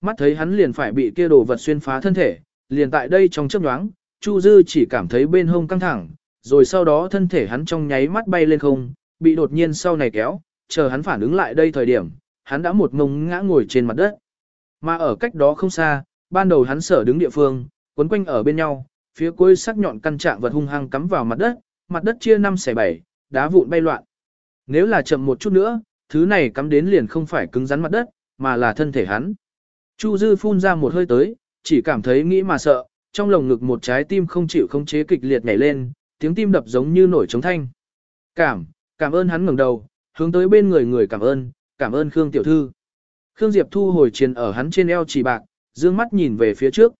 mắt thấy hắn liền phải bị kia đồ vật xuyên phá thân thể, liền tại đây trong chớp nhoáng, Chu Dư chỉ cảm thấy bên hông căng thẳng, rồi sau đó thân thể hắn trong nháy mắt bay lên không, bị đột nhiên sau này kéo, chờ hắn phản ứng lại đây thời điểm, hắn đã một ngông ngã ngồi trên mặt đất. Mà ở cách đó không xa, ban đầu hắn sở đứng địa phương, quấn quanh ở bên nhau, phía cuối sắc nhọn căn trạng vật hung hăng cắm vào mặt đất, mặt đất chia năm xẻ bảy, đá vụn bay loạn. Nếu là chậm một chút nữa, thứ này cắm đến liền không phải cứng rắn mặt đất, mà là thân thể hắn. Chu Dư phun ra một hơi tới, chỉ cảm thấy nghĩ mà sợ, trong lồng ngực một trái tim không chịu không chế kịch liệt nhảy lên, tiếng tim đập giống như nổi trống thanh. Cảm, cảm ơn hắn ngẩng đầu, hướng tới bên người người cảm ơn, cảm ơn Khương tiểu thư. Khương Diệp thu hồi chiến ở hắn trên eo chỉ bạc, dương mắt nhìn về phía trước.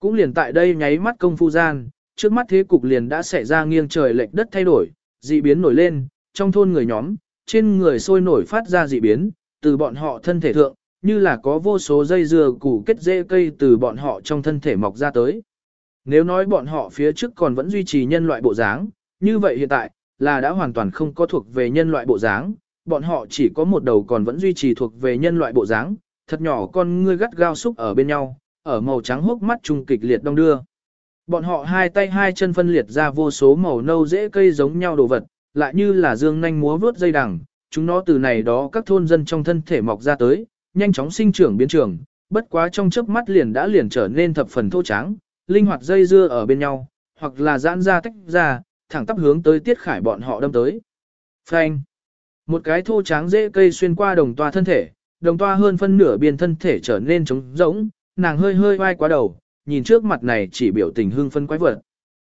Cũng liền tại đây nháy mắt công phu gian, trước mắt thế cục liền đã xảy ra nghiêng trời lệch đất thay đổi, dị biến nổi lên, trong thôn người nhóm, trên người sôi nổi phát ra dị biến, từ bọn họ thân thể thượng, như là có vô số dây dừa củ kết rễ cây từ bọn họ trong thân thể mọc ra tới. Nếu nói bọn họ phía trước còn vẫn duy trì nhân loại bộ dáng, như vậy hiện tại, là đã hoàn toàn không có thuộc về nhân loại bộ dáng, bọn họ chỉ có một đầu còn vẫn duy trì thuộc về nhân loại bộ dáng, thật nhỏ con ngươi gắt gao xúc ở bên nhau, ở màu trắng hốc mắt trung kịch liệt đông đưa. Bọn họ hai tay hai chân phân liệt ra vô số màu nâu dễ cây giống nhau đồ vật, lại như là dương nhanh múa vướt dây đằng, chúng nó từ này đó các thôn dân trong thân thể mọc ra tới, nhanh chóng sinh trưởng biến trường, bất quá trong chớp mắt liền đã liền trở nên thập phần thô trắng, linh hoạt dây dưa ở bên nhau, hoặc là giãn ra tách ra, thẳng tắp hướng tới tiết khải bọn họ đâm tới. Phanh. Một cái thô trắng dễ cây xuyên qua đồng toa thân thể, đồng toa hơn phân nửa biên thân thể trở nên trống rỗng, nàng hơi hơi vai quá đầu, nhìn trước mặt này chỉ biểu tình hưng phân quái vật.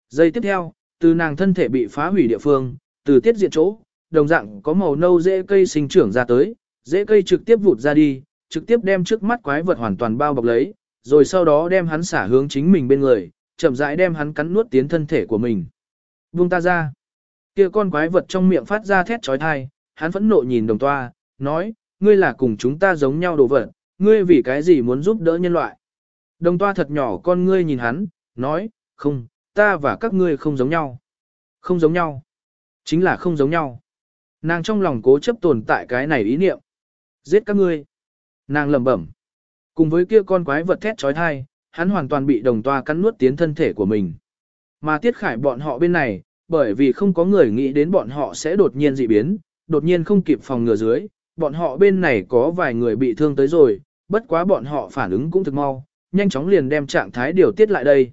Giây tiếp theo, từ nàng thân thể bị phá hủy địa phương, từ tiết diện chỗ, đồng dạng có màu nâu dễ cây sinh trưởng ra tới, dễ cây trực tiếp vụt ra đi, trực tiếp đem trước mắt quái vật hoàn toàn bao bọc lấy, rồi sau đó đem hắn xả hướng chính mình bên người, chậm rãi đem hắn cắn nuốt tiến thân thể của mình. Buông ta ra. Kia con quái vật trong miệng phát ra thét chói tai, hắn phẫn nộ nhìn đồng toa, nói, ngươi là cùng chúng ta giống nhau đồ vật, ngươi vì cái gì muốn giúp đỡ nhân loại. Đồng toa thật nhỏ con ngươi nhìn hắn, nói, không, ta và các ngươi không giống nhau. Không giống nhau. Chính là không giống nhau. Nàng trong lòng cố chấp tồn tại cái này ý niệm. Giết các ngươi. Nàng lẩm bẩm. Cùng với kia con quái vật thét trói thai, hắn hoàn toàn bị đồng toa cắn nuốt tiến thân thể của mình. Mà tiết khải bọn họ bên này, bởi vì không có người nghĩ đến bọn họ sẽ đột nhiên dị biến, đột nhiên không kịp phòng ngừa dưới, bọn họ bên này có vài người bị thương tới rồi, bất quá bọn họ phản ứng cũng thực mau, nhanh chóng liền đem trạng thái điều tiết lại đây.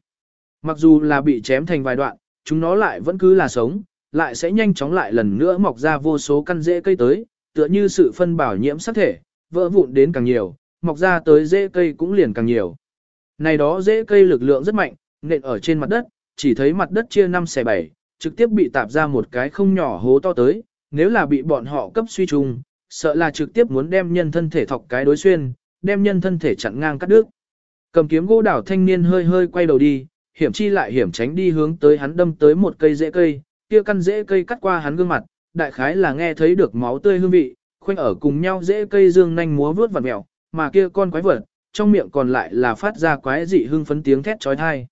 Mặc dù là bị chém thành vài đoạn, chúng nó lại vẫn cứ là sống, lại sẽ nhanh chóng lại lần nữa mọc ra vô số căn rễ cây tới, tựa như sự phân bảo nhiễm sắc thể, vỡ vụn đến càng nhiều, mọc ra tới rễ cây cũng liền càng nhiều. Này đó rễ cây lực lượng rất mạnh, nện ở trên mặt đất, chỉ thấy mặt đất chia 5 xẻ 7, trực tiếp bị tạp ra một cái không nhỏ hố to tới, nếu là bị bọn họ cấp suy trùng, sợ là trực tiếp muốn đem nhân thân thể thọc cái đối xuyên, đem nhân thân thể chặn ngang cắt đứt. Cầm kiếm gỗ đảo thanh niên hơi hơi quay đầu đi, hiểm chi lại hiểm tránh đi hướng tới hắn đâm tới một cây rễ cây, kia căn rễ cây cắt qua hắn gương mặt, đại khái là nghe thấy được máu tươi hương vị, khoanh ở cùng nhau dễ cây dương nhanh múa vướt vặt mèo, mà kia con quái vật, trong miệng còn lại là phát ra quái dị hưng phấn tiếng thét chói tai.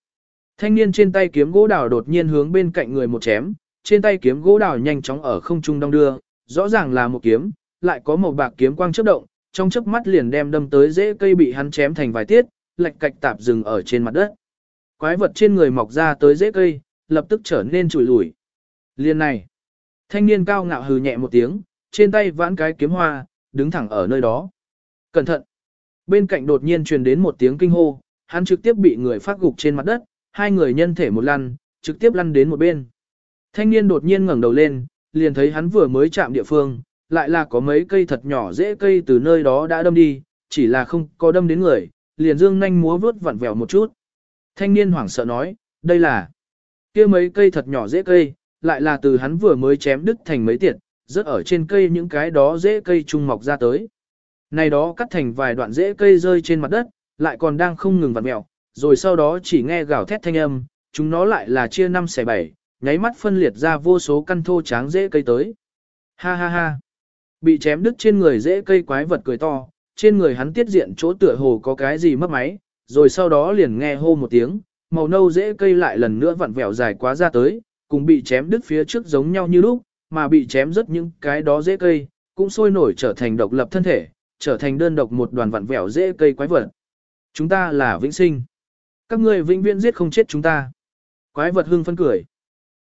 Thanh niên trên tay kiếm gỗ đào đột nhiên hướng bên cạnh người một chém, trên tay kiếm gỗ đào nhanh chóng ở không trung đong đưa, rõ ràng là một kiếm, lại có một bạc kiếm quang chớp động, trong chớp mắt liền đem đâm tới rễ cây bị hắn chém thành vài tiết, lệch cạch tạp dừng ở trên mặt đất. Quái vật trên người mọc ra tới rễ cây, lập tức trở nên chùi lủi. Liên này, thanh niên cao ngạo hừ nhẹ một tiếng, trên tay vãn cái kiếm hoa, đứng thẳng ở nơi đó. Cẩn thận! Bên cạnh đột nhiên truyền đến một tiếng kinh hô, hắn trực tiếp bị người phát gục trên mặt đất, hai người nhân thể một lăn, trực tiếp lăn đến một bên. Thanh niên đột nhiên ngẩng đầu lên, liền thấy hắn vừa mới chạm địa phương, lại là có mấy cây thật nhỏ dễ cây từ nơi đó đã đâm đi, chỉ là không có đâm đến người, liền dương nhanh múa vướt vặn vẹo một chút. Thanh niên hoảng sợ nói, đây là kia mấy cây thật nhỏ dễ cây, lại là từ hắn vừa mới chém đứt thành mấy tiệt, rớt ở trên cây những cái đó dễ cây trung mọc ra tới. Này đó cắt thành vài đoạn rễ cây rơi trên mặt đất, lại còn đang không ngừng vặn mẹo, rồi sau đó chỉ nghe gào thét thanh âm, chúng nó lại là chia năm xẻ bảy, nháy mắt phân liệt ra vô số căn thô tráng rễ cây tới. Ha ha ha. Bị chém đứt trên người rễ cây quái vật cười to, trên người hắn tiết diện chỗ tựa hồ có cái gì mất máy, rồi sau đó liền nghe hô một tiếng, màu nâu rễ cây lại lần nữa vặn vẹo dài quá ra tới, cùng bị chém đứt phía trước giống nhau như lúc, mà bị chém rất những cái đó dễ cây, cũng sôi nổi trở thành độc lập thân thể, trở thành đơn độc một đoàn vặn vẹo dễ cây quái vật. Chúng ta là vĩnh sinh. Các ngươi vĩnh viễn giết không chết chúng ta. Quái vật hưng phân cười.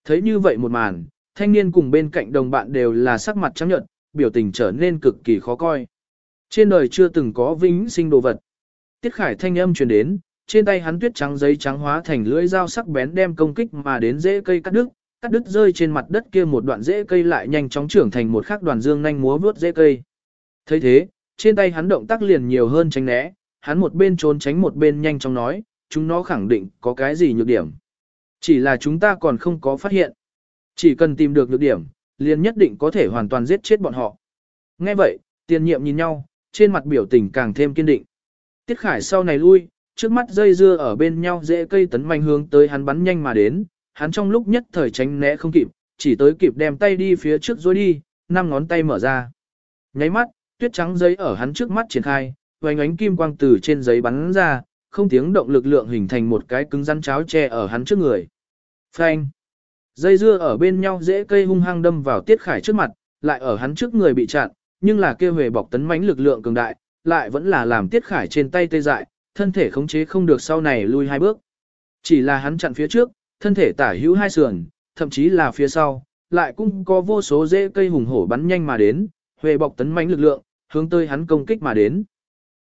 Thấy như vậy một màn, thanh niên cùng bên cạnh đồng bạn đều là sắc mặt trắng nhợt, biểu tình trở nên cực kỳ khó coi. Trên đời chưa từng có vĩnh sinh đồ vật. Tiết Khải thanh âm truyền đến, trên tay hắn tuyết trắng giấy trắng hóa thành lưỡi dao sắc bén đem công kích mà đến dễ cây cắt đứt, cắt đứt rơi trên mặt đất kia một đoạn rễ cây lại nhanh chóng trưởng thành một khắc đoàn dương nhanh múa vướt rễ cây. thấy thế, trên tay hắn động tác liền nhiều hơn tránh né, hắn một bên trốn tránh một bên nhanh chóng nói, chúng nó khẳng định có cái gì nhược điểm. Chỉ là chúng ta còn không có phát hiện. Chỉ cần tìm được nhược điểm, liền nhất định có thể hoàn toàn giết chết bọn họ. Nghe vậy, tiền nhiệm nhìn nhau, trên mặt biểu tình càng thêm kiên định. Tiết Khải sau này lui, trước mắt dây dưa ở bên nhau dễ cây tấn manh hướng tới hắn bắn nhanh mà đến, hắn trong lúc nhất thời tránh né không kịp, chỉ tới kịp đem tay đi phía trước rồi đi, năm ngón tay mở ra. Nháy mắt, tuyết trắng giấy ở hắn trước mắt triển khai, vành ánh kim quang từ trên giấy bắn ra, không tiếng động lực lượng hình thành một cái cứng rắn cháo che ở hắn trước người. Phanh! Dây dưa ở bên nhau dễ cây hung hăng đâm vào tiết khải trước mặt, lại ở hắn trước người bị chặn, nhưng là kêu huề bọc tấn mãnh lực lượng cường đại, lại vẫn là làm tiết khải trên tay tê dại, thân thể khống chế không được sau này lui hai bước. Chỉ là hắn chặn phía trước, thân thể tả hữu hai sườn, thậm chí là phía sau, lại cũng có vô số rễ cây hùng hổ bắn nhanh mà đến, huệ bọc tấn mãnh lực lượng, hướng tới hắn công kích mà đến.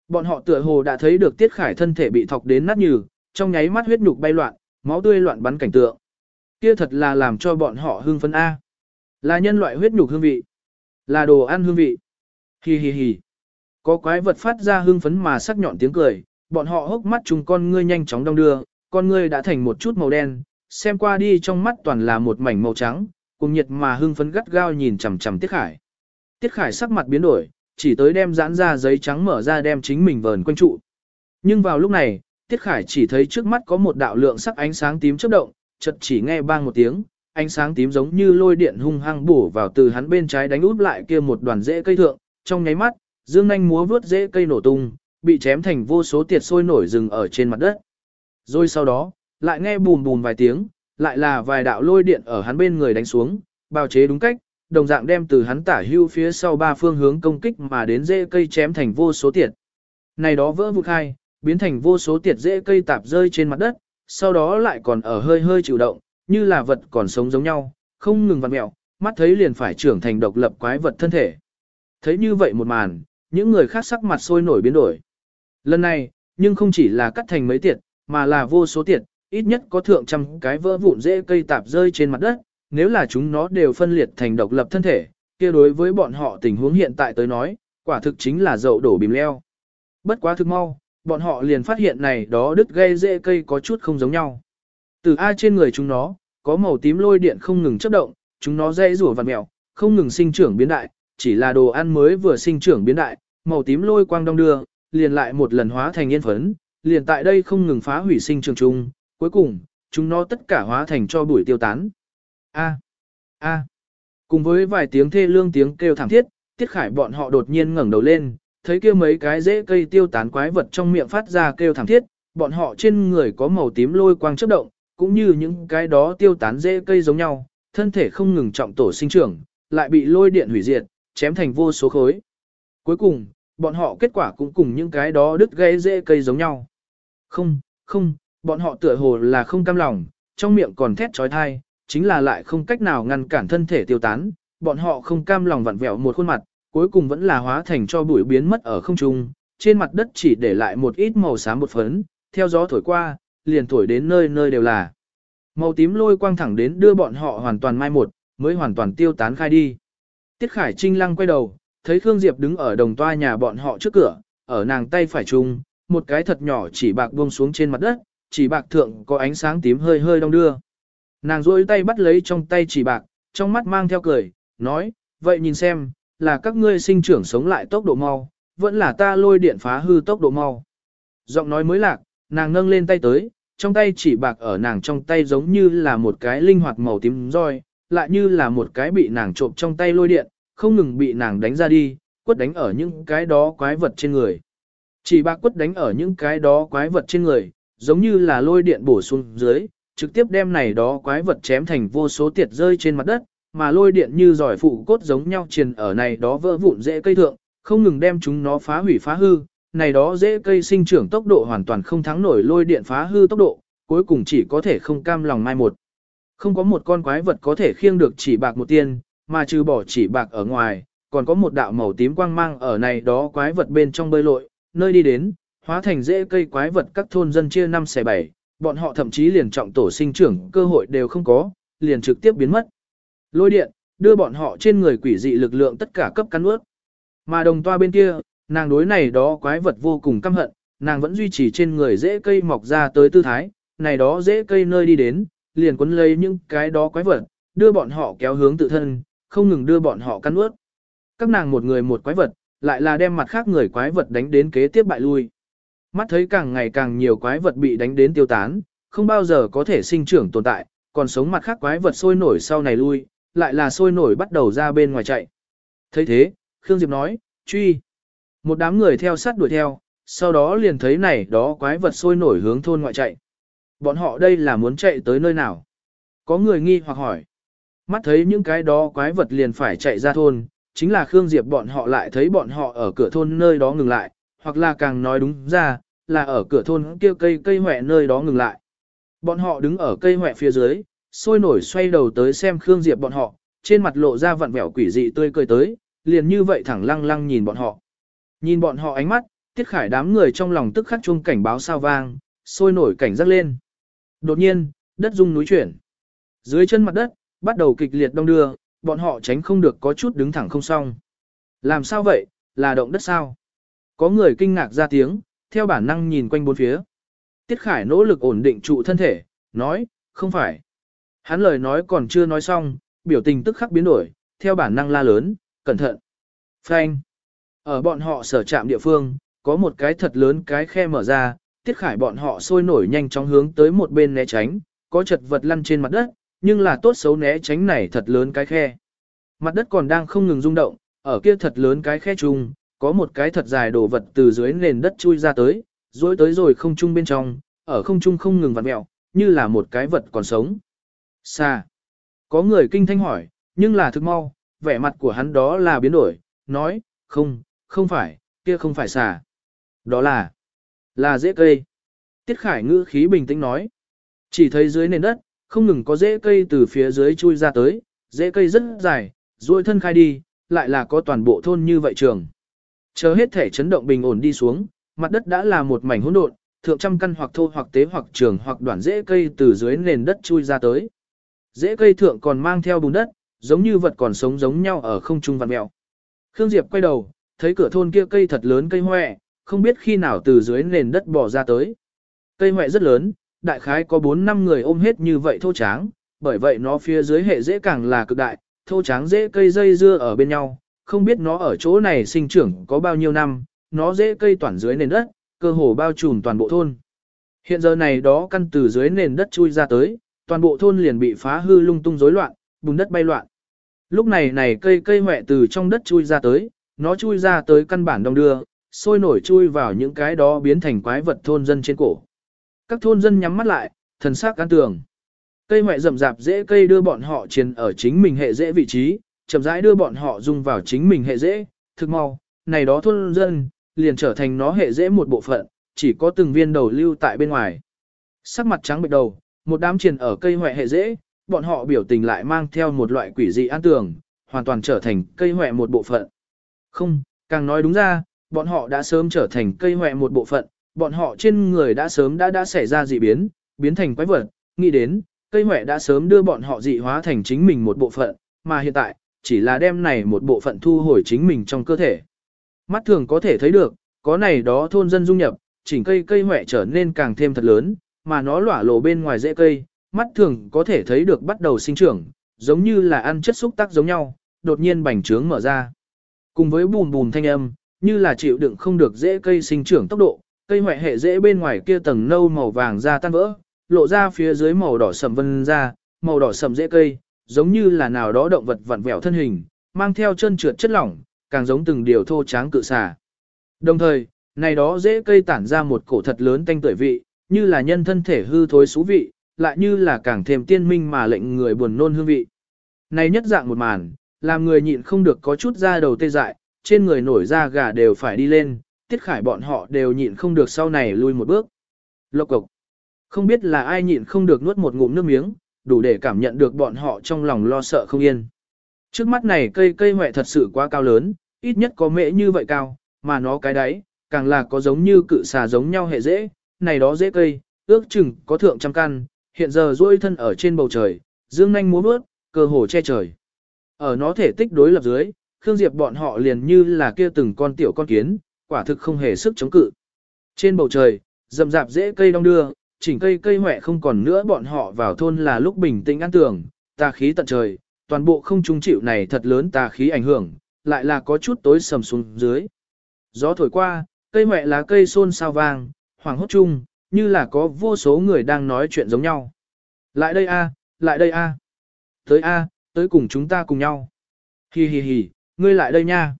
Bọn họ tựa hồ đã thấy được Tiết Khải thân thể bị thọc đến nát nhừ, trong nháy mắt huyết nhục bay loạn, máu tươi loạn bắn cảnh tượng. Kia thật là làm cho bọn họ hưng phấn a. Là nhân loại huyết nhục hương vị, là đồ ăn hương vị. Hi hi hi. Có quái vật phát ra hưng phấn mà sắc nhọn tiếng cười, bọn họ hốc mắt chung con ngươi nhanh chóng đông đưa, con ngươi đã thành một chút màu đen, xem qua đi trong mắt toàn là một mảnh màu trắng, cùng nhiệt mà hưng phấn gắt gao nhìn chằm chằm Tiết Khải. Tiết Khải sắc mặt biến đổi, chỉ tới đem giãn ra giấy trắng mở ra đem chính mình vờn quanh trụ. Nhưng vào lúc này, Tiết Khải chỉ thấy trước mắt có một đạo lượng sắc ánh sáng tím chớp động, chợt chỉ nghe bang một tiếng, ánh sáng tím giống như lôi điện hung hăng bổ vào từ hắn bên trái đánh út lại kia một đoàn rễ cây thượng, trong nháy mắt, dương nhanh múa vướt rễ cây nổ tung, bị chém thành vô số tiệt sôi nổi rừng ở trên mặt đất. Rồi sau đó, lại nghe bùm bùm vài tiếng, lại là vài đạo lôi điện ở hắn bên người đánh xuống, bào chế đúng cách, đồng dạng đem từ hắn tả hưu phía sau ba phương hướng công kích mà đến dễ cây chém thành vô số tiệt. Này đó vỡ vụt hai, biến thành vô số tiệt dễ cây tạp rơi trên mặt đất, sau đó lại còn ở hơi hơi chịu động, như là vật còn sống giống nhau, không ngừng vặn mẹo, mắt thấy liền phải trưởng thành độc lập quái vật thân thể. Thấy như vậy một màn, những người khác sắc mặt sôi nổi biến đổi. Lần này, nhưng không chỉ là cắt thành mấy tiệt, mà là vô số tiệt, ít nhất có thượng trăm cái vỡ vụn rễ cây tạp rơi trên mặt đất, nếu là chúng nó đều phân liệt thành độc lập thân thể, kia đối với bọn họ tình huống hiện tại tới nói, quả thực chính là dậu đổ bìm leo. Bất quá thực mau, bọn họ liền phát hiện này đó đứt gây rễ cây có chút không giống nhau. Từ A trên người chúng nó, có màu tím lôi điện không ngừng chấp động, chúng nó dây rủa vặt mèo, không ngừng sinh trưởng biến đại, chỉ là đồ ăn mới vừa sinh trưởng biến đại, màu tím lôi quang đông đưa, liền lại một lần hóa thành yên phấn, liền tại đây không ngừng phá hủy sinh trường chung, cuối cùng, chúng nó tất cả hóa thành cho bụi tiêu tán. A. A. Cùng với vài tiếng thê lương tiếng kêu thảm thiết, Tiết Khải bọn họ đột nhiên ngẩng đầu lên, thấy kia mấy cái rễ cây tiêu tán quái vật trong miệng phát ra kêu thảm thiết, bọn họ trên người có màu tím lôi quang chớp động, cũng như những cái đó tiêu tán rễ cây giống nhau, thân thể không ngừng trọng tổ sinh trưởng, lại bị lôi điện hủy diệt, chém thành vô số khối. Cuối cùng, bọn họ kết quả cũng cùng những cái đó đứt gãy rễ cây giống nhau. Không, không, bọn họ tựa hồ là không cam lòng, trong miệng còn thét trói thai, chính là lại không cách nào ngăn cản thân thể tiêu tán, bọn họ không cam lòng vặn vẹo một khuôn mặt, cuối cùng vẫn là hóa thành cho bụi biến mất ở không trung, trên mặt đất chỉ để lại một ít màu xám một phấn, theo gió thổi qua, liền thổi đến nơi nơi đều là. Màu tím lôi quang thẳng đến đưa bọn họ hoàn toàn mai một, mới hoàn toàn tiêu tán khai đi. Tiết Khải Trinh lăng quay đầu, thấy Khương Diệp đứng ở đồng toa nhà bọn họ trước cửa, ở nàng tay phải chung, một cái thật nhỏ chỉ bạc buông xuống trên mặt đất, chỉ bạc thượng có ánh sáng tím hơi hơi đông đưa. Nàng rôi tay bắt lấy trong tay chỉ bạc, trong mắt mang theo cười, nói, vậy nhìn xem, là các ngươi sinh trưởng sống lại tốc độ mau, vẫn là ta lôi điện phá hư tốc độ mau. Giọng nói mới lạc, nàng nâng lên tay tới, trong tay chỉ bạc ở nàng trong tay giống như là một cái linh hoạt màu tím roi, lại như là một cái bị nàng trộm trong tay lôi điện, không ngừng bị nàng đánh ra đi, quất đánh ở những cái đó quái vật trên người. Chỉ bạc quất đánh ở những cái đó quái vật trên người, giống như là lôi điện bổ xuống dưới, trực tiếp đem này đó quái vật chém thành vô số tiệt rơi trên mặt đất, mà lôi điện như giỏi phụ cốt giống nhau truyền ở này đó vỡ vụn dễ cây thượng, không ngừng đem chúng nó phá hủy phá hư, này đó dễ cây sinh trưởng tốc độ hoàn toàn không thắng nổi lôi điện phá hư tốc độ, cuối cùng chỉ có thể không cam lòng mai một. Không có một con quái vật có thể khiêng được chỉ bạc một tiên, mà trừ bỏ chỉ bạc ở ngoài, còn có một đạo màu tím quang mang ở này đó quái vật bên trong bơi lội, nơi đi đến, hóa thành rễ cây quái vật các thôn dân chia năm xẻ bảy, bọn họ thậm chí liền trọng tổ sinh trưởng cơ hội đều không có, liền trực tiếp biến mất. Lôi điện, đưa bọn họ trên người quỷ dị lực lượng tất cả cấp cắn ướt. Mà đồng toa bên kia, nàng đối này đó quái vật vô cùng căm hận, nàng vẫn duy trì trên người rễ cây mọc ra tới tư thái, này đó rễ cây nơi đi đến, liền quấn lấy những cái đó quái vật, đưa bọn họ kéo hướng tự thân, không ngừng đưa bọn họ cắn ướt. Các nàng một người một quái vật, lại là đem mặt khác người quái vật đánh đến kế tiếp bại lui. Mắt thấy càng ngày càng nhiều quái vật bị đánh đến tiêu tán, không bao giờ có thể sinh trưởng tồn tại, còn sống mặt khác quái vật sôi nổi sau này lui, lại là sôi nổi bắt đầu ra bên ngoài chạy. thấy thế, Khương Diệp nói, truy. Một đám người theo sát đuổi theo, sau đó liền thấy này đó quái vật sôi nổi hướng thôn ngoại chạy. Bọn họ đây là muốn chạy tới nơi nào? Có người nghi hoặc hỏi. Mắt thấy những cái đó quái vật liền phải chạy ra thôn, chính là Khương Diệp bọn họ lại thấy bọn họ ở cửa thôn nơi đó ngừng lại, hoặc là càng nói đúng ra, là ở cửa thôn kia cây cây hỏe nơi đó ngừng lại. Bọn họ đứng ở cây hỏe phía dưới, sôi nổi xoay đầu tới xem Khương Diệp bọn họ, trên mặt lộ ra vặn vẹo quỷ dị tươi cười tới, liền như vậy thẳng lăng lăng nhìn bọn họ. Nhìn bọn họ ánh mắt, Tiết Khải đám người trong lòng tức khắc chuông cảnh báo sao vang, sôi nổi cảnh giác lên. Đột nhiên, đất rung núi chuyển. Dưới chân mặt đất, bắt đầu kịch liệt đông đưa, bọn họ tránh không được có chút đứng thẳng không xong. Làm sao vậy, là động đất sao? Có người kinh ngạc ra tiếng, theo bản năng nhìn quanh bốn phía. Tiết Khải nỗ lực ổn định trụ thân thể, nói, không phải. Hắn lời nói còn chưa nói xong, biểu tình tức khắc biến đổi, theo bản năng la lớn, cẩn thận. Phanh. Ở bọn họ sở trạm địa phương, có một cái thật lớn cái khe mở ra, Tiết Khải bọn họ sôi nổi nhanh chóng hướng tới một bên né tránh, có chật vật lăn trên mặt đất, nhưng là tốt xấu né tránh này thật lớn cái khe. Mặt đất còn đang không ngừng rung động, ở kia thật lớn cái khe chung, có một cái thật dài đồ vật từ dưới nền đất chui ra tới, dối tới rồi không trung bên trong, ở không trung không ngừng vặn mẹo, như là một cái vật còn sống. Xa. Có người kinh thanh hỏi, nhưng là thực mau, vẻ mặt của hắn đó là biến đổi, nói, không, không phải, kia không phải xà. Đó là, là dễ cây. Tiết Khải ngữ khí bình tĩnh nói, chỉ thấy dưới nền đất, không ngừng có rễ cây từ phía dưới chui ra tới, rễ cây rất dài, duỗi thân khai đi, lại là có toàn bộ thôn như vậy trường. Chờ hết thể chấn động bình ổn đi xuống, mặt đất đã là một mảnh hỗn độn, thượng trăm căn hoặc thô hoặc tế hoặc trường hoặc đoạn rễ cây từ dưới nền đất chui ra tới. Rễ cây thượng còn mang theo bùn đất, giống như vật còn sống giống nhau ở không trung vặn mèo. Khương Diệp quay đầu, thấy cửa thôn kia cây thật lớn cây hoẹ, không biết khi nào từ dưới nền đất bò ra tới. Cây hoẹ rất lớn, đại khái có 4 năm người ôm hết như vậy thô tráng, bởi vậy nó phía dưới hệ dễ càng là cực đại, thô tráng dễ cây dây dưa ở bên nhau, không biết nó ở chỗ này sinh trưởng có bao nhiêu năm, nó dễ cây toàn dưới nền đất, cơ hồ bao trùm toàn bộ thôn. Hiện giờ này đó căn từ dưới nền đất chui ra tới, toàn bộ thôn liền bị phá hư lung tung rối loạn, bùn đất bay loạn. Lúc này này cây cây hoẹ từ trong đất chui ra tới, nó chui ra tới căn bản đông đưa, sôi nổi chui vào những cái đó biến thành quái vật thôn dân trên cổ. Các thôn dân nhắm mắt lại, thần sắc an tường. Cây hoẹ rậm rạp dễ cây đưa bọn họ chiến ở chính mình hệ dễ vị trí, chậm rãi đưa bọn họ dung vào chính mình hệ dễ, thực mau, này đó thôn dân, liền trở thành nó hệ dễ một bộ phận, chỉ có từng viên đầu lưu tại bên ngoài. Sắc mặt trắng bệch đầu, một đám triền ở cây hoẹ hệ dễ, bọn họ biểu tình lại mang theo một loại quỷ dị an tường, hoàn toàn trở thành cây hoẹ một bộ phận. Không, càng nói đúng ra, bọn họ đã sớm trở thành cây hoẹ một bộ phận, bọn họ trên người đã sớm đã đã xảy ra dị biến, biến thành quái vật, nghĩ đến, cây hoẹ đã sớm đưa bọn họ dị hóa thành chính mình một bộ phận, mà hiện tại, chỉ là đem này một bộ phận thu hồi chính mình trong cơ thể. Mắt thường có thể thấy được, có này đó thôn dân dung nhập, chỉnh cây cây hỏe trở nên càng thêm thật lớn, mà nó lỏa lộ bên ngoài rễ cây, mắt thường có thể thấy được bắt đầu sinh trưởng, giống như là ăn chất xúc tác giống nhau, đột nhiên bành trướng mở ra. Cùng với bùn bùn thanh âm, như là chịu đựng không được rễ cây sinh trưởng tốc độ, cây hoại hệ rễ bên ngoài kia tầng nâu màu vàng ra tan vỡ, lộ ra phía dưới màu đỏ sầm vân ra, màu đỏ sầm rễ cây, giống như là nào đó động vật vặn vẹo thân hình, mang theo chân trượt chất lỏng, càng giống từng điều thô tráng cự xà. Đồng thời, này đó dễ cây tản ra một cổ thật lớn tanh tuổi vị, như là nhân thân thể hư thối xú vị, lại như là càng thêm tiên minh mà lệnh người buồn nôn hương vị. Này nhất dạng một màn, làm người nhịn không được có chút da đầu tê dại, trên người nổi da gà đều phải đi lên, tiết khải bọn họ đều nhịn không được sau này lui một bước. Lộc cục. Không biết là ai nhịn không được nuốt một ngụm nước miếng, đủ để cảm nhận được bọn họ trong lòng lo sợ không yên. Trước mắt này cây cây hoẹ thật sự quá cao lớn, ít nhất có mễ như vậy cao, mà nó cái đáy, càng là có giống như cự xà giống nhau hệ dễ, này đó dễ cây, ước chừng có thượng trăm căn, hiện giờ duỗi thân ở trên bầu trời, dương nhanh múa bước, cơ hồ che trời. Ở nó thể tích đối lập dưới, Khương Diệp bọn họ liền như là kia từng con tiểu con kiến, quả thực không hề sức chống cự. Trên bầu trời, rậm rạp dễ cây đong đưa, chỉnh cây cây hoẹ không còn nữa bọn họ vào thôn là lúc bình tĩnh an tường, tà khí tận trời, toàn bộ không trung chịu này thật lớn tà khí ảnh hưởng, lại là có chút tối sầm xuống dưới. Gió thổi qua, cây hoẹ lá cây xôn sao vàng, hoàng hốt chung, như là có vô số người đang nói chuyện giống nhau. Lại đây a, lại đây a. Tới a, tới cùng chúng ta cùng nhau. Hi hi hi, ngươi lại đây nha.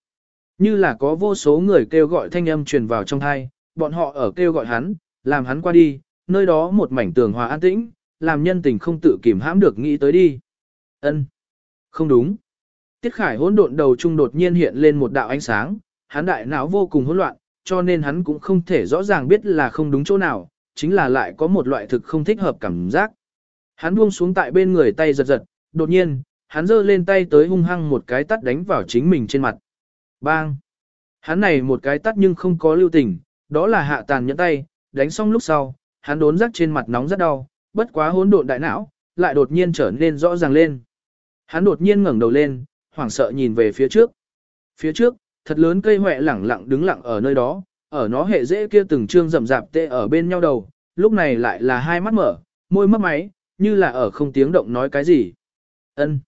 Như là có vô số người kêu gọi thanh âm truyền vào trong thai, bọn họ ở kêu gọi hắn, làm hắn qua đi, nơi đó một mảnh tường hòa an tĩnh, làm nhân tình không tự kìm hãm được nghĩ tới đi. Ân, Không đúng. Tiết Khải hỗn độn đầu trung đột nhiên hiện lên một đạo ánh sáng, hắn đại não vô cùng hỗn loạn, cho nên hắn cũng không thể rõ ràng biết là không đúng chỗ nào, chính là lại có một loại thực không thích hợp cảm giác. Hắn buông xuống tại bên người tay giật giật, đột nhiên, hắn giơ lên tay tới hung hăng một cái tắt đánh vào chính mình trên mặt. Bang! Hắn này một cái tắt nhưng không có lưu tình, đó là hạ tàn nhẫn tay, đánh xong lúc sau, hắn đốn rắc trên mặt nóng rất đau, bất quá hỗn độn đại não, lại đột nhiên trở nên rõ ràng lên. Hắn đột nhiên ngẩng đầu lên, hoảng sợ nhìn về phía trước. Phía trước, thật lớn cây hoẹ lẳng lặng đứng lặng ở nơi đó, ở nó hệ dễ kia từng trương rậm rạp tê ở bên nhau đầu, lúc này lại là hai mắt mở, môi mấp máy, như là ở không tiếng động nói cái gì. Ân,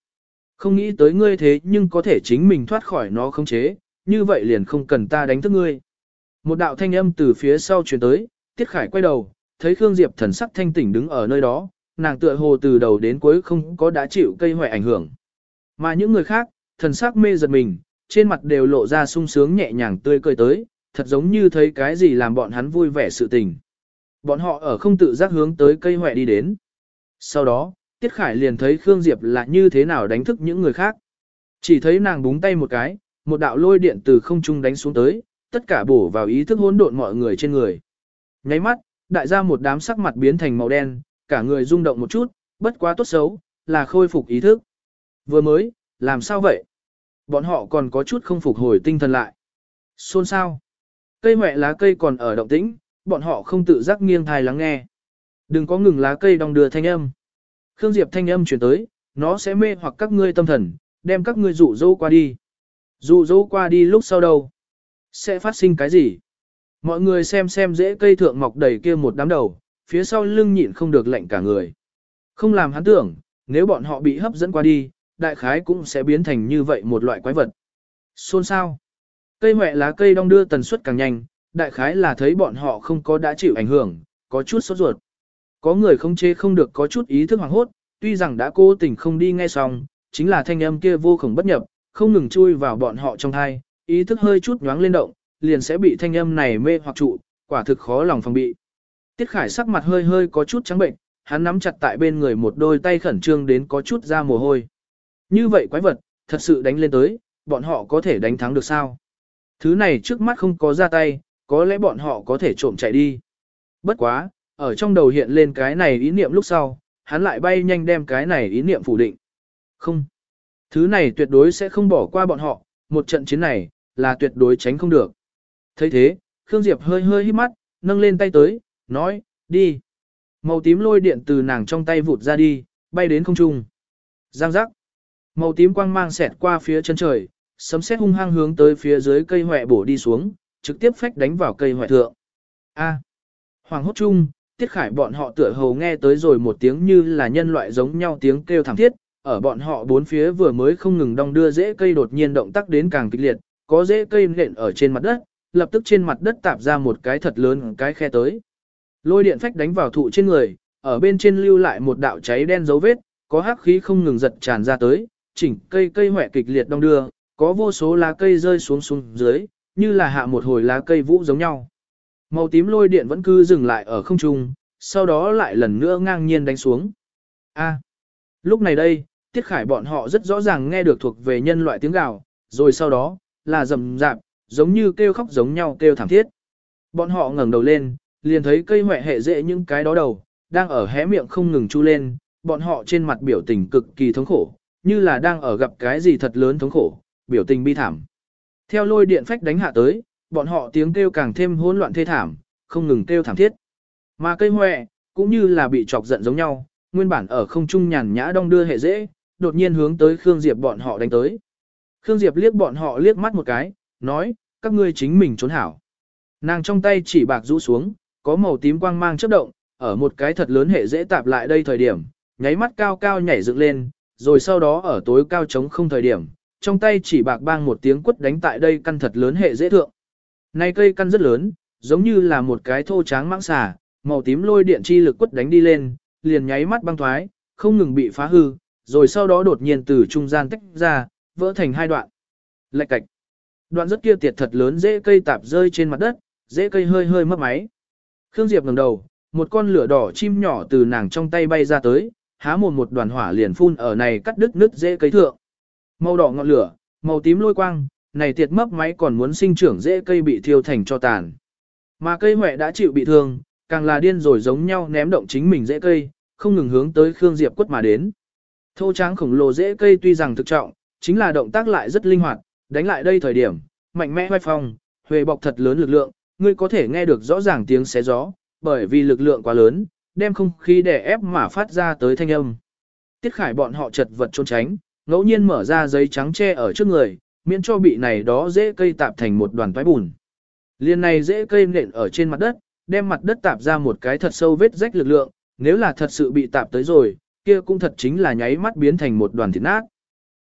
Không nghĩ tới ngươi thế nhưng có thể chính mình thoát khỏi nó không chế, như vậy liền không cần ta đánh thức ngươi. Một đạo thanh âm từ phía sau truyền tới, Tiết Khải quay đầu, thấy Khương Diệp thần sắc thanh tỉnh đứng ở nơi đó, nàng tựa hồ từ đầu đến cuối không có đã chịu cây hoại ảnh hưởng. Mà những người khác, thần sắc mê giật mình, trên mặt đều lộ ra sung sướng nhẹ nhàng tươi cười tới, thật giống như thấy cái gì làm bọn hắn vui vẻ sự tình. Bọn họ ở không tự giác hướng tới cây hoại đi đến. Sau đó, Tiết Khải liền thấy Khương Diệp là như thế nào đánh thức những người khác. Chỉ thấy nàng búng tay một cái, một đạo lôi điện từ không trung đánh xuống tới, tất cả bổ vào ý thức hỗn độn mọi người trên người. Nháy mắt, đại gia một đám sắc mặt biến thành màu đen, cả người rung động một chút, bất quá tốt xấu, là khôi phục ý thức. Vừa mới, làm sao vậy? Bọn họ còn có chút không phục hồi tinh thần lại. Xôn sao? Cây mẹ lá cây còn ở động tĩnh, bọn họ không tự giác nghiêng thai lắng nghe. Đừng có ngừng lá cây đong đưa thanh âm. Khương Diệp thanh âm chuyển tới, nó sẽ mê hoặc các ngươi tâm thần, đem các ngươi dụ dỗ qua đi. Dụ dỗ qua đi lúc sau đâu? Sẽ phát sinh cái gì? Mọi người xem xem dễ cây thượng mọc đầy kia một đám đầu, phía sau lưng nhịn không được lạnh cả người. Không làm hắn tưởng, nếu bọn họ bị hấp dẫn qua đi, đại khái cũng sẽ biến thành như vậy một loại quái vật. Xôn sao? Cây mẹ lá cây đong đưa tần suất càng nhanh, đại khái là thấy bọn họ không có đã chịu ảnh hưởng, có chút sốt ruột. Có người không chế không được có chút ý thức hoảng hốt, tuy rằng đã cố tình không đi nghe xong, chính là thanh âm kia vô cùng bất nhập, không ngừng chui vào bọn họ trong thai, ý thức hơi chút nhoáng lên động, liền sẽ bị thanh âm này mê hoặc trụ, quả thực khó lòng phòng bị. Tiết Khải sắc mặt hơi hơi có chút trắng bệnh, hắn nắm chặt tại bên người một đôi tay khẩn trương đến có chút ra mồ hôi. Như vậy quái vật, thật sự đánh lên tới, bọn họ có thể đánh thắng được sao? Thứ này trước mắt không có ra tay, có lẽ bọn họ có thể trộm chạy đi. Bất quá, ở trong đầu hiện lên cái này ý niệm lúc sau, hắn lại bay nhanh đem cái này ý niệm phủ định. Không. Thứ này tuyệt đối sẽ không bỏ qua bọn họ, một trận chiến này, là tuyệt đối tránh không được thấy thế, Khương Diệp hơi hơi hít mắt, nâng lên tay tới, nói, đi. Màu tím lôi điện từ nàng trong tay vụt ra đi, bay đến không trung. Giang giác. Màu tím quang mang xẹt qua phía chân trời, sấm sét hung hăng hướng tới phía dưới cây hoẹ bổ đi xuống, trực tiếp phách đánh vào cây hoẹ thượng. A. Hoàng hốt chung, Tiết Khải bọn họ tựa hồ nghe tới rồi một tiếng như là nhân loại giống nhau tiếng kêu thảm thiết, ở bọn họ bốn phía vừa mới không ngừng đong đưa rễ cây đột nhiên động tác đến càng kịch liệt, có rễ cây nện ở trên mặt đất, lập tức trên mặt đất tạp ra một cái thật lớn cái khe tới. Lôi điện phách đánh vào thụ trên người, ở bên trên lưu lại một đạo cháy đen dấu vết, có hắc khí không ngừng giật tràn ra tới, chỉnh cây cây hoẹ kịch liệt đong đưa, có vô số lá cây rơi xuống xuống dưới, như là hạ một hồi lá cây vũ giống nhau. Màu tím lôi điện vẫn cứ dừng lại ở không trung, sau đó lại lần nữa ngang nhiên đánh xuống. A. lúc này đây, Tiết Khải bọn họ rất rõ ràng nghe được thuộc về nhân loại tiếng gào, rồi sau đó, là rầm rạp, giống như kêu khóc giống nhau kêu thảm thiết. Bọn họ ngẩng đầu lên, liền thấy cây hoẹ hệ dễ những cái đó đầu, đang ở hé miệng không ngừng chu lên, bọn họ trên mặt biểu tình cực kỳ thống khổ, như là đang ở gặp cái gì thật lớn thống khổ, biểu tình bi thảm. Theo lôi điện phách đánh hạ tới, bọn họ tiếng kêu càng thêm hỗn loạn thê thảm, không ngừng kêu thảm thiết. Mà cây hoẹ, cũng như là bị chọc giận giống nhau, nguyên bản ở không trung nhàn nhã đong đưa hệ dễ, đột nhiên hướng tới Khương Diệp bọn họ đánh tới. Khương Diệp liếc bọn họ liếc mắt một cái, nói, các ngươi chính mình trốn hảo. Nàng trong tay chỉ bạc rũ xuống, có màu tím quang mang chớp động, ở một cái thật lớn hệ dễ tạp lại đây thời điểm, nháy mắt cao cao nhảy dựng lên, rồi sau đó ở tối cao trống không thời điểm, trong tay chỉ bạc bang một tiếng quất đánh tại đây căn thật lớn hệ dễ thượng. Này cây căn rất lớn, giống như là một cái thô tráng mãng xà, màu tím lôi điện chi lực quất đánh đi lên, liền nháy mắt băng thoái, không ngừng bị phá hư, rồi sau đó đột nhiên từ trung gian tách ra, vỡ thành hai đoạn. Lạch cạch. Đoạn rất kia tiệt thật lớn dễ cây tạp rơi trên mặt đất, dễ cây hơi hơi mất máy. Khương Diệp ngẩng đầu, một con lửa đỏ chim nhỏ từ nàng trong tay bay ra tới, há mồm một đoàn hỏa liền phun ở này cắt đứt nứt dễ cây thượng. Màu đỏ ngọn lửa, màu tím lôi quang, này tiệt mấp máy còn muốn sinh trưởng dễ cây bị thiêu thành cho tàn. Mà cây hoẹ đã chịu bị thương, càng là điên rồi giống nhau ném động chính mình dễ cây, không ngừng hướng tới Khương Diệp quất mà đến. Thô tráng khổng lồ dễ cây tuy rằng thực trọng, chính là động tác lại rất linh hoạt, đánh lại đây thời điểm, mạnh mẽ hoài phong, huề bọc thật lớn lực lượng, ngươi có thể nghe được rõ ràng tiếng xé gió, bởi vì lực lượng quá lớn, đem không khí đè ép mà phát ra tới thanh âm. Tiết khải bọn họ chật vật trốn tránh, ngẫu nhiên mở ra giấy trắng che ở trước người, miễn cho bị này đó dễ cây tạp thành một đoàn toái bùn. Liên này dễ cây nện ở trên mặt đất, đem mặt đất tạp ra một cái thật sâu vết rách lực lượng, nếu là thật sự bị tạp tới rồi, kia cũng thật chính là nháy mắt biến thành một đoàn thịt nát.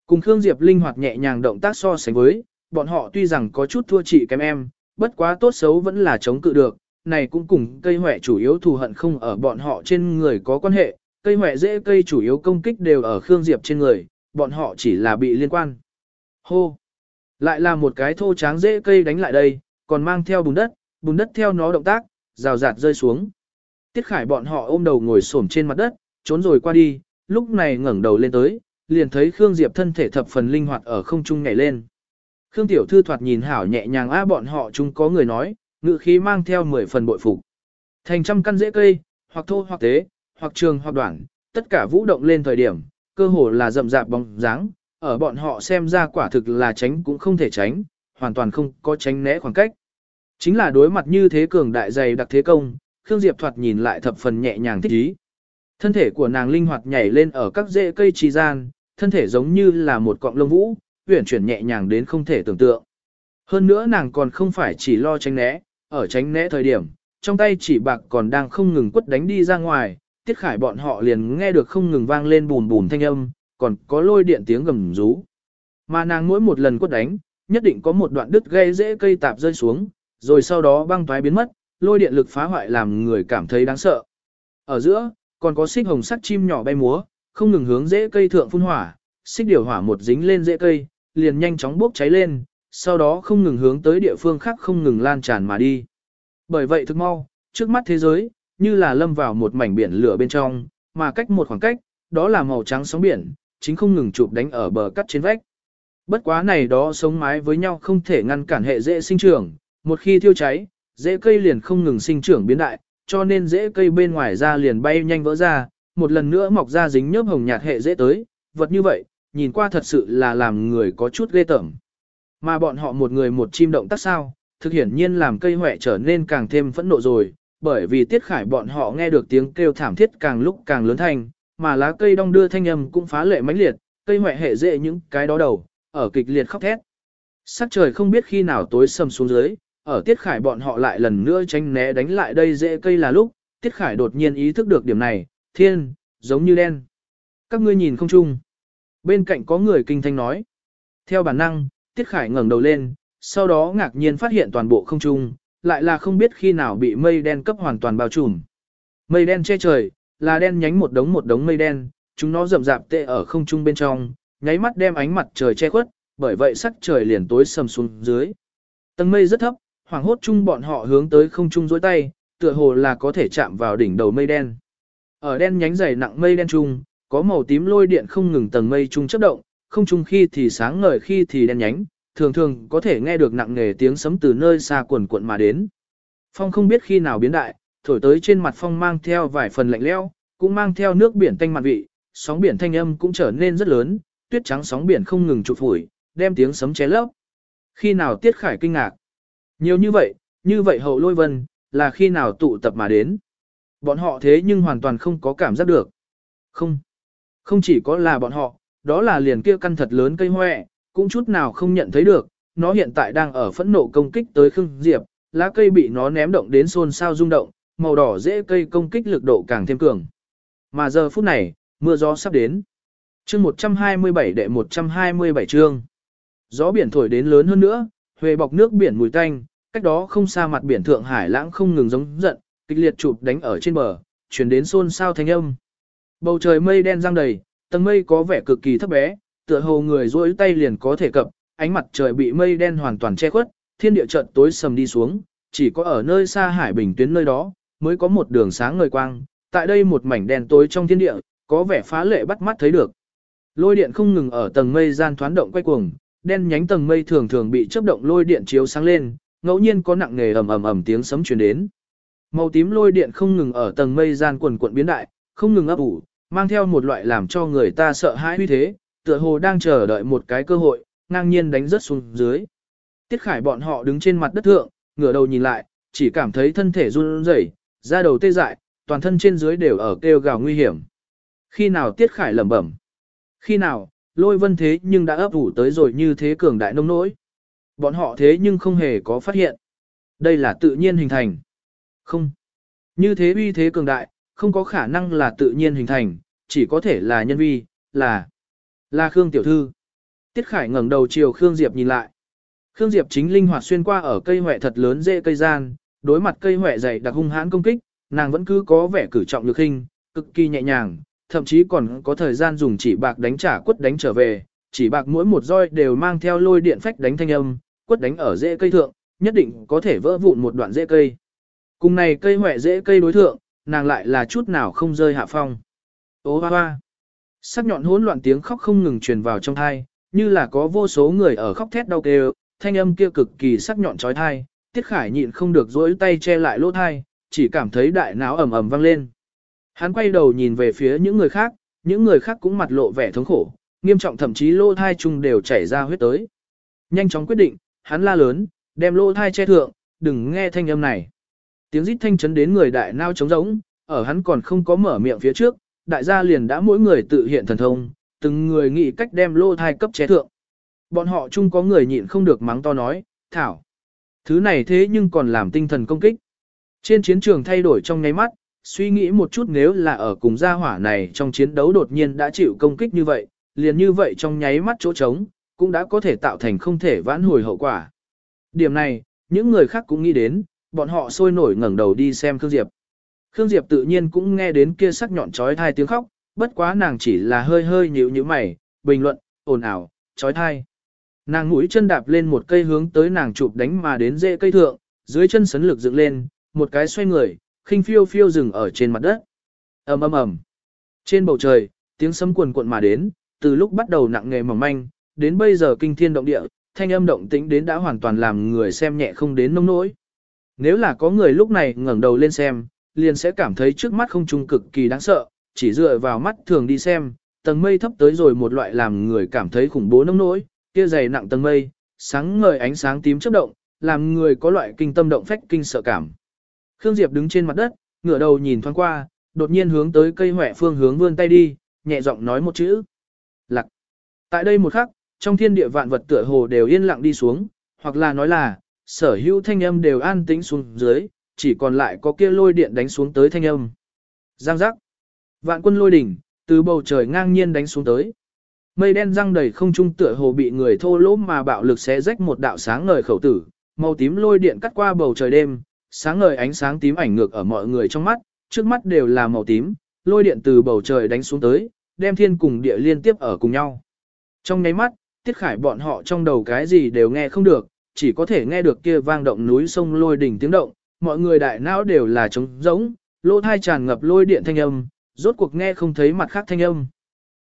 Cùng Khương Diệp linh hoạt nhẹ nhàng động tác so sánh với, bọn họ tuy rằng có chút thua chị kém em, bất quá tốt xấu vẫn là chống cự được, này cũng cùng cây hỏe chủ yếu thù hận không ở bọn họ trên người có quan hệ, cây hỏe dễ cây chủ yếu công kích đều ở Khương Diệp trên người, bọn họ chỉ là bị liên quan. Hô! Lại là một cái thô tráng dễ cây đánh lại đây, còn mang theo bùn đất, bùn đất theo nó động tác, rào rạt rơi xuống. Tiết Khải bọn họ ôm đầu ngồi xổm trên mặt đất, trốn rồi qua đi, lúc này ngẩng đầu lên tới, liền thấy Khương Diệp thân thể thập phần linh hoạt ở không trung nhảy lên. Khương Tiểu Thư thoạt nhìn hảo nhẹ nhàng á bọn họ chung có người nói, ngự khí mang theo 10 phần bội phục. Thành trăm căn rễ cây, hoặc thô hoặc tế, hoặc trường hoặc đoạn, tất cả vũ động lên thời điểm, cơ hồ là rậm rạp bóng dáng, ở bọn họ xem ra quả thực là tránh cũng không thể tránh, hoàn toàn không có tránh né khoảng cách. Chính là đối mặt như thế cường đại dày đặc thế công, Khương Diệp thoạt nhìn lại thập phần nhẹ nhàng thích ý. Thân thể của nàng linh hoạt nhảy lên ở các rễ cây trì gian, thân thể giống như là một cọng lông vũ, uyển chuyển nhẹ nhàng đến không thể tưởng tượng. Hơn nữa nàng còn không phải chỉ lo tránh né, ở tránh né thời điểm, trong tay chỉ bạc còn đang không ngừng quất đánh đi ra ngoài, tiết khải bọn họ liền nghe được không ngừng vang lên bùn bùn thanh âm, còn có lôi điện tiếng gầm rú. Mà nàng mỗi một lần quất đánh, nhất định có một đoạn đứt gây dễ cây tạp rơi xuống, rồi sau đó băng toái biến mất, lôi điện lực phá hoại làm người cảm thấy đáng sợ. Ở giữa, còn có xích hồng sắt chim nhỏ bay múa, không ngừng hướng rễ cây thượng phun hỏa, xích điều hỏa một dính lên rễ cây, liền nhanh chóng bốc cháy lên, sau đó không ngừng hướng tới địa phương khác không ngừng lan tràn mà đi. Bởi vậy thực mau, trước mắt thế giới, như là lâm vào một mảnh biển lửa bên trong, mà cách một khoảng cách, đó là màu trắng sóng biển, chính không ngừng chụp đánh ở bờ cắt trên vách. Bất quá này đó sống mái với nhau không thể ngăn cản hệ dễ sinh trưởng, một khi thiêu cháy, dễ cây liền không ngừng sinh trưởng biến đại, cho nên dễ cây bên ngoài ra liền bay nhanh vỡ ra, một lần nữa mọc ra dính nhớp hồng nhạt hệ dễ tới, vật như vậy, nhìn qua thật sự là làm người có chút ghê tởm. Mà bọn họ một người một chim động tác sao, thực hiển nhiên làm cây huệ trở nên càng thêm phẫn nộ rồi, bởi vì tiết khải bọn họ nghe được tiếng kêu thảm thiết càng lúc càng lớn thanh, mà lá cây đong đưa thanh âm cũng phá lệ mãnh liệt, cây huệ hệ dễ những cái đó đầu, ở kịch liệt khóc thét. Sắc trời không biết khi nào tối sầm xuống dưới, ở tiết khải bọn họ lại lần nữa tránh né đánh lại đây dễ cây là lúc, tiết khải đột nhiên ý thức được điểm này, thiên, giống như đen. Các ngươi nhìn không chung. Bên cạnh có người kinh thanh nói. Theo bản năng, tiết khải ngẩng đầu lên, sau đó ngạc nhiên phát hiện toàn bộ không trung, lại là không biết khi nào bị mây đen cấp hoàn toàn bao trùm. Mây đen che trời, là đen nhánh một đống một đống mây đen, chúng nó rậm rạp tệ ở không trung bên trong, nháy mắt đem ánh mặt trời che khuất, bởi vậy sắc trời liền tối sầm xuống dưới. Tầng mây rất thấp, hoàng hốt chung bọn họ hướng tới không trung dối tay, tựa hồ là có thể chạm vào đỉnh đầu mây đen. Ở đen nhánh dày nặng mây đen trung, có màu tím lôi điện không ngừng tầng mây trung chớp động, không trung khi thì sáng ngời khi thì đen nhánh, thường thường có thể nghe được nặng nề tiếng sấm từ nơi xa quần cuộn mà đến. Phong không biết khi nào biến đại, thổi tới trên mặt phong mang theo vài phần lạnh lẽo, cũng mang theo nước biển tanh mặt vị, sóng biển thanh âm cũng trở nên rất lớn, tuyết trắng sóng biển không ngừng chụp phủi, đem tiếng sấm ché lấp. Khi nào Tiết Khải kinh ngạc? Nhiều như vậy, như vậy hậu lôi vân, là khi nào tụ tập mà đến? Bọn họ thế nhưng hoàn toàn không có cảm giác được. Không. Không chỉ có là bọn họ, đó là liền kia căn thật lớn cây hoẹ, cũng chút nào không nhận thấy được, nó hiện tại đang ở phẫn nộ công kích tới Khương Diệp, lá cây bị nó ném động đến xôn xao rung động, màu đỏ dễ cây công kích lực độ càng thêm cường. Mà giờ phút này, mưa gió sắp đến. Chương 127 đệ 127 chương. Gió biển thổi đến lớn hơn nữa, huề bọc nước biển mùi tanh, cách đó không xa mặt biển Thượng Hải lãng không ngừng giống giận, kịch liệt chụp đánh ở trên bờ, chuyển đến xôn xao thanh âm. Bầu trời mây đen răng đầy, tầng mây có vẻ cực kỳ thấp bé, tựa hồ người duỗi tay liền có thể cập, ánh mặt trời bị mây đen hoàn toàn che khuất, thiên địa chợt tối sầm đi xuống, chỉ có ở nơi xa hải bình tuyến nơi đó, mới có một đường sáng ngời quang, tại đây một mảnh đen tối trong thiên địa, có vẻ phá lệ bắt mắt thấy được. Lôi điện không ngừng ở tầng mây gian thoán động quay cuồng, đen nhánh tầng mây thường thường bị chớp động lôi điện chiếu sáng lên, ngẫu nhiên có nặng nề ầm ầm ầm tiếng sấm truyền đến. Màu tím lôi điện không ngừng ở tầng mây gian quần cuộn biến đại, không ngừng ấp ủ, mang theo một loại làm cho người ta sợ hãi uy thế, tựa hồ đang chờ đợi một cái cơ hội, ngang nhiên đánh rớt xuống dưới. Tiết Khải bọn họ đứng trên mặt đất thượng, ngửa đầu nhìn lại, chỉ cảm thấy thân thể run rẩy, da đầu tê dại, toàn thân trên dưới đều ở kêu gào nguy hiểm. Khi nào Tiết Khải lẩm bẩm? Khi nào, lôi vân thế nhưng đã ấp ủ tới rồi như thế cường đại nông nỗi. Bọn họ thế nhưng không hề có phát hiện. Đây là tự nhiên hình thành. Không. Như thế uy thế cường đại, không có khả năng là tự nhiên hình thành, chỉ có thể là nhân vi, là, là Khương Tiểu Thư. Tiết Khải ngẩng đầu chiều Khương Diệp nhìn lại. Khương Diệp chính linh hoạt xuyên qua ở cây hoẹ thật lớn dễ cây gian, đối mặt cây hoẹ dày đặc hung hãn công kích, nàng vẫn cứ có vẻ cử trọng lực hình, cực kỳ nhẹ nhàng, thậm chí còn có thời gian dùng chỉ bạc đánh trả quất đánh trở về, chỉ bạc mỗi một roi đều mang theo lôi điện phách đánh thanh âm, quất đánh ở rễ cây thượng, nhất định có thể vỡ vụn một đoạn rễ cây. Cùng này cây hỏe dễ cây đối thượng, nàng lại là chút nào không rơi hạ phong. Ô hoa hoa. Sắc nhọn hỗn loạn tiếng khóc không ngừng truyền vào trong thai, như là có vô số người ở khóc thét đau kêu, thanh âm kia cực kỳ sắc nhọn trói thai, Tiết Khải nhịn không được dối tay che lại lỗ thai, chỉ cảm thấy đại não ầm ầm vang lên. Hắn quay đầu nhìn về phía những người khác, những người khác cũng mặt lộ vẻ thống khổ, nghiêm trọng thậm chí lỗ thai chung đều chảy ra huyết tới. Nhanh chóng quyết định, hắn la lớn, đem lỗ thai che thượng, đừng nghe thanh âm này. Tiếng rít thanh chấn đến người đại nao trống rỗng, ở hắn còn không có mở miệng phía trước, đại gia liền đã mỗi người tự hiện thần thông, từng người nghĩ cách đem lô thai cấp chế thượng. Bọn họ chung có người nhịn không được mắng to nói, thảo. Thứ này thế nhưng còn làm tinh thần công kích. Trên chiến trường thay đổi trong nháy mắt, suy nghĩ một chút nếu là ở cùng gia hỏa này trong chiến đấu đột nhiên đã chịu công kích như vậy, liền như vậy trong nháy mắt chỗ trống, cũng đã có thể tạo thành không thể vãn hồi hậu quả. Điểm này, những người khác cũng nghĩ đến, bọn họ sôi nổi ngẩng đầu đi xem Khương Diệp. Khương Diệp tự nhiên cũng nghe đến kia sắc nhọn trói thai tiếng khóc, bất quá nàng chỉ là hơi hơi nhíu nhíu mày, bình luận, ồn ào, trói thai. Nàng mũi chân đạp lên một cây hướng tới nàng chụp đánh mà đến dễ cây thượng, dưới chân sấn lực dựng lên, một cái xoay người, khinh phiêu phiêu dừng ở trên mặt đất. ầm ầm ầm. Trên bầu trời, tiếng sấm cuồn cuộn mà đến, từ lúc bắt đầu nặng nghề mỏng manh, đến bây giờ kinh thiên động địa, thanh âm động tĩnh đến đã hoàn toàn làm người xem nhẹ không đến nông nỗi. Nếu là có người lúc này ngẩng đầu lên xem, liền sẽ cảm thấy trước mắt không trung cực kỳ đáng sợ, chỉ dựa vào mắt thường đi xem, tầng mây thấp tới rồi một loại làm người cảm thấy khủng bố nông nỗi, kia dày nặng tầng mây, sáng ngời ánh sáng tím chớp động, làm người có loại kinh tâm động phách kinh sợ cảm. Khương Diệp đứng trên mặt đất, ngửa đầu nhìn thoáng qua, đột nhiên hướng tới cây hoẹ phương hướng vươn tay đi, nhẹ giọng nói một chữ. Lạc. Tại đây một khắc, trong thiên địa vạn vật tựa hồ đều yên lặng đi xuống, hoặc là nói là, sở hữu thanh âm đều an tĩnh xuống dưới, chỉ còn lại có kia lôi điện đánh xuống tới thanh âm. Giang giác. Vạn quân lôi đỉnh, từ bầu trời ngang nhiên đánh xuống tới. Mây đen răng đầy không trung tựa hồ bị người thô lỗ mà bạo lực xé rách một đạo sáng ngời khẩu tử, màu tím lôi điện cắt qua bầu trời đêm, sáng ngời ánh sáng tím ảnh ngược ở mọi người trong mắt, trước mắt đều là màu tím, lôi điện từ bầu trời đánh xuống tới, đem thiên cùng địa liên tiếp ở cùng nhau. Trong nháy mắt, Tiết Khải bọn họ trong đầu cái gì đều nghe không được, chỉ có thể nghe được kia vang động núi sông lôi đỉnh tiếng động, mọi người đại não đều là trống rỗng, lỗ thai tràn ngập lôi điện thanh âm, rốt cuộc nghe không thấy mặt khác thanh âm.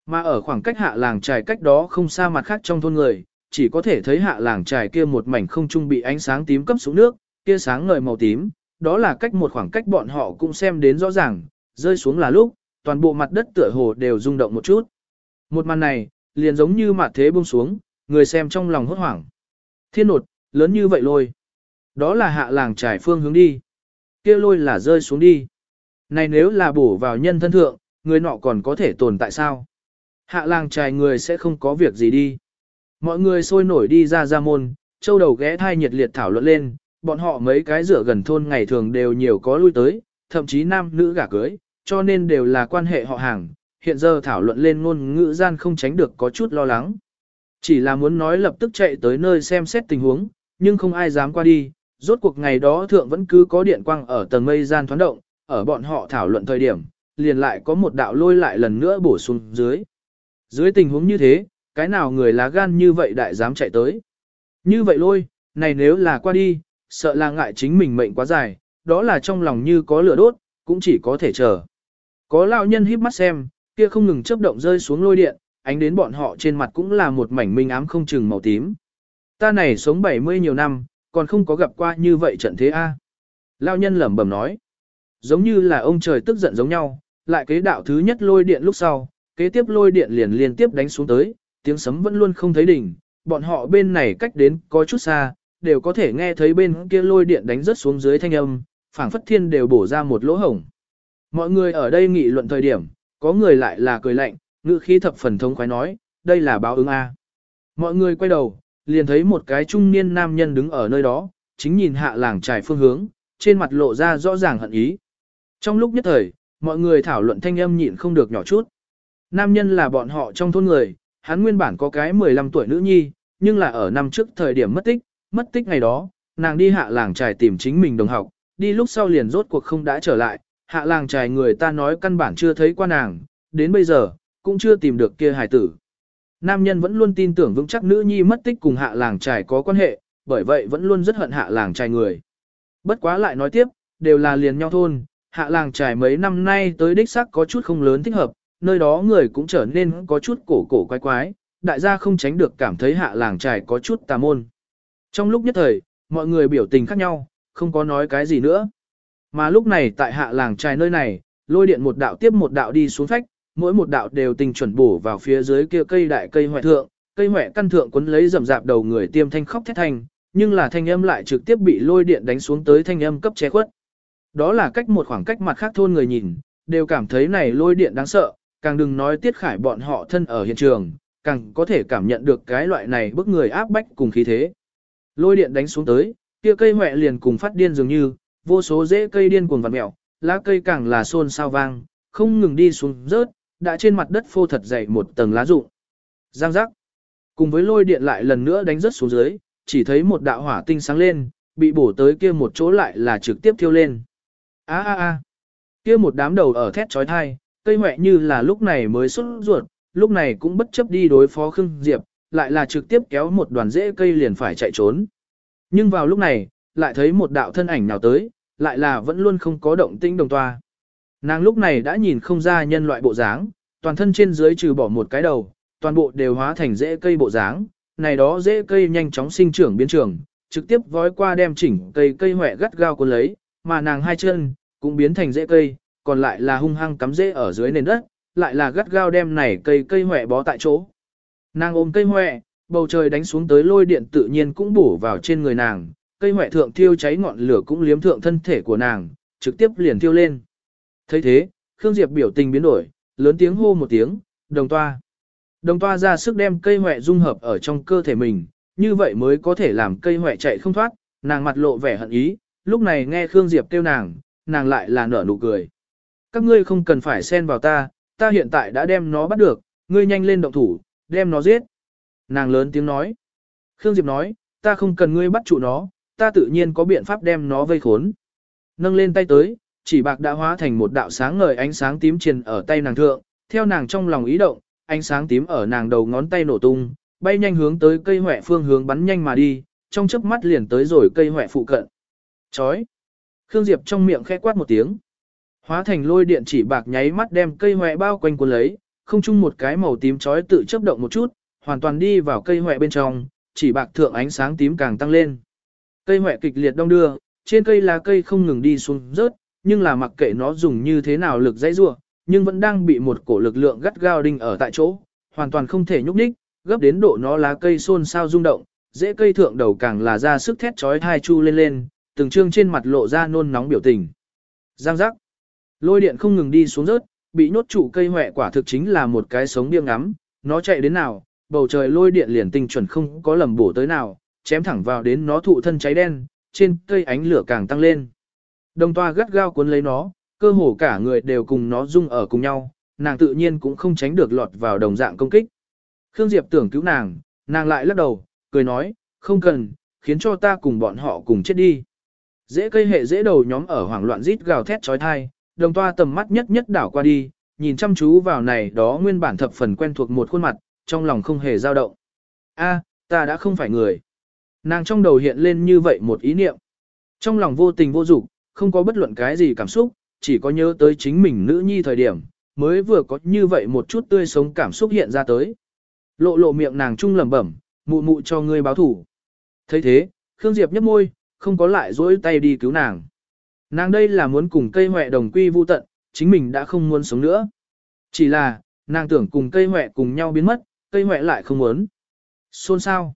Mà ở khoảng cách hạ làng trải cách đó không xa mặt khác trong thôn người, chỉ có thể thấy hạ làng trài kia một mảnh không trung bị ánh sáng tím cấp xuống nước, kia sáng ngời màu tím, đó là cách một khoảng cách bọn họ cũng xem đến rõ ràng, rơi xuống là lúc, toàn bộ mặt đất tựa hồ đều rung động một chút. Một màn này, liền giống như mặt thế buông xuống, người xem trong lòng hốt hoảng. Thiên nột, lớn như vậy lôi. Đó là hạ làng trải phương hướng đi. kia lôi là rơi xuống đi. Này nếu là bổ vào nhân thân thượng, người nọ còn có thể tồn tại sao? Hạ làng trải người sẽ không có việc gì đi. Mọi người sôi nổi đi ra ra môn, châu đầu ghé thai nhiệt liệt thảo luận lên, bọn họ mấy cái rửa gần thôn ngày thường đều nhiều có lui tới, thậm chí nam nữ gả cưới, cho nên đều là quan hệ họ hàng, hiện giờ thảo luận lên ngôn ngữ gian không tránh được có chút lo lắng. Chỉ là muốn nói lập tức chạy tới nơi xem xét tình huống, nhưng không ai dám qua đi, rốt cuộc ngày đó thượng vẫn cứ có điện quang ở tầng mây gian thoáng động, ở bọn họ thảo luận thời điểm, liền lại có một đạo lôi lại lần nữa bổ sung dưới. Dưới tình huống như thế, cái nào người lá gan như vậy đại dám chạy tới. Như vậy lôi, này nếu là qua đi, sợ là ngại chính mình mệnh quá dài, đó là trong lòng như có lửa đốt, cũng chỉ có thể chờ. Có lão nhân híp mắt xem, kia không ngừng chớp động rơi xuống lôi điện, ánh đến bọn họ trên mặt cũng là một mảnh minh ám không chừng màu tím. Ta này sống 70 nhiều năm, còn không có gặp qua như vậy trận thế a. Lão nhân lẩm bẩm nói, giống như là ông trời tức giận giống nhau, lại kế đạo thứ nhất lôi điện lúc sau, kế tiếp lôi điện liền liên tiếp đánh xuống tới, tiếng sấm vẫn luôn không thấy đỉnh, bọn họ bên này cách đến có chút xa, đều có thể nghe thấy bên kia lôi điện đánh rớt xuống dưới thanh âm, phảng phất thiên đều bổ ra một lỗ hổng. Mọi người ở đây nghị luận thời điểm, có người lại là cười lạnh, ngữ khí thập phần thống khoái nói, đây là báo ứng A. Mọi người quay đầu, liền thấy một cái trung niên nam nhân đứng ở nơi đó, chính nhìn hạ làng trải phương hướng, trên mặt lộ ra rõ ràng hận ý. Trong lúc nhất thời, mọi người thảo luận thanh âm nhịn không được nhỏ chút. Nam nhân là bọn họ trong thôn người, hắn nguyên bản có cái 15 tuổi nữ nhi, nhưng là ở năm trước thời điểm mất tích, mất tích ngày đó, nàng đi hạ làng trải tìm chính mình đồng học, đi lúc sau liền rốt cuộc không đã trở lại, hạ làng trải người ta nói căn bản chưa thấy qua nàng, đến bây giờ, cũng chưa tìm được kia hài tử. Nam nhân vẫn luôn tin tưởng vững chắc nữ nhi mất tích cùng hạ làng Trài có quan hệ, bởi vậy vẫn luôn rất hận hạ làng Trài người. Bất quá lại nói tiếp, đều là liền nhau thôn, hạ làng Trài mấy năm nay tới đích sắc có chút không lớn thích hợp, nơi đó người cũng trở nên có chút cổ cổ quái quái, đại gia không tránh được cảm thấy hạ làng Trài có chút tà môn. Trong lúc nhất thời, mọi người biểu tình khác nhau, không có nói cái gì nữa. Mà lúc này tại hạ làng trài nơi này, lôi điện một đạo tiếp một đạo đi xuống phách, mỗi một đạo đều tình chuẩn bổ vào phía dưới kia cây đại cây hoại thượng, cây hoại căn thượng quấn lấy rầm rạp đầu người tiêm thanh khóc thét thanh, nhưng là thanh âm lại trực tiếp bị lôi điện đánh xuống tới thanh âm cấp che khuất. Đó là cách một khoảng cách mặt khác thôn người nhìn, đều cảm thấy này lôi điện đáng sợ, càng đừng nói tiết khải bọn họ thân ở hiện trường, càng có thể cảm nhận được cái loại này bức người áp bách cùng khí thế. Lôi điện đánh xuống tới, kia cây hoẹ liền cùng phát điên dường như, vô số rễ cây điên cuồng vặn mèo, lá cây càng là xôn xao vang, không ngừng đi xuống rớt, đã trên mặt đất phô thật dày một tầng lá rụng. Giang giác. Cùng với lôi điện lại lần nữa đánh rớt xuống dưới, chỉ thấy một đạo hỏa tinh sáng lên, bị bổ tới kia một chỗ lại là trực tiếp thiêu lên. A a a. Kia một đám đầu ở thét chói tai, cây hoẹ như là lúc này mới xuất ruột, lúc này cũng bất chấp đi đối phó Khương Diệp, lại là trực tiếp kéo một đoàn rễ cây liền phải chạy trốn. Nhưng vào lúc này, lại thấy một đạo thân ảnh nào tới, lại là vẫn luôn không có động tĩnh đồng toa. Nàng lúc này đã nhìn không ra nhân loại bộ dáng, toàn thân trên dưới trừ bỏ một cái đầu, toàn bộ đều hóa thành rễ cây bộ dáng, này đó rễ cây nhanh chóng sinh trưởng biến trưởng, trực tiếp vói qua đem chỉnh cây cây hoẹ gắt gao cuốn lấy, mà nàng hai chân cũng biến thành rễ cây, còn lại là hung hăng cắm rễ ở dưới nền đất, lại là gắt gao đem này cây cây hoẹ bó tại chỗ. Nàng ôm cây hoẹ, bầu trời đánh xuống tới lôi điện tự nhiên cũng bổ vào trên người nàng, cây hoẹ thượng thiêu cháy ngọn lửa cũng liếm thượng thân thể của nàng, trực tiếp liền thiêu lên thấy thế, Khương Diệp biểu tình biến đổi, lớn tiếng hô một tiếng, đồng toa. Đồng toa ra sức đem cây hoẹ dung hợp ở trong cơ thể mình, như vậy mới có thể làm cây hoẹ chạy không thoát, nàng mặt lộ vẻ hận ý, lúc này nghe Khương Diệp kêu nàng, nàng lại là nở nụ cười. Các ngươi không cần phải xen vào ta, ta hiện tại đã đem nó bắt được, ngươi nhanh lên động thủ, đem nó giết. Nàng lớn tiếng nói. Khương Diệp nói, ta không cần ngươi bắt trụ nó, ta tự nhiên có biện pháp đem nó vây khốn. Nâng lên tay tới, chỉ bạc đã hóa thành một đạo sáng ngời ánh sáng tím triền ở tay nàng thượng, theo nàng trong lòng ý động, ánh sáng tím ở nàng đầu ngón tay nổ tung, bay nhanh hướng tới cây hỏe phương hướng bắn nhanh mà đi, trong chớp mắt liền tới rồi cây hỏe phụ cận. Chói! Khương Diệp trong miệng khẽ quát một tiếng. Hóa thành lôi điện chỉ bạc nháy mắt đem cây hỏe bao quanh cuốn lấy, không chung một cái màu tím chói tự chớp động một chút, hoàn toàn đi vào cây hoẹ bên trong, chỉ bạc thượng ánh sáng tím càng tăng lên. Cây hoẹ kịch liệt đông đưa, trên cây lá cây không ngừng đi xuống rớt, nhưng là mặc kệ nó dùng như thế nào lực dãy rua, nhưng vẫn đang bị một cổ lực lượng gắt gao đinh ở tại chỗ, hoàn toàn không thể nhúc nhích, gấp đến độ nó lá cây xôn xao rung động, dễ cây thượng đầu càng là ra sức thét chói thai chu lên lên, từng trương trên mặt lộ ra nôn nóng biểu tình. Giang giác. Lôi điện không ngừng đi xuống rớt, bị nhốt trụ cây hoẹ quả thực chính là một cái sống điên ngắm, nó chạy đến nào, bầu trời lôi điện liền tinh chuẩn không có lầm bổ tới nào, chém thẳng vào đến nó thụ thân cháy đen, trên cây ánh lửa càng tăng lên. Đồng toa gắt gao cuốn lấy nó, cơ hồ cả người đều cùng nó dung ở cùng nhau, nàng tự nhiên cũng không tránh được lọt vào đồng dạng công kích. Khương Diệp tưởng cứu nàng, nàng lại lắc đầu, cười nói, không cần, khiến cho ta cùng bọn họ cùng chết đi. Dễ cây hệ dễ đầu nhóm ở hoảng loạn rít gào thét trói thai, đồng toa tầm mắt nhất nhất đảo qua đi, nhìn chăm chú vào này đó nguyên bản thập phần quen thuộc một khuôn mặt, trong lòng không hề dao động. A, ta đã không phải người. Nàng trong đầu hiện lên như vậy một ý niệm. Trong lòng vô tình vô dục, không có bất luận cái gì cảm xúc, chỉ có nhớ tới chính mình nữ nhi thời điểm, mới vừa có như vậy một chút tươi sống cảm xúc hiện ra tới. Lộ lộ miệng nàng trung lẩm bẩm, mụ mụ cho ngươi báo thủ. thấy thế, Khương Diệp nhấp môi, không có lại dỗi tay đi cứu nàng. Nàng đây là muốn cùng cây hoẹ đồng quy vu tận, chính mình đã không muốn sống nữa. Chỉ là, nàng tưởng cùng cây hoẹ cùng nhau biến mất, cây hoẹ lại không muốn. Xôn sao?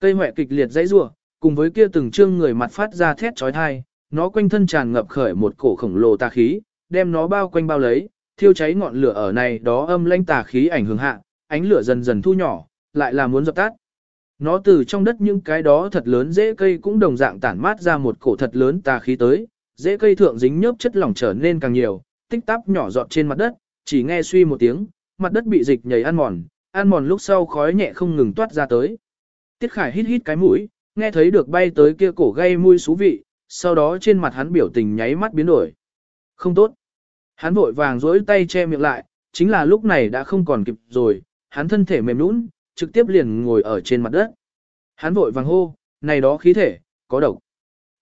Cây hoẹ kịch liệt dãy rủa, cùng với kia từng trương người mặt phát ra thét chói tai, nó quanh thân tràn ngập khởi một cổ khổng lồ tà khí, đem nó bao quanh bao lấy, thiêu cháy ngọn lửa ở này đó âm lãnh tà khí ảnh hưởng hạ, ánh lửa dần dần thu nhỏ, lại là muốn dập tắt. Nó từ trong đất những cái đó thật lớn dễ cây cũng đồng dạng tản mát ra một cổ thật lớn tà khí tới, dễ cây thượng dính nhớp chất lỏng trở nên càng nhiều, tích tắp nhỏ giọt trên mặt đất, chỉ nghe suy một tiếng, mặt đất bị dịch nhảy ăn mòn, ăn mòn lúc sau khói nhẹ không ngừng toát ra tới. Tiết Khải hít hít cái mũi, nghe thấy được bay tới kia cổ gây mùi xú vị, sau đó trên mặt hắn biểu tình nháy mắt biến đổi. Không tốt. Hắn vội vàng rỗi tay che miệng lại, chính là lúc này đã không còn kịp rồi, hắn thân thể mềm nũng, trực tiếp liền ngồi ở trên mặt đất. Hắn vội vàng hô, này đó khí thể, có độc.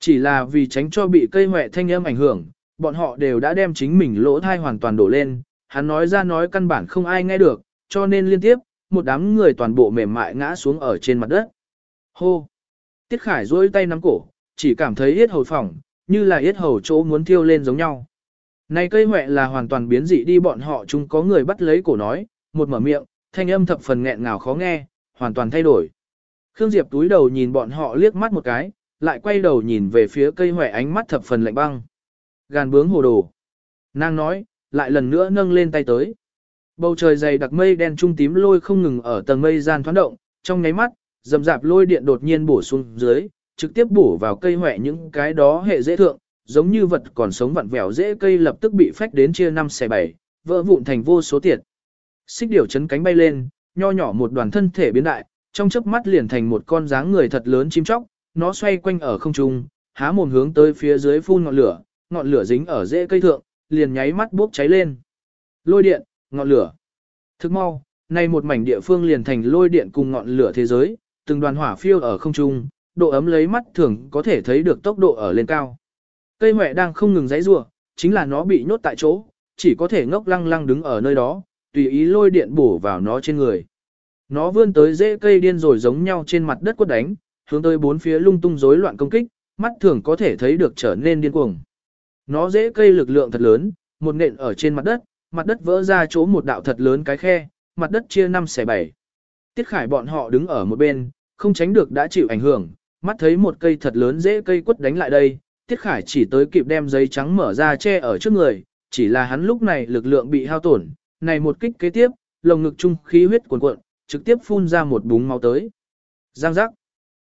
Chỉ là vì tránh cho bị cây hoẹ thanh âm ảnh hưởng, bọn họ đều đã đem chính mình lỗ thai hoàn toàn đổ lên, hắn nói ra nói căn bản không ai nghe được, cho nên liên tiếp, một đám người toàn bộ mềm mại ngã xuống ở trên mặt đất. Hô! Tiết Khải duỗi tay nắm cổ, chỉ cảm thấy yết hầu phỏng, như là yết hầu chỗ muốn thiêu lên giống nhau. Này cây huệ là hoàn toàn biến dị đi bọn họ chúng có người bắt lấy cổ nói, một mở miệng, thanh âm thập phần nghẹn ngào khó nghe, hoàn toàn thay đổi. Khương Diệp túi đầu nhìn bọn họ liếc mắt một cái, lại quay đầu nhìn về phía cây huệ ánh mắt thập phần lạnh băng. Gàn bướng hồ đồ. Nàng nói, lại lần nữa nâng lên tay tới. Bầu trời dày đặc mây đen trung tím lôi không ngừng ở tầng mây gian thoáng động, trong nháy mắt, dầm dạp lôi điện đột nhiên bổ xuống dưới, trực tiếp bổ vào cây hoẹ những cái đó hệ dễ thượng, giống như vật còn sống vặn vẹo dễ cây lập tức bị phách đến chia năm xẻ bảy, vỡ vụn thành vô số tiệt. Xích điểu chấn cánh bay lên, nho nhỏ một đoàn thân thể biến đại, trong chớp mắt liền thành một con dáng người thật lớn chim chóc, nó xoay quanh ở không trung, há mồm hướng tới phía dưới phun ngọn lửa, ngọn lửa dính ở rễ cây thượng, liền nháy mắt bốc cháy lên. Lôi điện, ngọn lửa. Thức mau, nay một mảnh địa phương liền thành lôi điện cùng ngọn lửa thế giới, từng đoàn hỏa phiêu ở không trung, độ ấm lấy mắt thường có thể thấy được tốc độ ở lên cao. Cây mẹ đang không ngừng giãy giụa, chính là nó bị nhốt tại chỗ, chỉ có thể ngốc lăng lăng đứng ở nơi đó, tùy ý lôi điện bổ vào nó trên người. Nó vươn tới rễ cây điên rồi giống nhau trên mặt đất quất đánh, hướng tới bốn phía lung tung rối loạn công kích, mắt thường có thể thấy được trở nên điên cuồng. Nó rễ cây lực lượng thật lớn, một nện ở trên mặt đất, mặt đất vỡ ra chỗ một đạo thật lớn cái khe, mặt đất chia năm xẻ bảy. Tiết Khải bọn họ đứng ở một bên, không tránh được đã chịu ảnh hưởng, mắt thấy một cây thật lớn dễ cây quất đánh lại đây, Tiết Khải chỉ tới kịp đem giấy trắng mở ra che ở trước người, chỉ là hắn lúc này lực lượng bị hao tổn, này một kích kế tiếp, lồng ngực trung khí huyết cuồn cuộn, trực tiếp phun ra một búng máu tới. Giang giác.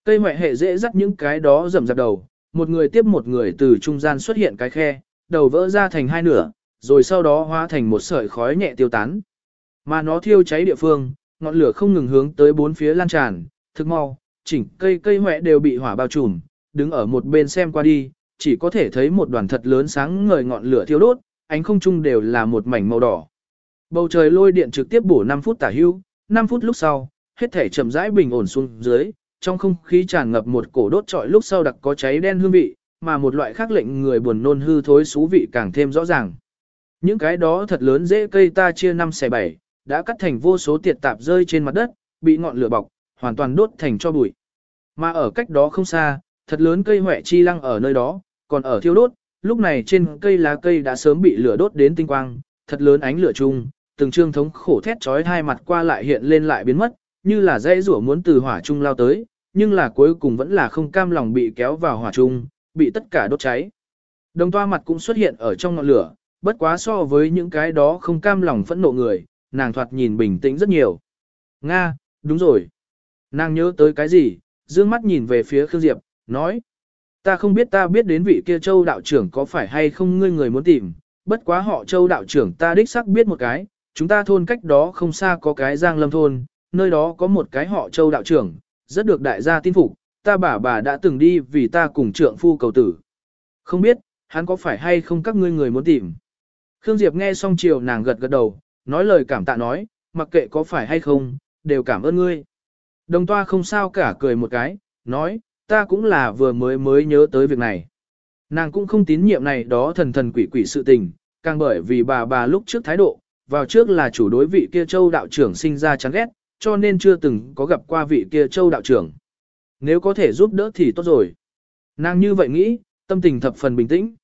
Cây ngoại hệ dễ dắt những cái đó rầm rạp đầu, một người tiếp một người từ trung gian xuất hiện cái khe, đầu vỡ ra thành hai nửa, rồi sau đó hóa thành một sợi khói nhẹ tiêu tán. Mà nó thiêu cháy địa phương, ngọn lửa không ngừng hướng tới bốn phía lan tràn, thực mau, chỉnh cây cây hoẹ đều bị hỏa bao trùm, đứng ở một bên xem qua đi, chỉ có thể thấy một đoàn thật lớn sáng ngời ngọn lửa thiêu đốt, ánh không trung đều là một mảnh màu đỏ. Bầu trời lôi điện trực tiếp bổ 5 phút tả hưu, 5 phút lúc sau, hết thể chậm rãi bình ổn xuống dưới, trong không khí tràn ngập một cổ đốt trọi lúc sau đặc có cháy đen hương vị, mà một loại khác lệnh người buồn nôn hư thối xú vị càng thêm rõ ràng. Những cái đó thật lớn dễ cây ta chia năm xẻ bảy, đã cắt thành vô số tiệt tạp rơi trên mặt đất, bị ngọn lửa bọc, hoàn toàn đốt thành cho bụi. Mà ở cách đó không xa, thật lớn cây huệ chi lăng ở nơi đó, còn ở thiêu đốt, lúc này trên cây lá cây đã sớm bị lửa đốt đến tinh quang, thật lớn ánh lửa chung, từng trương thống khổ thét chói hai mặt qua lại hiện lên lại biến mất, như là dãy rủa muốn từ hỏa chung lao tới, nhưng là cuối cùng vẫn là không cam lòng bị kéo vào hỏa chung, bị tất cả đốt cháy. Đồng toa mặt cũng xuất hiện ở trong ngọn lửa, bất quá so với những cái đó không cam lòng phẫn nộ người, nàng thoạt nhìn bình tĩnh rất nhiều. Nga, đúng rồi. Nàng nhớ tới cái gì, dương mắt nhìn về phía Khương Diệp, nói. Ta không biết ta biết đến vị kia châu đạo trưởng có phải hay không ngươi người muốn tìm, bất quá họ châu đạo trưởng ta đích xác biết một cái, chúng ta thôn cách đó không xa có cái giang lâm thôn, nơi đó có một cái họ châu đạo trưởng, rất được đại gia tin phục, ta bà bà đã từng đi vì ta cùng trượng phu cầu tử. Không biết, hắn có phải hay không các ngươi người muốn tìm. Khương Diệp nghe xong chiều nàng gật gật đầu, nói lời cảm tạ nói, mặc kệ có phải hay không, đều cảm ơn ngươi. Đồng toa không sao cả cười một cái, nói, ta cũng là vừa mới mới nhớ tới việc này. Nàng cũng không tín nhiệm này đó thần thần quỷ quỷ sự tình, càng bởi vì bà bà lúc trước thái độ, vào trước là chủ đối vị kia châu đạo trưởng sinh ra chán ghét, cho nên chưa từng có gặp qua vị kia châu đạo trưởng. Nếu có thể giúp đỡ thì tốt rồi. Nàng như vậy nghĩ, tâm tình thập phần bình tĩnh.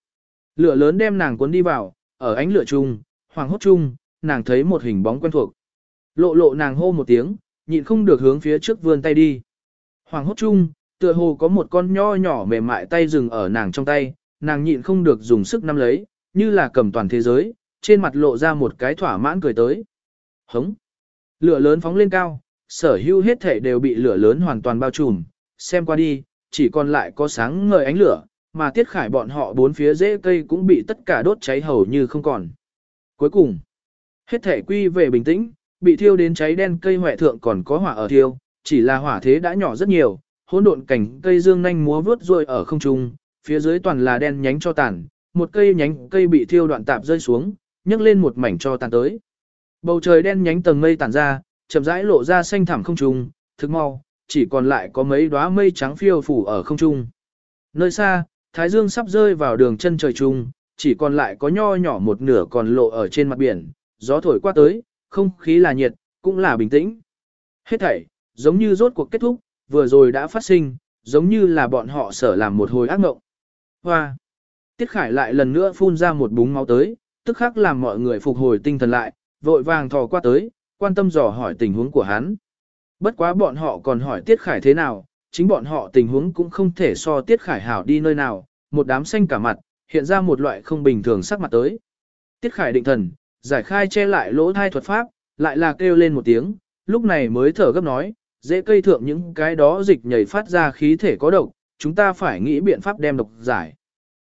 Lửa lớn đem nàng cuốn đi vào, ở ánh lửa chung, hoàng hốt chung, nàng thấy một hình bóng quen thuộc. Lộ lộ nàng hô một tiếng, nhịn không được hướng phía trước vươn tay đi. Hoàng hốt chung, tựa hồ có một con nho nhỏ mềm mại tay dừng ở nàng trong tay, nàng nhịn không được dùng sức nắm lấy, như là cầm toàn thế giới, trên mặt lộ ra một cái thỏa mãn cười tới. Hống! Lửa lớn phóng lên cao, sở hữu hết thể đều bị lửa lớn hoàn toàn bao trùm, xem qua đi, chỉ còn lại có sáng ngời ánh lửa, mà tiết khải bọn họ bốn phía rễ cây cũng bị tất cả đốt cháy hầu như không còn. Cuối cùng, hết thể quy về bình tĩnh, bị thiêu đến cháy đen cây hoại thượng còn có hỏa ở thiêu, chỉ là hỏa thế đã nhỏ rất nhiều, hỗn độn cảnh cây dương nhanh múa vướt rồi ở không trung, phía dưới toàn là đen nhánh cho tàn, một cây nhánh cây bị thiêu đoạn tạp rơi xuống, nhấc lên một mảnh cho tàn tới. Bầu trời đen nhánh tầng mây tản ra, chậm rãi lộ ra xanh thẳm không trung, thực mau, chỉ còn lại có mấy đóa mây trắng phiêu phủ ở không trung. Nơi xa, thái dương sắp rơi vào đường chân trời trung, chỉ còn lại có nho nhỏ một nửa còn lộ ở trên mặt biển, gió thổi qua tới, không khí là nhiệt, cũng là bình tĩnh. Hết thảy, giống như rốt cuộc kết thúc, vừa rồi đã phát sinh, giống như là bọn họ sở làm một hồi ác mộng. Hoa! Tiết Khải lại lần nữa phun ra một búng máu tới, tức khắc làm mọi người phục hồi tinh thần lại, vội vàng thò qua tới, quan tâm dò hỏi tình huống của hắn. Bất quá bọn họ còn hỏi Tiết Khải thế nào, chính bọn họ tình huống cũng không thể so Tiết Khải hảo đi nơi nào, một đám xanh cả mặt, hiện ra một loại không bình thường sắc mặt tới. Tiết Khải định thần, giải khai che lại lỗ thai thuật pháp, lại là kêu lên một tiếng, lúc này mới thở gấp nói, dễ cây thượng những cái đó dịch nhảy phát ra khí thể có độc, chúng ta phải nghĩ biện pháp đem độc giải.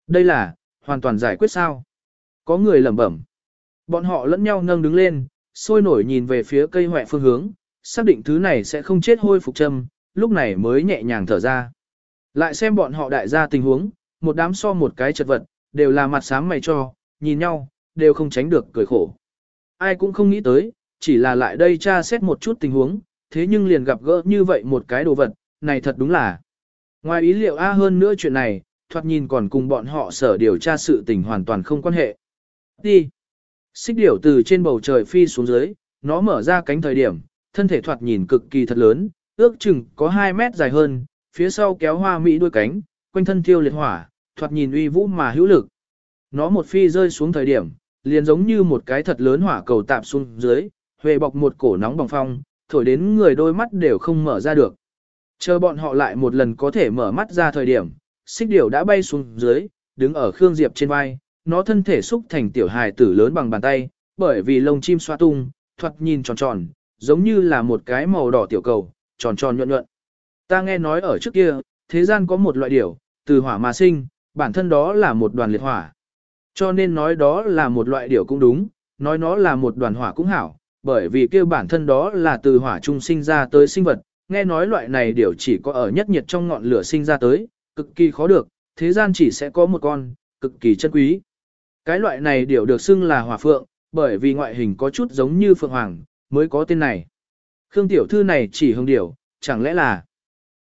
Đây là, hoàn toàn giải quyết sao? Có người lẩm bẩm. Bọn họ lẫn nhau nâng đứng lên, sôi nổi nhìn về phía cây hoẹ phương hướng, xác định thứ này sẽ không chết hôi phục châm, lúc này mới nhẹ nhàng thở ra. Lại xem bọn họ đại gia tình huống, một đám so một cái chật vật, đều là mặt sáng mày cho, nhìn nhau, đều không tránh được cười khổ. Ai cũng không nghĩ tới, chỉ là lại đây tra xét một chút tình huống, thế nhưng liền gặp gỡ như vậy một cái đồ vật, này thật đúng là. Ngoài ý liệu A hơn nữa chuyện này, thoạt nhìn còn cùng bọn họ sở điều tra sự tình hoàn toàn không quan hệ. Đi. Xích điểu từ trên bầu trời phi xuống dưới, nó mở ra cánh thời điểm, thân thể thoạt nhìn cực kỳ thật lớn, ước chừng có 2 mét dài hơn, phía sau kéo hoa mỹ đuôi cánh, quanh thân thiêu liệt hỏa, thoạt nhìn uy vũ mà hữu lực. Nó một phi rơi xuống thời điểm, liền giống như một cái thật lớn hỏa cầu tạp xuống dưới, huệ bọc một cổ nóng bỏng phong, thổi đến người đôi mắt đều không mở ra được. Chờ bọn họ lại một lần có thể mở mắt ra thời điểm, xích điểu đã bay xuống dưới, đứng ở Khương Diệp trên vai, nó thân thể xúc thành tiểu hài tử lớn bằng bàn tay, bởi vì lông chim xoa tung, thoạt nhìn tròn tròn, giống như là một cái màu đỏ tiểu cầu, tròn tròn nhuận nhuận. Ta nghe nói ở trước kia, thế gian có một loại điểu, từ hỏa mà sinh, bản thân đó là một đoàn liệt hỏa. Cho nên nói đó là một loại điểu cũng đúng, nói nó là một đoàn hỏa cũng hảo, bởi vì kêu bản thân đó là từ hỏa trung sinh ra tới sinh vật, nghe nói loại này điểu chỉ có ở nhất nhiệt trong ngọn lửa sinh ra tới, cực kỳ khó được, thế gian chỉ sẽ có một con, cực kỳ chân quý. Cái loại này điểu được xưng là hỏa phượng, bởi vì ngoại hình có chút giống như phượng hoàng, mới có tên này. Khương tiểu thư này chỉ hương điểu, chẳng lẽ là,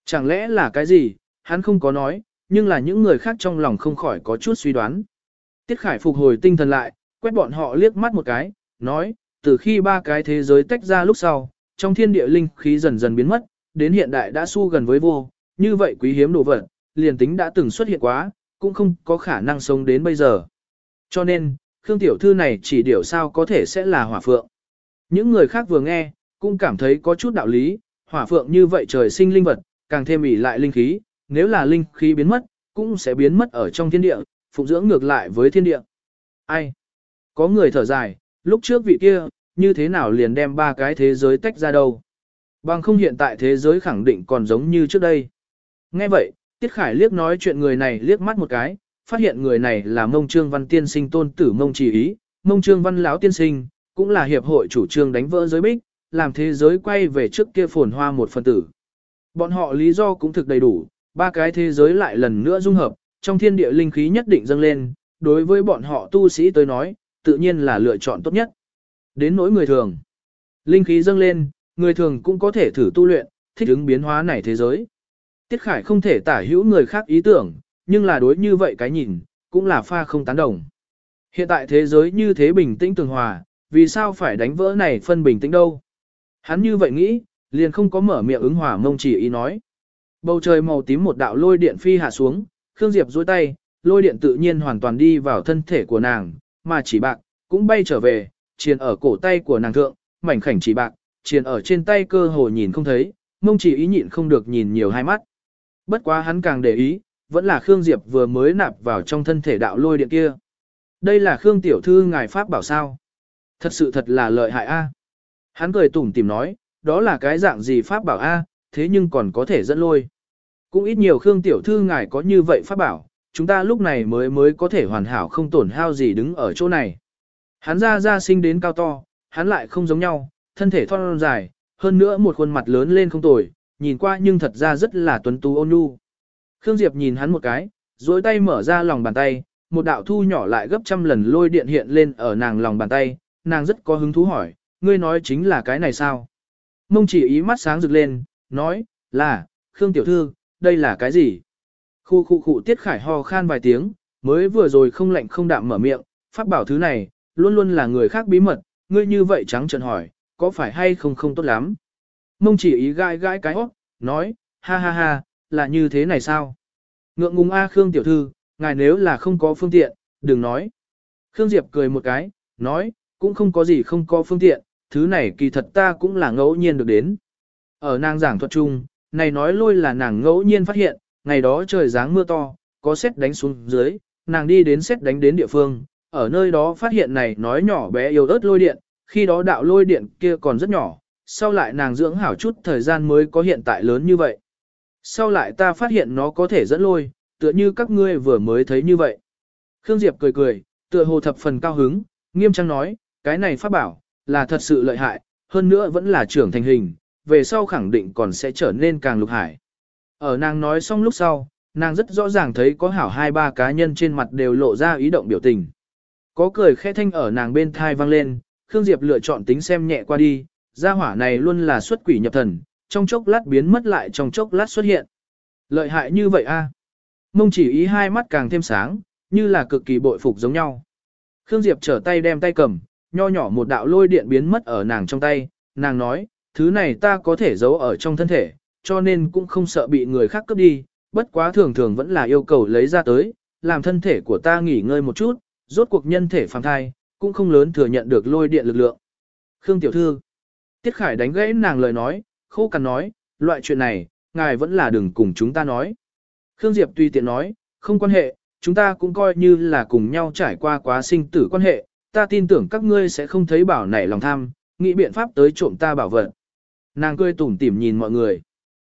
chẳng lẽ là cái gì, hắn không có nói, nhưng là những người khác trong lòng không khỏi có chút suy đoán. Tiết Khải phục hồi tinh thần lại, quét bọn họ liếc mắt một cái, nói, từ khi ba cái thế giới tách ra lúc sau, trong thiên địa linh khí dần dần biến mất, đến hiện đại đã su gần với vô, như vậy quý hiếm đồ vật, liền tính đã từng xuất hiện quá, cũng không có khả năng sống đến bây giờ. Cho nên, Khương Tiểu Thư này chỉ điều sao có thể sẽ là hỏa phượng. Những người khác vừa nghe, cũng cảm thấy có chút đạo lý, hỏa phượng như vậy trời sinh linh vật, càng thêm ỉ lại linh khí, nếu là linh khí biến mất, cũng sẽ biến mất ở trong thiên địa, phụng dưỡng ngược lại với thiên địa. Ai? Có người thở dài, lúc trước vị kia, như thế nào liền đem ba cái thế giới tách ra đâu? Bằng không hiện tại thế giới khẳng định còn giống như trước đây. Nghe vậy, Tiết Khải liếc nói chuyện người này liếc mắt một cái, phát hiện người này là Mông Trương Văn Tiên Sinh tôn tử Mông Chỉ Ý, Mông Trương Văn Lão Tiên Sinh, cũng là hiệp hội chủ trương đánh vỡ giới bích, làm thế giới quay về trước kia phồn hoa một phần tử. Bọn họ lý do cũng thực đầy đủ, ba cái thế giới lại lần nữa dung hợp, trong thiên địa linh khí nhất định dâng lên, đối với bọn họ tu sĩ tới nói, tự nhiên là lựa chọn tốt nhất. Đến nỗi người thường, linh khí dâng lên, người thường cũng có thể thử tu luyện, thích ứng biến hóa này thế giới. Tiết Khải không thể tả hữu người khác ý tưởng, nhưng là đối như vậy cái nhìn, cũng là pha không tán đồng. Hiện tại thế giới như thế bình tĩnh tường hòa, vì sao phải đánh vỡ này phân bình tĩnh đâu? Hắn như vậy nghĩ, liền không có mở miệng ứng hòa mông chỉ ý nói. Bầu trời màu tím một đạo lôi điện phi hạ xuống, Khương Diệp duỗi tay, lôi điện tự nhiên hoàn toàn đi vào thân thể của nàng, mà chỉ bạc, cũng bay trở về, chiền ở cổ tay của nàng thượng, mảnh khảnh chỉ bạc, chiền ở trên tay cơ hồ nhìn không thấy, mông chỉ ý nhịn không được nhìn nhiều hai mắt. Bất quá hắn càng để ý, vẫn là Khương Diệp vừa mới nạp vào trong thân thể đạo lôi điện kia. Đây là Khương Tiểu Thư ngài Pháp bảo sao. Thật sự thật là lợi hại a. Hắn cười tủm tìm nói, đó là cái dạng gì Pháp bảo a, thế nhưng còn có thể dẫn lôi. Cũng ít nhiều Khương Tiểu Thư ngài có như vậy Pháp bảo, chúng ta lúc này mới mới có thể hoàn hảo không tổn hao gì đứng ở chỗ này. Hắn ra ra sinh đến cao to, hắn lại không giống nhau, thân thể thon dài, hơn nữa một khuôn mặt lớn lên không tồi, nhìn qua nhưng thật ra rất là tuấn tú ôn nhu. Khương Diệp nhìn hắn một cái, duỗi tay mở ra lòng bàn tay, một đạo thu nhỏ lại gấp trăm lần lôi điện hiện lên ở nàng lòng bàn tay, nàng rất có hứng thú hỏi, ngươi nói chính là cái này sao? Mông chỉ ý mắt sáng rực lên, nói, là, Khương Tiểu Thư, đây là cái gì? Khu khu khu tiết khải ho khan vài tiếng, mới vừa rồi không lạnh không đạm mở miệng, phát bảo thứ này, luôn luôn là người khác bí mật, ngươi như vậy trắng trợn hỏi, có phải hay không không tốt lắm? Mông chỉ ý gai gai cái hót, nói, ha ha ha, là như thế này sao? Ngượng ngùng A Khương tiểu thư, ngài nếu là không có phương tiện, đừng nói. Khương Diệp cười một cái, nói, cũng không có gì không có phương tiện, thứ này kỳ thật ta cũng là ngẫu nhiên được đến. Ở nàng giảng thuật chung, này nói lôi là nàng ngẫu nhiên phát hiện, ngày đó trời giáng mưa to, có xét đánh xuống dưới, nàng đi đến xét đánh đến địa phương, ở nơi đó phát hiện này nói nhỏ bé yêu ớt lôi điện, khi đó đạo lôi điện kia còn rất nhỏ, sau lại nàng dưỡng hảo chút thời gian mới có hiện tại lớn như vậy. Sau lại ta phát hiện nó có thể dẫn lôi, tựa như các ngươi vừa mới thấy như vậy. Khương Diệp cười cười, tựa hồ thập phần cao hứng, nghiêm trang nói, cái này pháp bảo, là thật sự lợi hại, hơn nữa vẫn là trưởng thành hình, về sau khẳng định còn sẽ trở nên càng lục hải. Ở nàng nói xong lúc sau, nàng rất rõ ràng thấy có hảo hai ba cá nhân trên mặt đều lộ ra ý động biểu tình. Có cười khẽ thanh ở nàng bên thai vang lên, Khương Diệp lựa chọn tính xem nhẹ qua đi, gia hỏa này luôn là xuất quỷ nhập thần, trong chốc lát biến mất lại trong chốc lát xuất hiện. Lợi hại như vậy a. Mông chỉ ý hai mắt càng thêm sáng, như là cực kỳ bội phục giống nhau. Khương Diệp trở tay đem tay cầm, nho nhỏ một đạo lôi điện biến mất ở nàng trong tay, nàng nói, thứ này ta có thể giấu ở trong thân thể, cho nên cũng không sợ bị người khác cướp đi, bất quá thường thường vẫn là yêu cầu lấy ra tới, làm thân thể của ta nghỉ ngơi một chút, rốt cuộc nhân thể phàm thai, cũng không lớn thừa nhận được lôi điện lực lượng. Khương Tiểu Thư Tiết Khải đánh gãy nàng lời nói, khô cằn nói, loại chuyện này, ngài vẫn là đừng cùng chúng ta nói. Khương Diệp tùy tiện nói, không quan hệ, chúng ta cũng coi như là cùng nhau trải qua quá sinh tử quan hệ, ta tin tưởng các ngươi sẽ không thấy bảo nảy lòng tham, nghĩ biện pháp tới trộm ta bảo vật. Nàng cười tủm tỉm nhìn mọi người.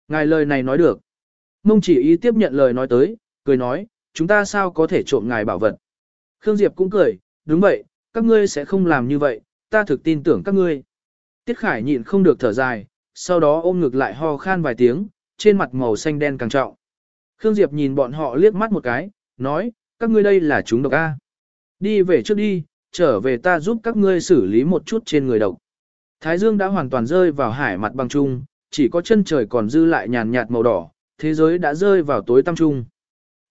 Ngài lời này nói được. Mông chỉ ý tiếp nhận lời nói tới, cười nói, chúng ta sao có thể trộm ngài bảo vật. Khương Diệp cũng cười, đúng vậy, các ngươi sẽ không làm như vậy, ta thực tin tưởng các ngươi. Tiết Khải nhịn không được thở dài, sau đó ôm ngực lại ho khan vài tiếng, trên mặt màu xanh đen càng trọng. Khương Diệp nhìn bọn họ liếc mắt một cái, nói, các ngươi đây là chúng độc A. Đi về trước đi, trở về ta giúp các ngươi xử lý một chút trên người độc. Thái dương đã hoàn toàn rơi vào hải mặt băng trung, chỉ có chân trời còn dư lại nhàn nhạt màu đỏ, thế giới đã rơi vào tối tăm trung.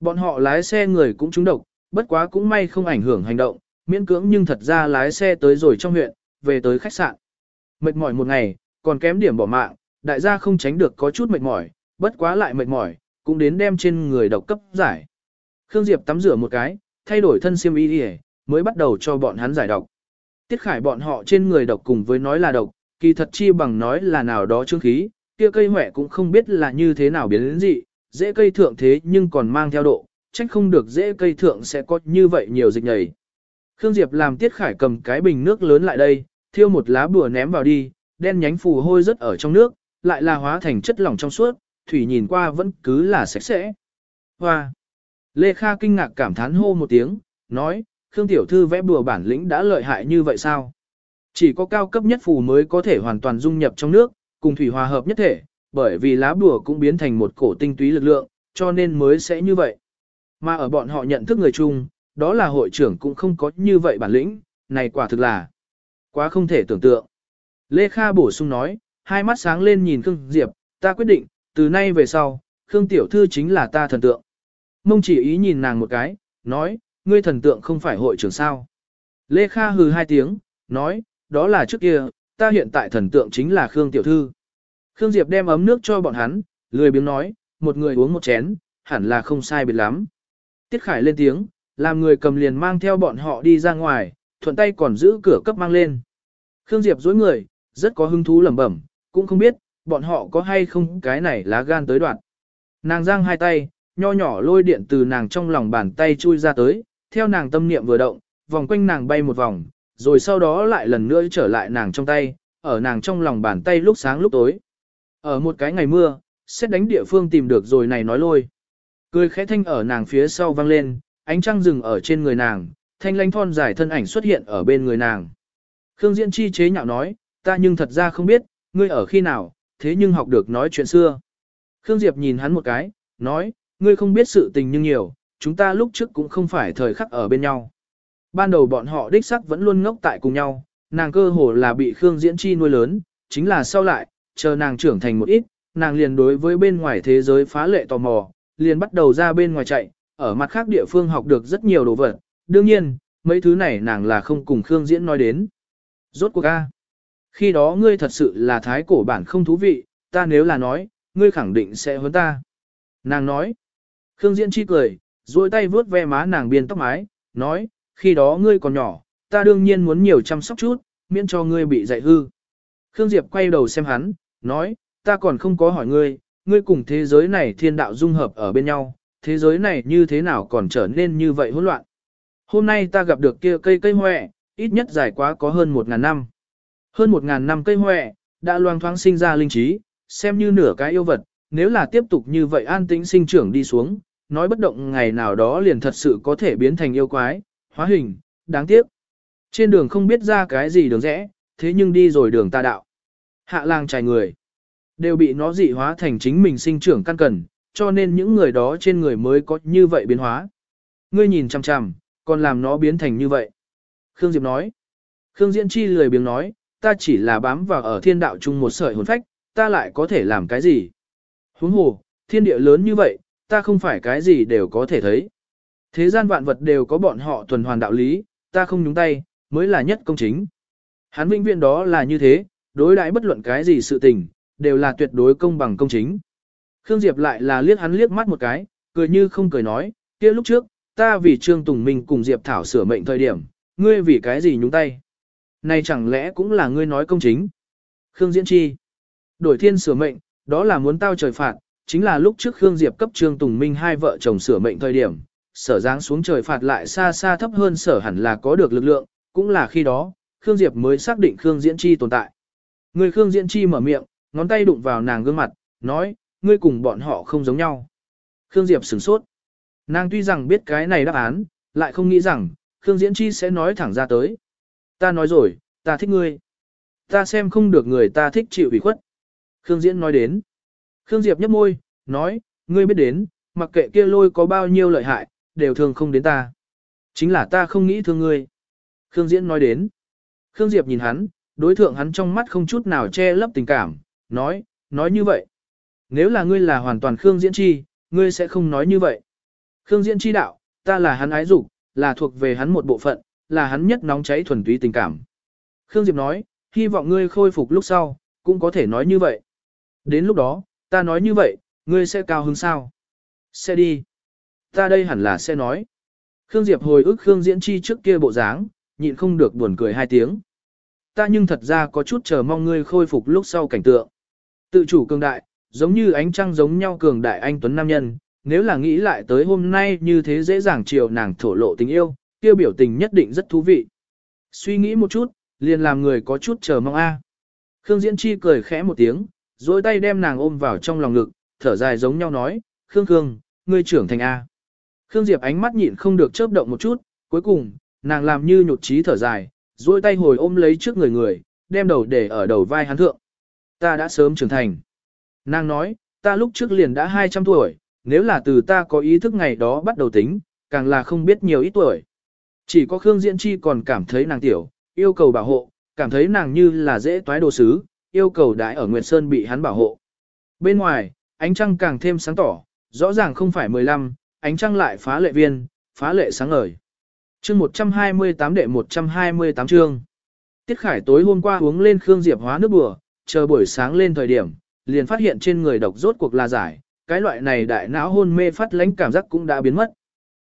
Bọn họ lái xe người cũng trúng độc, bất quá cũng may không ảnh hưởng hành động, miễn cưỡng nhưng thật ra lái xe tới rồi trong huyện, về tới khách sạn. Mệt mỏi một ngày, còn kém điểm bỏ mạng, đại gia không tránh được có chút mệt mỏi, bất quá lại mệt mỏi, cũng đến đem trên người độc cấp giải. Khương Diệp tắm rửa một cái, thay đổi thân xiêm y đi mới bắt đầu cho bọn hắn giải độc. Tiết khải bọn họ trên người độc cùng với nói là độc, kỳ thật chi bằng nói là nào đó trương khí, kia cây hỏe cũng không biết là như thế nào biến đến gì, dễ cây thượng thế nhưng còn mang theo độ, trách không được dễ cây thượng sẽ có như vậy nhiều dịch nhầy. Khương Diệp làm Tiết Khải cầm cái bình nước lớn lại đây, thiêu một lá bùa ném vào đi, đen nhánh phù hôi rất ở trong nước, lại là hóa thành chất lỏng trong suốt, thủy nhìn qua vẫn cứ là sạch sẽ. Hoa! Lê Kha kinh ngạc cảm thán hô một tiếng, nói, Khương Tiểu Thư vẽ bùa bản lĩnh đã lợi hại như vậy sao? Chỉ có cao cấp nhất phù mới có thể hoàn toàn dung nhập trong nước, cùng thủy hòa hợp nhất thể, bởi vì lá bùa cũng biến thành một cổ tinh túy lực lượng, cho nên mới sẽ như vậy. Mà ở bọn họ nhận thức người chung, đó là hội trưởng cũng không có như vậy bản lĩnh, này quả thực là quá không thể tưởng tượng. Lê Kha bổ sung nói, hai mắt sáng lên nhìn Khương Diệp, ta quyết định, từ nay về sau, Khương Tiểu Thư chính là ta thần tượng. Mông chỉ ý nhìn nàng một cái, nói, ngươi thần tượng không phải hội trưởng sao. Lê Kha hừ hai tiếng, nói, đó là trước kia, ta hiện tại thần tượng chính là Khương Tiểu Thư. Khương Diệp đem ấm nước cho bọn hắn, lười biếng nói, một người uống một chén, hẳn là không sai biệt lắm. Tiết Khải lên tiếng, làm người cầm liền mang theo bọn họ đi ra ngoài, thuận tay còn giữ cửa cấp mang lên. Khương Diệp dối người, rất có hứng thú lẩm bẩm, cũng không biết, bọn họ có hay không cái này lá gan tới đoạn. Nàng giang hai tay, nho nhỏ lôi điện từ nàng trong lòng bàn tay chui ra tới, theo nàng tâm niệm vừa động, vòng quanh nàng bay một vòng, rồi sau đó lại lần nữa trở lại nàng trong tay, ở nàng trong lòng bàn tay lúc sáng lúc tối. Ở một cái ngày mưa, xét đánh địa phương tìm được rồi này nói lôi. Cười khẽ thanh ở nàng phía sau vang lên, ánh trăng rừng ở trên người nàng, thanh lanh thon dài thân ảnh xuất hiện ở bên người nàng. Khương Diễn Chi chế nhạo nói, ta nhưng thật ra không biết, ngươi ở khi nào, thế nhưng học được nói chuyện xưa. Khương Diệp nhìn hắn một cái, nói, ngươi không biết sự tình nhưng nhiều, chúng ta lúc trước cũng không phải thời khắc ở bên nhau. Ban đầu bọn họ đích sắc vẫn luôn ngốc tại cùng nhau, nàng cơ hồ là bị Khương Diễn Chi nuôi lớn, chính là sau lại, chờ nàng trưởng thành một ít, nàng liền đối với bên ngoài thế giới phá lệ tò mò, liền bắt đầu ra bên ngoài chạy, ở mặt khác địa phương học được rất nhiều đồ vật. Đương nhiên, mấy thứ này nàng là không cùng Khương Diễn nói đến. Rốt cuộc a, khi đó ngươi thật sự là thái cổ bản không thú vị, ta nếu là nói, ngươi khẳng định sẽ hơn ta. Nàng nói, Khương Diễn chi cười, duỗi tay vuốt ve má nàng biên tóc mái, nói, khi đó ngươi còn nhỏ, ta đương nhiên muốn nhiều chăm sóc chút, miễn cho ngươi bị dạy hư. Khương Diệp quay đầu xem hắn, nói, ta còn không có hỏi ngươi, ngươi cùng thế giới này thiên đạo dung hợp ở bên nhau, thế giới này như thế nào còn trở nên như vậy hỗn loạn. Hôm nay ta gặp được kia cây cây hoẹ, ít nhất dài quá có hơn một ngàn năm. Hơn một ngàn năm cây hoẹ, đã loang thoáng sinh ra linh trí, xem như nửa cái yêu vật, nếu là tiếp tục như vậy an tĩnh sinh trưởng đi xuống, nói bất động ngày nào đó liền thật sự có thể biến thành yêu quái, hóa hình, đáng tiếc. Trên đường không biết ra cái gì đường rẽ, thế nhưng đi rồi đường ta đạo. Hạ lang trải người, đều bị nó dị hóa thành chính mình sinh trưởng căn cần, cho nên những người đó trên người mới có như vậy biến hóa. Ngươi nhìn chằm chằm, còn làm nó biến thành như vậy. Khương Diệp nói. Khương Diễn Chi lười biếng nói, ta chỉ là bám vào ở thiên đạo chung một sợi hồn phách, ta lại có thể làm cái gì? Huống hồ, thiên địa lớn như vậy, ta không phải cái gì đều có thể thấy. Thế gian vạn vật đều có bọn họ tuần hoàn đạo lý, ta không nhúng tay, mới là nhất công chính. Hắn vĩnh viễn đó là như thế, đối đãi bất luận cái gì sự tình, đều là tuyệt đối công bằng công chính. Khương Diệp lại là liếc hắn liếc mắt một cái, cười như không cười nói, kia lúc trước, ta vì Trương Tùng Minh cùng Diệp Thảo sửa mệnh thời điểm, ngươi vì cái gì nhúng tay? Này chẳng lẽ cũng là ngươi nói công chính? Khương Diễn Chi. Đổi thiên sửa mệnh, đó là muốn tao trời phạt, chính là lúc trước Khương Diệp cấp Trương Tùng Minh hai vợ chồng sửa mệnh thời điểm, sở giáng xuống trời phạt lại xa xa thấp hơn sở hẳn là có được lực lượng, cũng là khi đó, Khương Diệp mới xác định Khương Diễn Chi tồn tại. Người Khương Diễn Chi mở miệng, ngón tay đụng vào nàng gương mặt, nói, ngươi cùng bọn họ không giống nhau. Khương Diệp sửng sốt. Nàng tuy rằng biết cái này đáp án, lại không nghĩ rằng, Khương Diễn Chi sẽ nói thẳng ra tới. Ta nói rồi, ta thích ngươi. Ta xem không được người ta thích chịu ủy khuất. Khương Diễn nói đến. Khương Diệp nhấp môi, nói, ngươi biết đến, mặc kệ kia lôi có bao nhiêu lợi hại, đều thường không đến ta. Chính là ta không nghĩ thương ngươi. Khương Diễn nói đến. Khương Diệp nhìn hắn, đối thượng hắn trong mắt không chút nào che lấp tình cảm, nói, nói như vậy. Nếu là ngươi là hoàn toàn Khương Diễn Chi, ngươi sẽ không nói như vậy. Khương Diễn Chi đạo, ta là hắn ái dục, là thuộc về hắn một bộ phận, là hắn nhất nóng cháy thuần túy tình cảm. Khương Diệp nói, hy vọng ngươi khôi phục lúc sau, cũng có thể nói như vậy. Đến lúc đó, ta nói như vậy, ngươi sẽ cao hứng sao? Sẽ đi. Ta đây hẳn là sẽ nói. Khương Diệp hồi ức Khương Diễn Chi trước kia bộ dáng, nhịn không được buồn cười hai tiếng. Ta nhưng thật ra có chút chờ mong ngươi khôi phục lúc sau cảnh tượng. Tự chủ cường đại, giống như ánh trăng giống nhau cường đại anh Tuấn Nam Nhân, nếu là nghĩ lại tới hôm nay như thế dễ dàng chiều nàng thổ lộ tình yêu, kia biểu tình nhất định rất thú vị. Suy nghĩ một chút, liền làm người có chút chờ mong a. Khương Diễn Chi cười khẽ một tiếng, rồi tay đem nàng ôm vào trong lòng ngực, thở dài giống nhau nói, Khương Khương, ngươi trưởng thành A. Khương Diệp ánh mắt nhịn không được chớp động một chút, cuối cùng, nàng làm như nhột trí thở dài, rồi tay hồi ôm lấy trước người người, đem đầu để ở đầu vai hắn thượng. Ta đã sớm trưởng thành. Nàng nói, ta lúc trước liền đã 200 tuổi, nếu là từ ta có ý thức ngày đó bắt đầu tính, càng là không biết nhiều ít tuổi. Chỉ có Khương Diễn Chi còn cảm thấy nàng tiểu, yêu cầu bảo hộ, cảm thấy nàng như là dễ toái đồ sứ, yêu cầu đãi ở Nguyệt Sơn bị hắn bảo hộ. Bên ngoài, ánh trăng càng thêm sáng tỏ, rõ ràng không phải 15, ánh trăng lại phá lệ viên, phá lệ sáng ngời. Chương 128 đệ 128 chương. Tiết Khải tối hôm qua uống lên Khương Diệp hóa nước bùa, chờ buổi sáng lên thời điểm, liền phát hiện trên người độc rốt cuộc là giải, cái loại này đại não hôn mê phát lãnh cảm giác cũng đã biến mất.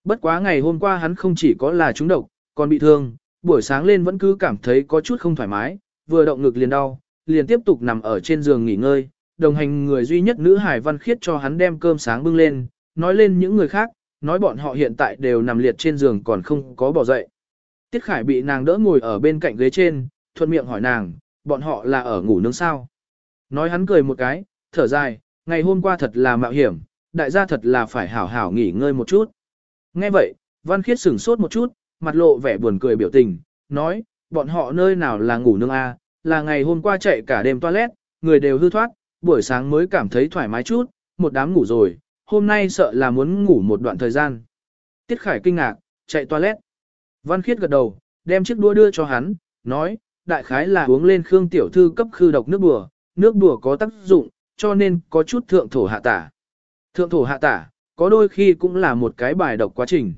Bất quá ngày hôm qua hắn không chỉ có là trúng độc, còn bị thương, buổi sáng lên vẫn cứ cảm thấy có chút không thoải mái, vừa động ngực liền đau, liền tiếp tục nằm ở trên giường nghỉ ngơi, đồng hành người duy nhất nữ hải văn khiết cho hắn đem cơm sáng bưng lên, nói lên những người khác, nói bọn họ hiện tại đều nằm liệt trên giường còn không có bỏ dậy. Tiết Khải bị nàng đỡ ngồi ở bên cạnh ghế trên, thuận miệng hỏi nàng, bọn họ là ở ngủ nướng sao. Nói hắn cười một cái, thở dài, ngày hôm qua thật là mạo hiểm, đại gia thật là phải hảo hảo nghỉ ngơi một chút. Nghe vậy, Văn Khiết sửng sốt một chút, mặt lộ vẻ buồn cười biểu tình, nói, bọn họ nơi nào là ngủ nương a, là ngày hôm qua chạy cả đêm toilet, người đều hư thoát, buổi sáng mới cảm thấy thoải mái chút, một đám ngủ rồi, hôm nay sợ là muốn ngủ một đoạn thời gian. Tiết Khải kinh ngạc, chạy toilet. Văn Khiết gật đầu, đem chiếc đũa đưa cho hắn, nói, đại khái là uống lên Khương Tiểu Thư cấp khư độc nước bùa, nước bùa có tác dụng, cho nên có chút thượng thổ hạ tả. Thượng thổ hạ tả, có đôi khi cũng là một cái bài độc quá trình.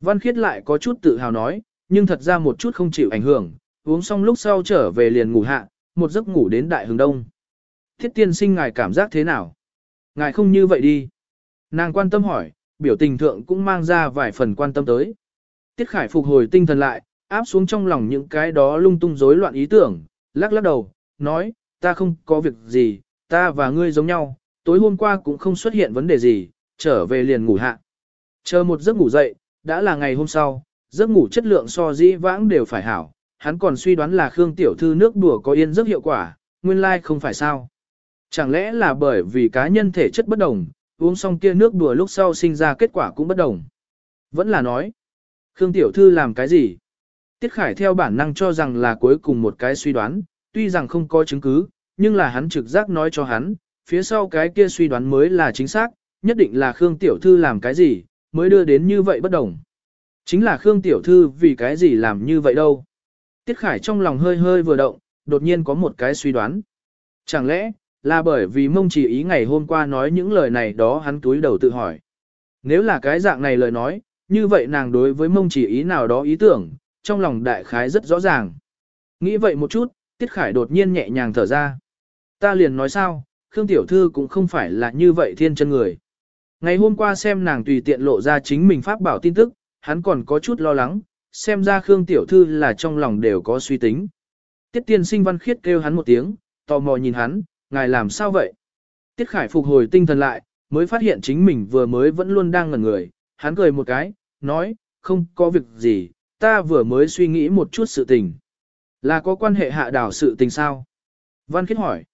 Văn Khiết lại có chút tự hào nói, nhưng thật ra một chút không chịu ảnh hưởng, uống xong lúc sau trở về liền ngủ hạ, một giấc ngủ đến đại hướng đông. Thiết tiên sinh ngài cảm giác thế nào? Ngài không như vậy đi. Nàng quan tâm hỏi, biểu tình thượng cũng mang ra vài phần quan tâm tới. Tiết Khải phục hồi tinh thần lại, áp xuống trong lòng những cái đó lung tung rối loạn ý tưởng, lắc lắc đầu, nói, ta không có việc gì, ta và ngươi giống nhau, tối hôm qua cũng không xuất hiện vấn đề gì, trở về liền ngủ hạ. Chờ một giấc ngủ dậy, đã là ngày hôm sau, giấc ngủ chất lượng so dĩ vãng đều phải hảo, hắn còn suy đoán là Khương Tiểu Thư nước đùa có yên giấc hiệu quả, nguyên lai like không phải sao. Chẳng lẽ là bởi vì cá nhân thể chất bất đồng, uống xong kia nước đùa lúc sau sinh ra kết quả cũng bất đồng. Vẫn là nói, Khương Tiểu Thư làm cái gì? Tiết Khải theo bản năng cho rằng là cuối cùng một cái suy đoán, tuy rằng không có chứng cứ, nhưng là hắn trực giác nói cho hắn, phía sau cái kia suy đoán mới là chính xác, nhất định là Khương Tiểu Thư làm cái gì, mới đưa đến như vậy bất đồng. Chính là Khương Tiểu Thư vì cái gì làm như vậy đâu. Tiết Khải trong lòng hơi hơi vừa động, đột nhiên có một cái suy đoán. Chẳng lẽ, là bởi vì mông chỉ ý ngày hôm qua nói những lời này đó hắn túi đầu tự hỏi. Nếu là cái dạng này lời nói, như vậy nàng đối với mông chỉ ý nào đó ý tưởng, trong lòng đại khái rất rõ ràng. Nghĩ vậy một chút, Tiết Khải đột nhiên nhẹ nhàng thở ra. Ta liền nói sao, Khương Tiểu Thư cũng không phải là như vậy thiên chân người. Ngày hôm qua xem nàng tùy tiện lộ ra chính mình pháp bảo tin tức, hắn còn có chút lo lắng, xem ra Khương Tiểu Thư là trong lòng đều có suy tính. Tiết tiên sinh văn khiết kêu hắn một tiếng, tò mò nhìn hắn, ngài làm sao vậy? Tiết Khải phục hồi tinh thần lại, mới phát hiện chính mình vừa mới vẫn luôn đang ngẩn người, hắn cười một cái, nói, không có việc gì, ta vừa mới suy nghĩ một chút sự tình. Là có quan hệ hạ đảo sự tình sao? Văn Khiết hỏi.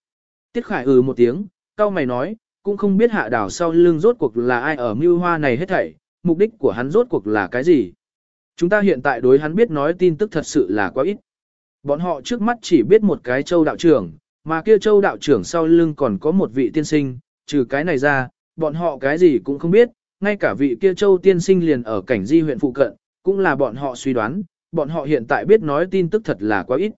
Tiết Khải ừ một tiếng, cao mày nói, cũng không biết hạ đảo sau lưng rốt cuộc là ai ở mưu hoa này hết thảy, mục đích của hắn rốt cuộc là cái gì. Chúng ta hiện tại đối hắn biết nói tin tức thật sự là quá ít. Bọn họ trước mắt chỉ biết một cái châu đạo trưởng, mà kia châu đạo trưởng sau lưng còn có một vị tiên sinh, trừ cái này ra, bọn họ cái gì cũng không biết, ngay cả vị kia châu tiên sinh liền ở cảnh di huyện phụ cận, cũng là bọn họ suy đoán, bọn họ hiện tại biết nói tin tức thật là quá ít.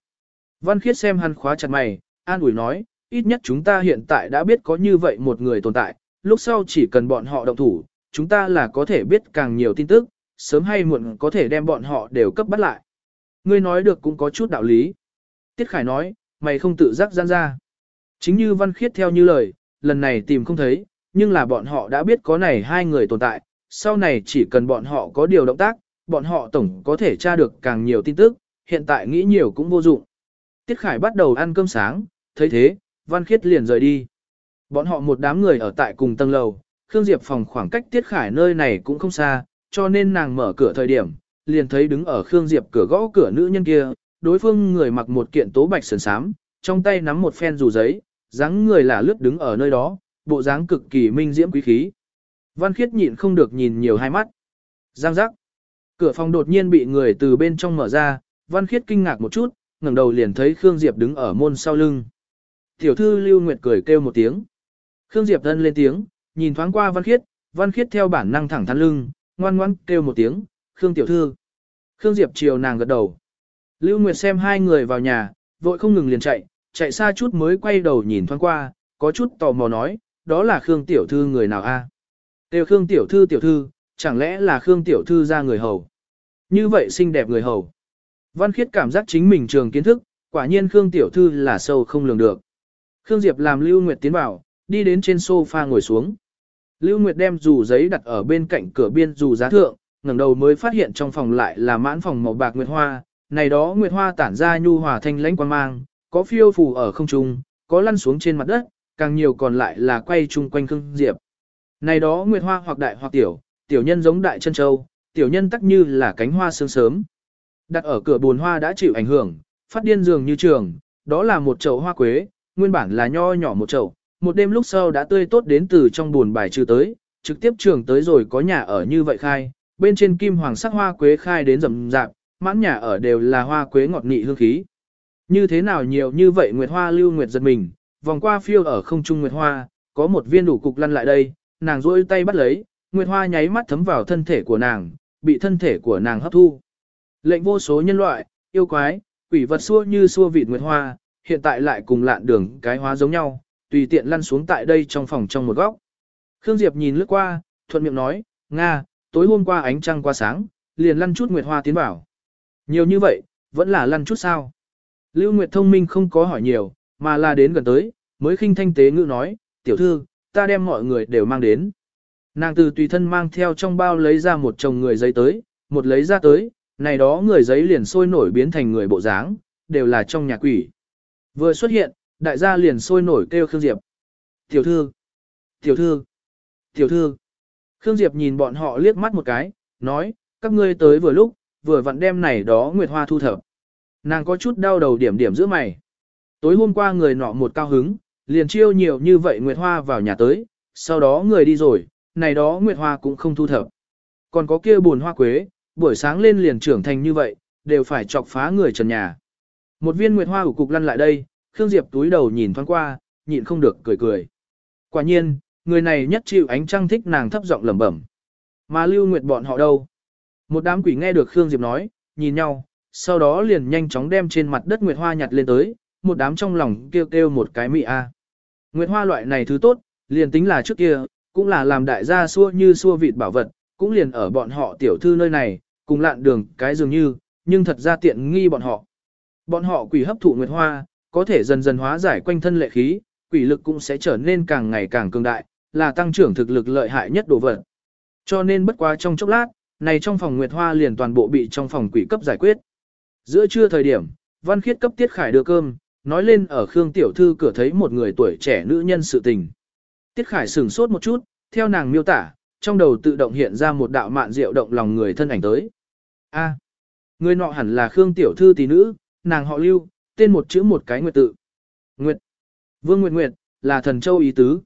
Văn khiết xem hắn khóa chặt mày, an ủi nói, ít nhất chúng ta hiện tại đã biết có như vậy một người tồn tại, lúc sau chỉ cần bọn họ động thủ, chúng ta là có thể biết càng nhiều tin tức, sớm hay muộn có thể đem bọn họ đều cấp bắt lại. Ngươi nói được cũng có chút đạo lý. Tiết Khải nói, mày không tự giác gian ra. Chính như Văn Khiết theo như lời, lần này tìm không thấy, nhưng là bọn họ đã biết có này hai người tồn tại, sau này chỉ cần bọn họ có điều động tác, bọn họ tổng có thể tra được càng nhiều tin tức, hiện tại nghĩ nhiều cũng vô dụng. Tiết Khải bắt đầu ăn cơm sáng, thấy thế, Văn Khiết liền rời đi. Bọn họ một đám người ở tại cùng tầng lầu, Khương Diệp phòng khoảng cách Tiết Khải nơi này cũng không xa, cho nên nàng mở cửa thời điểm, liền thấy đứng ở Khương Diệp cửa gõ cửa nữ nhân kia, đối phương người mặc một kiện tố bạch sườn sám, trong tay nắm một phen dù giấy, dáng người là lướt đứng ở nơi đó, bộ dáng cực kỳ minh diễm quý khí. Văn Khiết nhịn không được nhìn nhiều hai mắt. Giang giác. Cửa phòng đột nhiên bị người từ bên trong mở ra, Văn Khiết kinh ngạc một chút, ngẩng đầu liền thấy Khương Diệp đứng ở môn sau lưng. Tiểu thư Lưu Nguyệt cười kêu một tiếng. Khương Diệp thân lên tiếng, nhìn thoáng qua Văn Khiết, Văn Khiết theo bản năng thẳng thắn lưng, ngoan ngoãn kêu một tiếng, Khương tiểu thư. Khương Diệp chiều nàng gật đầu. Lưu Nguyệt xem hai người vào nhà, vội không ngừng liền chạy, chạy xa chút mới quay đầu nhìn thoáng qua, có chút tò mò nói, đó là Khương tiểu thư người nào a? tiêu Khương tiểu thư tiểu thư, chẳng lẽ là Khương tiểu thư ra người hầu? Như vậy xinh đẹp người hầu. Văn Khiết cảm giác chính mình trường kiến thức, quả nhiên Khương tiểu thư là sâu không lường được. Khương Diệp làm Lưu Nguyệt tiến vào, đi đến trên sofa ngồi xuống. Lưu Nguyệt đem dù giấy đặt ở bên cạnh cửa biên dù giá thượng, ngẩng đầu mới phát hiện trong phòng lại là mãn phòng màu bạc nguyệt hoa, này đó nguyệt hoa tản ra nhu hòa thanh lãnh quang mang, có phiêu phù ở không trung, có lăn xuống trên mặt đất, càng nhiều còn lại là quay chung quanh Khương Diệp. Này đó nguyệt hoa hoặc đại hoặc tiểu, tiểu nhân giống đại chân châu, tiểu nhân tắc như là cánh hoa sương sớm. Đặt ở cửa buồn hoa đã chịu ảnh hưởng, phát điên dường như trường, đó là một chậu hoa quế, nguyên bản là nho nhỏ một chậu, một đêm lúc sau đã tươi tốt đến từ trong buồn bài trừ tới, trực tiếp trường tới rồi có nhà ở như vậy khai, bên trên kim hoàng sắc hoa quế khai đến rầm rạp, mãn nhà ở đều là hoa quế ngọt nị hương khí. Như thế nào nhiều như vậy nguyệt hoa lưu nguyệt giật mình, vòng qua phiêu ở không trung nguyệt hoa, có một viên đủ cục lăn lại đây, nàng rôi tay bắt lấy, nguyệt hoa nháy mắt thấm vào thân thể của nàng, bị thân thể của nàng hấp thu. Lệnh vô số nhân loại, yêu quái, quỷ vật xua như xua vịt nguyệt hoa, hiện tại lại cùng lạn đường cái hóa giống nhau, tùy tiện lăn xuống tại đây trong phòng trong một góc. Khương Diệp nhìn lướt qua, thuận miệng nói, Nga, tối hôm qua ánh trăng qua sáng, liền lăn chút nguyệt hoa tiến bảo. Nhiều như vậy, vẫn là lăn chút sao. Lưu Nguyệt thông minh không có hỏi nhiều, mà là đến gần tới, mới khinh thanh tế ngữ nói, tiểu thư, ta đem mọi người đều mang đến. Nàng từ tùy thân mang theo trong bao lấy ra một chồng người giấy tới, một lấy ra tới, này đó người giấy liền sôi nổi biến thành người bộ dáng, đều là trong nhà quỷ. Vừa xuất hiện, đại gia liền sôi nổi kêu Khương Diệp. Tiểu thư, tiểu thư, tiểu thư. Khương Diệp nhìn bọn họ liếc mắt một cái, nói, các ngươi tới vừa lúc, vừa vặn đêm này đó Nguyệt Hoa thu thập. Nàng có chút đau đầu điểm điểm giữa mày. Tối hôm qua người nọ một cao hứng, liền chiêu nhiều như vậy Nguyệt Hoa vào nhà tới, sau đó người đi rồi, này đó Nguyệt Hoa cũng không thu thập. Còn có kia buồn hoa quế, buổi sáng lên liền trưởng thành như vậy, đều phải chọc phá người trần nhà. Một viên Nguyệt Hoa ủ cục lăn lại đây, Khương Diệp túi đầu nhìn thoáng qua, nhịn không được cười cười. Quả nhiên, người này nhất chịu ánh trăng thích nàng thấp giọng lẩm bẩm. Mà Lưu Nguyệt bọn họ đâu? Một đám quỷ nghe được Khương Diệp nói, nhìn nhau, sau đó liền nhanh chóng đem trên mặt đất Nguyệt Hoa nhặt lên tới, một đám trong lòng kêu kêu một cái mị a. Nguyệt Hoa loại này thứ tốt, liền tính là trước kia, cũng là làm đại gia xua như xua vịt bảo vật, cũng liền ở bọn họ tiểu thư nơi này, cùng lạn đường cái dường như, nhưng thật ra tiện nghi bọn họ. Bọn họ quỷ hấp thụ Nguyệt Hoa, có thể dần dần hóa giải quanh thân lệ khí, quỷ lực cũng sẽ trở nên càng ngày càng cường đại, là tăng trưởng thực lực lợi hại nhất đồ vật. Cho nên bất quá trong chốc lát, này trong phòng Nguyệt Hoa liền toàn bộ bị trong phòng quỷ cấp giải quyết. Giữa trưa thời điểm, Văn Khiết cấp Tiết Khải đưa cơm, nói lên ở Khương Tiểu Thư cửa thấy một người tuổi trẻ nữ nhân sự tình. Tiết Khải sửng sốt một chút, theo nàng miêu tả, trong đầu tự động hiện ra một đạo mạn diệu động lòng người thân ảnh tới. A, người nọ hẳn là Khương Tiểu Thư tỷ nữ, nàng họ lưu, tên một chữ một cái nguyệt tự. Nguyệt. Vương Nguyệt Nguyệt, là thần châu ý tứ.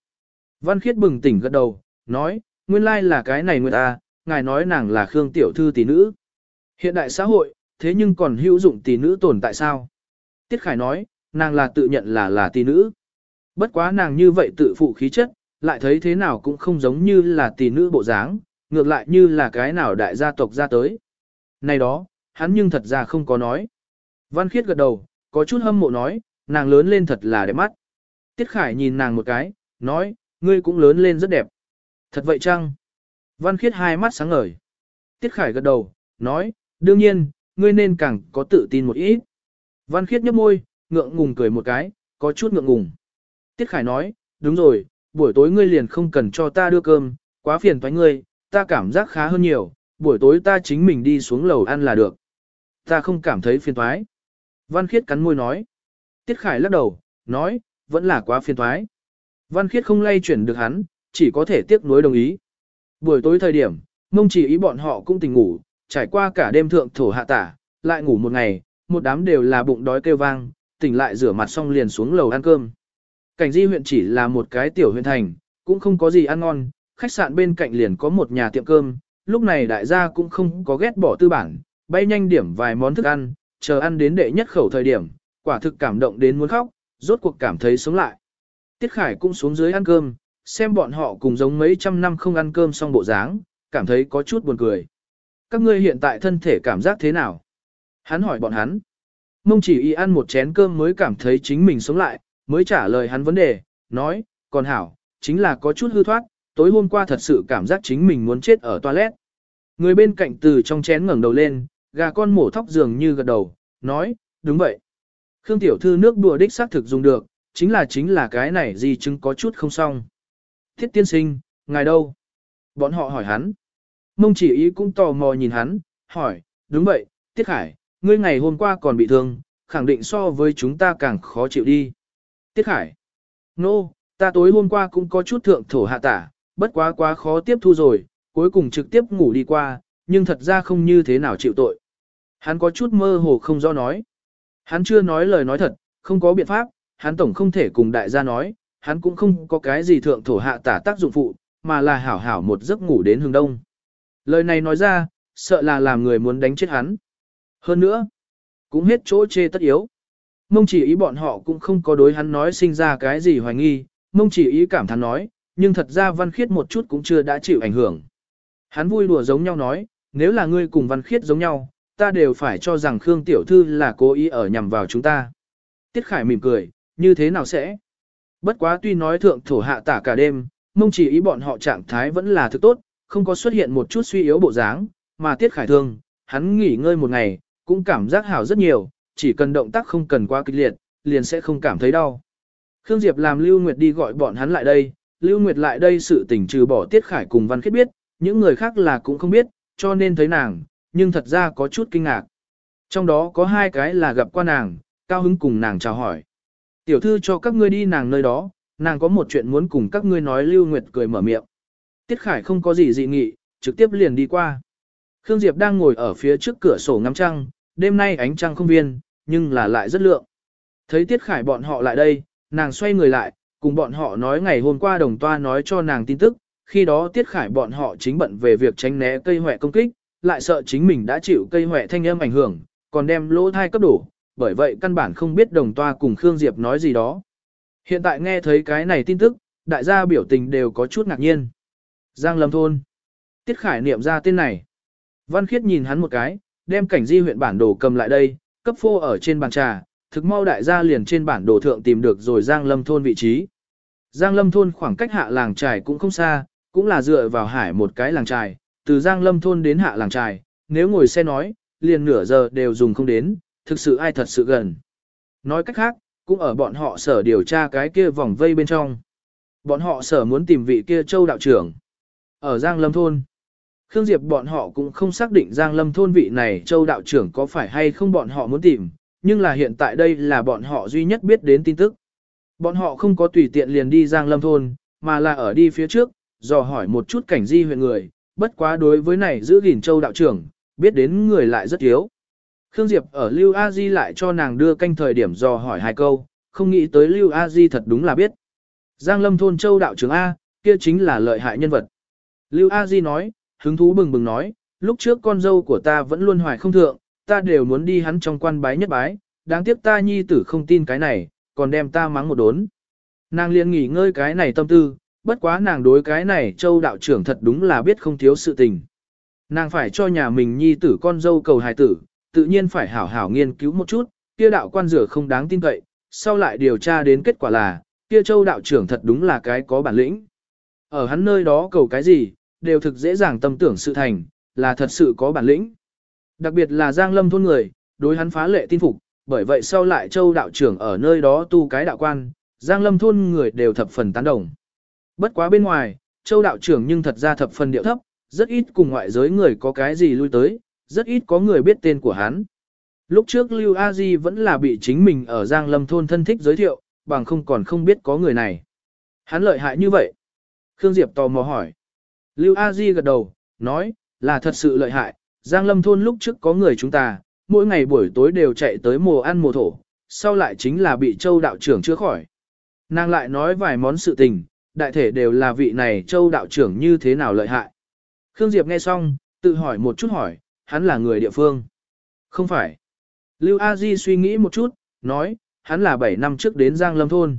Văn Khiết bừng tỉnh gật đầu, nói, nguyên lai là cái này Nguyệt à, ngài nói nàng là Khương Tiểu Thư tỷ nữ. Hiện đại xã hội, thế nhưng còn hữu dụng tỷ nữ tồn tại sao? Tiết Khải nói, nàng là tự nhận là là tỷ nữ. Bất quá nàng như vậy tự phụ khí chất, lại thấy thế nào cũng không giống như là tỷ nữ bộ dáng, ngược lại như là cái nào đại gia tộc ra tới. Này đó, hắn nhưng thật ra không có nói. Văn Khiết gật đầu, có chút hâm mộ nói, nàng lớn lên thật là đẹp mắt. Tiết Khải nhìn nàng một cái, nói, ngươi cũng lớn lên rất đẹp. Thật vậy chăng? Văn Khiết hai mắt sáng ngời. Tiết Khải gật đầu, nói, đương nhiên, ngươi nên càng có tự tin một ít. Văn Khiết nhấp môi, ngượng ngùng cười một cái, có chút ngượng ngùng. Tiết Khải nói, đúng rồi, buổi tối ngươi liền không cần cho ta đưa cơm, quá phiền toái ngươi, ta cảm giác khá hơn nhiều, buổi tối ta chính mình đi xuống lầu ăn là được. Ta không cảm thấy phiền toái. Văn Khiết cắn môi nói. Tiết Khải lắc đầu, nói, vẫn là quá phiền toái. Văn Khiết không lay chuyển được hắn, chỉ có thể tiếc nuối đồng ý. Buổi tối thời điểm, mông chỉ ý bọn họ cũng tỉnh ngủ, trải qua cả đêm thượng thổ hạ tả, lại ngủ một ngày, một đám đều là bụng đói kêu vang, tỉnh lại rửa mặt xong liền xuống lầu ăn cơm. Cảnh di huyện chỉ là một cái tiểu huyện thành, cũng không có gì ăn ngon, khách sạn bên cạnh liền có một nhà tiệm cơm, lúc này đại gia cũng không có ghét bỏ tư bản, bay nhanh điểm vài món thức ăn, chờ ăn đến đệ nhất khẩu thời điểm, quả thực cảm động đến muốn khóc, rốt cuộc cảm thấy sống lại. Tiết Khải cũng xuống dưới ăn cơm, xem bọn họ cùng giống mấy trăm năm không ăn cơm xong bộ dáng, cảm thấy có chút buồn cười. Các ngươi hiện tại thân thể cảm giác thế nào? Hắn hỏi bọn hắn. Mông chỉ y ăn một chén cơm mới cảm thấy chính mình sống lại, mới trả lời hắn vấn đề, nói, còn hảo, chính là có chút hư thoát, tối hôm qua thật sự cảm giác chính mình muốn chết ở toilet. Người bên cạnh từ trong chén ngẩng đầu lên, gà con mổ thóc dường như gật đầu, nói, đúng vậy. Khương tiểu thư nước đùa đích xác thực dùng được, chính là chính là cái này gì chứng có chút không xong. Thiết tiên sinh, ngài đâu? Bọn họ hỏi hắn. Mông chỉ ý cũng tò mò nhìn hắn, hỏi, đúng vậy, Tiết Khải, ngươi ngày hôm qua còn bị thương, khẳng định so với chúng ta càng khó chịu đi. Tiết Khải, nô, no, ta tối hôm qua cũng có chút thượng thổ hạ tả, bất quá quá khó tiếp thu rồi, cuối cùng trực tiếp ngủ đi qua, nhưng thật ra không như thế nào chịu tội. Hắn có chút mơ hồ không do nói. Hắn chưa nói lời nói thật, không có biện pháp, hắn tổng không thể cùng đại gia nói, hắn cũng không có cái gì thượng thổ hạ tả tác dụng phụ, mà là hảo hảo một giấc ngủ đến hướng đông. Lời này nói ra, sợ là làm người muốn đánh chết hắn. Hơn nữa, cũng hết chỗ chê tất yếu. Mông chỉ ý bọn họ cũng không có đối hắn nói sinh ra cái gì hoài nghi, mông chỉ ý cảm thán nói, nhưng thật ra văn khiết một chút cũng chưa đã chịu ảnh hưởng. Hắn vui đùa giống nhau nói, nếu là ngươi cùng văn khiết giống nhau, ta đều phải cho rằng Khương Tiểu Thư là cố ý ở nhằm vào chúng ta. Tiết Khải mỉm cười, như thế nào sẽ? Bất quá tuy nói thượng thổ hạ tả cả đêm, mông chỉ ý bọn họ trạng thái vẫn là thực tốt, không có xuất hiện một chút suy yếu bộ dáng, mà Tiết Khải thương, hắn nghỉ ngơi một ngày, cũng cảm giác hảo rất nhiều, chỉ cần động tác không cần quá kịch liệt, liền sẽ không cảm thấy đau. Khương Diệp làm Lưu Nguyệt đi gọi bọn hắn lại đây, Lưu Nguyệt lại đây sự tình trừ bỏ Tiết Khải cùng Văn Khiết biết, những người khác là cũng không biết, cho nên thấy nàng, nhưng thật ra có chút kinh ngạc. Trong đó có hai cái là gặp qua nàng, cao hứng cùng nàng chào hỏi. Tiểu thư cho các ngươi đi nàng nơi đó, nàng có một chuyện muốn cùng các ngươi nói Lưu Nguyệt cười mở miệng. Tiết Khải không có gì dị nghị, trực tiếp liền đi qua. Khương Diệp đang ngồi ở phía trước cửa sổ ngắm trăng, đêm nay ánh trăng không viên, nhưng là lại rất lượng. Thấy Tiết Khải bọn họ lại đây, nàng xoay người lại, cùng bọn họ nói ngày hôm qua đồng toa nói cho nàng tin tức, khi đó Tiết Khải bọn họ chính bận về việc tránh né cây hoẹ công kích, lại sợ chính mình đã chịu cây huệ thanh âm ảnh hưởng, còn đem lỗ thai cấp đổ, bởi vậy căn bản không biết đồng toa cùng Khương Diệp nói gì đó. Hiện tại nghe thấy cái này tin tức, đại gia biểu tình đều có chút ngạc nhiên. Giang Lâm Thôn. Tiết Khải niệm ra tên này. Văn Khiết nhìn hắn một cái, đem cảnh di huyện bản đồ cầm lại đây, cấp phô ở trên bàn trà, thực mau đại gia liền trên bản đồ thượng tìm được rồi Giang Lâm Thôn vị trí. Giang Lâm Thôn khoảng cách hạ làng trài cũng không xa, cũng là dựa vào hải một cái làng trài, từ Giang Lâm Thôn đến hạ làng trài, nếu ngồi xe nói, liền nửa giờ đều dùng không đến, thực sự ai thật sự gần. Nói cách khác, cũng ở bọn họ sở điều tra cái kia vòng vây bên trong. Bọn họ sở muốn tìm vị kia châu đạo trưởng. Ở Giang Lâm Thôn. Khương Diệp bọn họ cũng không xác định Giang Lâm Thôn vị này châu đạo trưởng có phải hay không bọn họ muốn tìm, nhưng là hiện tại đây là bọn họ duy nhất biết đến tin tức. Bọn họ không có tùy tiện liền đi Giang Lâm Thôn, mà là ở đi phía trước, dò hỏi một chút cảnh di huyện người, bất quá đối với này giữ gìn châu đạo trưởng, biết đến người lại rất yếu. Khương Diệp ở Lưu A Di lại cho nàng đưa canh thời điểm dò hỏi hai câu, không nghĩ tới Lưu A Di thật đúng là biết. Giang Lâm thôn châu đạo trưởng A, kia chính là lợi hại nhân vật. Lưu A Di nói, hứng thú bừng bừng nói, lúc trước con dâu của ta vẫn luôn hoài không thượng, ta đều muốn đi hắn trong quan bái nhất bái, đáng tiếc ta nhi tử không tin cái này, còn đem ta mắng một đốn. Nàng liền nghỉ ngơi cái này tâm tư, bất quá nàng đối cái này châu đạo trưởng thật đúng là biết không thiếu sự tình. Nàng phải cho nhà mình nhi tử con dâu cầu hài tử, tự nhiên phải hảo hảo nghiên cứu một chút, kia đạo quan rửa không đáng tin cậy, sau lại điều tra đến kết quả là, kia châu đạo trưởng thật đúng là cái có bản lĩnh. Ở hắn nơi đó cầu cái gì, đều thực dễ dàng tâm tưởng sự thành, là thật sự có bản lĩnh. Đặc biệt là Giang Lâm thôn người, đối hắn phá lệ tin phục, bởi vậy sau lại châu đạo trưởng ở nơi đó tu cái đạo quan, Giang lâm thôn người đều thập phần tán đồng. Bất quá bên ngoài, châu đạo trưởng nhưng thật ra thập phần điệu thấp, rất ít cùng ngoại giới người có cái gì lui tới, rất ít có người biết tên của hắn. Lúc trước Lưu A Di vẫn là bị chính mình ở Giang Lâm thôn thân thích giới thiệu, bằng không còn không biết có người này. Hắn lợi hại như vậy. Khương Diệp tò mò hỏi. Lưu A Di gật đầu, nói, là thật sự lợi hại, Giang Lâm thôn lúc trước có người chúng ta, mỗi ngày buổi tối đều chạy tới mùa ăn mùa thổ, sau lại chính là bị châu đạo trưởng chữa khỏi. Nàng lại nói vài món sự tình, đại thể đều là vị này châu đạo trưởng như thế nào lợi hại. Khương Diệp nghe xong, tự hỏi một chút hỏi, hắn là người địa phương. Không phải. Lưu A Di suy nghĩ một chút, nói, hắn là 7 năm trước đến Giang Lâm Thôn.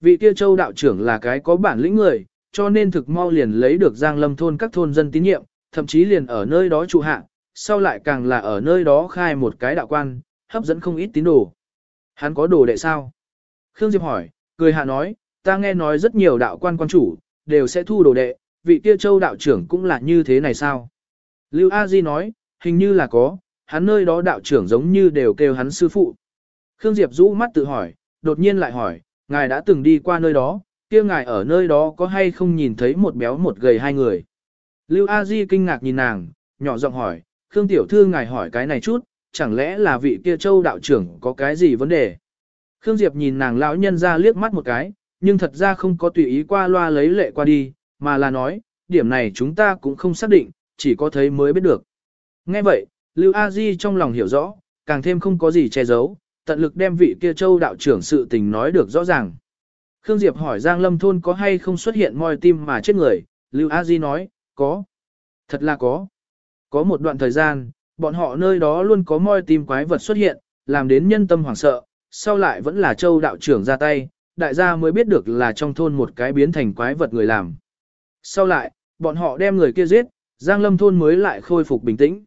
Vị kia châu đạo trưởng là cái có bản lĩnh người, cho nên thực mau liền lấy được Giang Lâm Thôn các thôn dân tín nhiệm, thậm chí liền ở nơi đó trụ hạ, sau lại càng là ở nơi đó khai một cái đạo quan, hấp dẫn không ít tín đồ. Hắn có đồ đệ sao? Khương Diệp hỏi, cười hạ nói, ta nghe nói rất nhiều đạo quan quan chủ, đều sẽ thu đồ đệ, vị kia châu đạo trưởng cũng là như thế này sao? Lưu A Di nói, hình như là có, hắn nơi đó đạo trưởng giống như đều kêu hắn sư phụ. Khương Diệp rũ mắt tự hỏi, đột nhiên lại hỏi, ngài đã từng đi qua nơi đó, kia ngài ở nơi đó có hay không nhìn thấy một béo một gầy hai người? Lưu A Di kinh ngạc nhìn nàng, nhỏ giọng hỏi, Khương Tiểu Thư ngài hỏi cái này chút, chẳng lẽ là vị kia châu đạo trưởng có cái gì vấn đề? Khương Diệp nhìn nàng lão nhân ra liếc mắt một cái, nhưng thật ra không có tùy ý qua loa lấy lệ qua đi, mà là nói, điểm này chúng ta cũng không xác định, chỉ có thấy mới biết được. Nghe vậy, Lưu A Di trong lòng hiểu rõ, càng thêm không có gì che giấu, tận lực đem vị kia châu đạo trưởng sự tình nói được rõ ràng. Khương Diệp hỏi Giang Lâm Thôn có hay không xuất hiện moi tim mà chết người, Lưu A Di nói, có. Thật là có. Có một đoạn thời gian, bọn họ nơi đó luôn có moi tim quái vật xuất hiện, làm đến nhân tâm hoảng sợ, sau lại vẫn là châu đạo trưởng ra tay, đại gia mới biết được là trong thôn một cái biến thành quái vật người làm. Sau lại, bọn họ đem người kia giết, Giang Lâm thôn mới lại khôi phục bình tĩnh.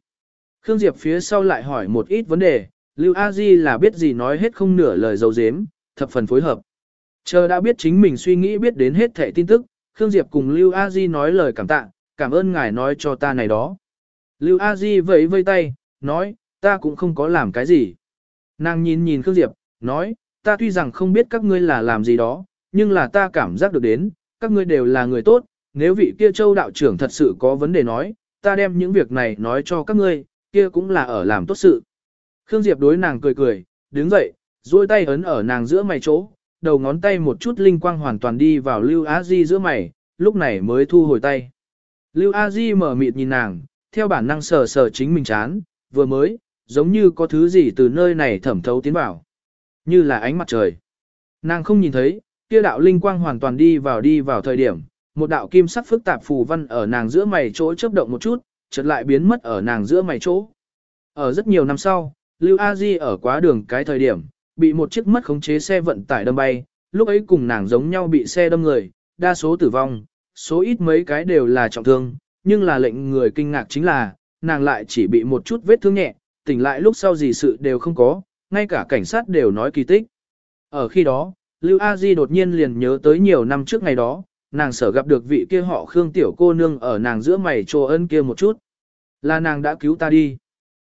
Khương Diệp phía sau lại hỏi một ít vấn đề, Lưu A Di là biết gì nói hết không nửa lời dấu dếm, thập phần phối hợp. Chờ đã biết chính mình suy nghĩ biết đến hết thẻ tin tức, Khương Diệp cùng Lưu A Di nói lời cảm tạ, cảm ơn ngài nói cho ta này đó. Lưu A Di vẫy vây tay, nói, ta cũng không có làm cái gì. Nàng nhìn nhìn Khương Diệp, nói, ta tuy rằng không biết các ngươi là làm gì đó, nhưng là ta cảm giác được đến, các ngươi đều là người tốt, nếu vị kia châu đạo trưởng thật sự có vấn đề nói, ta đem những việc này nói cho các ngươi, kia cũng là ở làm tốt sự. Khương Diệp đối nàng cười cười, đứng dậy, duỗi tay ấn ở nàng giữa mày chỗ, đầu ngón tay một chút linh quang hoàn toàn đi vào Lưu A Di giữa mày, lúc này mới thu hồi tay. Lưu A Di mở mịt nhìn nàng, theo bản năng sờ sờ chính mình chán, vừa mới, giống như có thứ gì từ nơi này thẩm thấu tiến vào. Như là ánh mặt trời. Nàng không nhìn thấy, kia đạo linh quang hoàn toàn đi vào đi vào thời điểm, một đạo kim sắc phức tạp phù văn ở nàng giữa mày chỗ chớp động một chút, chợt lại biến mất ở nàng giữa mày chỗ. Ở rất nhiều năm sau, Lưu A Di ở quá đường cái thời điểm, bị một chiếc mất khống chế xe vận tải đâm bay, lúc ấy cùng nàng giống nhau bị xe đâm người, đa số tử vong, số ít mấy cái đều là trọng thương, nhưng là lệnh người kinh ngạc chính là, nàng lại chỉ bị một chút vết thương nhẹ, tỉnh lại lúc sau gì sự đều không có, ngay cả cảnh sát đều nói kỳ tích. Ở khi đó, Lưu A Di đột nhiên liền nhớ tới nhiều năm trước ngày đó, nàng sở gặp được vị kia họ Khương tiểu cô nương ở nàng giữa mày trồ ân kia một chút. Là nàng đã cứu ta đi.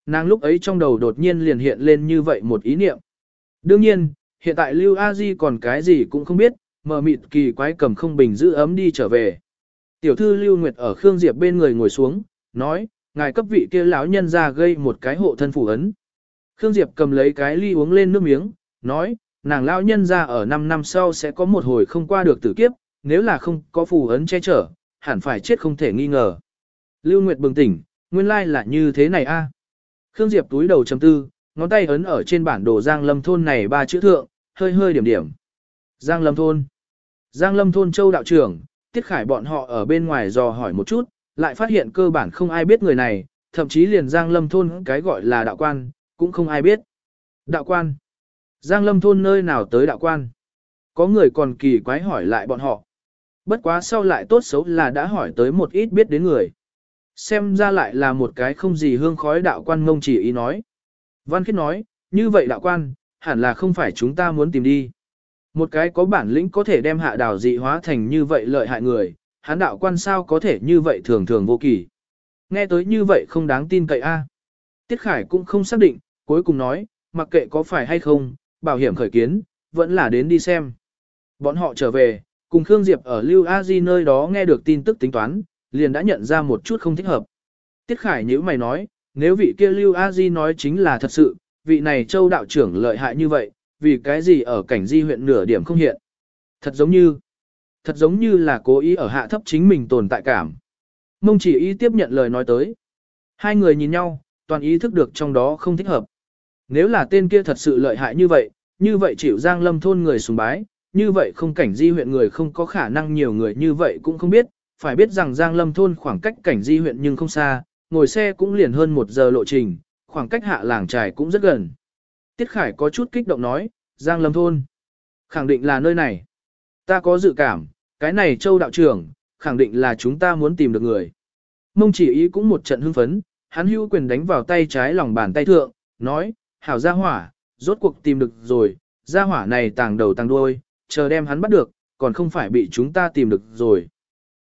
Nàng lúc ấy trong đầu đột nhiên liền hiện lên như vậy một ý niệm. Đương nhiên, hiện tại Lưu A Di còn cái gì cũng không biết, mờ mịt kỳ quái cầm không bình giữ ấm đi trở về. Tiểu thư Lưu Nguyệt ở Khương Diệp bên người ngồi xuống, nói, ngài cấp vị kia lão nhân ra gây một cái hộ thân phủ ấn. Khương Diệp cầm lấy cái ly uống lên nước miếng, nói, nàng lão nhân ra ở 5 năm sau sẽ có một hồi không qua được tử kiếp, nếu là không có phù ấn che chở, hẳn phải chết không thể nghi ngờ. Lưu Nguyệt bừng tỉnh, nguyên lai là như thế này a. Khương Diệp túi đầu chấm tư, ngón tay ấn ở trên bản đồ Giang Lâm thôn này ba chữ thượng, hơi hơi điểm điểm. Giang Lâm thôn. Giang Lâm thôn châu đạo trưởng, Tiết Khải bọn họ ở bên ngoài dò hỏi một chút, lại phát hiện cơ bản không ai biết người này, thậm chí liền Giang Lâm thôn cái gọi là đạo quan, cũng không ai biết. Đạo quan. Giang Lâm thôn nơi nào tới đạo quan? Có người còn kỳ quái hỏi lại bọn họ. Bất quá sau lại tốt xấu là đã hỏi tới một ít biết đến người. Xem ra lại là một cái không gì hương khói đạo quan ngông chỉ ý nói. Văn Khiết nói, như vậy đạo quan, hẳn là không phải chúng ta muốn tìm đi. Một cái có bản lĩnh có thể đem hạ đào dị hóa thành như vậy lợi hại người, hán đạo quan sao có thể như vậy thường thường vô kỳ. Nghe tới như vậy không đáng tin cậy a. Tiết Khải cũng không xác định, cuối cùng nói, mặc kệ có phải hay không, bảo hiểm khởi kiến, vẫn là đến đi xem. Bọn họ trở về, cùng Khương Diệp ở Lưu A Di nơi đó nghe được tin tức tính toán, liền đã nhận ra một chút không thích hợp. Tiết Khải nhữ mày nói, nếu vị kia Lưu A Di nói chính là thật sự, vị này châu đạo trưởng lợi hại như vậy, vì cái gì ở cảnh di huyện nửa điểm không hiện. Thật giống như, thật giống như là cố ý ở hạ thấp chính mình tồn tại cảm. Mông chỉ ý tiếp nhận lời nói tới. Hai người nhìn nhau, toàn ý thức được trong đó không thích hợp. Nếu là tên kia thật sự lợi hại như vậy, như vậy chịu giang lâm thôn người sùng bái, như vậy không cảnh di huyện người không có khả năng nhiều người như vậy cũng không biết, phải biết rằng giang lâm thôn khoảng cách cảnh di huyện nhưng không xa, ngồi xe cũng liền hơn một giờ lộ trình, khoảng cách hạ làng trài cũng rất gần. Tiết Khải có chút kích động nói, Giang Lâm Thôn. Khẳng định là nơi này. Ta có dự cảm, cái này châu đạo trưởng, khẳng định là chúng ta muốn tìm được người. Mông chỉ ý cũng một trận hưng phấn, hắn hữu quyền đánh vào tay trái lòng bàn tay thượng, nói, hảo gia hỏa, rốt cuộc tìm được rồi, gia hỏa này tàng đầu tàng đuôi, chờ đem hắn bắt được, còn không phải bị chúng ta tìm được rồi.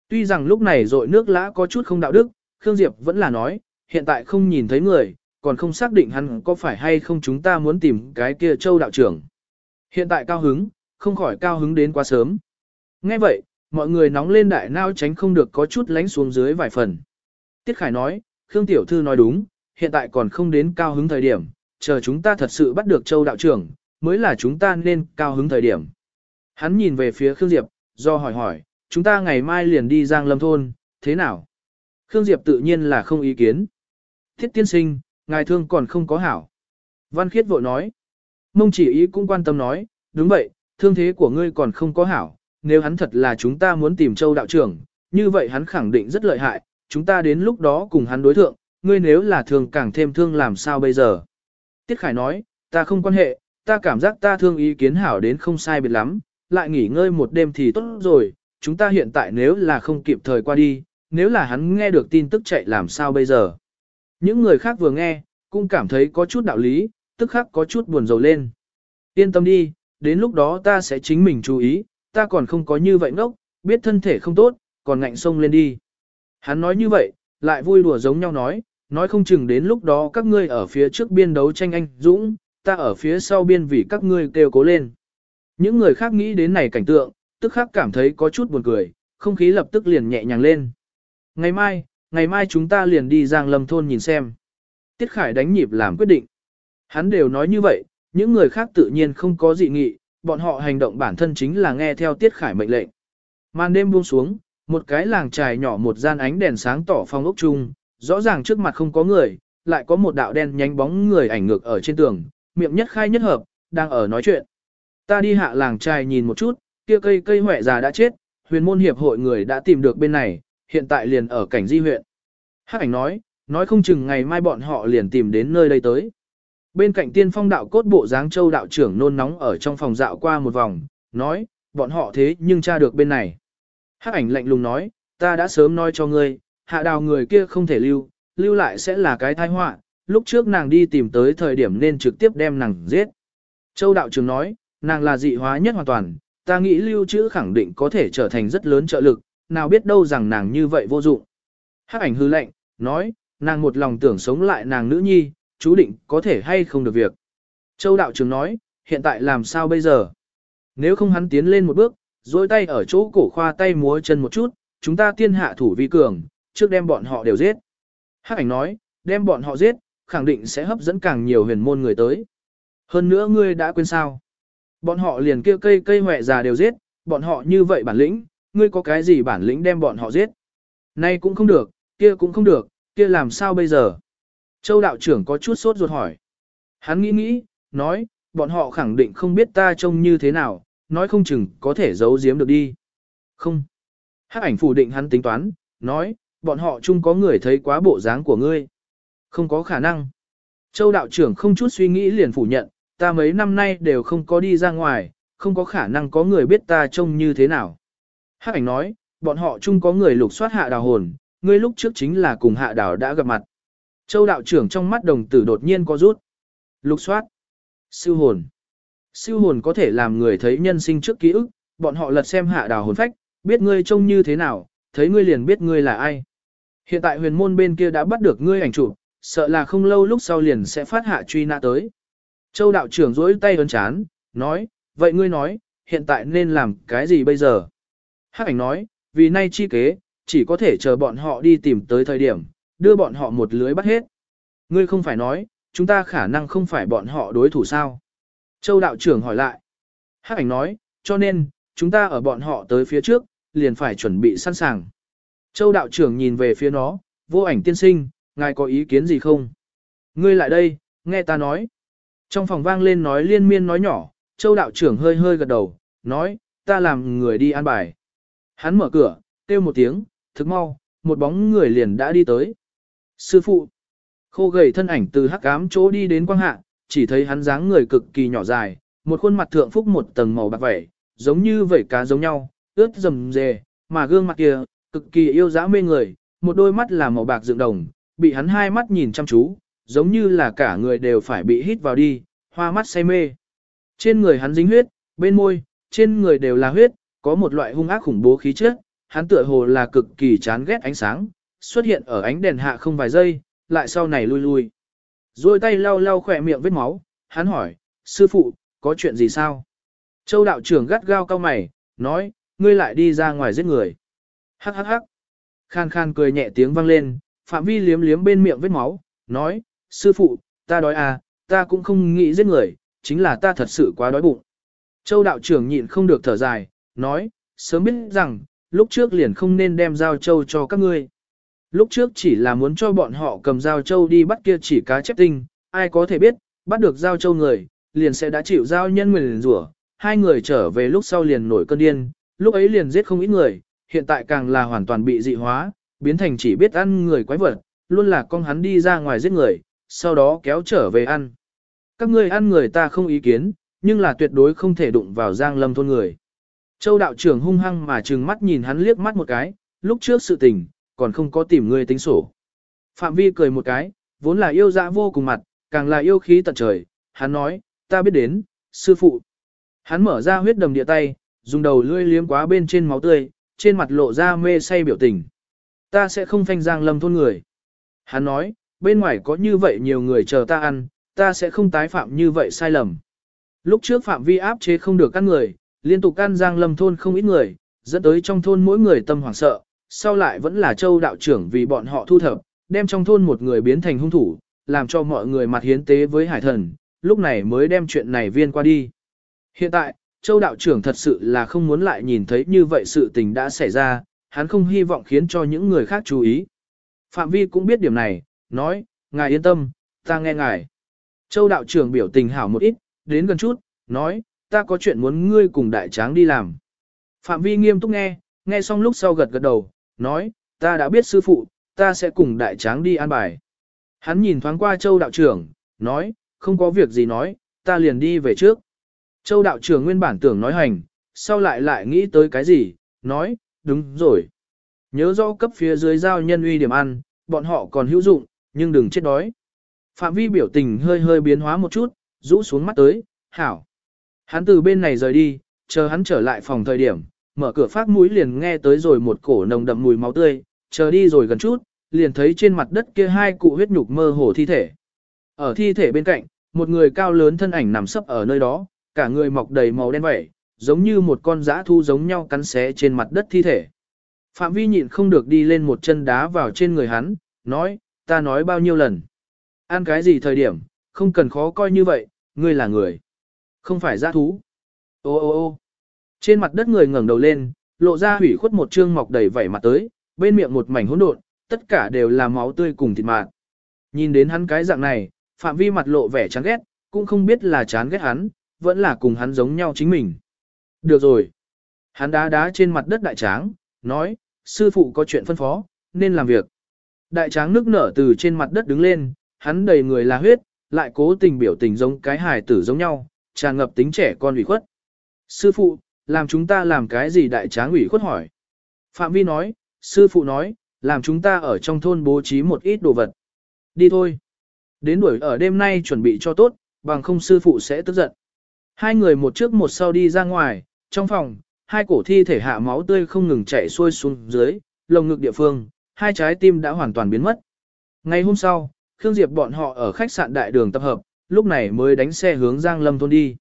Tuy rằng lúc này rội nước lã có chút không đạo đức, Khương Diệp vẫn là nói, hiện tại không nhìn thấy người, còn không xác định hắn có phải hay không chúng ta muốn tìm cái kia châu đạo trưởng. Hiện tại cao hứng, không khỏi cao hứng đến quá sớm. Nghe vậy, mọi người nóng lên đại nao tránh không được có chút lánh xuống dưới vài phần. Tiết Khải nói, Khương Tiểu Thư nói đúng, hiện tại còn không đến cao hứng thời điểm, chờ chúng ta thật sự bắt được châu đạo trưởng, mới là chúng ta nên cao hứng thời điểm. Hắn nhìn về phía Khương Diệp, do hỏi hỏi, chúng ta ngày mai liền đi Giang Lâm Thôn, thế nào? Khương Diệp tự nhiên là không ý kiến. Thiết tiên sinh, ngài thương còn không có hảo. Văn Khiết vội nói. Mông chỉ ý cũng quan tâm nói, đúng vậy, thương thế của ngươi còn không có hảo, nếu hắn thật là chúng ta muốn tìm châu đạo trưởng, như vậy hắn khẳng định rất lợi hại, chúng ta đến lúc đó cùng hắn đối thượng, ngươi nếu là thường càng thêm thương làm sao bây giờ. Tiết Khải nói, ta không quan hệ, ta cảm giác ta thương ý kiến hảo đến không sai biệt lắm, lại nghỉ ngơi một đêm thì tốt rồi, chúng ta hiện tại nếu là không kịp thời qua đi, nếu là hắn nghe được tin tức chạy làm sao bây giờ. Những người khác vừa nghe, cũng cảm thấy có chút đạo lý, tức khắc có chút buồn rầu lên. Yên tâm đi, đến lúc đó ta sẽ chính mình chú ý, ta còn không có như vậy ngốc, biết thân thể không tốt, còn ngạnh sông lên đi. Hắn nói như vậy, lại vui đùa giống nhau nói, nói không chừng đến lúc đó các ngươi ở phía trước biên đấu tranh anh Dũng, ta ở phía sau biên vì các ngươi kêu cố lên. Những người khác nghĩ đến này cảnh tượng, tức khắc cảm thấy có chút buồn cười, không khí lập tức liền nhẹ nhàng lên. Ngày mai, ngày mai chúng ta liền đi Giang Lâm thôn nhìn xem. Tiết Khải đánh nhịp làm quyết định. Hắn đều nói như vậy, những người khác tự nhiên không có dị nghị, bọn họ hành động bản thân chính là nghe theo Tiết Khải mệnh lệnh. Màn đêm buông xuống, một cái làng trài nhỏ một gian ánh đèn sáng tỏ phong ốc chung, rõ ràng trước mặt không có người, lại có một đạo đen nhánh bóng người ảnh ngược ở trên tường, miệng nhất khai nhất hợp, đang ở nói chuyện. Ta đi hạ làng trai nhìn một chút, kia cây cây hoẹ già đã chết, huyền môn hiệp hội người đã tìm được bên này, hiện tại liền ở cảnh di huyện. Hắc ảnh nói, nói không chừng ngày mai bọn họ liền tìm đến nơi đây tới. Bên cạnh tiên phong đạo cốt bộ dáng châu đạo trưởng nôn nóng ở trong phòng dạo qua một vòng, nói, bọn họ thế nhưng tra được bên này. Hắc ảnh lạnh lùng nói, ta đã sớm nói cho ngươi, hạ đào người kia không thể lưu, lưu lại sẽ là cái tai họa. lúc trước nàng đi tìm tới thời điểm nên trực tiếp đem nàng giết. Châu đạo trưởng nói, nàng là dị hóa nhất hoàn toàn, ta nghĩ lưu trữ khẳng định có thể trở thành rất lớn trợ lực, nào biết đâu rằng nàng như vậy vô dụng. Hắc ảnh hư lệnh, nói, nàng một lòng tưởng sống lại nàng nữ nhi, chú định có thể hay không được việc. Châu đạo trưởng nói, hiện tại làm sao bây giờ? Nếu không hắn tiến lên một bước, dối tay ở chỗ cổ khoa tay múa chân một chút, chúng ta tiên hạ thủ vi cường, trước đem bọn họ đều giết. Hắc ảnh nói, đem bọn họ giết, khẳng định sẽ hấp dẫn càng nhiều huyền môn người tới. Hơn nữa ngươi đã quên sao? Bọn họ liền kia cây cây hoẹ già đều giết, bọn họ như vậy bản lĩnh, ngươi có cái gì bản lĩnh đem bọn họ giết? Nay cũng không được, kia cũng không được, kia làm sao bây giờ? Châu đạo trưởng có chút sốt ruột hỏi. Hắn nghĩ nghĩ, nói, bọn họ khẳng định không biết ta trông như thế nào, nói không chừng có thể giấu giếm được đi. Không. Hắc ảnh phủ định hắn tính toán, nói, bọn họ chung có người thấy quá bộ dáng của ngươi. Không có khả năng. Châu đạo trưởng không chút suy nghĩ liền phủ nhận, ta mấy năm nay đều không có đi ra ngoài, không có khả năng có người biết ta trông như thế nào. Hắc ảnh nói, bọn họ chung có người lục soát hạ đào hồn, ngươi lúc trước chính là cùng hạ đào đã gặp mặt. Châu đạo trưởng trong mắt đồng tử đột nhiên có rút. Lục soát. Siêu hồn. Siêu hồn có thể làm người thấy nhân sinh trước ký ức, bọn họ lật xem hạ đào hồn phách, biết ngươi trông như thế nào, thấy ngươi liền biết ngươi là ai. Hiện tại huyền môn bên kia đã bắt được ngươi ảnh chụp, sợ là không lâu lúc sau liền sẽ phát hạ truy nã tới. Châu đạo trưởng rỗi tay ấn chán, nói, vậy ngươi nói, hiện tại nên làm cái gì bây giờ? Hắc ảnh nói, vì nay chi kế, chỉ có thể chờ bọn họ đi tìm tới thời điểm, đưa bọn họ một lưới bắt hết. Ngươi không phải nói, chúng ta khả năng không phải bọn họ đối thủ sao? Châu đạo trưởng hỏi lại. Hắc ảnh nói, cho nên, chúng ta ở bọn họ tới phía trước, liền phải chuẩn bị sẵn sàng. Châu đạo trưởng nhìn về phía nó, vô ảnh tiên sinh, ngài có ý kiến gì không? Ngươi lại đây, nghe ta nói. Trong phòng vang lên nói liên miên nói nhỏ, châu đạo trưởng hơi hơi gật đầu, nói, ta làm người đi an bài. Hắn mở cửa, kêu một tiếng, thức mau, một bóng người liền đã đi tới. Sư phụ, khô gầy thân ảnh từ hắc ám chỗ đi đến quang hạ, chỉ thấy hắn dáng người cực kỳ nhỏ dài, một khuôn mặt thượng phúc một tầng màu bạc vẩy, giống như vẩy cá giống nhau, ướt rầm rề, mà gương mặt kia, cực kỳ yêu dã mê người, một đôi mắt là màu bạc dựng đồng, bị hắn hai mắt nhìn chăm chú, giống như là cả người đều phải bị hít vào đi, hoa mắt say mê. Trên người hắn dính huyết, bên môi, trên người đều là huyết, có một loại hung ác khủng bố khí chất, hắn tựa hồ là cực kỳ chán ghét ánh sáng, xuất hiện ở ánh đèn hạ không vài giây, lại sau này lui lui. Rồi tay lau lau khỏe miệng vết máu, hắn hỏi, sư phụ, có chuyện gì sao? Châu đạo trưởng gắt gao cao mày, nói, ngươi lại đi ra ngoài giết người. Hắc hắc hắc. Khan khan cười nhẹ tiếng vang lên, phạm vi liếm liếm bên miệng vết máu, nói, sư phụ, ta đói à, ta cũng không nghĩ giết người, chính là ta thật sự quá đói bụng. Châu đạo trưởng nhịn không được thở dài, nói, sớm biết rằng, lúc trước liền không nên đem giao châu cho các ngươi. Lúc trước chỉ là muốn cho bọn họ cầm giao châu đi bắt kia chỉ cá chép tinh, ai có thể biết, bắt được giao châu người, liền sẽ đã chịu giao nhân nguyền rủa. Hai người trở về lúc sau liền nổi cơn điên, lúc ấy liền giết không ít người, hiện tại càng là hoàn toàn bị dị hóa, biến thành chỉ biết ăn người quái vật, luôn là con hắn đi ra ngoài giết người, sau đó kéo trở về ăn. Các ngươi ăn người ta không ý kiến, nhưng là tuyệt đối không thể đụng vào giang lâm thôn người. Châu đạo trưởng hung hăng mà trừng mắt nhìn hắn liếc mắt một cái, lúc trước sự tình, còn không có tìm ngươi tính sổ. Phạm vi cười một cái, vốn là yêu dã vô cùng mặt, càng là yêu khí tận trời, hắn nói, ta biết đến, sư phụ. Hắn mở ra huyết đầm địa tay, dùng đầu lưỡi liếm quá bên trên máu tươi, trên mặt lộ ra mê say biểu tình. Ta sẽ không phanh giang lâm thôn người. Hắn nói, bên ngoài có như vậy nhiều người chờ ta ăn, ta sẽ không tái phạm như vậy sai lầm. Lúc trước phạm vi áp chế không được căn người, liên tục căn giang lâm thôn không ít người, dẫn tới trong thôn mỗi người tâm hoảng sợ, sau lại vẫn là châu đạo trưởng vì bọn họ thu thập, đem trong thôn một người biến thành hung thủ, làm cho mọi người mặt hiến tế với hải thần, lúc này mới đem chuyện này viên qua đi. Hiện tại, châu đạo trưởng thật sự là không muốn lại nhìn thấy như vậy sự tình đã xảy ra, hắn không hy vọng khiến cho những người khác chú ý. Phạm vi cũng biết điểm này, nói, ngài yên tâm, ta nghe ngài. Châu đạo trưởng biểu tình hảo một ít, đến gần chút, nói, ta có chuyện muốn ngươi cùng đại tráng đi làm. Phạm vi nghiêm túc nghe, nghe xong lúc sau gật gật đầu, nói, ta đã biết sư phụ, ta sẽ cùng đại tráng đi an bài. Hắn nhìn thoáng qua châu đạo trưởng, nói, không có việc gì nói, ta liền đi về trước. Châu đạo trưởng nguyên bản tưởng nói hành, sau lại lại nghĩ tới cái gì, nói, đúng rồi. Nhớ rõ cấp phía dưới giao nhân uy điểm ăn, bọn họ còn hữu dụng, nhưng đừng chết đói. Phạm vi biểu tình hơi hơi biến hóa một chút, rũ xuống mắt tới, hảo. Hắn từ bên này rời đi, chờ hắn trở lại phòng thời điểm, mở cửa phát mũi liền nghe tới rồi một cổ nồng đậm mùi máu tươi, chờ đi rồi gần chút, liền thấy trên mặt đất kia hai cụ huyết nhục mơ hồ thi thể. Ở thi thể bên cạnh, một người cao lớn thân ảnh nằm sấp ở nơi đó, cả người mọc đầy màu đen vẩy, giống như một con dã thu giống nhau cắn xé trên mặt đất thi thể. Phạm vi nhịn không được đi lên một chân đá vào trên người hắn, nói, ta nói bao nhiêu lần. Ăn cái gì thời điểm, không cần khó coi như vậy, ngươi là người. Không phải dã thú. Ô ô ô trên mặt đất người ngẩng đầu lên, lộ ra hủy khuất một trương mọc đầy vảy mặt tới, bên miệng một mảnh hỗn độn, tất cả đều là máu tươi cùng thịt mạt. Nhìn đến hắn cái dạng này, phạm vi mặt lộ vẻ chán ghét, cũng không biết là chán ghét hắn, vẫn là cùng hắn giống nhau chính mình. Được rồi. Hắn đá đá trên mặt đất đại tráng, nói, sư phụ có chuyện phân phó, nên làm việc. Đại tráng nước nở từ trên mặt đất đứng lên, hắn đầy người là huyết, lại cố tình biểu tình giống cái hài tử giống nhau, tràn ngập tính trẻ con ủy khuất. Sư phụ, làm chúng ta làm cái gì đại tráng ủy khuất hỏi. Phạm vi nói, sư phụ nói, làm chúng ta ở trong thôn bố trí một ít đồ vật. Đi thôi. Đến đuổi ở đêm nay chuẩn bị cho tốt, bằng không sư phụ sẽ tức giận. Hai người một trước một sau đi ra ngoài, trong phòng, hai cổ thi thể hạ máu tươi không ngừng chảy xuôi xuống dưới, lồng ngực địa phương, hai trái tim đã hoàn toàn biến mất. Ngày hôm sau, Khương Diệp bọn họ ở khách sạn đại đường tập hợp, lúc này mới đánh xe hướng Giang Lâm thôn đi.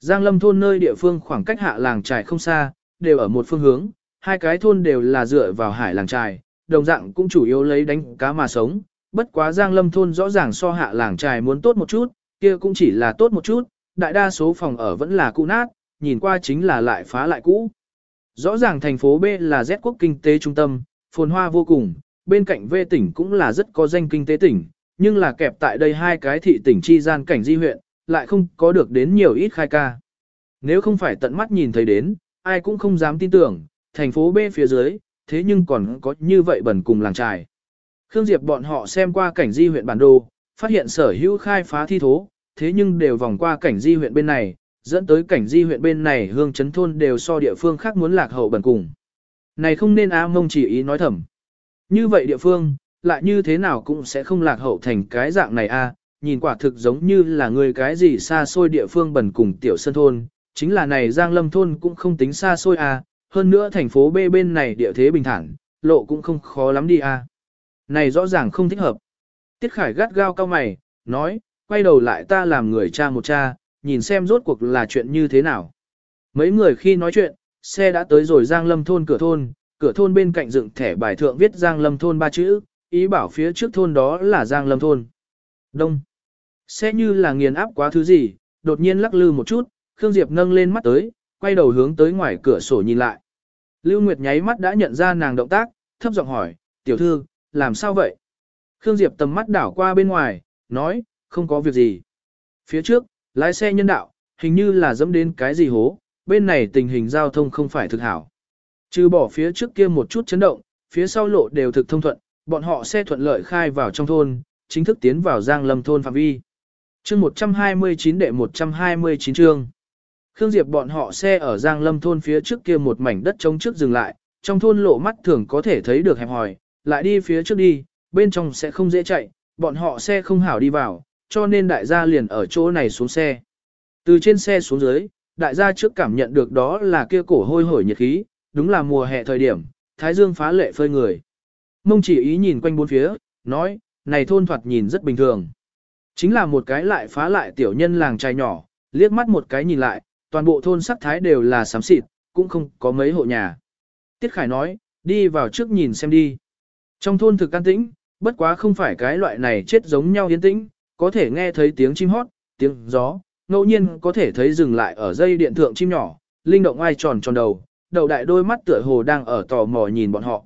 Giang Lâm thôn nơi địa phương khoảng cách hạ làng trài không xa, đều ở một phương hướng, hai cái thôn đều là dựa vào hải làng trài, đồng dạng cũng chủ yếu lấy đánh cá mà sống, bất quá Giang Lâm thôn rõ ràng so hạ làng trài muốn tốt một chút, kia cũng chỉ là tốt một chút, đại đa số phòng ở vẫn là cũ nát, nhìn qua chính là lại phá lại cũ. Rõ ràng thành phố B là Z quốc kinh tế trung tâm, phồn hoa vô cùng, bên cạnh V tỉnh cũng là rất có danh kinh tế tỉnh, nhưng là kẹp tại đây hai cái thị tỉnh chi gian cảnh di huyện, lại không có được đến nhiều ít khai ca. Nếu không phải tận mắt nhìn thấy đến, ai cũng không dám tin tưởng, thành phố B phía dưới, thế nhưng còn có như vậy bẩn cùng làng trài. Khương Diệp bọn họ xem qua cảnh di huyện bản đồ, phát hiện sở hữu khai phá thi thố, thế nhưng đều vòng qua cảnh di huyện bên này, dẫn tới cảnh di huyện bên này hương chấn thôn đều so địa phương khác muốn lạc hậu bẩn cùng. Này không nên A mông chỉ ý nói thầm. Như vậy địa phương, lại như thế nào cũng sẽ không lạc hậu thành cái dạng này a nhìn quả thực giống như là người cái gì xa xôi địa phương bẩn cùng tiểu sân thôn, chính là này Giang Lâm thôn cũng không tính xa xôi a hơn nữa thành phố B bên này địa thế bình thản, lộ cũng không khó lắm đi a Này rõ ràng không thích hợp. Tiết Khải gắt gao cao mày, nói, quay đầu lại ta làm người cha một cha, nhìn xem rốt cuộc là chuyện như thế nào. Mấy người khi nói chuyện, xe đã tới rồi Giang Lâm thôn cửa thôn, cửa thôn bên cạnh dựng thẻ bài thượng viết Giang Lâm thôn ba chữ, ý bảo phía trước thôn đó là Giang Lâm thôn. Đông. Xe như là nghiền áp quá thứ gì, đột nhiên lắc lư một chút, Khương Diệp nâng lên mắt tới, quay đầu hướng tới ngoài cửa sổ nhìn lại. Lưu Nguyệt nháy mắt đã nhận ra nàng động tác, thấp giọng hỏi, tiểu thư, làm sao vậy? Khương Diệp tầm mắt đảo qua bên ngoài, nói, không có việc gì. Phía trước, lái xe nhân đạo, hình như là dẫm đến cái gì hố, bên này tình hình giao thông không phải thực hảo. Trừ bỏ phía trước kia một chút chấn động, phía sau lộ đều thực thông thuận, bọn họ xe thuận lợi khai vào trong thôn, chính thức tiến vào Giang Lâm thôn phạm vi. Chương 129 đệ 129 chương. Khương Diệp bọn họ xe ở Giang Lâm thôn phía trước kia một mảnh đất trống trước dừng lại, trong thôn lộ mắt thường có thể thấy được hẹp hòi, lại đi phía trước đi, bên trong sẽ không dễ chạy, bọn họ xe không hảo đi vào, cho nên đại gia liền ở chỗ này xuống xe. Từ trên xe xuống dưới, đại gia trước cảm nhận được đó là kia cổ hôi hổi nhiệt khí, đúng là mùa hè thời điểm, thái dương phá lệ phơi người. Mông chỉ ý nhìn quanh bốn phía, nói, này thôn thoạt nhìn rất bình thường. Chính là một cái lại phá lại tiểu nhân làng trai nhỏ, liếc mắt một cái nhìn lại, toàn bộ thôn sắc thái đều là xám xịt, cũng không có mấy hộ nhà. Tiết Khải nói, đi vào trước nhìn xem đi. Trong thôn thực an tĩnh, bất quá không phải cái loại này chết giống nhau yên tĩnh, có thể nghe thấy tiếng chim hót, tiếng gió, ngẫu nhiên có thể thấy dừng lại ở dây điện thượng chim nhỏ, linh động ai tròn tròn đầu, đầu đại đôi mắt tựa hồ đang ở tò mò nhìn bọn họ.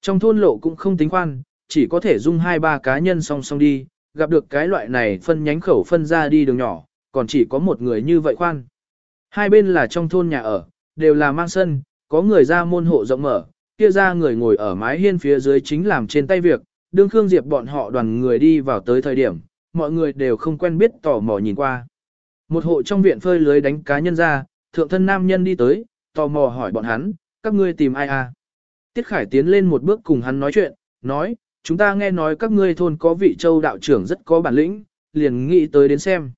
Trong thôn lộ cũng không tính khoan, chỉ có thể dung hai ba cá nhân song song đi, gặp được cái loại này phân nhánh khẩu phân ra đi đường nhỏ, còn chỉ có một người như vậy khoan. Hai bên là trong thôn nhà ở, đều là mang sân, có người ra môn hộ rộng mở, kia ra người ngồi ở mái hiên phía dưới chính làm trên tay việc, đương Khương Diệp bọn họ đoàn người đi vào tới thời điểm, mọi người đều không quen biết tò mò nhìn qua. Một hộ trong viện phơi lưới đánh cá nhân ra, thượng thân nam nhân đi tới, tò mò hỏi bọn hắn, các ngươi tìm ai à? Tiết Khải tiến lên một bước cùng hắn nói chuyện, nói, chúng ta nghe nói các ngươi thôn có vị châu đạo trưởng rất có bản lĩnh, liền nghĩ tới đến xem.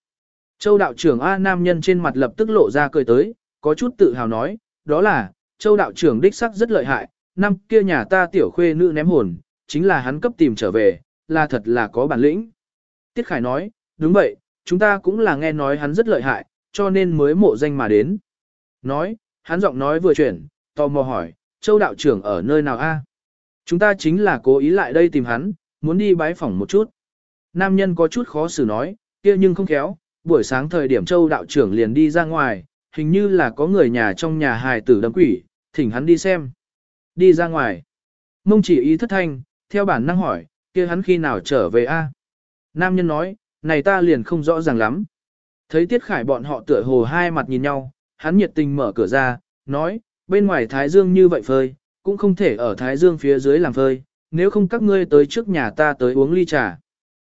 Châu đạo trưởng A nam nhân trên mặt lập tức lộ ra cười tới, có chút tự hào nói, đó là, châu đạo trưởng đích sắc rất lợi hại, năm kia nhà ta tiểu khuê nữ ném hồn, chính là hắn cấp tìm trở về, là thật là có bản lĩnh. Tiết Khải nói, đúng vậy, chúng ta cũng là nghe nói hắn rất lợi hại, cho nên mới mộ danh mà đến. Nói, hắn giọng nói vừa chuyển, tò mò hỏi, châu đạo trưởng ở nơi nào a? Chúng ta chính là cố ý lại đây tìm hắn, muốn đi bái phỏng một chút. Nam nhân có chút khó xử nói, kia nhưng không khéo, buổi sáng thời điểm châu đạo trưởng liền đi ra ngoài, hình như là có người nhà trong nhà hài tử đấm quỷ, thỉnh hắn đi xem. Đi ra ngoài. Mông chỉ ý thất thanh, theo bản năng hỏi, kia hắn khi nào trở về a? Nam nhân nói, này ta liền không rõ ràng lắm. Thấy Tiết Khải bọn họ tựa hồ hai mặt nhìn nhau, hắn nhiệt tình mở cửa ra, nói, bên ngoài Thái Dương như vậy phơi, cũng không thể ở Thái Dương phía dưới làm phơi, nếu không các ngươi tới trước nhà ta tới uống ly trà.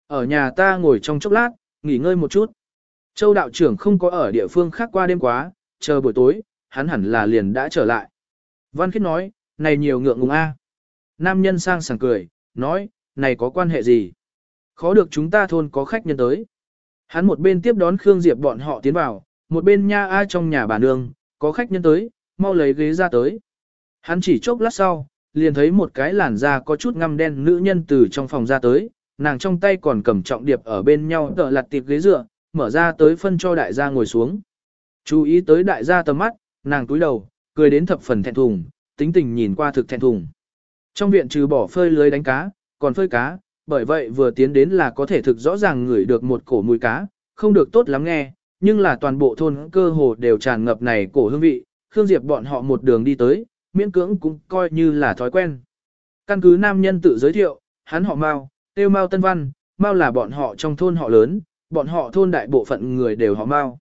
Ở nhà ta ngồi trong chốc lát, nghỉ ngơi một chút. Châu đạo trưởng không có ở địa phương khác qua đêm quá, chờ buổi tối, hắn hẳn là liền đã trở lại. Văn Khiết nói, này nhiều ngượng ngùng a. Nam nhân sang sảng cười, nói, này có quan hệ gì? Khó được chúng ta thôn có khách nhân tới. Hắn một bên tiếp đón Khương Diệp bọn họ tiến vào, một bên nha a trong nhà bà nương, có khách nhân tới, mau lấy ghế ra tới. Hắn chỉ chốc lát sau, liền thấy một cái làn da có chút ngăm đen nữ nhân từ trong phòng ra tới, nàng trong tay còn cầm trọng điệp ở bên nhau tợ lặt tiệp ghế dựa, mở ra tới phân cho đại gia ngồi xuống. Chú ý tới đại gia tầm mắt, nàng túi đầu, cười đến thập phần thẹn thùng, tính tình nhìn qua thực thẹn thùng. Trong viện trừ bỏ phơi lưới đánh cá, còn phơi cá, bởi vậy vừa tiến đến là có thể thực rõ ràng ngửi được một cổ mùi cá, không được tốt lắm nghe, nhưng là toàn bộ thôn cơ hồ đều tràn ngập này cổ hương vị, Khương Diệp bọn họ một đường đi tới, miễn cưỡng cũng coi như là thói quen. Căn cứ nam nhân tự giới thiệu, hắn họ Mao, tiêu Mao Tân Văn, Mao là bọn họ trong thôn họ lớn, bọn họ thôn đại bộ phận người đều họ Mao.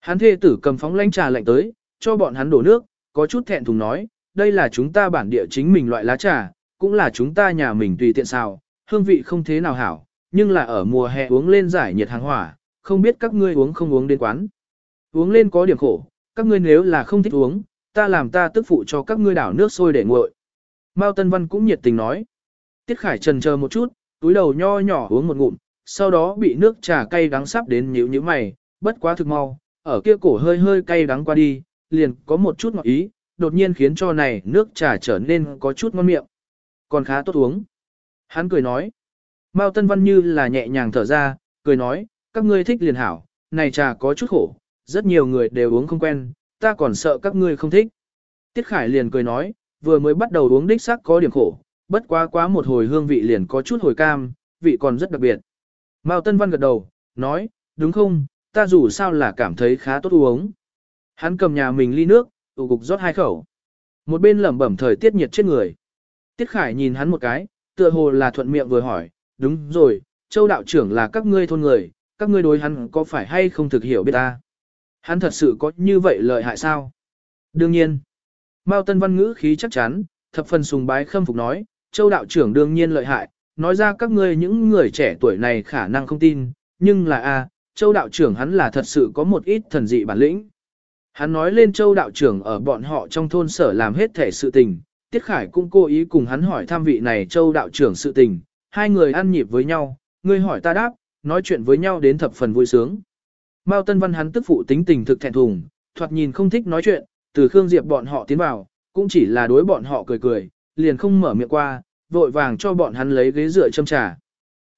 Hắn thê tử cầm phóng lánh trà lạnh tới, cho bọn hắn đổ nước, có chút thẹn thùng nói, đây là chúng ta bản địa chính mình loại lá trà, cũng là chúng ta nhà mình tùy tiện xào, hương vị không thế nào hảo, nhưng là ở mùa hè uống lên giải nhiệt hàng hỏa, không biết các ngươi uống không uống đến quán. Uống lên có điểm khổ, các ngươi nếu là không thích uống, ta làm ta tức phụ cho các ngươi đảo nước sôi để nguội. Mao Tân Văn cũng nhiệt tình nói. Tiết Khải trần chờ một chút, túi đầu nho nhỏ uống một ngụm, sau đó bị nước trà cay đắng sắp đến nhíu nhíu mày, bất quá thực mau, ở kia cổ hơi hơi cay đắng qua đi, liền có một chút ngọt ý, đột nhiên khiến cho này nước trà trở nên có chút ngon miệng. Còn khá tốt uống. Hắn cười nói. Mao Tân Văn như là nhẹ nhàng thở ra, cười nói, các ngươi thích liền hảo, này trà có chút khổ, rất nhiều người đều uống không quen, ta còn sợ các ngươi không thích. Tiết Khải liền cười nói, vừa mới bắt đầu uống đích xác có điểm khổ, bất quá quá một hồi hương vị liền có chút hồi cam, vị còn rất đặc biệt. Mao Tân Văn gật đầu, nói, đúng không, ta dù sao là cảm thấy khá tốt uống. Hắn cầm nhà mình ly nước, tụ cục rót hai khẩu. Một bên lẩm bẩm thời tiết nhiệt chết người. Tiết Khải nhìn hắn một cái, tựa hồ là thuận miệng vừa hỏi, đúng rồi, châu đạo trưởng là các ngươi thôn người, các ngươi đối hắn có phải hay không thực hiểu biết ta? Hắn thật sự có như vậy lợi hại sao? Đương nhiên. Mao Tân Văn ngữ khí chắc chắn, thập phần sùng bái khâm phục nói, châu đạo trưởng đương nhiên lợi hại, nói ra các ngươi những người trẻ tuổi này khả năng không tin, nhưng là a, châu đạo trưởng hắn là thật sự có một ít thần dị bản lĩnh. Hắn nói lên châu đạo trưởng ở bọn họ trong thôn sở làm hết thể sự tình, Tiết Khải cũng cố ý cùng hắn hỏi tham vị này châu đạo trưởng sự tình, hai người ăn nhịp với nhau, ngươi hỏi ta đáp, nói chuyện với nhau đến thập phần vui sướng. Mao Tân Văn hắn tức phụ tính tình thực thẹn thùng, thoạt nhìn không thích nói chuyện, từ Khương Diệp bọn họ tiến vào, cũng chỉ là đối bọn họ cười cười, liền không mở miệng qua, vội vàng cho bọn hắn lấy ghế dựa châm trà.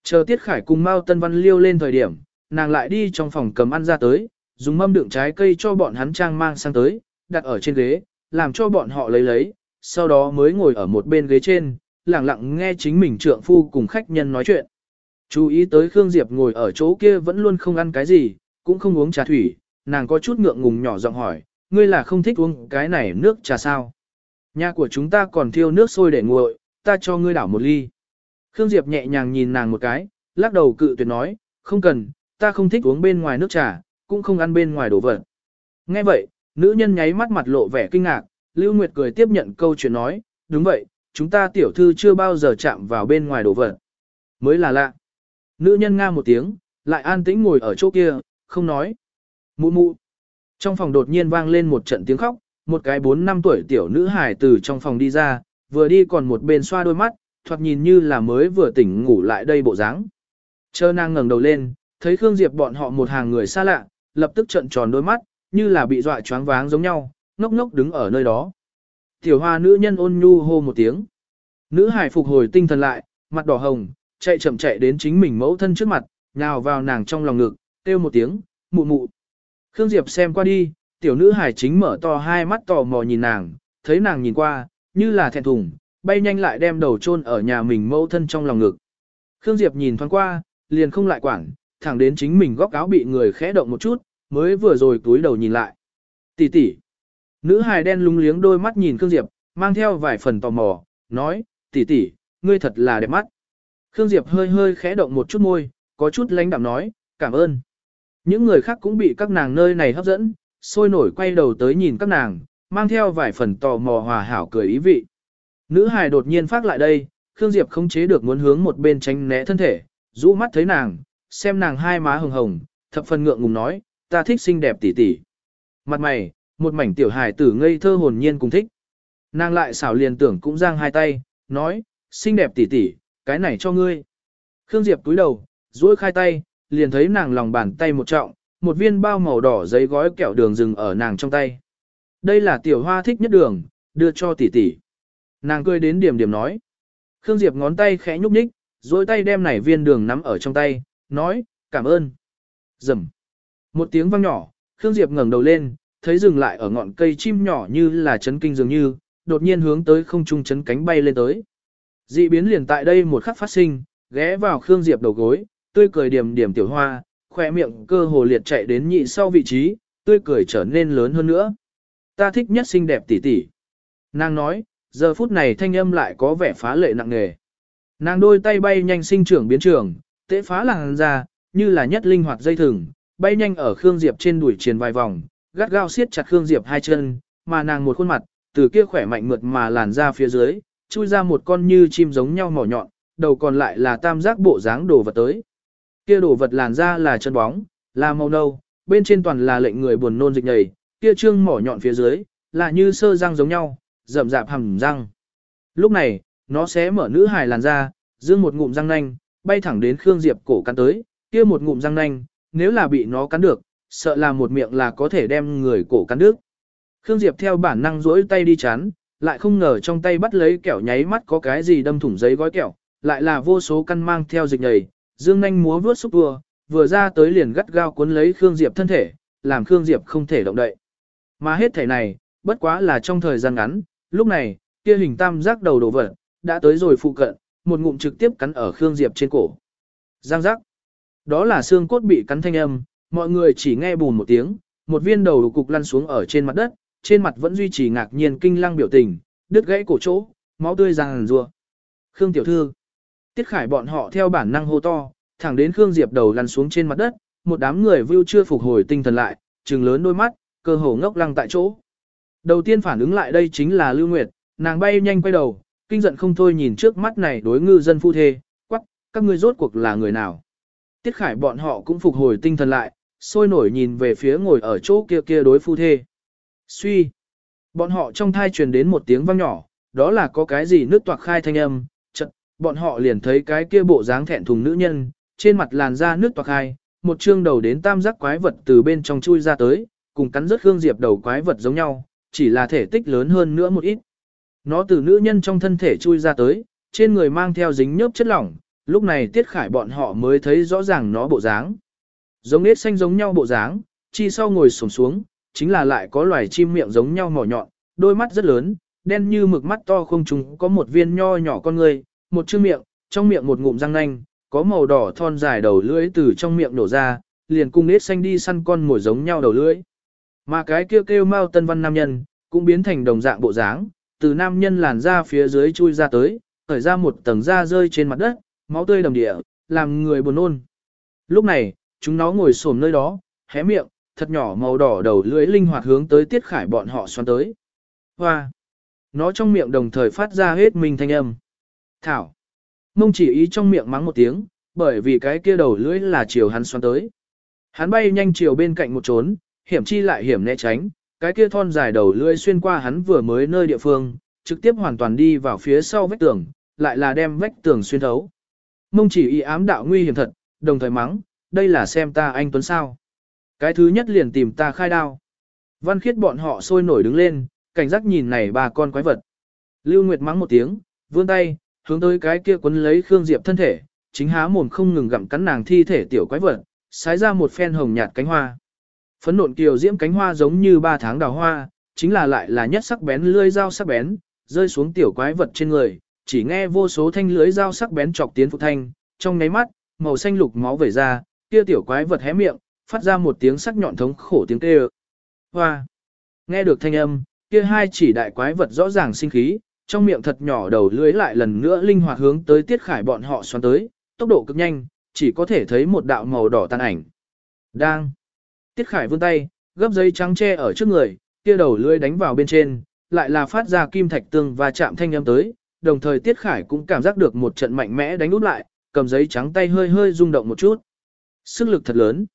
Chờ Tiết Khải cùng Mao Tân Văn liêu lên thời điểm, nàng lại đi trong phòng cầm ăn ra tới, dùng mâm đựng trái cây cho bọn hắn trang mang sang tới, đặt ở trên ghế, làm cho bọn họ lấy lấy, sau đó mới ngồi ở một bên ghế trên, lặng lặng nghe chính mình trượng phu cùng khách nhân nói chuyện. Chú ý tới Khương Diệp ngồi ở chỗ kia vẫn luôn không ăn cái gì, cũng không uống trà thủy, nàng có chút ngượng ngùng nhỏ giọng hỏi, ngươi là không thích uống cái này nước trà sao? Nhà của chúng ta còn thiêu nước sôi để nguội, ta cho ngươi đảo một ly. Khương Diệp nhẹ nhàng nhìn nàng một cái, lắc đầu cự tuyệt nói, không cần, ta không thích uống bên ngoài nước trà, cũng không ăn bên ngoài đồ vật. Nghe vậy, nữ nhân nháy mắt mặt lộ vẻ kinh ngạc, Lưu Nguyệt cười tiếp nhận câu chuyện nói, đúng vậy, chúng ta tiểu thư chưa bao giờ chạm vào bên ngoài đồ vật. Mới là lạ. Nữ nhân nga một tiếng, lại an tĩnh ngồi ở chỗ kia, không nói. Mụ mụ. Trong phòng đột nhiên vang lên một trận tiếng khóc, một cái 4 năm tuổi tiểu nữ hài từ trong phòng đi ra, vừa đi còn một bên xoa đôi mắt, thoạt nhìn như là mới vừa tỉnh ngủ lại đây bộ dáng. Chờ nàng ngẩng đầu lên, thấy Khương Diệp bọn họ một hàng người xa lạ, lập tức trận tròn đôi mắt, như là bị dọa choáng váng giống nhau, ngốc ngốc đứng ở nơi đó. Tiểu hoa nữ nhân ôn nhu hô một tiếng. Nữ hải phục hồi tinh thần lại, mặt đỏ hồng, chạy chậm chạy đến chính mình mẫu thân trước mặt, nhào vào nàng trong lòng ngực, kêu một tiếng, mụ mụ. Khương Diệp xem qua đi, tiểu nữ hải chính mở to hai mắt tò mò nhìn nàng, thấy nàng nhìn qua, như là thẹn thùng, bay nhanh lại đem đầu chôn ở nhà mình mẫu thân trong lòng ngực. Khương Diệp nhìn thoáng qua, liền không lại quản, thẳng đến chính mình góc áo bị người khẽ động một chút, mới vừa rồi túi đầu nhìn lại. Tỷ tỷ. Nữ hài đen lúng liếng đôi mắt nhìn Khương Diệp, mang theo vài phần tò mò, nói, tỷ tỷ, ngươi thật là đẹp mắt. Khương Diệp hơi hơi khẽ động một chút môi, có chút lánh đạm nói, cảm ơn. Những người khác cũng bị các nàng nơi này hấp dẫn, sôi nổi quay đầu tới nhìn các nàng, mang theo vài phần tò mò hòa hảo cười ý vị. Nữ hài đột nhiên phát lại đây, Khương Diệp không chế được muốn hướng một bên tránh né thân thể, rũ mắt thấy nàng, xem nàng hai má hồng hồng, thập phần ngượng ngùng nói, ta thích xinh đẹp tỷ tỷ. Mặt mày, một mảnh tiểu hài tử ngây thơ hồn nhiên cùng thích. Nàng lại xảo liền tưởng cũng giang hai tay, nói, xinh đẹp tỷ tỷ, cái này cho ngươi. Khương Diệp túi đầu, duỗi khai tay, liền thấy nàng lòng bàn tay một trọng, một viên bao màu đỏ giấy gói kẹo đường rừng ở nàng trong tay. Đây là tiểu hoa thích nhất đường, đưa cho tỷ tỷ. Nàng cười đến điểm điểm nói. Khương Diệp ngón tay khẽ nhúc nhích, duỗi tay đem nảy viên đường nắm ở trong tay, nói, cảm ơn. Dầm. Một tiếng vang nhỏ, Khương Diệp ngẩng đầu lên, thấy dừng lại ở ngọn cây chim nhỏ như là chấn kinh dường như, đột nhiên hướng tới không trung chấn cánh bay lên tới. Dị biến liền tại đây một khắc phát sinh, ghé vào Khương Diệp đầu gối, tươi cười điểm điểm tiểu hoa, khỏe miệng cơ hồ liệt chạy đến nhị sau vị trí, tươi cười trở nên lớn hơn nữa. Ta thích nhất xinh đẹp tỷ tỷ. Nàng nói, giờ phút này thanh âm lại có vẻ phá lệ nặng nề. Nàng đôi tay bay nhanh sinh trưởng biến trường, tế phá làng ra, như là nhất linh hoạt dây thừng, bay nhanh ở Khương Diệp trên đuổi triền vài vòng, gắt gao siết chặt Khương Diệp hai chân, mà nàng một khuôn mặt, từ kia khỏe mạnh mượt mà làn ra phía dưới, chui ra một con như chim giống nhau mỏ nhọn, đầu còn lại là tam giác bộ dáng đồ vật tới. Kia đồ vật làn ra là chân bóng, là màu nâu, bên trên toàn là lệnh người buồn nôn dịch nhầy, kia trương mỏ nhọn phía dưới, là như sơ răng giống nhau, rậm rạp hầm răng. Lúc này, nó sẽ mở nữ hài làn ra, dương một ngụm răng nanh, bay thẳng đến Khương Diệp cổ cắn tới, kia một ngụm răng nanh, nếu là bị nó cắn được, sợ là một miệng là có thể đem người cổ cắn đứt. Khương Diệp theo bản năng duỗi tay đi chắn, lại không ngờ trong tay bắt lấy kẹo nháy mắt có cái gì đâm thủng giấy gói kẹo, lại là vô số căn mang theo dịch nhầy, dương nhanh múa vướt xúc vừa, vừa ra tới liền gắt gao cuốn lấy Khương Diệp thân thể, làm Khương Diệp không thể động đậy. Mà hết thể này, bất quá là trong thời gian ngắn, lúc này, kia hình tam giác đầu đổ vật, đã tới rồi phụ cận, một ngụm trực tiếp cắn ở Khương Diệp trên cổ. Giang giác. Đó là xương cốt bị cắn thanh âm, mọi người chỉ nghe bùn một tiếng, một viên đầu cục lăn xuống ở trên mặt đất, trên mặt vẫn duy trì ngạc nhiên kinh lăng biểu tình, đứt gãy cổ chỗ, máu tươi ràng rùa. Khương tiểu thư. Tiết Khải bọn họ theo bản năng hô to, thẳng đến Khương Diệp đầu lăn xuống trên mặt đất, một đám người view chưa phục hồi tinh thần lại, trừng lớn đôi mắt, cơ hồ ngốc lăng tại chỗ. Đầu tiên phản ứng lại đây chính là Lưu Nguyệt, nàng bay nhanh quay đầu, kinh giận không thôi nhìn trước mắt này đối ngư dân phu thê, quắc, các ngươi rốt cuộc là người nào. Tiết Khải bọn họ cũng phục hồi tinh thần lại, sôi nổi nhìn về phía ngồi ở chỗ kia kia đối phu thê. Suy. Bọn họ trong thai truyền đến một tiếng vang nhỏ, đó là có cái gì nước toạc khai thanh âm, chật, bọn họ liền thấy cái kia bộ dáng thẹn thùng nữ nhân, trên mặt làn da nước toạc khai, một chương đầu đến tam giác quái vật từ bên trong chui ra tới, cùng cắn rớt Khương Diệp đầu quái vật giống nhau, chỉ là thể tích lớn hơn nữa một ít. Nó từ nữ nhân trong thân thể chui ra tới, trên người mang theo dính nhớp chất lỏng, lúc này Tiết Khải bọn họ mới thấy rõ ràng nó bộ dáng. Giống nết xanh giống nhau bộ dáng, chi sau ngồi sổm xuống, chính là lại có loài chim miệng giống nhau mỏ nhọn, đôi mắt rất lớn, đen như mực mắt to không trùng có một viên nho nhỏ con người, một chữ miệng, trong miệng một ngụm răng nanh, có màu đỏ thon dài đầu lưỡi từ trong miệng nổ ra, liền cung nết xanh đi săn con ngồi giống nhau đầu lưỡi. Mà cái kêu kêu mau tân văn nam nhân, cũng biến thành đồng dạng bộ dáng, từ nam nhân làn ra phía dưới chui ra tới, khởi ra một tầng da rơi trên mặt đất, máu tươi đầm địa, làm người buồn nôn. Lúc này, chúng nó ngồi xổm nơi đó, hé miệng, thật nhỏ màu đỏ đầu lưỡi linh hoạt hướng tới tiết khải bọn họ xoắn tới. Hoa! Nó trong miệng đồng thời phát ra hết mình thanh âm. Thảo! Mông chỉ ý trong miệng mắng một tiếng, bởi vì cái kia đầu lưỡi là chiều hắn xoắn tới. Hắn bay nhanh chiều bên cạnh một trốn, hiểm chi lại hiểm né tránh, cái kia thon dài đầu lưỡi xuyên qua hắn vừa mới nơi địa phương, trực tiếp hoàn toàn đi vào phía sau vách tường, lại là đem vách tường xuyên thấu. Mông chỉ ý ám đạo nguy hiểm thật, đồng thời mắng, đây là xem ta anh Tuấn sao. Cái thứ nhất liền tìm ta khai đao. Văn khiết bọn họ sôi nổi đứng lên, cảnh giác nhìn này ba con quái vật. Lưu Nguyệt mắng một tiếng, vươn tay, hướng tới cái kia quấn lấy Khương Diệp thân thể, chính há mồm không ngừng gặm cắn nàng thi thể tiểu quái vật, xái ra một phen hồng nhạt cánh hoa. Phấn nộn kiều diễm cánh hoa giống như ba tháng đào hoa, chính là lại là nhất sắc bén lưỡi dao sắc bén, rơi xuống tiểu quái vật trên người, chỉ nghe vô số thanh lưỡi dao sắc bén chọc tiến phụ thanh, trong nháy mắt, màu xanh lục máu vẩy ra, kia tiểu quái vật hé miệng, phát ra một tiếng sắc nhọn thống khổ tiếng kêu. Hoa! Nghe được thanh âm, kia hai chỉ đại quái vật rõ ràng sinh khí, trong miệng thật nhỏ đầu lưỡi lại lần nữa linh hoạt hướng tới tiết khải bọn họ xoắn tới, tốc độ cực nhanh, chỉ có thể thấy một đạo màu đỏ tàn ảnh. Đang! Tiết khải vươn tay, gấp giấy trắng che ở trước người, kia đầu lưỡi đánh vào bên trên, lại là phát ra kim thạch tương và chạm thanh âm tới, đồng thời Tiết Khải cũng cảm giác được một trận mạnh mẽ đánh út lại, cầm giấy trắng tay hơi hơi rung động một chút. Sức lực thật lớn.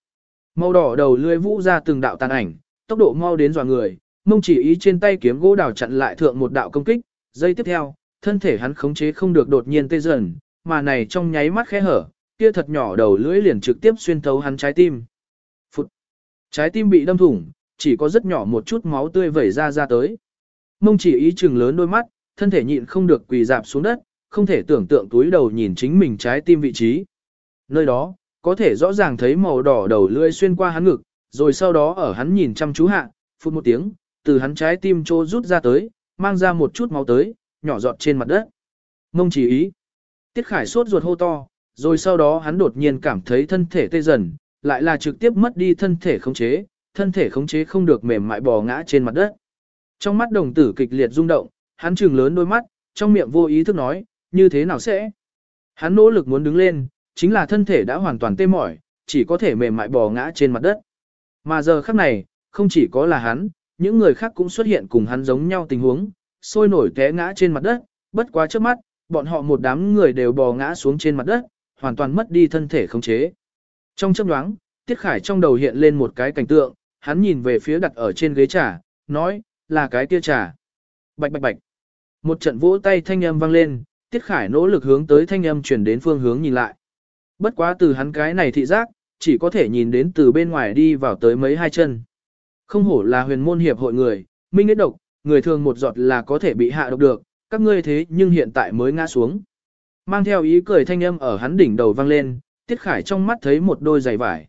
Màu đỏ đầu lưỡi vũ ra từng đạo tàn ảnh, tốc độ mau đến dọa người, mông chỉ ý trên tay kiếm gỗ đào chặn lại thượng một đạo công kích, giây tiếp theo, thân thể hắn khống chế không được đột nhiên tê dần, mà này trong nháy mắt khẽ hở, kia thật nhỏ đầu lưỡi liền trực tiếp xuyên thấu hắn trái tim. Phụt. Trái tim bị đâm thủng, chỉ có rất nhỏ một chút máu tươi vẩy ra ra tới. Mông chỉ ý chừng lớn đôi mắt, thân thể nhịn không được quỳ dạp xuống đất, không thể tưởng tượng túi đầu nhìn chính mình trái tim vị trí. Nơi đó, có thể rõ ràng thấy màu đỏ đầu lưỡi xuyên qua hắn ngực, rồi sau đó ở hắn nhìn chăm chú hạ, phút một tiếng, từ hắn trái tim trô rút ra tới, mang ra một chút máu tới, nhỏ giọt trên mặt đất. Mông chỉ ý. Tiết Khải sốt ruột hô to, rồi sau đó hắn đột nhiên cảm thấy thân thể tê dần, lại là trực tiếp mất đi thân thể khống chế, thân thể khống chế không được mềm mại bò ngã trên mặt đất. Trong mắt đồng tử kịch liệt rung động, hắn trừng lớn đôi mắt, trong miệng vô ý thức nói, như thế nào sẽ? Hắn nỗ lực muốn đứng lên, chính là thân thể đã hoàn toàn tê mỏi, chỉ có thể mềm mại bò ngã trên mặt đất. Mà giờ khắc này, không chỉ có là hắn, những người khác cũng xuất hiện cùng hắn giống nhau tình huống, sôi nổi té ngã trên mặt đất, bất quá trước mắt, bọn họ một đám người đều bò ngã xuống trên mặt đất, hoàn toàn mất đi thân thể khống chế. Trong chớp nhoáng, Tiết Khải trong đầu hiện lên một cái cảnh tượng, hắn nhìn về phía đặt ở trên ghế trà, nói, là cái kia trà. Bạch bạch bạch. Một trận vỗ tay thanh âm vang lên, Tiết Khải nỗ lực hướng tới thanh âm chuyển đến phương hướng nhìn lại. Bất quá từ hắn cái này thị giác, chỉ có thể nhìn đến từ bên ngoài đi vào tới mấy hai chân. Không hổ là huyền môn hiệp hội người, minh ít độc, người thường một giọt là có thể bị hạ độc được, các ngươi thế nhưng hiện tại mới ngã xuống. Mang theo ý cười thanh âm ở hắn đỉnh đầu vang lên, Tiết Khải trong mắt thấy một đôi giày vải.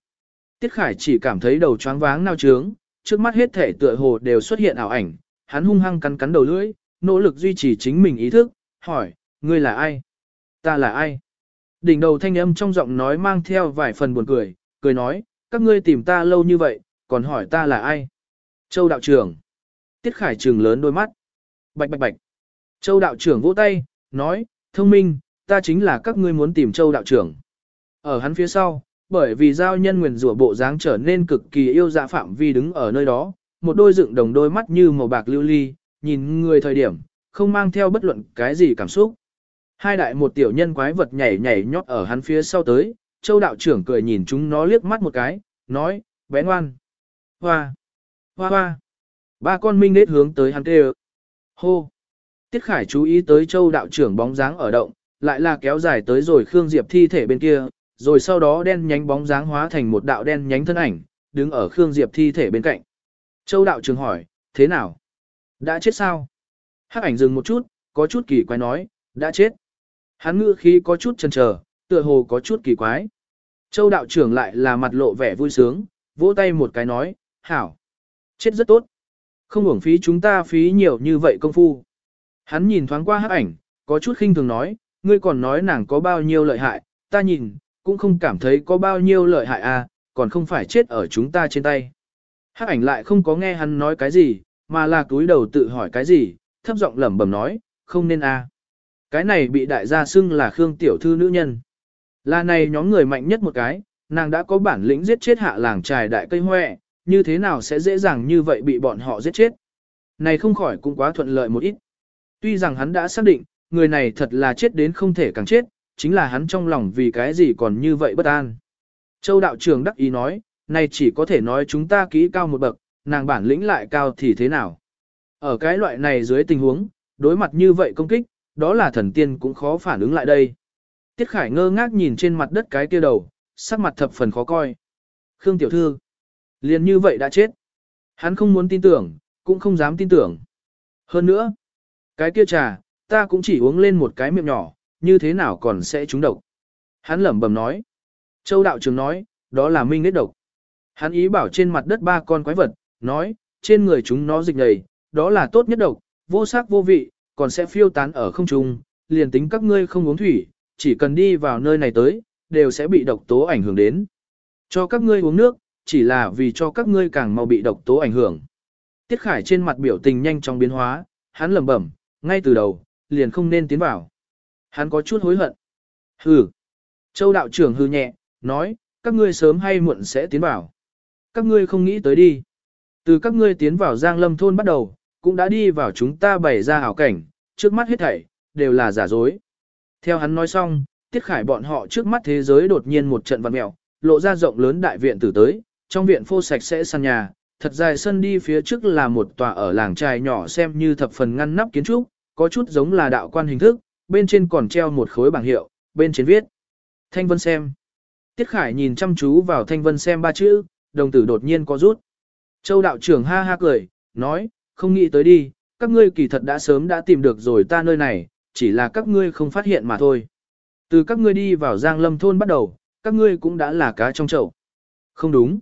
Tiết Khải chỉ cảm thấy đầu choáng váng nao trướng, trước mắt hết thể tựa hồ đều xuất hiện ảo ảnh, hắn hung hăng cắn cắn đầu lưỡi, nỗ lực duy trì chính mình ý thức, hỏi, ngươi là ai? Ta là ai? Đỉnh đầu thanh âm trong giọng nói mang theo vài phần buồn cười, cười nói, các ngươi tìm ta lâu như vậy, còn hỏi ta là ai? Châu đạo trưởng. Tiết Khải Trường lớn đôi mắt. Bạch bạch bạch. Châu đạo trưởng vỗ tay, nói, thông minh, ta chính là các ngươi muốn tìm Châu đạo trưởng. Ở hắn phía sau, bởi vì giao nhân nguyền rủa bộ dáng trở nên cực kỳ yêu dạ phạm vi đứng ở nơi đó, một đôi dựng đồng đôi mắt như màu bạc lưu ly, nhìn người thời điểm, không mang theo bất luận cái gì cảm xúc. Hai đại một tiểu nhân quái vật nhảy nhảy nhót ở hắn phía sau tới, châu đạo trưởng cười nhìn chúng nó liếc mắt một cái, nói, bé ngoan. Hoa, hoa hoa. Ba con minh nết hướng tới hắn kêu. Hô. Tiết Khải chú ý tới châu đạo trưởng bóng dáng ở động, lại là kéo dài tới rồi Khương Diệp thi thể bên kia, rồi sau đó đen nhánh bóng dáng hóa thành một đạo đen nhánh thân ảnh, đứng ở Khương Diệp thi thể bên cạnh. Châu đạo trưởng hỏi, thế nào? Đã chết sao? Hắc ảnh dừng một chút, có chút kỳ quái nói, đã chết. Hắn ngữ khí có chút chần chờ, tựa hồ có chút kỳ quái. Châu đạo trưởng lại là mặt lộ vẻ vui sướng, vỗ tay một cái nói, hảo. Chết rất tốt. Không uổng phí chúng ta phí nhiều như vậy công phu. Hắn nhìn thoáng qua hắc ảnh, có chút khinh thường nói, ngươi còn nói nàng có bao nhiêu lợi hại, ta nhìn, cũng không cảm thấy có bao nhiêu lợi hại à, còn không phải chết ở chúng ta trên tay. Hắc ảnh lại không có nghe hắn nói cái gì, mà là túi đầu tự hỏi cái gì, thấp giọng lẩm bẩm nói, không nên à. Cái này bị đại gia xưng là Khương tiểu thư nữ nhân. Là này nhóm người mạnh nhất một cái, nàng đã có bản lĩnh giết chết hạ làng trài đại cây hoẹ, như thế nào sẽ dễ dàng như vậy bị bọn họ giết chết. Này không khỏi cũng quá thuận lợi một ít. Tuy rằng hắn đã xác định, người này thật là chết đến không thể càng chết, chính là hắn trong lòng vì cái gì còn như vậy bất an. Châu đạo trưởng đắc ý nói, này chỉ có thể nói chúng ta kỹ cao một bậc, nàng bản lĩnh lại cao thì thế nào. Ở cái loại này dưới tình huống, đối mặt như vậy công kích, đó là thần tiên cũng khó phản ứng lại đây. Tiết Khải ngơ ngác nhìn trên mặt đất cái kia đầu, sắc mặt thập phần khó coi. Khương tiểu thư, liền như vậy đã chết. Hắn không muốn tin tưởng, cũng không dám tin tưởng. Hơn nữa, cái kia trà, ta cũng chỉ uống lên một cái miệng nhỏ, như thế nào còn sẽ trúng độc. Hắn lẩm bẩm nói. Châu đạo trưởng nói, đó là minh nết độc. Hắn ý bảo trên mặt đất ba con quái vật, nói, trên người chúng nó dịch đầy, đó là tốt nhất độc, vô sắc vô vị, còn sẽ phiêu tán ở không trung, liền tính các ngươi không uống thủy, chỉ cần đi vào nơi này tới, đều sẽ bị độc tố ảnh hưởng đến. Cho các ngươi uống nước, chỉ là vì cho các ngươi càng mau bị độc tố ảnh hưởng. Tiết Khải trên mặt biểu tình nhanh chóng biến hóa, hắn lẩm bẩm, ngay từ đầu, liền không nên tiến vào. Hắn có chút hối hận. Hừ. Châu đạo trưởng hư nhẹ, nói, các ngươi sớm hay muộn sẽ tiến vào. Các ngươi không nghĩ tới đi. Từ các ngươi tiến vào Giang Lâm thôn bắt đầu, cũng đã đi vào chúng ta bày ra hảo cảnh, trước mắt hết thảy, đều là giả dối. Theo hắn nói xong, Tiết Khải bọn họ trước mắt thế giới đột nhiên một trận vặn mẹo lộ ra rộng lớn đại viện tử tới, trong viện phô sạch sẽ sàn nhà, thật dài sân đi phía trước là một tòa ở làng trài nhỏ xem như thập phần ngăn nắp kiến trúc, có chút giống là đạo quan hình thức, bên trên còn treo một khối bảng hiệu, bên trên viết. Thanh Vân xem. Tiết Khải nhìn chăm chú vào Thanh Vân xem ba chữ, đồng tử đột nhiên có rút. Châu đạo trưởng ha ha cười, nói, không nghĩ tới đi, các ngươi kỳ thật đã sớm đã tìm được rồi ta nơi này, chỉ là các ngươi không phát hiện mà thôi. Từ các ngươi đi vào Giang Lâm thôn bắt đầu, các ngươi cũng đã là cá trong chậu. Không đúng.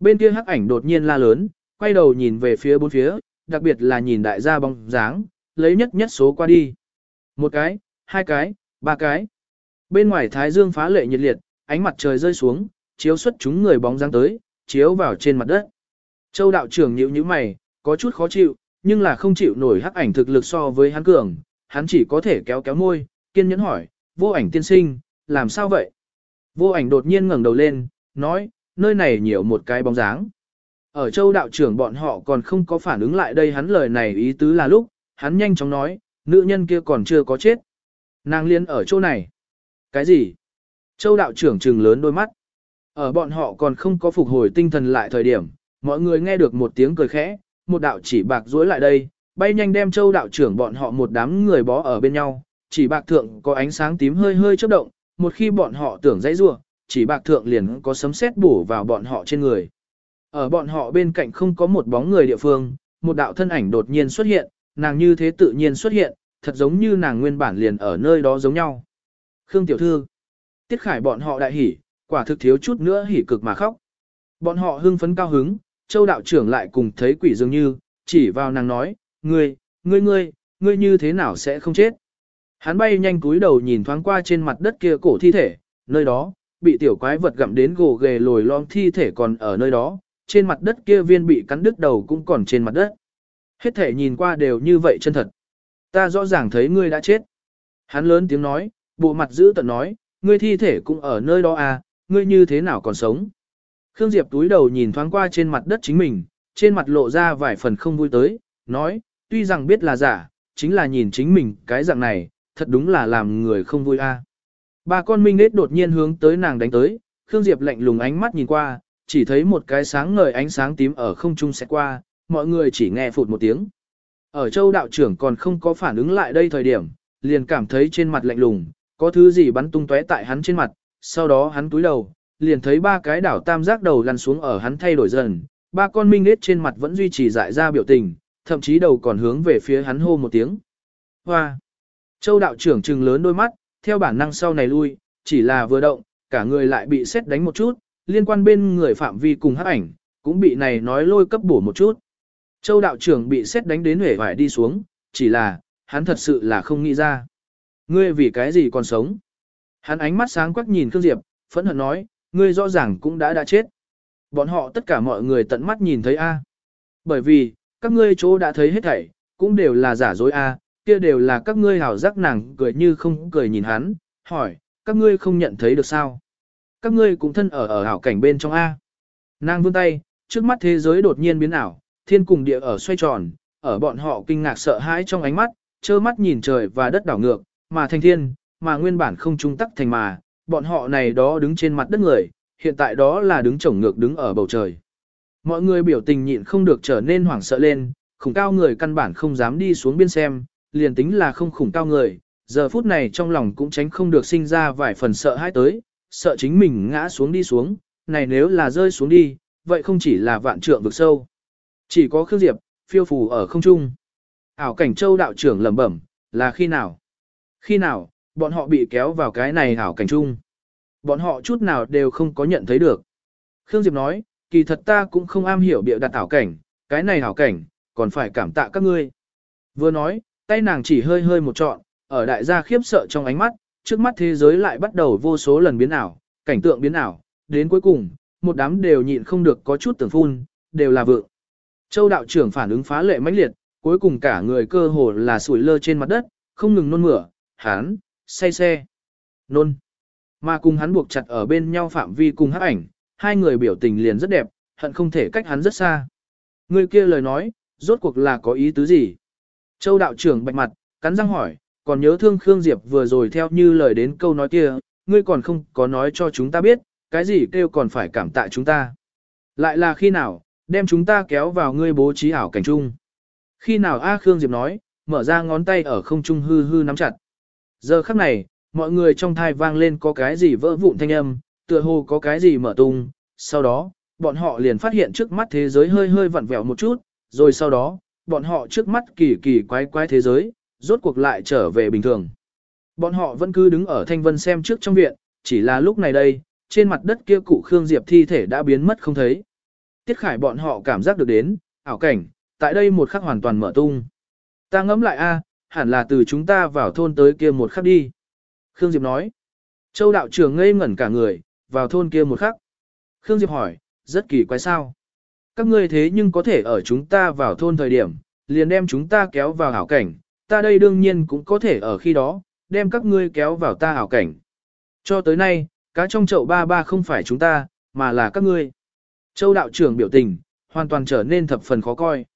Bên kia hắc ảnh đột nhiên la lớn, quay đầu nhìn về phía bốn phía, đặc biệt là nhìn đại gia bóng dáng, lấy nhất nhất số qua đi. Một cái, hai cái, ba cái. Bên ngoài thái dương phá lệ nhiệt liệt, ánh mặt trời rơi xuống, chiếu xuất chúng người bóng dáng tới, chiếu vào trên mặt đất. Châu đạo trưởng nhíu nhíu mày, có chút khó chịu, nhưng là không chịu nổi hắc ảnh thực lực so với hắn cường, hắn chỉ có thể kéo kéo môi, kiên nhẫn hỏi, vô ảnh tiên sinh, làm sao vậy? Vô ảnh đột nhiên ngẩng đầu lên, nói, nơi này nhiều một cái bóng dáng. Ở châu đạo trưởng bọn họ còn không có phản ứng lại đây hắn lời này ý tứ là lúc, hắn nhanh chóng nói, nữ nhân kia còn chưa có chết. Nàng liên ở chỗ này. Cái gì? Châu đạo trưởng trừng lớn đôi mắt. Ở bọn họ còn không có phục hồi tinh thần lại thời điểm, mọi người nghe được một tiếng cười khẽ, một đạo chỉ bạc dối lại đây, bay nhanh đem châu đạo trưởng bọn họ một đám người bó ở bên nhau, chỉ bạc thượng có ánh sáng tím hơi hơi chớp động, một khi bọn họ tưởng dãy rua, chỉ bạc thượng liền có sấm sét bổ vào bọn họ trên người. Ở bọn họ bên cạnh không có một bóng người địa phương, một đạo thân ảnh đột nhiên xuất hiện, nàng như thế tự nhiên xuất hiện, thật giống như nàng nguyên bản liền ở nơi đó giống nhau. Khương tiểu thư, tiết khải bọn họ đại hỉ, quả thực thiếu chút nữa hỉ cực mà khóc. Bọn họ hưng phấn cao hứng, châu đạo trưởng lại cùng thấy quỷ dường như, chỉ vào nàng nói, ngươi, ngươi ngươi, ngươi như thế nào sẽ không chết. Hắn bay nhanh cúi đầu nhìn thoáng qua trên mặt đất kia cổ thi thể, nơi đó, bị tiểu quái vật gặm đến gồ ghề lồi lom thi thể còn ở nơi đó, trên mặt đất kia viên bị cắn đứt đầu cũng còn trên mặt đất. Hết thể nhìn qua đều như vậy chân thật. Ta rõ ràng thấy ngươi đã chết. Hắn lớn tiếng nói, bộ mặt giữ tận nói, ngươi thi thể cũng ở nơi đó à, ngươi như thế nào còn sống. Khương Diệp túi đầu nhìn thoáng qua trên mặt đất chính mình, trên mặt lộ ra vài phần không vui tới, nói, tuy rằng biết là giả, chính là nhìn chính mình cái dạng này, thật đúng là làm người không vui a. À. Ba con minh nết đột nhiên hướng tới nàng đánh tới, Khương Diệp lạnh lùng ánh mắt nhìn qua, chỉ thấy một cái sáng ngời ánh sáng tím ở không trung sẽ qua, mọi người chỉ nghe phụt một tiếng. Ở châu đạo trưởng còn không có phản ứng lại đây thời điểm, liền cảm thấy trên mặt lạnh lùng, có thứ gì bắn tung tóe tại hắn trên mặt, sau đó hắn túi đầu, liền thấy ba cái đảo tam giác đầu lăn xuống ở hắn thay đổi dần, ba con minh nết trên mặt vẫn duy trì dại ra biểu tình, thậm chí đầu còn hướng về phía hắn hô một tiếng. Hoa! Châu đạo trưởng trừng lớn đôi mắt, theo bản năng sau này lui, chỉ là vừa động, cả người lại bị xét đánh một chút, liên quan bên người phạm vi cùng hắc ảnh, cũng bị này nói lôi cấp bổ một chút. Châu đạo trưởng bị xét đánh đến hể vải đi xuống, chỉ là, hắn thật sự là không nghĩ ra. Ngươi vì cái gì còn sống? Hắn ánh mắt sáng quắc nhìn Khương Diệp, phẫn hận nói, ngươi rõ ràng cũng đã đã chết. Bọn họ tất cả mọi người tận mắt nhìn thấy A. Bởi vì, các ngươi chỗ đã thấy hết thảy, cũng đều là giả dối A, kia đều là các ngươi hảo giác nàng cười như không cười nhìn hắn, hỏi, các ngươi không nhận thấy được sao? Các ngươi cũng thân ở ở hảo cảnh bên trong A. Nàng vươn tay, trước mắt thế giới đột nhiên biến ảo, thiên cùng địa ở xoay tròn, ở bọn họ kinh ngạc sợ hãi trong ánh mắt, trơ mắt nhìn trời và đất đảo ngược, mà thành thiên, mà nguyên bản không trung tắc thành mà, bọn họ này đó đứng trên mặt đất người, hiện tại đó là đứng chổng ngược đứng ở bầu trời. Mọi người biểu tình nhịn không được trở nên hoảng sợ lên, khủng cao người căn bản không dám đi xuống biên xem, liền tính là không khủng cao người, giờ phút này trong lòng cũng tránh không được sinh ra vài phần sợ hãi tới, sợ chính mình ngã xuống đi xuống, này nếu là rơi xuống đi, vậy không chỉ là vạn trượng vực sâu. Chỉ có Khương Diệp, phiêu phù ở không trung. Ảo cảnh châu đạo trưởng lẩm bẩm, là khi nào? Khi nào, bọn họ bị kéo vào cái này ảo cảnh chung. Bọn họ chút nào đều không có nhận thấy được. Khương Diệp nói, kỳ thật ta cũng không am hiểu bịa đặt ảo cảnh, cái này ảo cảnh, còn phải cảm tạ các ngươi. Vừa nói, tay nàng chỉ hơi hơi một trọn, ở đại gia khiếp sợ trong ánh mắt, trước mắt thế giới lại bắt đầu vô số lần biến ảo, cảnh tượng biến ảo, đến cuối cùng, một đám đều nhịn không được có chút tưởng phun, đều là vượng. Châu đạo trưởng phản ứng phá lệ mãnh liệt, cuối cùng cả người cơ hồ là sủi lơ trên mặt đất, không ngừng nôn mửa, hán, say xe, nôn. Mà cùng hắn buộc chặt ở bên nhau phạm vi cùng hắc ảnh, hai người biểu tình liền rất đẹp, hận không thể cách hắn rất xa. Người kia lời nói, rốt cuộc là có ý tứ gì? Châu đạo trưởng bạch mặt, cắn răng hỏi, còn nhớ thương Khương Diệp vừa rồi theo như lời đến câu nói kia, ngươi còn không có nói cho chúng ta biết, cái gì kêu còn phải cảm tạ chúng ta. Lại là khi nào, đem chúng ta kéo vào ngươi bố trí ảo cảnh chung. Khi nào A Khương Diệp nói, mở ra ngón tay ở không trung hư hư nắm chặt. Giờ khắc này, mọi người trong thai vang lên có cái gì vỡ vụn thanh âm, tựa hồ có cái gì mở tung, sau đó, bọn họ liền phát hiện trước mắt thế giới hơi hơi vặn vẹo một chút, rồi sau đó, bọn họ trước mắt kỳ kỳ quái quái thế giới, rốt cuộc lại trở về bình thường. Bọn họ vẫn cứ đứng ở thanh vân xem trước trong viện, chỉ là lúc này đây, trên mặt đất kia cụ Khương Diệp thi thể đã biến mất không thấy. Tiết Khải bọn họ cảm giác được đến, ảo cảnh, tại đây một khắc hoàn toàn mở tung. Ta ngẫm lại a, hẳn là từ chúng ta vào thôn tới kia một khắc đi. Khương Diệp nói. Châu đạo trưởng ngây ngẩn cả người, vào thôn kia một khắc. Khương Diệp hỏi, rất kỳ quái sao. Các ngươi thế nhưng có thể ở chúng ta vào thôn thời điểm, liền đem chúng ta kéo vào hảo cảnh, ta đây đương nhiên cũng có thể ở khi đó, đem các ngươi kéo vào ta hảo cảnh. Cho tới nay, cá trong chậu ba ba không phải chúng ta, mà là các ngươi. Châu đạo trưởng biểu tình, hoàn toàn trở nên thập phần khó coi.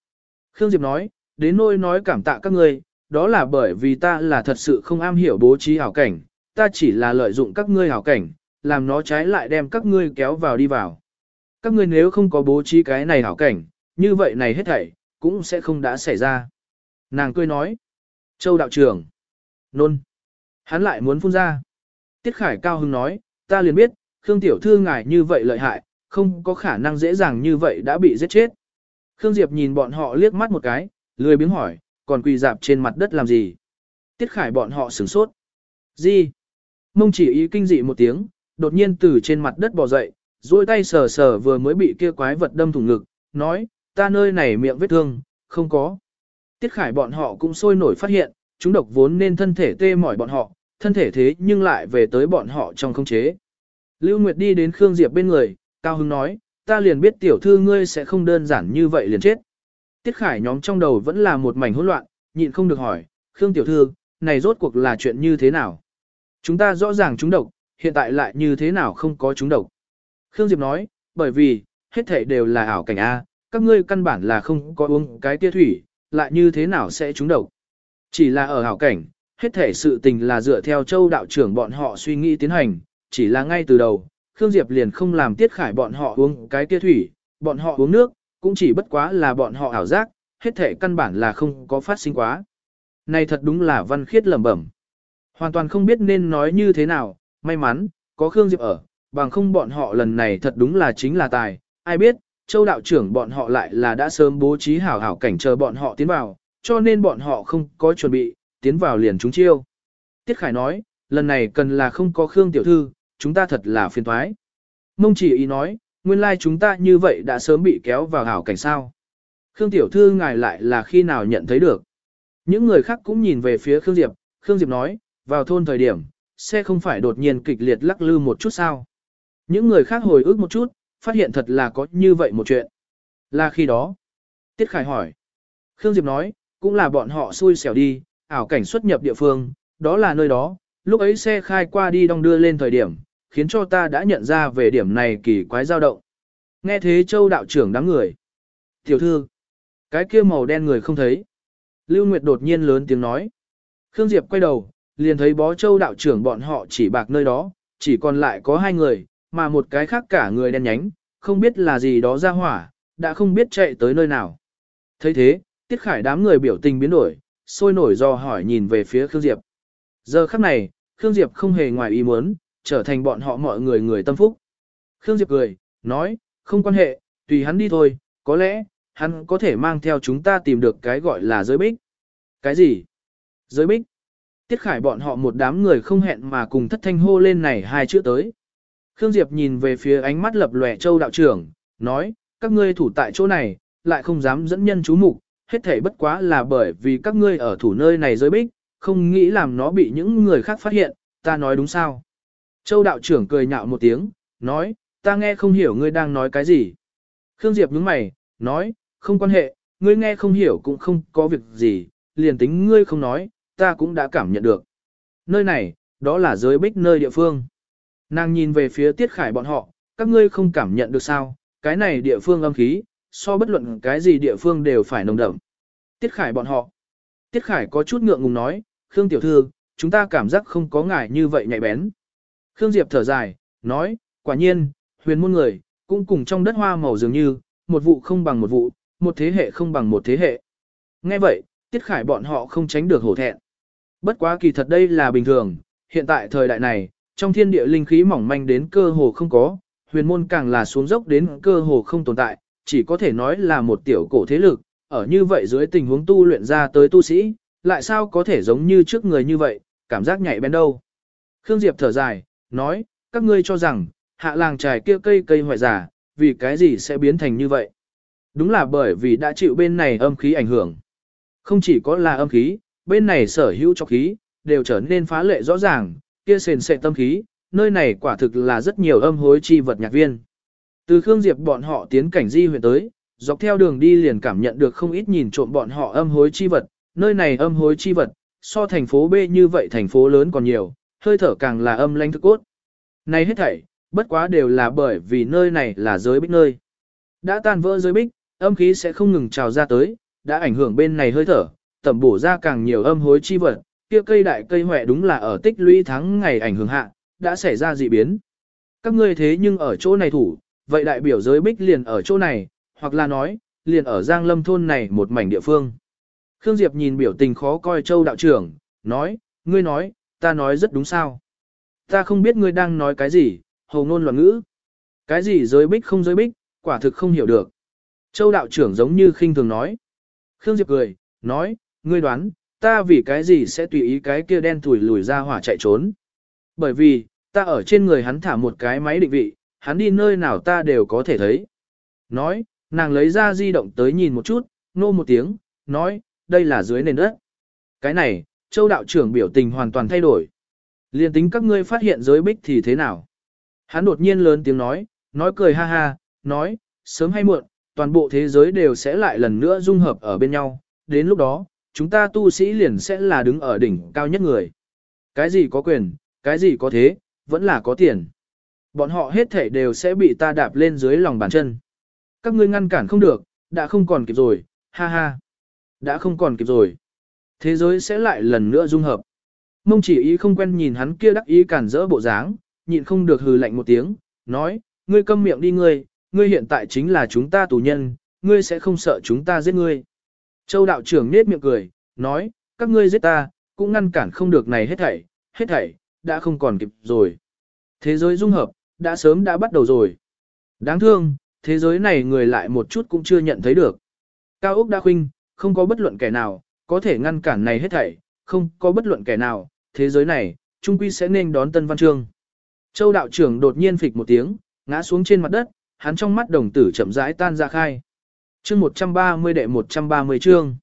Khương Diệp nói, đến nôi nói cảm tạ các ngươi, đó là bởi vì ta là thật sự không am hiểu bố trí hảo cảnh, ta chỉ là lợi dụng các ngươi hảo cảnh, làm nó trái lại đem các ngươi kéo vào đi vào. Các ngươi nếu không có bố trí cái này hảo cảnh, như vậy này hết thảy, cũng sẽ không đã xảy ra. Nàng cười nói, Châu đạo trưởng, nôn, hắn lại muốn phun ra. Tiết Khải cao hứng nói, ta liền biết, Khương Tiểu Thư ngài như vậy lợi hại, không có khả năng dễ dàng như vậy đã bị giết chết. Khương Diệp nhìn bọn họ liếc mắt một cái, lười biếng hỏi, còn quỳ dạp trên mặt đất làm gì? Tiết Khải bọn họ sửng sốt. Gì? Mông chỉ ý kinh dị một tiếng, đột nhiên từ trên mặt đất bò dậy, duỗi tay sờ sờ vừa mới bị kia quái vật đâm thủng ngực, nói, ta nơi này miệng vết thương, không có. Tiết Khải bọn họ cũng sôi nổi phát hiện, chúng độc vốn nên thân thể tê mỏi bọn họ, thân thể thế nhưng lại về tới bọn họ trong không chế. Lưu Nguyệt đi đến Khương Diệp bên người, Cao Hưng nói, ta liền biết tiểu thư ngươi sẽ không đơn giản như vậy liền chết. Tiết Khải nhóm trong đầu vẫn là một mảnh hỗn loạn, nhịn không được hỏi, Khương tiểu thư, này rốt cuộc là chuyện như thế nào? Chúng ta rõ ràng chúng độc, hiện tại lại như thế nào không có chúng độc? Khương Diệp nói, bởi vì, hết thảy đều là ảo cảnh A, các ngươi căn bản là không có uống cái tia thủy, lại như thế nào sẽ chúng độc? Chỉ là ở ảo cảnh, hết thể sự tình là dựa theo châu đạo trưởng bọn họ suy nghĩ tiến hành, chỉ là ngay từ đầu, Khương Diệp liền không làm tiết khải bọn họ uống cái kia thủy, bọn họ uống nước, cũng chỉ bất quá là bọn họ ảo giác, hết thể căn bản là không có phát sinh quá. Này thật đúng là văn khiết lẩm bẩm. Hoàn toàn không biết nên nói như thế nào, may mắn, có Khương Diệp ở, bằng không bọn họ lần này thật đúng là chính là tài, ai biết, châu đạo trưởng bọn họ lại là đã sớm bố trí hảo hảo cảnh chờ bọn họ tiến vào, cho nên bọn họ không có chuẩn bị, tiến vào liền chúng chiêu. Tiết Khải nói, lần này cần là không có Khương Tiểu Thư, chúng ta thật là phiền thoái. Mông chỉ ý nói, nguyên lai like chúng ta như vậy đã sớm bị kéo vào hảo cảnh sao. Khương Tiểu Thư ngài lại là khi nào nhận thấy được. Những người khác cũng nhìn về phía Khương Diệp, Khương Diệp nói, vào thôn thời điểm, xe không phải đột nhiên kịch liệt lắc lư một chút sao. Những người khác hồi ức một chút, phát hiện thật là có như vậy một chuyện. Là khi đó. Tiết Khải hỏi. Khương Diệp nói, cũng là bọn họ xui xẻo đi, ảo cảnh xuất nhập địa phương, đó là nơi đó, lúc ấy xe khai qua đi đong đưa lên thời điểm, khiến cho ta đã nhận ra về điểm này kỳ quái dao động. Nghe thế châu đạo trưởng đáng người. Tiểu thư, cái kia màu đen người không thấy. Lưu Nguyệt đột nhiên lớn tiếng nói. Khương Diệp quay đầu, liền thấy bó châu đạo trưởng bọn họ chỉ bạc nơi đó, chỉ còn lại có hai người, mà một cái khác cả người đen nhánh, không biết là gì đó ra hỏa, đã không biết chạy tới nơi nào. thấy thế, Tiết Khải đám người biểu tình biến đổi, sôi nổi do hỏi nhìn về phía Khương Diệp. Giờ khắc này, Khương Diệp không hề ngoài ý muốn, trở thành bọn họ mọi người người tâm phúc. Khương Diệp cười, nói, không quan hệ, tùy hắn đi thôi, có lẽ, hắn có thể mang theo chúng ta tìm được cái gọi là giới bích. Cái gì? Giới bích? Tiết Khải bọn họ một đám người không hẹn mà cùng thất thanh hô lên này hai chữ tới. Khương Diệp nhìn về phía ánh mắt lập lòe châu đạo trưởng, nói, các ngươi thủ tại chỗ này, lại không dám dẫn nhân chú mục, hết thể bất quá là bởi vì các ngươi ở thủ nơi này giới bích, không nghĩ làm nó bị những người khác phát hiện, ta nói đúng sao. Châu đạo trưởng cười nhạo một tiếng, nói, ta nghe không hiểu ngươi đang nói cái gì. Khương Diệp nhướng mày, nói, không quan hệ, ngươi nghe không hiểu cũng không có việc gì, liền tính ngươi không nói, ta cũng đã cảm nhận được. Nơi này, đó là giới bích nơi địa phương. Nàng nhìn về phía tiết khải bọn họ, các ngươi không cảm nhận được sao, cái này địa phương âm khí, so bất luận cái gì địa phương đều phải nồng đậm. Tiết Khải bọn họ. Tiết Khải có chút ngượng ngùng nói, Khương Tiểu Thư, chúng ta cảm giác không có ngài như vậy nhạy bén. Khương Diệp thở dài, nói, quả nhiên, huyền môn người, cũng cùng trong đất hoa màu dường như, một vụ không bằng một vụ, một thế hệ không bằng một thế hệ. Nghe vậy, Tiết Khải bọn họ không tránh được hổ thẹn. Bất quá kỳ thật đây là bình thường, hiện tại thời đại này, trong thiên địa linh khí mỏng manh đến cơ hồ không có, huyền môn càng là xuống dốc đến cơ hồ không tồn tại, chỉ có thể nói là một tiểu cổ thế lực, ở như vậy dưới tình huống tu luyện ra tới tu sĩ, lại sao có thể giống như trước người như vậy, cảm giác nhạy bén đâu. Khương Diệp thở dài, nói, các ngươi cho rằng, hạ làng trài kia cây cây hoại giả, vì cái gì sẽ biến thành như vậy. Đúng là bởi vì đã chịu bên này âm khí ảnh hưởng. Không chỉ có là âm khí, bên này sở hữu cho khí, đều trở nên phá lệ rõ ràng, kia sền sệ tâm khí, nơi này quả thực là rất nhiều âm hối chi vật nhạc viên. Từ Khương Diệp bọn họ tiến cảnh di huyện tới, dọc theo đường đi liền cảm nhận được không ít nhìn trộm bọn họ âm hối chi vật, nơi này âm hối chi vật, so thành phố B như vậy thành phố lớn còn nhiều, hơi thở càng là âm lanh thức cốt. Này hết thảy, bất quá đều là bởi vì nơi này là giới bích nơi. Đã tan vỡ giới bích, âm khí sẽ không ngừng trào ra tới, đã ảnh hưởng bên này hơi thở, tẩm bổ ra càng nhiều âm hối chi vật, kia cây đại cây hoẹ đúng là ở tích lũy tháng ngày ảnh hưởng hạ, đã xảy ra dị biến. Các ngươi thế nhưng ở chỗ này thủ, vậy đại biểu giới bích liền ở chỗ này, hoặc là nói, liền ở Giang Lâm thôn này một mảnh địa phương. Khương Diệp nhìn biểu tình khó coi châu đạo trưởng, nói, ngươi nói, ta nói rất đúng sao. Ta không biết ngươi đang nói cái gì, hồ ngôn loạn ngữ. Cái gì giới bích không giới bích, quả thực không hiểu được. Châu đạo trưởng giống như khinh thường nói. Khương Diệp cười, nói, ngươi đoán, ta vì cái gì sẽ tùy ý cái kia đen thủi lùi ra hỏa chạy trốn. Bởi vì, ta ở trên người hắn thả một cái máy định vị, hắn đi nơi nào ta đều có thể thấy. Nói, nàng lấy ra di động tới nhìn một chút, nô một tiếng, nói, đây là dưới nền đất. Cái này, châu đạo trưởng biểu tình hoàn toàn thay đổi. Liên tính các ngươi phát hiện giới bích thì thế nào? Hắn đột nhiên lớn tiếng nói, nói cười ha ha, nói, sớm hay muộn, toàn bộ thế giới đều sẽ lại lần nữa dung hợp ở bên nhau, đến lúc đó, chúng ta tu sĩ liền sẽ là đứng ở đỉnh cao nhất người. Cái gì có quyền, cái gì có thế, vẫn là có tiền. Bọn họ hết thể đều sẽ bị ta đạp lên dưới lòng bàn chân. Các ngươi ngăn cản không được, đã không còn kịp rồi, ha ha. Đã không còn kịp rồi. Thế giới sẽ lại lần nữa dung hợp. Mông chỉ ý không quen nhìn hắn kia đắc ý cản rỡ bộ dáng, nhịn không được hừ lạnh một tiếng, nói, ngươi câm miệng đi ngươi, ngươi hiện tại chính là chúng ta tù nhân, ngươi sẽ không sợ chúng ta giết ngươi. Châu đạo trưởng nết miệng cười, nói, các ngươi giết ta, cũng ngăn cản không được này hết thảy, hết thảy, đã không còn kịp rồi. Thế giới dung hợp, đã sớm đã bắt đầu rồi. Đáng thương, thế giới này người lại một chút cũng chưa nhận thấy được. Cao Úc đã khuynh, không có bất luận kẻ nào, có thể ngăn cản này hết thảy, không có bất luận kẻ nào, thế giới này, trung quy sẽ nên đón tân văn chương. Châu đạo trưởng đột nhiên phịch một tiếng, ngã xuống trên mặt đất, hắn trong mắt đồng tử chậm rãi tan ra khai. Chương 130 đệ 130 chương.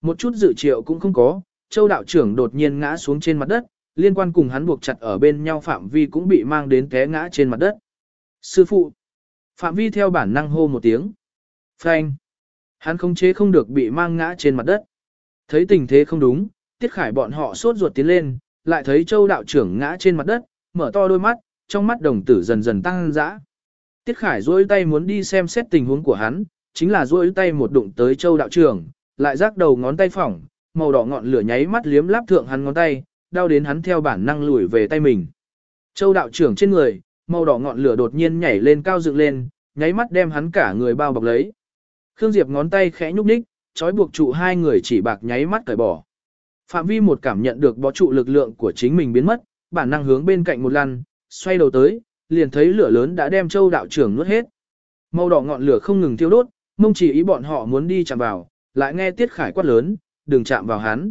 Một chút dự triệu cũng không có, Châu đạo trưởng đột nhiên ngã xuống trên mặt đất, liên quan cùng hắn buộc chặt ở bên nhau phạm vi cũng bị mang đến té ngã trên mặt đất. Sư phụ. Phạm vi theo bản năng hô một tiếng. Phanh. Hắn không chế không được bị mang ngã trên mặt đất. Thấy tình thế không đúng, Tiết Khải bọn họ sốt ruột tiến lên, lại thấy Châu đạo trưởng ngã trên mặt đất, mở to đôi mắt, trong mắt đồng tử dần dần tăng dã. Tiết Khải duỗi tay muốn đi xem xét tình huống của hắn, chính là duỗi tay một đụng tới Châu đạo trưởng, lại rắc đầu ngón tay phỏng, màu đỏ ngọn lửa nháy mắt liếm láp thượng hắn ngón tay, đau đến hắn theo bản năng lùi về tay mình. Châu đạo trưởng trên người, màu đỏ ngọn lửa đột nhiên nhảy lên cao dựng lên, nháy mắt đem hắn cả người bao bọc lấy. Khương Diệp ngón tay khẽ nhúc nhích, trói buộc trụ hai người chỉ bạc nháy mắt cởi bỏ. Phạm vi một cảm nhận được bó trụ lực lượng của chính mình biến mất, bản năng hướng bên cạnh một lần, xoay đầu tới, liền thấy lửa lớn đã đem châu đạo trưởng nuốt hết. Màu đỏ ngọn lửa không ngừng thiêu đốt, mông chỉ ý bọn họ muốn đi chạm vào, lại nghe Tiết Khải quát lớn, đừng chạm vào hắn.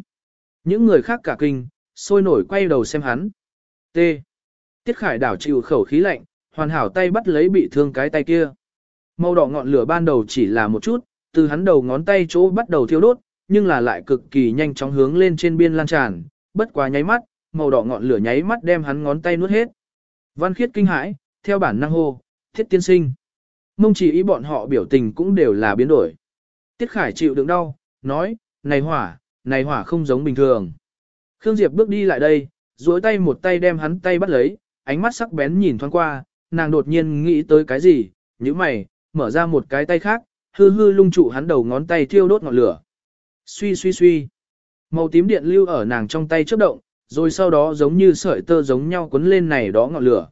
Những người khác cả kinh, sôi nổi quay đầu xem hắn. T. Tiết Khải đảo chịu khẩu khí lạnh, hoàn hảo tay bắt lấy bị thương cái tay kia. Màu đỏ ngọn lửa ban đầu chỉ là một chút, từ hắn đầu ngón tay chỗ bắt đầu thiêu đốt, nhưng là lại cực kỳ nhanh chóng hướng lên trên biên lan tràn, bất quá nháy mắt, màu đỏ ngọn lửa nháy mắt đem hắn ngón tay nuốt hết. Văn khiết kinh hãi, theo bản năng hô, thiết tiên sinh. Mông chỉ ý bọn họ biểu tình cũng đều là biến đổi. Tiết Khải chịu đựng đau, nói, này hỏa, này hỏa không giống bình thường. Khương Diệp bước đi lại đây, duỗi tay một tay đem hắn tay bắt lấy, ánh mắt sắc bén nhìn thoáng qua, nàng đột nhiên nghĩ tới cái gì, nhíu mày, mở ra một cái tay khác, hư hư lung trụ hắn đầu ngón tay thiêu đốt ngọn lửa. Suy suy suy. Màu tím điện lưu ở nàng trong tay chớp động, rồi sau đó giống như sợi tơ giống nhau cuốn lên này đó ngọn lửa.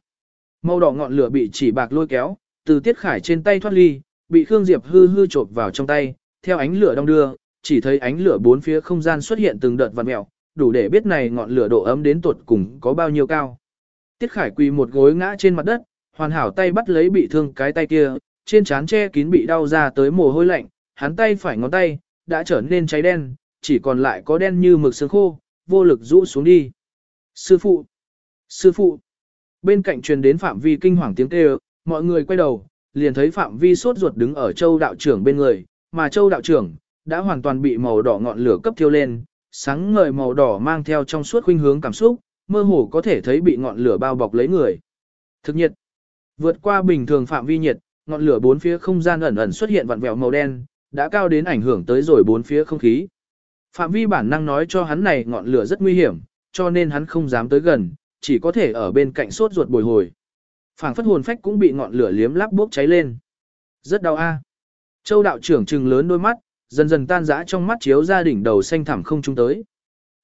Màu đỏ ngọn lửa bị chỉ bạc lôi kéo, từ tiết khải trên tay thoát ly, bị Khương Diệp hư hư chộp vào trong tay, theo ánh lửa đong đưa, chỉ thấy ánh lửa bốn phía không gian xuất hiện từng đợt vặn mèo, đủ để biết này ngọn lửa độ ấm đến tuột cùng có bao nhiêu cao. Tiết Khải quỳ một gối ngã trên mặt đất, hoàn hảo tay bắt lấy bị thương cái tay kia, trên trán che kín bị đau ra tới mồ hôi lạnh, hắn tay phải ngón tay, đã trở nên cháy đen, chỉ còn lại có đen như mực sương khô, vô lực rũ xuống đi. Sư phụ! Sư phụ! Bên cạnh truyền đến phạm vi kinh hoàng tiếng kêu, mọi người quay đầu, liền thấy Phạm Vi sốt ruột đứng ở châu đạo trưởng bên người, mà châu đạo trưởng đã hoàn toàn bị màu đỏ ngọn lửa cấp thiêu lên, sáng ngời màu đỏ mang theo trong suốt khuynh hướng cảm xúc, mơ hồ có thể thấy bị ngọn lửa bao bọc lấy người. Thực nhiệt, vượt qua bình thường phạm vi nhiệt, ngọn lửa bốn phía không gian ẩn ẩn xuất hiện vặn vẹo màu đen, đã cao đến ảnh hưởng tới rồi bốn phía không khí. Phạm vi bản năng nói cho hắn này ngọn lửa rất nguy hiểm, cho nên hắn không dám tới gần, chỉ có thể ở bên cạnh sốt ruột bồi hồi. Phảng phất hồn phách cũng bị ngọn lửa liếm lắp bốc cháy lên. Rất đau a. Châu đạo trưởng trừng lớn đôi mắt, dần dần tan rã trong mắt chiếu ra đỉnh đầu xanh thẳm không trung tới.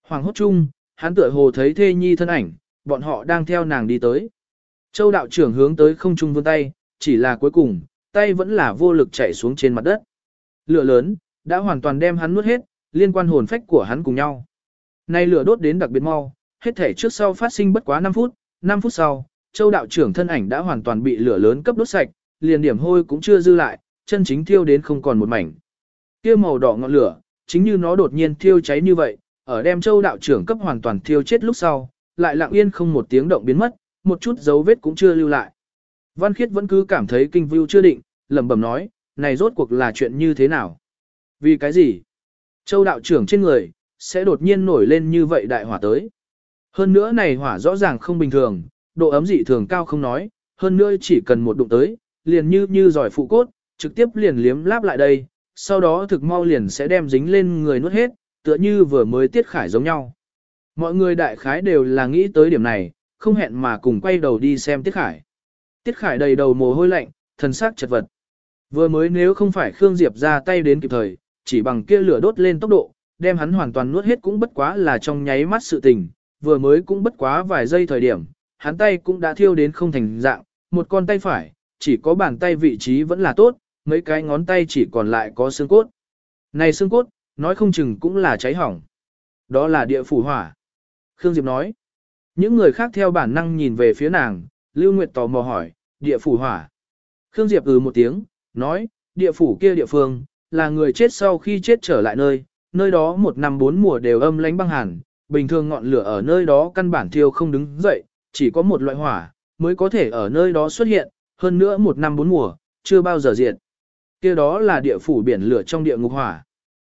Hoàng hốt chung, hắn tựa hồ thấy thê nhi thân ảnh, bọn họ đang theo nàng đi tới. Châu đạo trưởng hướng tới không trung vươn tay, chỉ là cuối cùng, tay vẫn là vô lực chạy xuống trên mặt đất. Lửa lớn, đã hoàn toàn đem hắn nuốt hết, liên quan hồn phách của hắn cùng nhau. Nay lửa đốt đến đặc biệt mau, hết thể trước sau phát sinh bất quá 5 phút, 5 phút sau, châu đạo trưởng thân ảnh đã hoàn toàn bị lửa lớn cấp đốt sạch, liền điểm hôi cũng chưa dư lại, chân chính thiêu đến không còn một mảnh. Kia màu đỏ ngọn lửa, chính như nó đột nhiên thiêu cháy như vậy, ở đem châu đạo trưởng cấp hoàn toàn thiêu chết lúc sau, lại lặng yên không một tiếng động biến mất, một chút dấu vết cũng chưa lưu lại. Văn Khiết vẫn cứ cảm thấy kinh view chưa định, lẩm bẩm nói, này rốt cuộc là chuyện như thế nào? Vì cái gì? Châu đạo trưởng trên người, sẽ đột nhiên nổi lên như vậy đại hỏa tới. Hơn nữa này hỏa rõ ràng không bình thường, độ ấm dị thường cao không nói, hơn nữa chỉ cần một đụng tới, liền như như giỏi phụ cốt, trực tiếp liền liếm láp lại đây, sau đó thực mau liền sẽ đem dính lên người nuốt hết, tựa như vừa mới tiết khải giống nhau. Mọi người đại khái đều là nghĩ tới điểm này, không hẹn mà cùng quay đầu đi xem tiết khải. Tiết khải đầy đầu mồ hôi lạnh, thần sắc chật vật. Vừa mới nếu không phải Khương Diệp ra tay đến kịp thời, chỉ bằng kia lửa đốt lên tốc độ, đem hắn hoàn toàn nuốt hết cũng bất quá là trong nháy mắt sự tình, vừa mới cũng bất quá vài giây thời điểm, hắn tay cũng đã thiêu đến không thành dạng, một con tay phải, chỉ có bàn tay vị trí vẫn là tốt, mấy cái ngón tay chỉ còn lại có xương cốt. Này xương cốt, nói không chừng cũng là cháy hỏng. Đó là địa phủ hỏa. Khương Diệp nói. Những người khác theo bản năng nhìn về phía nàng, Lưu Nguyệt tò mò hỏi, địa phủ hỏa. Khương Diệp ừ một tiếng, nói, địa phủ kia địa phương, là người chết sau khi chết trở lại nơi, nơi đó một năm bốn mùa đều âm lánh băng hàn, bình thường ngọn lửa ở nơi đó căn bản thiêu không đứng dậy, chỉ có một loại hỏa, mới có thể ở nơi đó xuất hiện, hơn nữa một năm bốn mùa, chưa bao giờ diệt. kia đó là địa phủ biển lửa trong địa ngục hỏa.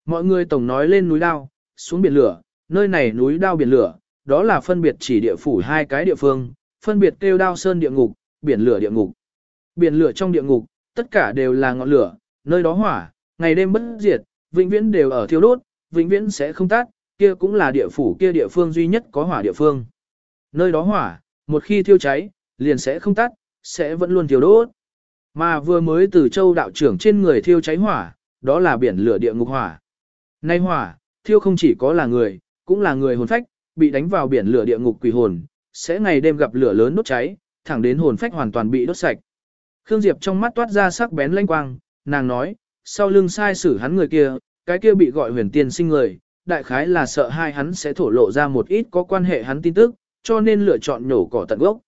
Mọi người tổng nói lên núi đao, xuống biển lửa, nơi này núi đao biển lửa, đó là phân biệt chỉ địa phủ hai cái địa phương, phân biệt kêu đao sơn địa ngục, biển lửa địa ngục. Biển lửa trong địa ngục, tất cả đều là ngọn lửa, nơi đó hỏa, ngày đêm bất diệt, vĩnh viễn đều ở thiêu đốt, vĩnh viễn sẽ không tắt, kia cũng là địa phủ kia địa phương duy nhất có hỏa địa phương. Nơi đó hỏa, một khi thiêu cháy, liền sẽ không tắt, sẽ vẫn luôn thiêu đốt. Mà vừa mới từ châu đạo trưởng trên người thiêu cháy hỏa, đó là biển lửa địa ngục hỏa. Nay hỏa, thiêu không chỉ có là người, cũng là người hồn phách, bị đánh vào biển lửa địa ngục quỷ hồn, sẽ ngày đêm gặp lửa lớn đốt cháy, thẳng đến hồn phách hoàn toàn bị đốt sạch. Khương Diệp trong mắt toát ra sắc bén lanh quang, nàng nói, sau lưng sai xử hắn người kia, cái kia bị gọi huyền tiên sinh người, đại khái là sợ hai hắn sẽ thổ lộ ra một ít có quan hệ hắn tin tức, cho nên lựa chọn nhổ cỏ tận gốc.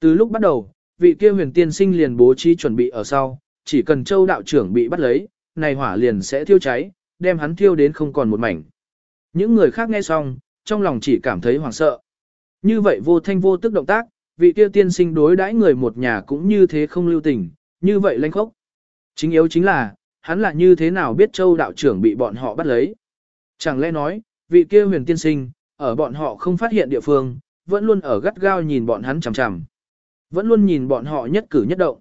Từ lúc bắt đầu, vị kia huyền tiên sinh liền bố trí chuẩn bị ở sau, chỉ cần châu đạo trưởng bị bắt lấy, này hỏa liền sẽ thiêu cháy, đem hắn thiêu đến không còn một mảnh. Những người khác nghe xong, trong lòng chỉ cảm thấy hoảng sợ. Như vậy vô thanh vô tức động tác, vị kia tiên sinh đối đãi người một nhà cũng như thế không lưu tình, như vậy lanh khốc. Chính yếu chính là, hắn là như thế nào biết châu đạo trưởng bị bọn họ bắt lấy. Chẳng lẽ nói, vị kia huyền tiên sinh, ở bọn họ không phát hiện địa phương, vẫn luôn ở gắt gao nhìn bọn hắn chằm chằm. Vẫn luôn nhìn bọn họ nhất cử nhất động.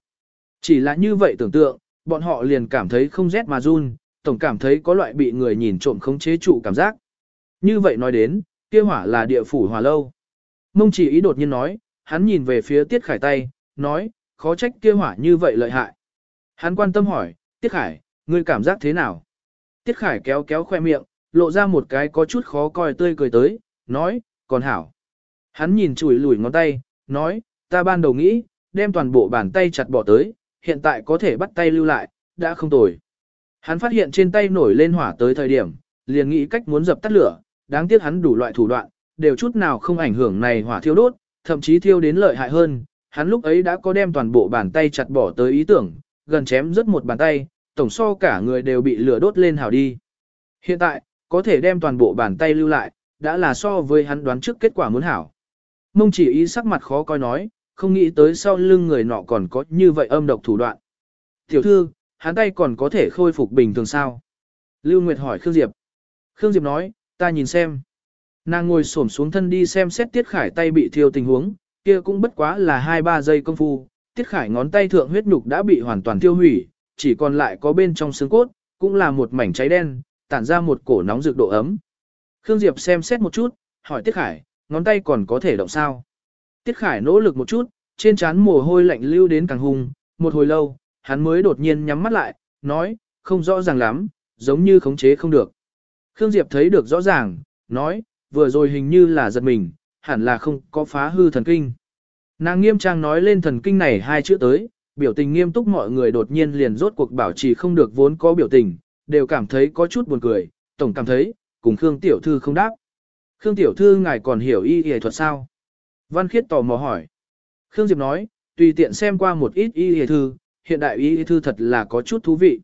Chỉ là như vậy tưởng tượng, bọn họ liền cảm thấy không rét mà run, tổng cảm thấy có loại bị người nhìn trộm không chế trụ cảm giác. Như vậy nói đến, kia hỏa là địa phủ hỏa lâu. Mông chỉ ý đột nhiên nói, hắn nhìn về phía Tiết Khải tay, nói, khó trách kia hỏa như vậy lợi hại. Hắn quan tâm hỏi, Tiết Khải, ngươi cảm giác thế nào? Tiết Khải kéo kéo khoe miệng, lộ ra một cái có chút khó coi tươi cười tới, nói, còn hảo. Hắn nhìn chùi lùi ngón tay, nói, ta ban đầu nghĩ, đem toàn bộ bàn tay chặt bỏ tới, hiện tại có thể bắt tay lưu lại, đã không tồi. Hắn phát hiện trên tay nổi lên hỏa tới thời điểm, liền nghĩ cách muốn dập tắt lửa, đáng tiếc hắn đủ loại thủ đoạn, đều chút nào không ảnh hưởng này hỏa thiêu đốt, thậm chí thiêu đến lợi hại hơn. Hắn lúc ấy đã có đem toàn bộ bàn tay chặt bỏ tới ý tưởng, gần chém rất một bàn tay, tổng so cả người đều bị lửa đốt lên hào đi. Hiện tại, có thể đem toàn bộ bàn tay lưu lại, đã là so với hắn đoán trước kết quả muốn hảo. Mông chỉ ý sắc mặt khó coi nói, không nghĩ tới sau lưng người nọ còn có như vậy âm độc thủ đoạn. Tiểu thư, hắn tay còn có thể khôi phục bình thường sao? Lưu Nguyệt hỏi Khương Diệp. Khương Diệp nói, ta nhìn xem. Nàng ngồi xổm xuống thân đi xem xét Tiết Khải tay bị thiêu tình huống, kia cũng bất quá là 2-3 giây công phu. Tiết Khải ngón tay thượng huyết nhục đã bị hoàn toàn tiêu hủy, chỉ còn lại có bên trong xương cốt, cũng là một mảnh cháy đen, tản ra một cổ nóng rực độ ấm. Khương Diệp xem xét một chút, hỏi Tiết Khải, ngón tay còn có thể động sao? Tiết Khải nỗ lực một chút, trên trán mồ hôi lạnh lưu đến càng hung, một hồi lâu, hắn mới đột nhiên nhắm mắt lại, nói, không rõ ràng lắm, giống như khống chế không được. Khương Diệp thấy được rõ ràng, nói, vừa rồi hình như là giật mình, hẳn là không có phá hư thần kinh. Nàng nghiêm trang nói lên thần kinh này hai chữ tới, biểu tình nghiêm túc mọi người đột nhiên liền rốt cuộc bảo trì không được vốn có biểu tình, đều cảm thấy có chút buồn cười, tổng cảm thấy, cùng Khương Tiểu Thư không đáp. Khương Tiểu Thư ngài còn hiểu y y thuật sao? Văn Khiết tò mò hỏi. Khương Diệp nói, tùy tiện xem qua một ít y y thư, hiện đại y y thư thật là có chút thú vị.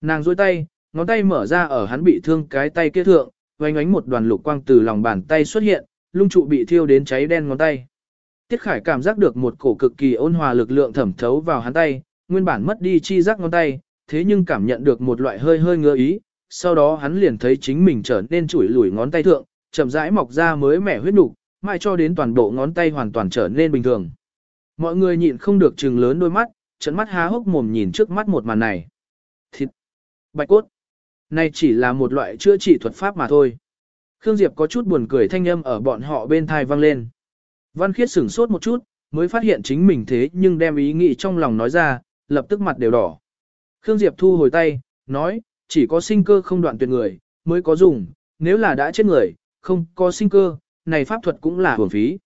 Nàng dôi tay, ngón tay mở ra ở hắn bị thương cái tay kia thượng, oanh ánh một đoàn lục quang từ lòng bàn tay xuất hiện, lung trụ bị thiêu đến cháy đen ngón tay. Tiết Khải cảm giác được một cổ cực kỳ ôn hòa lực lượng thẩm thấu vào hắn tay, nguyên bản mất đi chi giác ngón tay, thế nhưng cảm nhận được một loại hơi hơi ngứa ý, sau đó hắn liền thấy chính mình trở nên chủi lủi ngón tay thượng, chậm rãi mọc ra mới mẻ huyết nục, mai cho đến toàn bộ ngón tay hoàn toàn trở nên bình thường. Mọi người nhịn không được trừng lớn đôi mắt, trận mắt há hốc mồm nhìn trước mắt một màn này. Thịt, bạch cốt, này chỉ là một loại chữa trị thuật pháp mà thôi. Khương Diệp có chút buồn cười thanh âm ở bọn họ bên thai vang lên. Văn Khiết sửng sốt một chút, mới phát hiện chính mình thế nhưng đem ý nghĩ trong lòng nói ra, lập tức mặt đều đỏ. Khương Diệp thu hồi tay, nói, chỉ có sinh cơ không đoạn tuyệt người, mới có dùng, nếu là đã chết người, không có sinh cơ, này pháp thuật cũng là hưởng phí.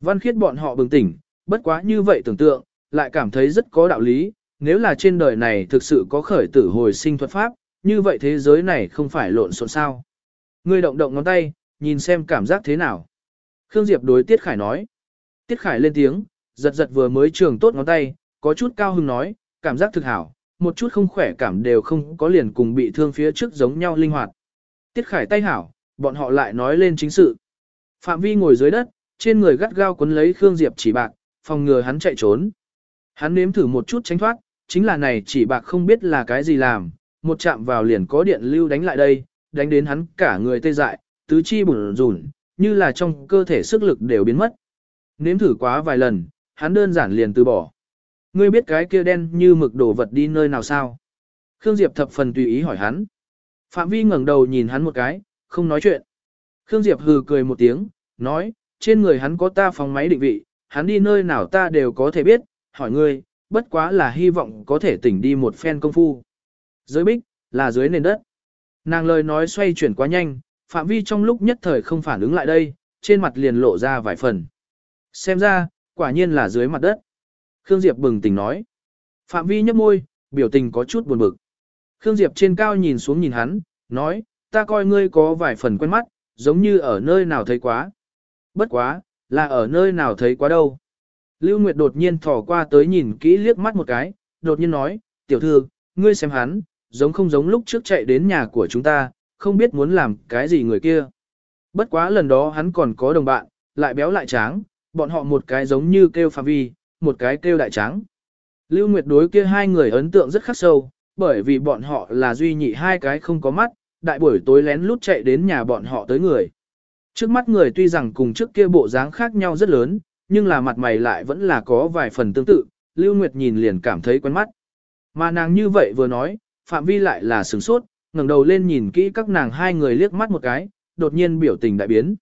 Văn khiết bọn họ bừng tỉnh, bất quá như vậy tưởng tượng, lại cảm thấy rất có đạo lý, nếu là trên đời này thực sự có khởi tử hồi sinh thuật pháp, như vậy thế giới này không phải lộn xộn sao. Ngươi động động ngón tay, nhìn xem cảm giác thế nào. Khương Diệp đối Tiết Khải nói. Tiết Khải lên tiếng, giật giật vừa mới trường tốt ngón tay, có chút cao hứng nói, cảm giác thực hảo, một chút không khỏe cảm đều không có liền cùng bị thương phía trước giống nhau linh hoạt. Tiết Khải tay hảo, bọn họ lại nói lên chính sự. Phạm Vi ngồi dưới đất, trên người gắt gao quấn lấy Khương Diệp chỉ bạc, phòng ngừa hắn chạy trốn. Hắn nếm thử một chút tránh thoát, chính là này chỉ bạc không biết là cái gì làm, một chạm vào liền có điện lưu đánh lại đây, đánh đến hắn cả người tê dại, tứ chi bùn rùn, như là trong cơ thể sức lực đều biến mất. Nếm thử quá vài lần, hắn đơn giản liền từ bỏ. Ngươi biết cái kia đen như mực đổ vật đi nơi nào sao? Khương Diệp thập phần tùy ý hỏi hắn. Phạm Vi ngẩng đầu nhìn hắn một cái, không nói chuyện. Khương Diệp hừ cười một tiếng, nói, trên người hắn có ta phòng máy định vị, hắn đi nơi nào ta đều có thể biết, hỏi ngươi, bất quá là hy vọng có thể tỉnh đi một phen công phu. Dưới bích, là dưới nền đất. Nàng lời nói xoay chuyển quá nhanh, Phạm Vi trong lúc nhất thời không phản ứng lại đây, trên mặt liền lộ ra vài phần. Xem ra, quả nhiên là dưới mặt đất. Khương Diệp bừng tỉnh nói. Phạm Vi nhấp môi, biểu tình có chút buồn bực. Khương Diệp trên cao nhìn xuống nhìn hắn, nói, ta coi ngươi có vài phần quen mắt, giống như ở nơi nào thấy quá. Bất quá, là ở nơi nào thấy quá đâu. Lưu Nguyệt đột nhiên thỏ qua tới nhìn kỹ liếc mắt một cái, đột nhiên nói, tiểu thư, ngươi xem hắn, giống không giống lúc trước chạy đến nhà của chúng ta, không biết muốn làm cái gì người kia. Bất quá lần đó hắn còn có đồng bạn, lại béo lại tráng, bọn họ một cái giống như kêu Phạm Vi, một cái kêu đại tráng. Lưu Nguyệt đối kia hai người ấn tượng rất khắc sâu, bởi vì bọn họ là duy nhị hai cái không có mắt, đại buổi tối lén lút chạy đến nhà bọn họ tới người. Trước mắt người tuy rằng cùng trước kia bộ dáng khác nhau rất lớn, nhưng là mặt mày lại vẫn là có vài phần tương tự, Lưu Nguyệt nhìn liền cảm thấy quen mắt. Mà nàng như vậy vừa nói, Phạm Vi lại là sửng sốt, ngẩng đầu lên nhìn kỹ các nàng hai người liếc mắt một cái, đột nhiên biểu tình đại biến.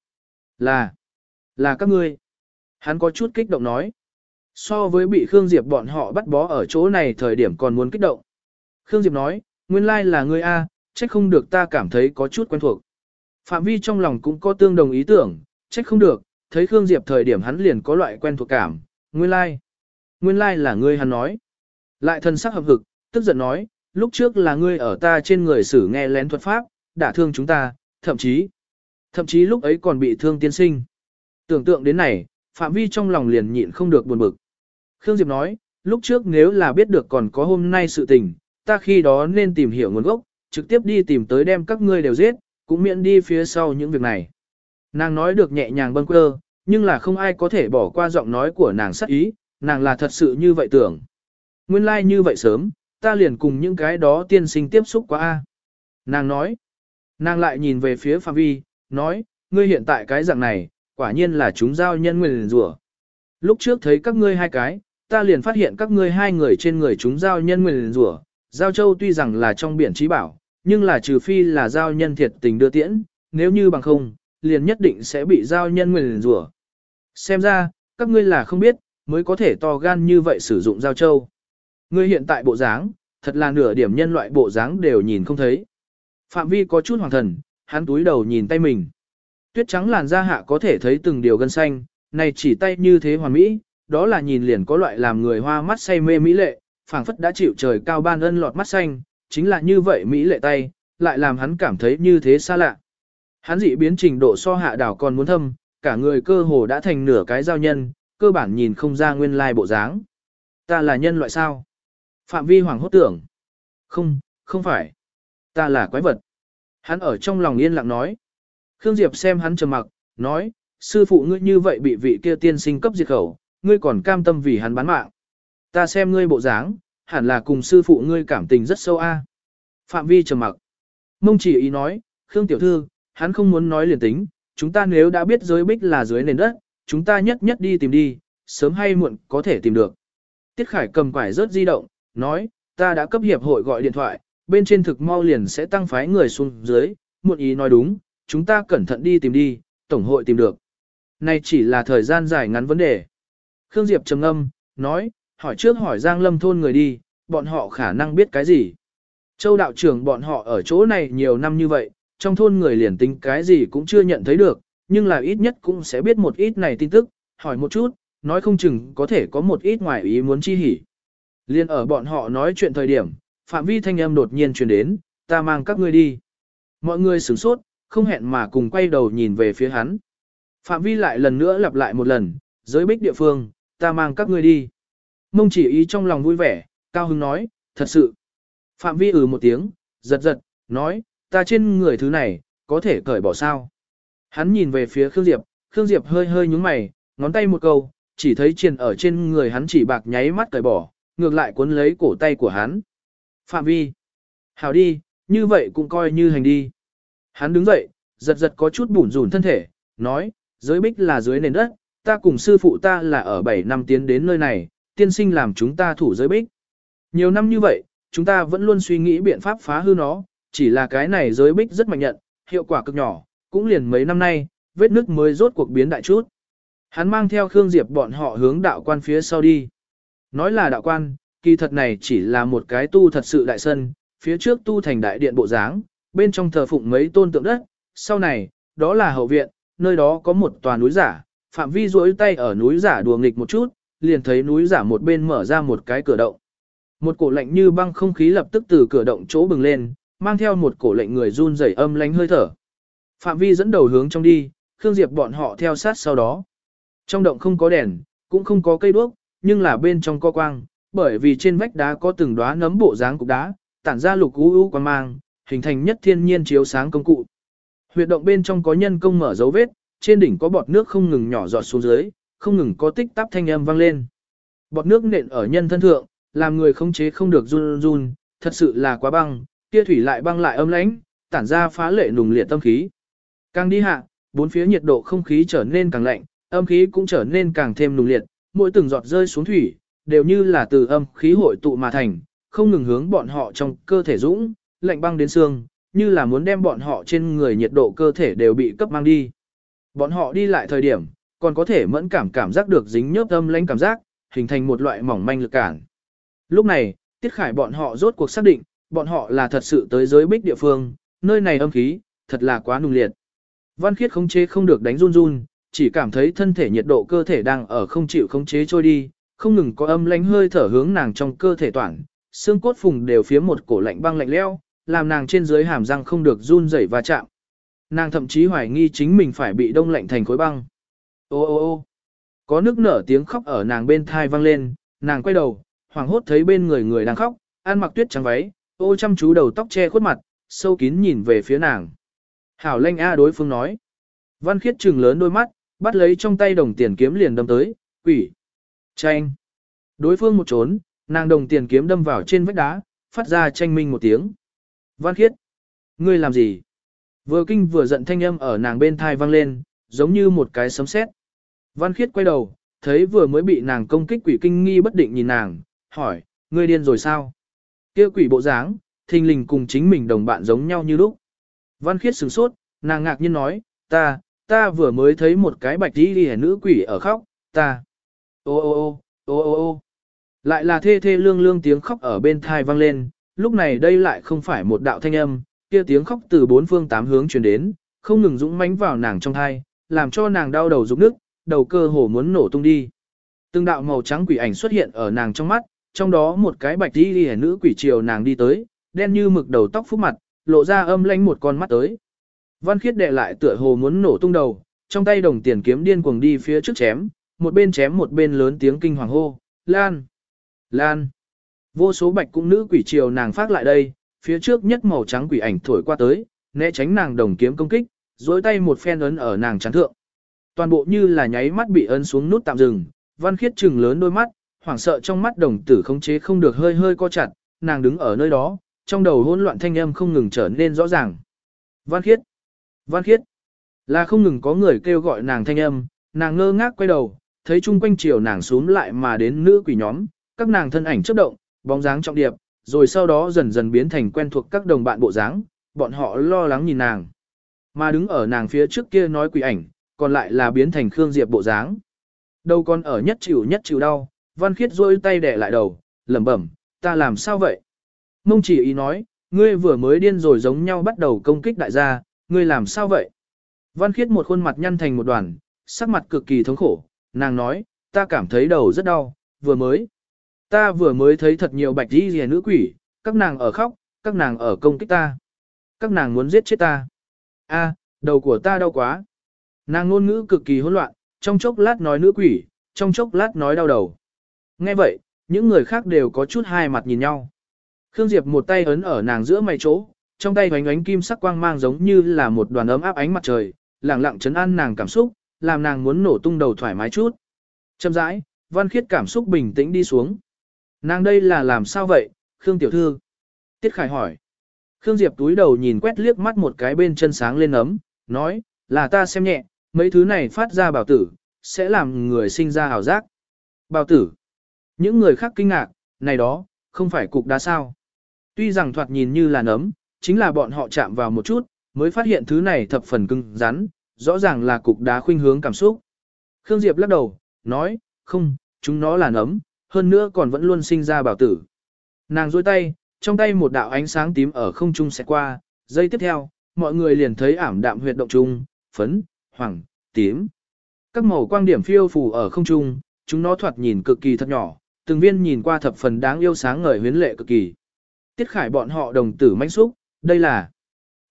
Là, là các ngươi. Hắn có chút kích động nói. So với bị Khương Diệp bọn họ bắt bó ở chỗ này thời điểm còn muốn kích động. Khương Diệp nói, nguyên lai là ngươi A, trách không được ta cảm thấy có chút quen thuộc. Phạm vi trong lòng cũng có tương đồng ý tưởng, trách không được, thấy Khương Diệp thời điểm hắn liền có loại quen thuộc cảm, nguyên lai. Nguyên lai là ngươi hắn nói. Lại thân sắc hợp hực, tức giận nói, lúc trước là ngươi ở ta trên người xử nghe lén thuật pháp, đã thương chúng ta, thậm chí, thậm chí lúc ấy còn bị thương tiên sinh. Tưởng tượng đến này, Phạm Vi trong lòng liền nhịn không được buồn bực. Khương Diệp nói, lúc trước nếu là biết được còn có hôm nay sự tình, ta khi đó nên tìm hiểu nguồn gốc, trực tiếp đi tìm tới đem các ngươi đều giết, cũng miễn đi phía sau những việc này. Nàng nói được nhẹ nhàng bâng quơ, nhưng là không ai có thể bỏ qua giọng nói của nàng sắc ý, nàng là thật sự như vậy tưởng. Nguyên lai like như vậy sớm, ta liền cùng những cái đó tiên sinh tiếp xúc quá a. Nàng nói, nàng lại nhìn về phía Phạm Vi, nói, ngươi hiện tại cái dạng này, quả nhiên là chúng giao nhân nguyền rủa. Lúc trước thấy các ngươi hai cái, ta liền phát hiện các ngươi hai người trên người chúng giao nhân nguyền rủa. Giao châu tuy rằng là trong biển trí bảo, nhưng là trừ phi là giao nhân thiệt tình đưa tiễn, nếu như bằng không, liền nhất định sẽ bị giao nhân nguyền rủa. Xem ra, các ngươi là không biết, mới có thể to gan như vậy sử dụng giao châu. Ngươi hiện tại bộ dáng, thật là nửa điểm nhân loại bộ dáng đều nhìn không thấy. Phạm vi có chút hoàng thần, hắn túi đầu nhìn tay mình. Tuyết trắng làn da hạ có thể thấy từng điều gân xanh, này chỉ tay như thế hoàn mỹ, đó là nhìn liền có loại làm người hoa mắt say mê mỹ lệ, phảng phất đã chịu trời cao ban ân lọt mắt xanh, chính là như vậy mỹ lệ tay, lại làm hắn cảm thấy như thế xa lạ. Hắn dị biến trình độ so hạ đảo còn muốn thâm, cả người cơ hồ đã thành nửa cái giao nhân, cơ bản nhìn không ra nguyên lai bộ dáng. Ta là nhân loại sao? Phạm vi hoàng hốt tưởng. Không, không phải. Ta là quái vật. Hắn ở trong lòng yên lặng nói. Khương Diệp xem hắn trầm mặc, nói, sư phụ ngươi như vậy bị vị kia tiên sinh cấp diệt khẩu, ngươi còn cam tâm vì hắn bán mạng. Ta xem ngươi bộ dáng, hẳn là cùng sư phụ ngươi cảm tình rất sâu a. Phạm vi trầm mặc. Mông chỉ ý nói, Khương tiểu thư, hắn không muốn nói liền tính, chúng ta nếu đã biết giới bích là dưới nền đất, chúng ta nhất nhất đi tìm đi, sớm hay muộn có thể tìm được. Tiết Khải cầm quải rớt di động, nói, ta đã cấp hiệp hội gọi điện thoại, bên trên thực mau liền sẽ tăng phái người xuống dưới, muộn ý nói đúng, chúng ta cẩn thận đi tìm đi, tổng hội tìm được. Này chỉ là thời gian dài ngắn vấn đề. Khương Diệp trầm ngâm, nói, hỏi trước hỏi Giang Lâm thôn người đi, bọn họ khả năng biết cái gì. Châu đạo trưởng bọn họ ở chỗ này nhiều năm như vậy, trong thôn người liền tính cái gì cũng chưa nhận thấy được, nhưng là ít nhất cũng sẽ biết một ít này tin tức, hỏi một chút, nói không chừng có thể có một ít ngoài ý muốn chi hỉ. Liên ở bọn họ nói chuyện thời điểm, phạm vi thanh âm đột nhiên truyền đến, ta mang các ngươi đi. Mọi người sửng sốt, không hẹn mà cùng quay đầu nhìn về phía hắn. Phạm vi lại lần nữa lặp lại một lần, giới bích địa phương, ta mang các ngươi đi. Mông chỉ ý trong lòng vui vẻ, cao hứng nói, thật sự. Phạm vi ừ một tiếng, giật giật, nói, ta trên người thứ này, có thể cởi bỏ sao. Hắn nhìn về phía Khương Diệp, Khương Diệp hơi hơi nhúng mày, ngón tay một câu, chỉ thấy triền ở trên người hắn chỉ bạc nháy mắt cởi bỏ, ngược lại cuốn lấy cổ tay của hắn. Phạm vi. Hảo đi, như vậy cũng coi như hành đi. Hắn đứng dậy, giật giật có chút bủn rủn thân thể, nói, giới bích là dưới nền đất, ta cùng sư phụ ta là ở 7 năm tiến đến nơi này, tiên sinh làm chúng ta thủ giới bích. Nhiều năm như vậy, chúng ta vẫn luôn suy nghĩ biện pháp phá hư nó, chỉ là cái này giới bích rất mạnh nhận, hiệu quả cực nhỏ, cũng liền mấy năm nay, vết nước mới rốt cuộc biến đại chút. Hắn mang theo Khương Diệp bọn họ hướng đạo quan phía sau đi. Nói là đạo quan, kỳ thật này chỉ là một cái tu thật sự đại sân, phía trước tu thành đại điện bộ dáng, bên trong thờ phụng mấy tôn tượng đất, sau này, đó là hậu viện, nơi đó có một tòa núi giả, phạm vi duỗi tay ở núi giả đùa nghịch một chút, liền thấy núi giả một bên mở ra một cái cửa động. Một cổ lạnh như băng không khí lập tức từ cửa động chỗ bừng lên, mang theo một cổ lệnh người run rẩy âm lánh hơi thở. Phạm vi dẫn đầu hướng trong đi, Khương Diệp bọn họ theo sát sau đó. Trong động không có đèn, cũng không có cây đuốc, nhưng là bên trong có quang, bởi vì trên vách đá có từng đóa nấm bộ dáng cục đá, tản ra lục u u quang mang, hình thành nhất thiên nhiên chiếu sáng công cụ. Huyệt động bên trong có nhân công mở dấu vết, trên đỉnh có bọt nước không ngừng nhỏ giọt xuống dưới, không ngừng có tích tắp thanh âm vang lên. Bọt nước nện ở nhân thân thượng, làm người khống chế không được run run, thật sự là quá băng, kia thủy lại băng lại âm lãnh, tản ra phá lệ nùng liệt tâm khí. Càng đi hạ, bốn phía nhiệt độ không khí trở nên càng lạnh, âm khí cũng trở nên càng thêm nùng liệt, mỗi từng giọt rơi xuống thủy, đều như là từ âm khí hội tụ mà thành, không ngừng hướng bọn họ trong cơ thể dũng, lạnh băng đến xương, như là muốn đem bọn họ trên người nhiệt độ cơ thể đều bị cấp mang đi. Bọn họ đi lại thời điểm, còn có thể mẫn cảm cảm giác được dính nhớp âm lãnh cảm giác, hình thành một loại mỏng manh lực cản. Lúc này, Tiết Khải bọn họ rốt cuộc xác định, bọn họ là thật sự tới giới bích địa phương, nơi này âm khí, thật là quá nung liệt. Văn khiết khống chế không được đánh run run, chỉ cảm thấy thân thể nhiệt độ cơ thể đang ở không chịu khống chế trôi đi, không ngừng có âm lánh hơi thở hướng nàng trong cơ thể toàn, xương cốt phùng đều phía một cổ lạnh băng lạnh leo, làm nàng trên dưới hàm răng không được run rẩy và chạm. Nàng thậm chí hoài nghi chính mình phải bị đông lạnh thành khối băng. Ô ô ô có nước nở tiếng khóc ở nàng bên thai vang lên, nàng quay đầu, hoảng hốt thấy bên người người đang khóc, ăn mặc tuyết trắng váy, ô chăm chú đầu tóc che khuất mặt, sâu kín nhìn về phía nàng. Hảo lanh A đối phương nói. Văn khiết trừng lớn đôi mắt, bắt lấy trong tay đồng tiền kiếm liền đâm tới, quỷ. Chanh. Đối phương một trốn, nàng đồng tiền kiếm đâm vào trên vách đá, phát ra tranh minh một tiếng. Văn khiết, ngươi làm gì? Vừa kinh vừa giận thanh âm ở nàng bên thai vang lên, giống như một cái sấm sét. Văn khiết quay đầu, thấy vừa mới bị nàng công kích quỷ kinh nghi bất định nhìn nàng, hỏi, ngươi điên rồi sao? Kia quỷ bộ dáng, thình lình cùng chính mình đồng bạn giống nhau như lúc. Văn khiết sửng sốt, nàng ngạc nhiên nói, ta, ta vừa mới thấy một cái bạch đi đi nữ quỷ ở khóc, ta. Ô ô ô, ô ô ô. Lại là thê thê lương lương tiếng khóc ở bên thai vang lên, lúc này đây lại không phải một đạo thanh âm, kia tiếng khóc từ bốn phương tám hướng truyền đến, không ngừng dũng mãnh vào nàng trong thai, làm cho nàng đau đầu rụng nước, đầu cơ hồ muốn nổ tung đi. Từng đạo màu trắng quỷ ảnh xuất hiện ở nàng trong mắt, trong đó một cái bạch đi đi nữ quỷ chiều nàng đi tới, đen như mực đầu tóc phúc mặt, lộ ra âm lanh một con mắt tới. Văn khiết đệ lại tựa hồ muốn nổ tung đầu, trong tay đồng tiền kiếm điên cuồng đi phía trước chém, một bên chém một bên lớn tiếng kinh hoàng hô, Lan! Lan! Vô số bạch cung nữ quỷ triều nàng phát lại đây, phía trước nhất màu trắng quỷ ảnh thổi qua tới, né tránh nàng đồng kiếm công kích, dối tay một phen ấn ở nàng chán thượng. Toàn bộ như là nháy mắt bị ấn xuống nút tạm dừng, văn khiết trừng lớn đôi mắt, hoảng sợ trong mắt đồng tử khống chế không được hơi hơi co chặt, nàng đứng ở nơi đó, trong đầu hỗn loạn thanh âm không ngừng trở nên rõ ràng. Văn khiết! Văn khiết! Là không ngừng có người kêu gọi nàng thanh âm, nàng ngơ ngác quay đầu, thấy chung quanh chiều nàng xuống lại mà đến nữ quỷ nhóm, các nàng thân ảnh chớp động, bóng dáng trọng điệp, rồi sau đó dần dần biến thành quen thuộc các đồng bạn bộ dáng, bọn họ lo lắng nhìn nàng. Mà đứng ở nàng phía trước kia nói quỷ ảnh, còn lại là biến thành Khương Diệp bộ dáng. Đâu còn ở nhất chịu nhất chịu đau, Văn Khiết rôi tay đẻ lại đầu, lẩm bẩm, ta làm sao vậy? Mông chỉ ý nói, ngươi vừa mới điên rồi giống nhau bắt đầu công kích đại gia, ngươi làm sao vậy? Văn Khiết một khuôn mặt nhăn thành một đoàn, sắc mặt cực kỳ thống khổ, nàng nói, ta cảm thấy đầu rất đau, vừa mới. Ta vừa mới thấy thật nhiều bạch đi rìa nữ quỷ, các nàng ở khóc, các nàng ở công kích ta. Các nàng muốn giết chết ta. A, đầu của ta đau quá. Nàng ngôn ngữ cực kỳ hỗn loạn, trong chốc lát nói nữ quỷ, trong chốc lát nói đau đầu. Nghe vậy, những người khác đều có chút hai mặt nhìn nhau. Khương Diệp một tay ấn ở nàng giữa mày chỗ, trong tay hoánh ánh kim sắc quang mang giống như là một đoàn ấm áp ánh mặt trời, lặng lặng chấn an nàng cảm xúc, làm nàng muốn nổ tung đầu thoải mái chút. Chậm rãi, văn khiết cảm xúc bình tĩnh đi xuống. Nàng đây là làm sao vậy, Khương Tiểu Thư? Tiết Khải hỏi. Khương Diệp túi đầu nhìn quét liếc mắt một cái bên chân sáng lên ấm, nói, là ta xem nhẹ, mấy thứ này phát ra bảo tử, sẽ làm người sinh ra hào giác. Bảo tử. Những người khác kinh ngạc, này đó, không phải cục đá sao. Tuy rằng thoạt nhìn như là nấm, chính là bọn họ chạm vào một chút, mới phát hiện thứ này thập phần cứng rắn, rõ ràng là cục đá khuynh hướng cảm xúc. Khương Diệp lắc đầu, nói, không, chúng nó là nấm, hơn nữa còn vẫn luôn sinh ra bảo tử. Nàng dôi tay, trong tay một đạo ánh sáng tím ở không trung sẽ qua, giây tiếp theo, mọi người liền thấy ảm đạm huyệt động trung, phấn, hoàng, tím. Các màu quang điểm phiêu phù ở không trung, chúng nó thoạt nhìn cực kỳ thật nhỏ, từng viên nhìn qua thập phần đáng yêu sáng ngời huyến lệ cực kỳ. Tiết khải bọn họ đồng tử manh xúc, đây là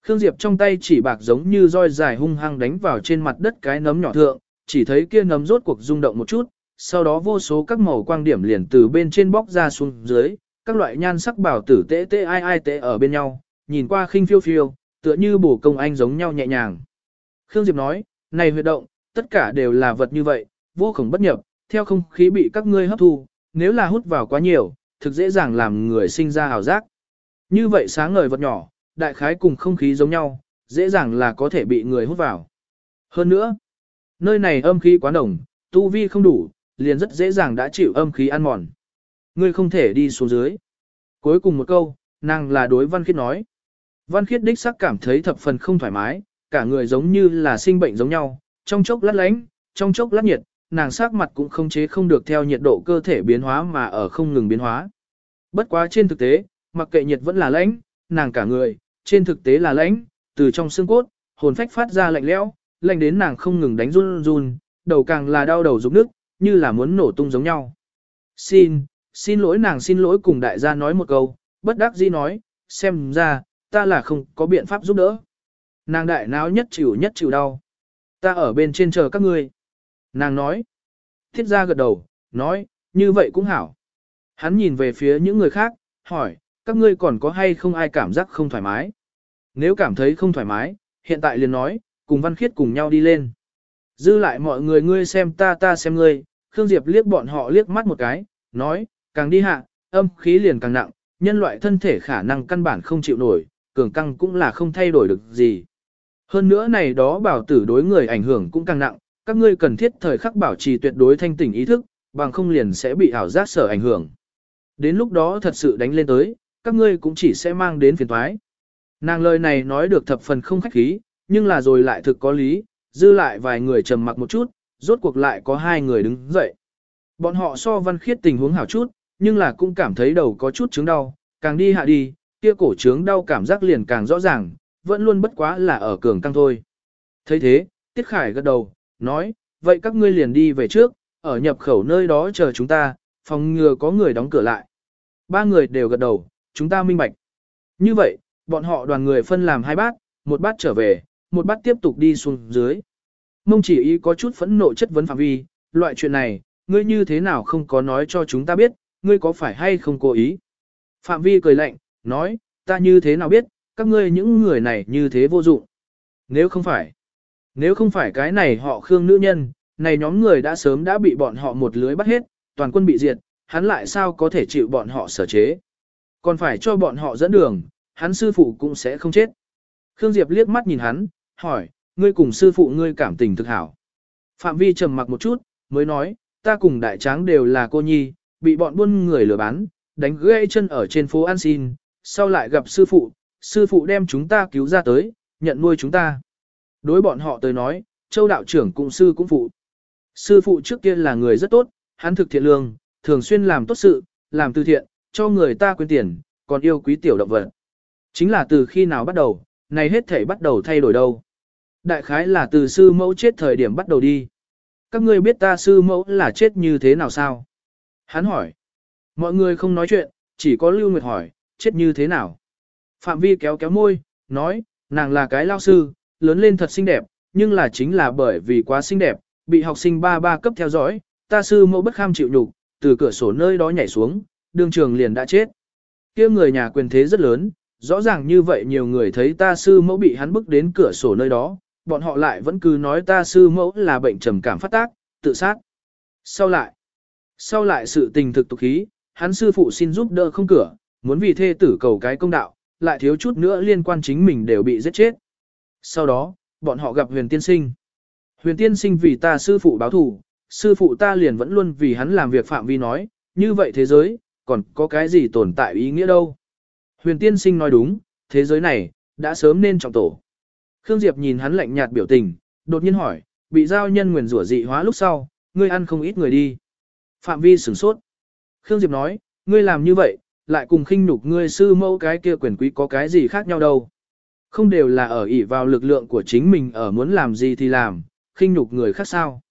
Khương Diệp trong tay chỉ bạc giống như roi dài hung hăng đánh vào trên mặt đất cái nấm nhỏ thượng, chỉ thấy kia nấm rốt cuộc rung động một chút, sau đó vô số các màu quang điểm liền từ bên trên bóc ra xuống dưới, các loại nhan sắc bảo tử tê tê ai ai tê ở bên nhau, nhìn qua khinh phiêu phiêu, tựa như bổ công anh giống nhau nhẹ nhàng. Khương Diệp nói, này huyệt động, tất cả đều là vật như vậy, vô cùng bất nhập, theo không khí bị các ngươi hấp thu, nếu là hút vào quá nhiều, thực dễ dàng làm người sinh ra hào giác. Như vậy sáng ngời vật nhỏ, đại khái cùng không khí giống nhau, dễ dàng là có thể bị người hút vào. Hơn nữa, nơi này âm khí quá nồng, tu vi không đủ, liền rất dễ dàng đã chịu âm khí ăn mòn. Ngươi không thể đi xuống dưới. Cuối cùng một câu, nàng là đối Văn Khiết nói. Văn Khiết đích sắc cảm thấy thập phần không thoải mái, cả người giống như là sinh bệnh giống nhau, trong chốc lát lánh, trong chốc lát nhiệt, nàng sắc mặt cũng không chế không được theo nhiệt độ cơ thể biến hóa mà ở không ngừng biến hóa. Bất quá trên thực tế, mặc kệ nhiệt vẫn là lánh, nàng cả người, trên thực tế là lãnh, từ trong xương cốt, hồn phách phát ra lạnh lẽo, lạnh đến nàng không ngừng đánh run run, đầu càng là đau đầu rụng nước, như là muốn nổ tung giống nhau. Xin, xin lỗi nàng xin lỗi cùng đại gia nói một câu, bất đắc dĩ nói, xem ra, ta là không có biện pháp giúp đỡ. Nàng đại náo nhất chịu nhất chịu đau. Ta ở bên trên chờ các ngươi. Nàng nói. Thiết gia gật đầu, nói, như vậy cũng hảo. Hắn nhìn về phía những người khác, hỏi, các ngươi còn có hay không ai cảm giác không thoải mái? Nếu cảm thấy không thoải mái, hiện tại liền nói, cùng Văn Khiết cùng nhau đi lên. Dư lại mọi người ngươi xem ta ta xem ngươi, Khương Diệp liếc bọn họ liếc mắt một cái, nói, càng đi hạ, âm khí liền càng nặng, nhân loại thân thể khả năng căn bản không chịu nổi, cường căng cũng là không thay đổi được gì. Hơn nữa này đó bảo tử đối người ảnh hưởng cũng càng nặng, các ngươi cần thiết thời khắc bảo trì tuyệt đối thanh tỉnh ý thức, bằng không liền sẽ bị ảo giác sở ảnh hưởng. Đến lúc đó thật sự đánh lên tới, các ngươi cũng chỉ sẽ mang đến phiền toái. Nàng lời này nói được thập phần không khách khí, nhưng là rồi lại thực có lý, dư lại vài người trầm mặc một chút, rốt cuộc lại có hai người đứng dậy. Bọn họ so văn khiết tình huống hảo chút, nhưng là cũng cảm thấy đầu có chút chứng đau, càng đi hạ đi, kia cổ trướng đau cảm giác liền càng rõ ràng, vẫn luôn bất quá là ở cường căng thôi. thấy thế, Tiết Khải gật đầu, nói, vậy các ngươi liền đi về trước, ở nhập khẩu nơi đó chờ chúng ta, phòng ngừa có người đóng cửa lại. Ba người đều gật đầu, chúng ta minh bạch. Như vậy, bọn họ đoàn người phân làm hai bát, một bát trở về, một bát tiếp tục đi xuống dưới. Mông chỉ ý có chút phẫn nộ chất vấn phạm vi, loại chuyện này, ngươi như thế nào không có nói cho chúng ta biết, ngươi có phải hay không cố ý. Phạm vi cười lạnh, nói, ta như thế nào biết, các ngươi những người này như thế vô dụng. Nếu không phải, nếu không phải cái này họ khương nữ nhân, này nhóm người đã sớm đã bị bọn họ một lưới bắt hết, toàn quân bị diệt, hắn lại sao có thể chịu bọn họ sở chế. Còn phải cho bọn họ dẫn đường, hắn sư phụ cũng sẽ không chết. Khương Diệp liếc mắt nhìn hắn, hỏi, ngươi cùng sư phụ ngươi cảm tình thực hảo. Phạm vi trầm mặc một chút, mới nói, ta cùng đại tráng đều là cô nhi, bị bọn buôn người lừa bán, đánh gãy chân ở trên phố An Xin, sau lại gặp sư phụ, sư phụ đem chúng ta cứu ra tới, nhận nuôi chúng ta. Đối bọn họ tới nói, châu đạo trưởng cùng sư cũng phụ. Sư phụ trước kia là người rất tốt, hắn thực thiện lương, thường xuyên làm tốt sự, làm từ thiện, cho người ta quyên tiền, còn yêu quý tiểu động vật. Chính là từ khi nào bắt đầu, này hết thể bắt đầu thay đổi đâu. Đại khái là từ sư mẫu chết thời điểm bắt đầu đi. Các ngươi biết ta sư mẫu là chết như thế nào sao? Hắn hỏi. Mọi người không nói chuyện, chỉ có Lưu Nguyệt hỏi, chết như thế nào? Phạm Vi kéo kéo môi, nói, nàng là cái lao sư, lớn lên thật xinh đẹp, nhưng là chính là bởi vì quá xinh đẹp, bị học sinh ba ba cấp theo dõi, ta sư mẫu bất kham chịu nhục, từ cửa sổ nơi đó nhảy xuống, đương trường liền đã chết. kia người nhà quyền thế rất lớn, rõ ràng như vậy nhiều người thấy ta sư mẫu bị hắn bức đến cửa sổ nơi đó, bọn họ lại vẫn cứ nói ta sư mẫu là bệnh trầm cảm phát tác, tự sát. Sau lại, sau lại sự tình thực tục khí, hắn sư phụ xin giúp đỡ không cửa, muốn vì thê tử cầu cái công đạo, lại thiếu chút nữa liên quan chính mình đều bị giết chết. Sau đó, bọn họ gặp huyền tiên sinh. Huyền tiên sinh vì ta sư phụ báo thù, sư phụ ta liền vẫn luôn vì hắn làm việc phạm vi nói, như vậy thế giới, còn có cái gì tồn tại ý nghĩa đâu. Huyền tiên sinh nói đúng, thế giới này, đã sớm nên trọng tổ. Khương Diệp nhìn hắn lạnh nhạt biểu tình, đột nhiên hỏi, bị giao nhân nguyền rủa dị hóa lúc sau, ngươi ăn không ít người đi. Phạm vi sửng sốt. Khương Diệp nói, ngươi làm như vậy, lại cùng khinh nhục ngươi sư mẫu cái kia quyền quý có cái gì khác nhau đâu. Không đều là ở ỷ vào lực lượng của chính mình ở muốn làm gì thì làm, khinh nhục người khác sao.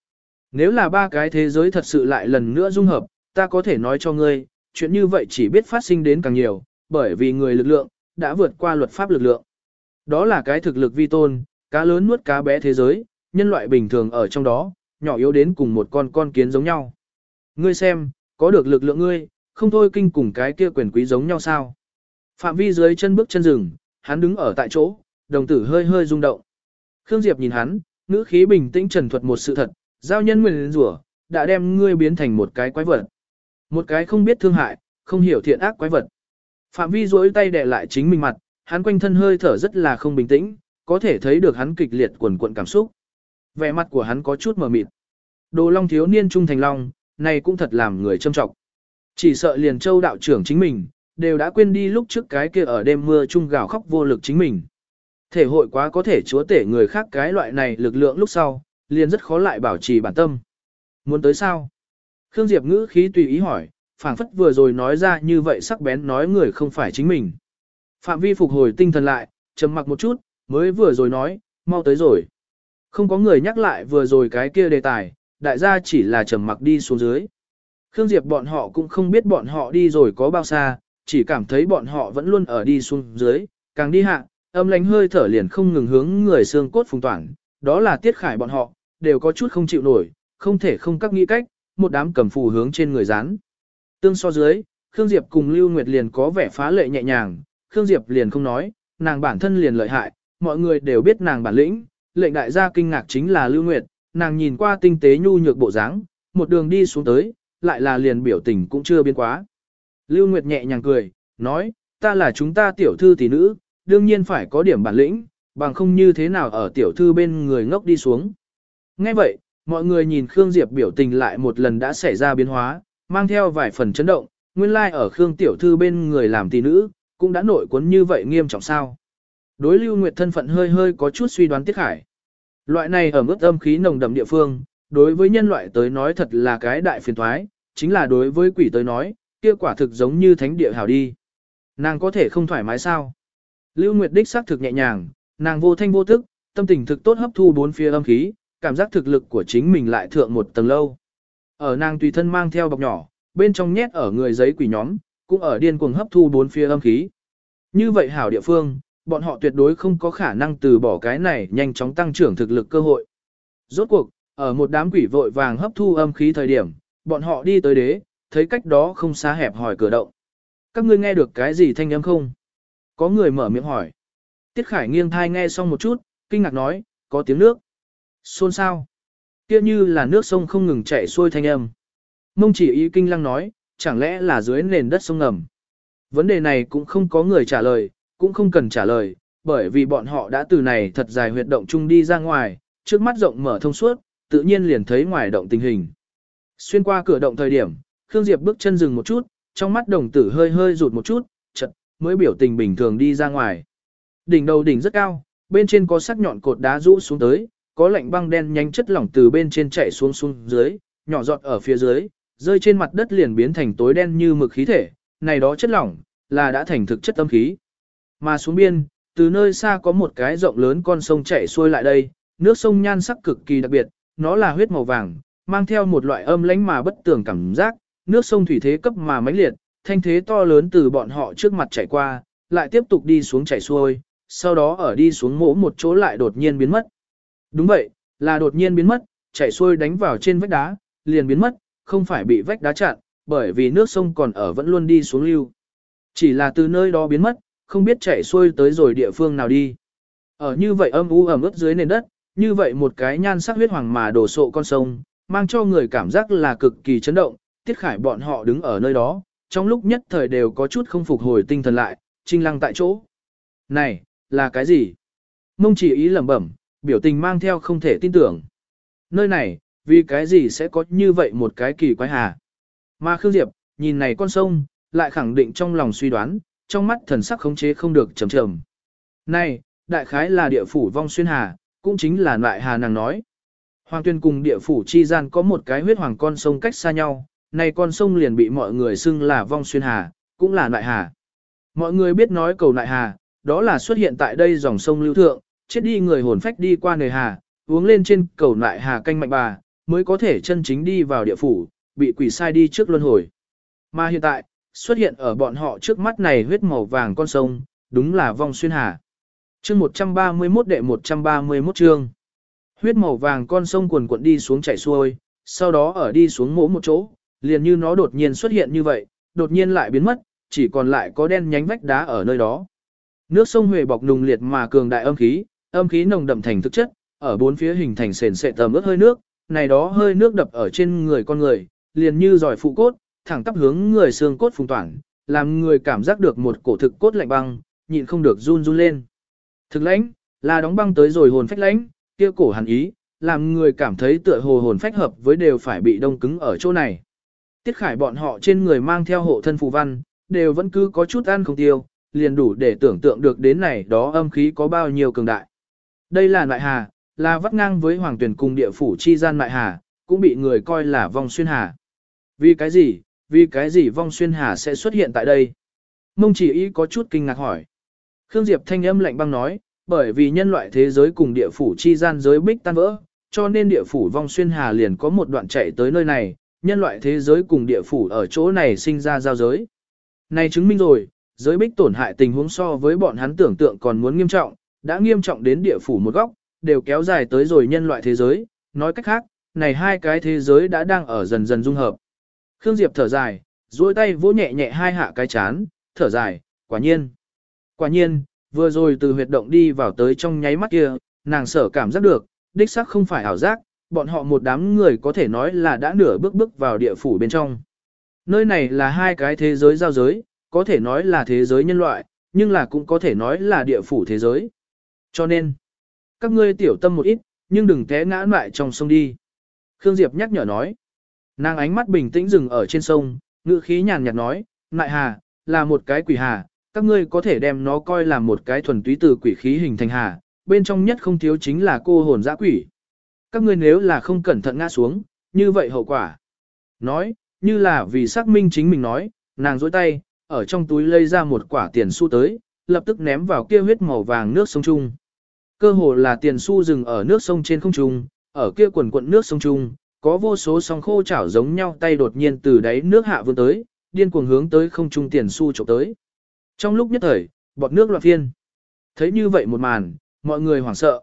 Nếu là ba cái thế giới thật sự lại lần nữa dung hợp, ta có thể nói cho ngươi, chuyện như vậy chỉ biết phát sinh đến càng nhiều, bởi vì người lực lượng, đã vượt qua luật pháp lực lượng. Đó là cái thực lực vi tôn, cá lớn nuốt cá bé thế giới, nhân loại bình thường ở trong đó, nhỏ yếu đến cùng một con con kiến giống nhau. Ngươi xem, có được lực lượng ngươi, không thôi kinh cùng cái kia quyền quý giống nhau sao. Phạm vi dưới chân bước chân rừng, hắn đứng ở tại chỗ, đồng tử hơi hơi rung động. Khương Diệp nhìn hắn, ngữ khí bình tĩnh trần thuật một sự thật, giao nhân nguyền rủa đã đem ngươi biến thành một cái quái vật. Một cái không biết thương hại, không hiểu thiện ác quái vật. Phạm vi duỗi tay đè lại chính mình mặt, hắn quanh thân hơi thở rất là không bình tĩnh, có thể thấy được hắn kịch liệt quần cuộn cảm xúc. Vẻ mặt của hắn có chút mờ mịt. Đồ Long thiếu niên trung thành long, này cũng thật làm người châm trọng. Chỉ sợ liền châu đạo trưởng chính mình, đều đã quên đi lúc trước cái kia ở đêm mưa trung gào khóc vô lực chính mình. Thể hội quá có thể chúa tể người khác cái loại này lực lượng lúc sau, liền rất khó lại bảo trì bản tâm. Muốn tới sao? Khương Diệp ngữ khí tùy ý hỏi, phảng phất vừa rồi nói ra như vậy sắc bén nói người không phải chính mình. Phạm vi phục hồi tinh thần lại, trầm mặc một chút, mới vừa rồi nói, mau tới rồi. Không có người nhắc lại vừa rồi cái kia đề tài, đại gia chỉ là trầm mặc đi xuống dưới. Khương Diệp bọn họ cũng không biết bọn họ đi rồi có bao xa, chỉ cảm thấy bọn họ vẫn luôn ở đi xuống dưới, càng đi hạ, âm lánh hơi thở liền không ngừng hướng người xương cốt phùng toản, đó là tiết khải bọn họ, đều có chút không chịu nổi, không thể không các nghĩ cách, một đám cầm phù hướng trên người rán. Tương so dưới, Khương Diệp cùng Lưu Nguyệt liền có vẻ phá lệ nhẹ nhàng, Khương Diệp liền không nói, nàng bản thân liền lợi hại, mọi người đều biết nàng bản lĩnh, lệnh đại gia kinh ngạc chính là Lưu Nguyệt, nàng nhìn qua tinh tế nhu nhược bộ dáng, một đường đi xuống tới, lại là liền biểu tình cũng chưa biến quá. Lưu Nguyệt nhẹ nhàng cười, nói, ta là chúng ta tiểu thư tỷ nữ, đương nhiên phải có điểm bản lĩnh, bằng không như thế nào ở tiểu thư bên người ngốc đi xuống. Nghe vậy, mọi người nhìn Khương Diệp biểu tình lại một lần đã xảy ra biến hóa, mang theo vài phần chấn động, nguyên lai like ở Khương tiểu thư bên người làm tỷ nữ, cũng đã nổi cuốn như vậy nghiêm trọng sao. Đối Lưu Nguyệt thân phận hơi hơi có chút suy đoán tiết khải. Loại này ở mức âm khí nồng đậm địa phương, đối với nhân loại tới nói thật là cái đại phiền thoái, chính là đối với quỷ tới nói, kia quả thực giống như thánh địa hảo đi. Nàng có thể không thoải mái sao? Lưu Nguyệt đích xác thực nhẹ nhàng, nàng vô thanh vô tức, tâm tình thực tốt hấp thu bốn phía âm khí, cảm giác thực lực của chính mình lại thượng một tầng lâu. Ở nàng tùy thân mang theo bọc nhỏ, bên trong nhét ở người giấy quỷ nhóm, cũng ở điên cuồng hấp thu bốn phía âm khí. Như vậy hảo địa phương, bọn họ tuyệt đối không có khả năng từ bỏ cái này nhanh chóng tăng trưởng thực lực cơ hội. Rốt cuộc, ở một đám quỷ vội vàng hấp thu âm khí thời điểm, bọn họ đi tới đế, thấy cách đó không xa hẹp hỏi cửa động. Các ngươi nghe được cái gì thanh âm không? Có người mở miệng hỏi. Tiết Khải nghiêng thai nghe xong một chút, kinh ngạc nói, có tiếng nước. Xôn sao? Kia như là nước sông không ngừng chảy xuôi thanh âm. Mông chỉ ý kinh lăng nói, chẳng lẽ là dưới nền đất sông ngầm. Vấn đề này cũng không có người trả lời, cũng không cần trả lời, bởi vì bọn họ đã từ này thật dài huyệt động chung đi ra ngoài, trước mắt rộng mở thông suốt, tự nhiên liền thấy ngoài động tình hình. Xuyên qua cửa động thời điểm, Khương Diệp bước chân dừng một chút, trong mắt đồng tử hơi hơi rụt một chút, chật, mới biểu tình bình thường đi ra ngoài. Đỉnh đầu đỉnh rất cao, bên trên có sắc nhọn cột đá rũ xuống tới, có lạnh băng đen nhanh chất lỏng từ bên trên chạy xuống xuống dưới, nhỏ giọt ở phía dưới, rơi trên mặt đất liền biến thành tối đen như mực khí thể, này đó chất lỏng, là đã thành thực chất âm khí. Mà xuống biên, từ nơi xa có một cái rộng lớn con sông chảy xuôi lại đây, nước sông nhan sắc cực kỳ đặc biệt, nó là huyết màu vàng, mang theo một loại âm lãnh mà bất tường cảm giác, nước sông thủy thế cấp mà mãnh liệt, thanh thế to lớn từ bọn họ trước mặt chảy qua, lại tiếp tục đi xuống chảy xuôi, sau đó ở đi xuống mỗ một chỗ lại đột nhiên biến mất. Đúng vậy, là đột nhiên biến mất, chảy xuôi đánh vào trên vách đá, liền biến mất, không phải bị vách đá chặn, bởi vì nước sông còn ở vẫn luôn đi xuống lưu. Chỉ là từ nơi đó biến mất, không biết chảy xuôi tới rồi địa phương nào đi. Ở như vậy âm u ẩm ướt dưới nền đất, như vậy một cái nhan sắc huyết hoàng mà đổ sộ con sông, mang cho người cảm giác là cực kỳ chấn động, tiết khải bọn họ đứng ở nơi đó, trong lúc nhất thời đều có chút không phục hồi tinh thần lại, trinh lăng tại chỗ. Này, là cái gì? Mông chỉ ý lẩm bẩm, biểu tình mang theo không thể tin tưởng. Nơi này, vì cái gì sẽ có như vậy một cái kỳ quái hà? Mà Khương Diệp, nhìn này con sông, lại khẳng định trong lòng suy đoán, trong mắt thần sắc khống chế không được trầm trầm. Này, đại khái là địa phủ vong xuyên hà, cũng chính là loại hà nàng nói. Hoàng tuyên cùng địa phủ chi gian có một cái huyết hoàng con sông cách xa nhau, này con sông liền bị mọi người xưng là vong xuyên hà, cũng là loại hà. Mọi người biết nói cầu loại hà, đó là xuất hiện tại đây dòng sông lưu thượng, chết đi người hồn phách đi qua nơi hà, uống lên trên cầu nại hà canh mạnh bà, mới có thể chân chính đi vào địa phủ, bị quỷ sai đi trước luân hồi. Mà hiện tại, xuất hiện ở bọn họ trước mắt này huyết màu vàng con sông, đúng là vong xuyên hà. Chương 131 đệ 131 chương. Huyết màu vàng con sông quần cuộn đi xuống chảy xuôi, sau đó ở đi xuống mỗ một chỗ, liền như nó đột nhiên xuất hiện như vậy, đột nhiên lại biến mất, chỉ còn lại có đen nhánh vách đá ở nơi đó. Nước sông Huệ bọc nùng liệt mà cường đại âm khí, âm khí nồng đậm thành thực chất, ở bốn phía hình thành sền sệt tầm ướt hơi nước, này đó hơi nước đập ở trên người con người, liền như giỏi phụ cốt, thẳng tắp hướng người xương cốt phùng toản, làm người cảm giác được một cổ thực cốt lạnh băng, nhịn không được run run lên. Thực lãnh, là đóng băng tới rồi hồn phách lãnh, kia cổ hàn ý, làm người cảm thấy tựa hồ hồn phách hợp với đều phải bị đông cứng ở chỗ này. Tiết khải bọn họ trên người mang theo hộ thân phù văn, đều vẫn cứ có chút ăn không tiêu, liền đủ để tưởng tượng được đến này đó âm khí có bao nhiêu cường đại. Đây là nại hà, là vắt ngang với hoàng tuyển cùng địa phủ chi gian nại hà, cũng bị người coi là vong xuyên hà. Vì cái gì, vì cái gì vong xuyên hà sẽ xuất hiện tại đây? Mông chỉ ý có chút kinh ngạc hỏi. Khương Diệp thanh âm lạnh băng nói, bởi vì nhân loại thế giới cùng địa phủ chi gian giới bích tan vỡ, cho nên địa phủ vong xuyên hà liền có một đoạn chạy tới nơi này, nhân loại thế giới cùng địa phủ ở chỗ này sinh ra giao giới. Này chứng minh rồi, giới bích tổn hại tình huống so với bọn hắn tưởng tượng còn muốn nghiêm trọng, đã nghiêm trọng đến địa phủ một góc, đều kéo dài tới rồi nhân loại thế giới, nói cách khác, này hai cái thế giới đã đang ở dần dần dung hợp. Khương Diệp thở dài, duỗi tay vỗ nhẹ nhẹ hai hạ cái chán, thở dài, quả nhiên. Quả nhiên, vừa rồi từ huyệt động đi vào tới trong nháy mắt kia, nàng sở cảm giác được, đích xác không phải ảo giác, bọn họ một đám người có thể nói là đã nửa bước bước vào địa phủ bên trong. Nơi này là hai cái thế giới giao giới, có thể nói là thế giới nhân loại, nhưng là cũng có thể nói là địa phủ thế giới. Cho nên, các ngươi tiểu tâm một ít, nhưng đừng té ngã lại trong sông đi. Khương Diệp nhắc nhở nói. Nàng ánh mắt bình tĩnh dừng ở trên sông, ngữ khí nhàn nhạt nói, nại hà, là một cái quỷ hà, các ngươi có thể đem nó coi là một cái thuần túy từ quỷ khí hình thành hà, bên trong nhất không thiếu chính là cô hồn dã quỷ. Các ngươi nếu là không cẩn thận ngã xuống, như vậy hậu quả. Nói, như là vì xác minh chính mình nói, nàng dối tay, ở trong túi lấy ra một quả tiền xu tới, lập tức ném vào kia huyết màu vàng nước sông Trung. Cơ hồ là tiền xu dừng ở nước sông trên không trung, ở kia quần quận nước sông Trung, có vô số sóng khô chảo giống nhau tay đột nhiên từ đáy nước hạ vươn tới, điên cuồng hướng tới không trung tiền xu chụp tới. Trong lúc nhất thời, bọt nước loạn phiên. Thấy như vậy một màn, mọi người hoảng sợ.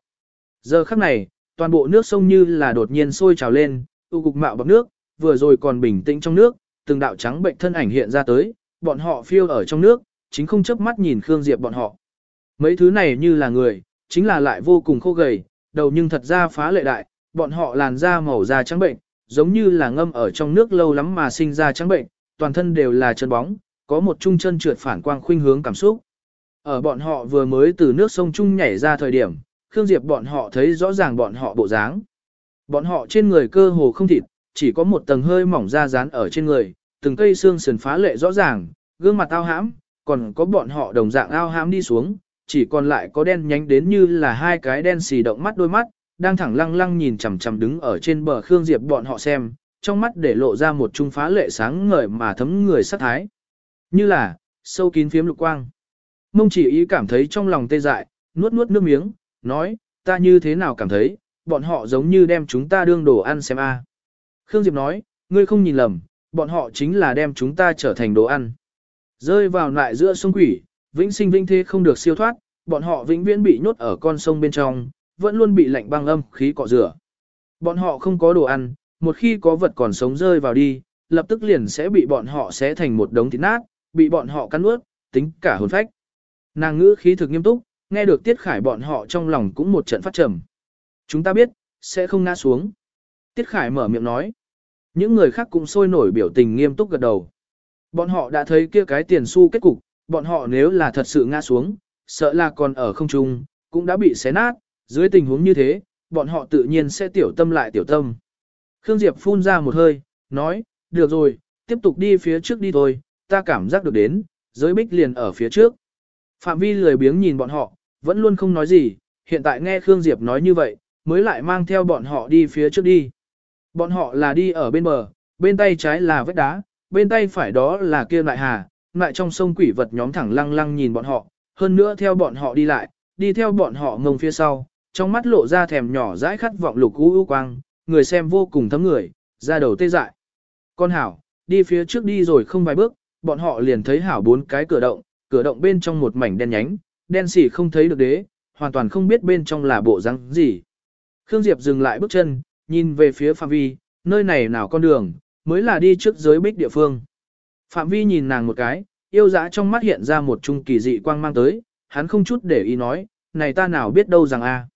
Giờ khắc này, toàn bộ nước sông như là đột nhiên sôi trào lên, u cục mạo bọt nước, vừa rồi còn bình tĩnh trong nước, từng đạo trắng bệnh thân ảnh hiện ra tới, bọn họ phiêu ở trong nước, chính không chớp mắt nhìn Khương Diệp bọn họ. Mấy thứ này như là người, chính là lại vô cùng khô gầy, đầu nhưng thật ra phá lệ đại, bọn họ làn da màu da trắng bệnh, giống như là ngâm ở trong nước lâu lắm mà sinh ra trắng bệnh, toàn thân đều là chân bóng, có một trung chân trượt phản quang khuynh hướng cảm xúc. Ở bọn họ vừa mới từ nước sông Trung nhảy ra thời điểm, Khương Diệp bọn họ thấy rõ ràng bọn họ bộ dáng. Bọn họ trên người cơ hồ không thịt, chỉ có một tầng hơi mỏng da dán ở trên người, từng cây xương sườn phá lệ rõ ràng, gương mặt ao hãm, còn có bọn họ đồng dạng ao hãm đi xuống, chỉ còn lại có đen nhánh đến như là hai cái đen xì động mắt đôi mắt, đang thẳng lăng lăng nhìn chằm chằm đứng ở trên bờ Khương Diệp bọn họ xem, trong mắt để lộ ra một trung phá lệ sáng ngời mà thấm người sát thái. Như là, sâu kín phiếm lục quang. Mông chỉ ý cảm thấy trong lòng tê dại, nuốt nuốt nước miếng, nói, ta như thế nào cảm thấy, bọn họ giống như đem chúng ta đương đồ ăn xem a. Khương Diệp nói, ngươi không nhìn lầm, bọn họ chính là đem chúng ta trở thành đồ ăn. Rơi vào lại giữa sông quỷ, vĩnh sinh vĩnh thế không được siêu thoát, bọn họ vĩnh viễn bị nhốt ở con sông bên trong, vẫn luôn bị lạnh băng âm khí cọ rửa. Bọn họ không có đồ ăn, một khi có vật còn sống rơi vào đi, lập tức liền sẽ bị bọn họ xé thành một đống thịt nát, bị bọn họ cắn nuốt, tính cả hồn phách. Nàng ngữ khí thực nghiêm túc, nghe được Tiết Khải bọn họ trong lòng cũng một trận phát trầm. Chúng ta biết, sẽ không ngã xuống. Tiết Khải mở miệng nói. Những người khác cũng sôi nổi biểu tình nghiêm túc gật đầu. Bọn họ đã thấy kia cái tiền xu kết cục, bọn họ nếu là thật sự ngã xuống, sợ là còn ở không trung, cũng đã bị xé nát, dưới tình huống như thế, bọn họ tự nhiên sẽ tiểu tâm lại tiểu tâm. Khương Diệp phun ra một hơi, nói, được rồi, tiếp tục đi phía trước đi thôi, ta cảm giác được đến, giới bích liền ở phía trước. Phạm vi lười biếng nhìn bọn họ, vẫn luôn không nói gì, hiện tại nghe Khương Diệp nói như vậy, mới lại mang theo bọn họ đi phía trước đi. Bọn họ là đi ở bên bờ, bên tay trái là vách đá, bên tay phải đó là kia lại hà, lại trong sông quỷ vật nhóm thẳng lăng lăng nhìn bọn họ, hơn nữa theo bọn họ đi lại, đi theo bọn họ ngông phía sau, trong mắt lộ ra thèm nhỏ dãi khát vọng lục u u quang, người xem vô cùng thấm người, ra đầu tê dại. Con hảo, đi phía trước đi rồi không vài bước, bọn họ liền thấy hảo bốn cái cửa động, cửa động bên trong một mảnh đen nhánh, đen xỉ không thấy được đế, hoàn toàn không biết bên trong là bộ răng gì. Khương Diệp dừng lại bước chân, nhìn về phía Phạm Vi, nơi này nào con đường, mới là đi trước giới bích địa phương. Phạm Vi nhìn nàng một cái, yêu dã trong mắt hiện ra một trung kỳ dị quang mang tới, hắn không chút để ý nói, này ta nào biết đâu rằng a.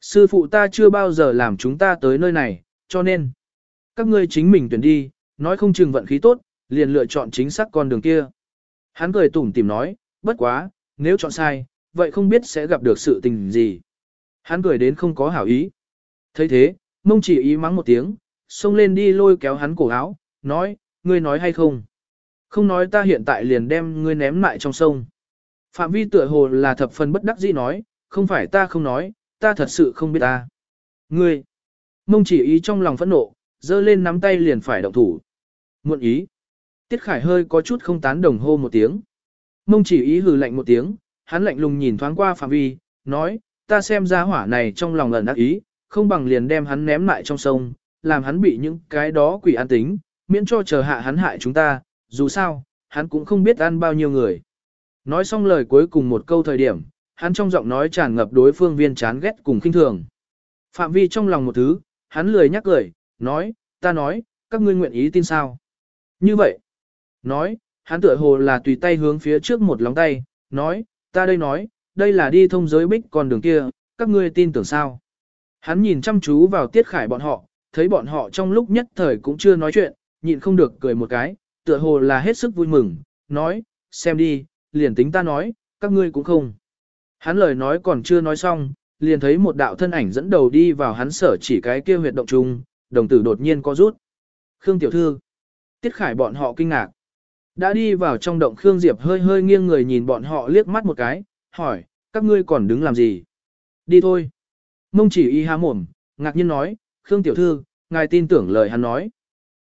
Sư phụ ta chưa bao giờ làm chúng ta tới nơi này, cho nên, các ngươi chính mình tuyển đi, nói không chừng vận khí tốt, liền lựa chọn chính xác con đường kia. Hắn cười tủm tìm nói, bất quá, nếu chọn sai, vậy không biết sẽ gặp được sự tình gì. Hắn cười đến không có hảo ý. thấy thế, mông chỉ ý mắng một tiếng, xông lên đi lôi kéo hắn cổ áo, nói, ngươi nói hay không? Không nói ta hiện tại liền đem ngươi ném lại trong sông. Phạm vi tựa hồ là thập phần bất đắc dĩ nói, không phải ta không nói, ta thật sự không biết ta. Ngươi, mông chỉ ý trong lòng phẫn nộ, dơ lên nắm tay liền phải động thủ. Muộn ý. Tiết Khải hơi có chút không tán đồng hô một tiếng. Mông chỉ ý hừ lạnh một tiếng, hắn lạnh lùng nhìn thoáng qua Phạm Vi, nói, ta xem ra hỏa này trong lòng ẩn ác ý, không bằng liền đem hắn ném lại trong sông, làm hắn bị những cái đó quỷ an tính, miễn cho chờ hạ hắn hại chúng ta, dù sao, hắn cũng không biết ăn bao nhiêu người. Nói xong lời cuối cùng một câu thời điểm, hắn trong giọng nói tràn ngập đối phương viên chán ghét cùng khinh thường. Phạm vi trong lòng một thứ, hắn lười nhắc cười, nói, ta nói, các ngươi nguyện ý tin sao. Như vậy, nói, hắn tựa hồ là tùy tay hướng phía trước một lóng tay, nói, ta đây nói, đây là đi thông giới bích con đường kia, các ngươi tin tưởng sao. Hắn nhìn chăm chú vào tiết khải bọn họ, thấy bọn họ trong lúc nhất thời cũng chưa nói chuyện, nhịn không được cười một cái, tựa hồ là hết sức vui mừng, nói, xem đi, liền tính ta nói, các ngươi cũng không. Hắn lời nói còn chưa nói xong, liền thấy một đạo thân ảnh dẫn đầu đi vào hắn sở chỉ cái kia huyệt động trung, đồng tử đột nhiên co rút. Khương tiểu thư, tiết khải bọn họ kinh ngạc. Đã đi vào trong động Khương Diệp hơi hơi nghiêng người nhìn bọn họ liếc mắt một cái, hỏi, các ngươi còn đứng làm gì? Đi thôi. Mông chỉ y há mồm, ngạc nhiên nói, Khương tiểu thư, ngài tin tưởng lời hắn nói.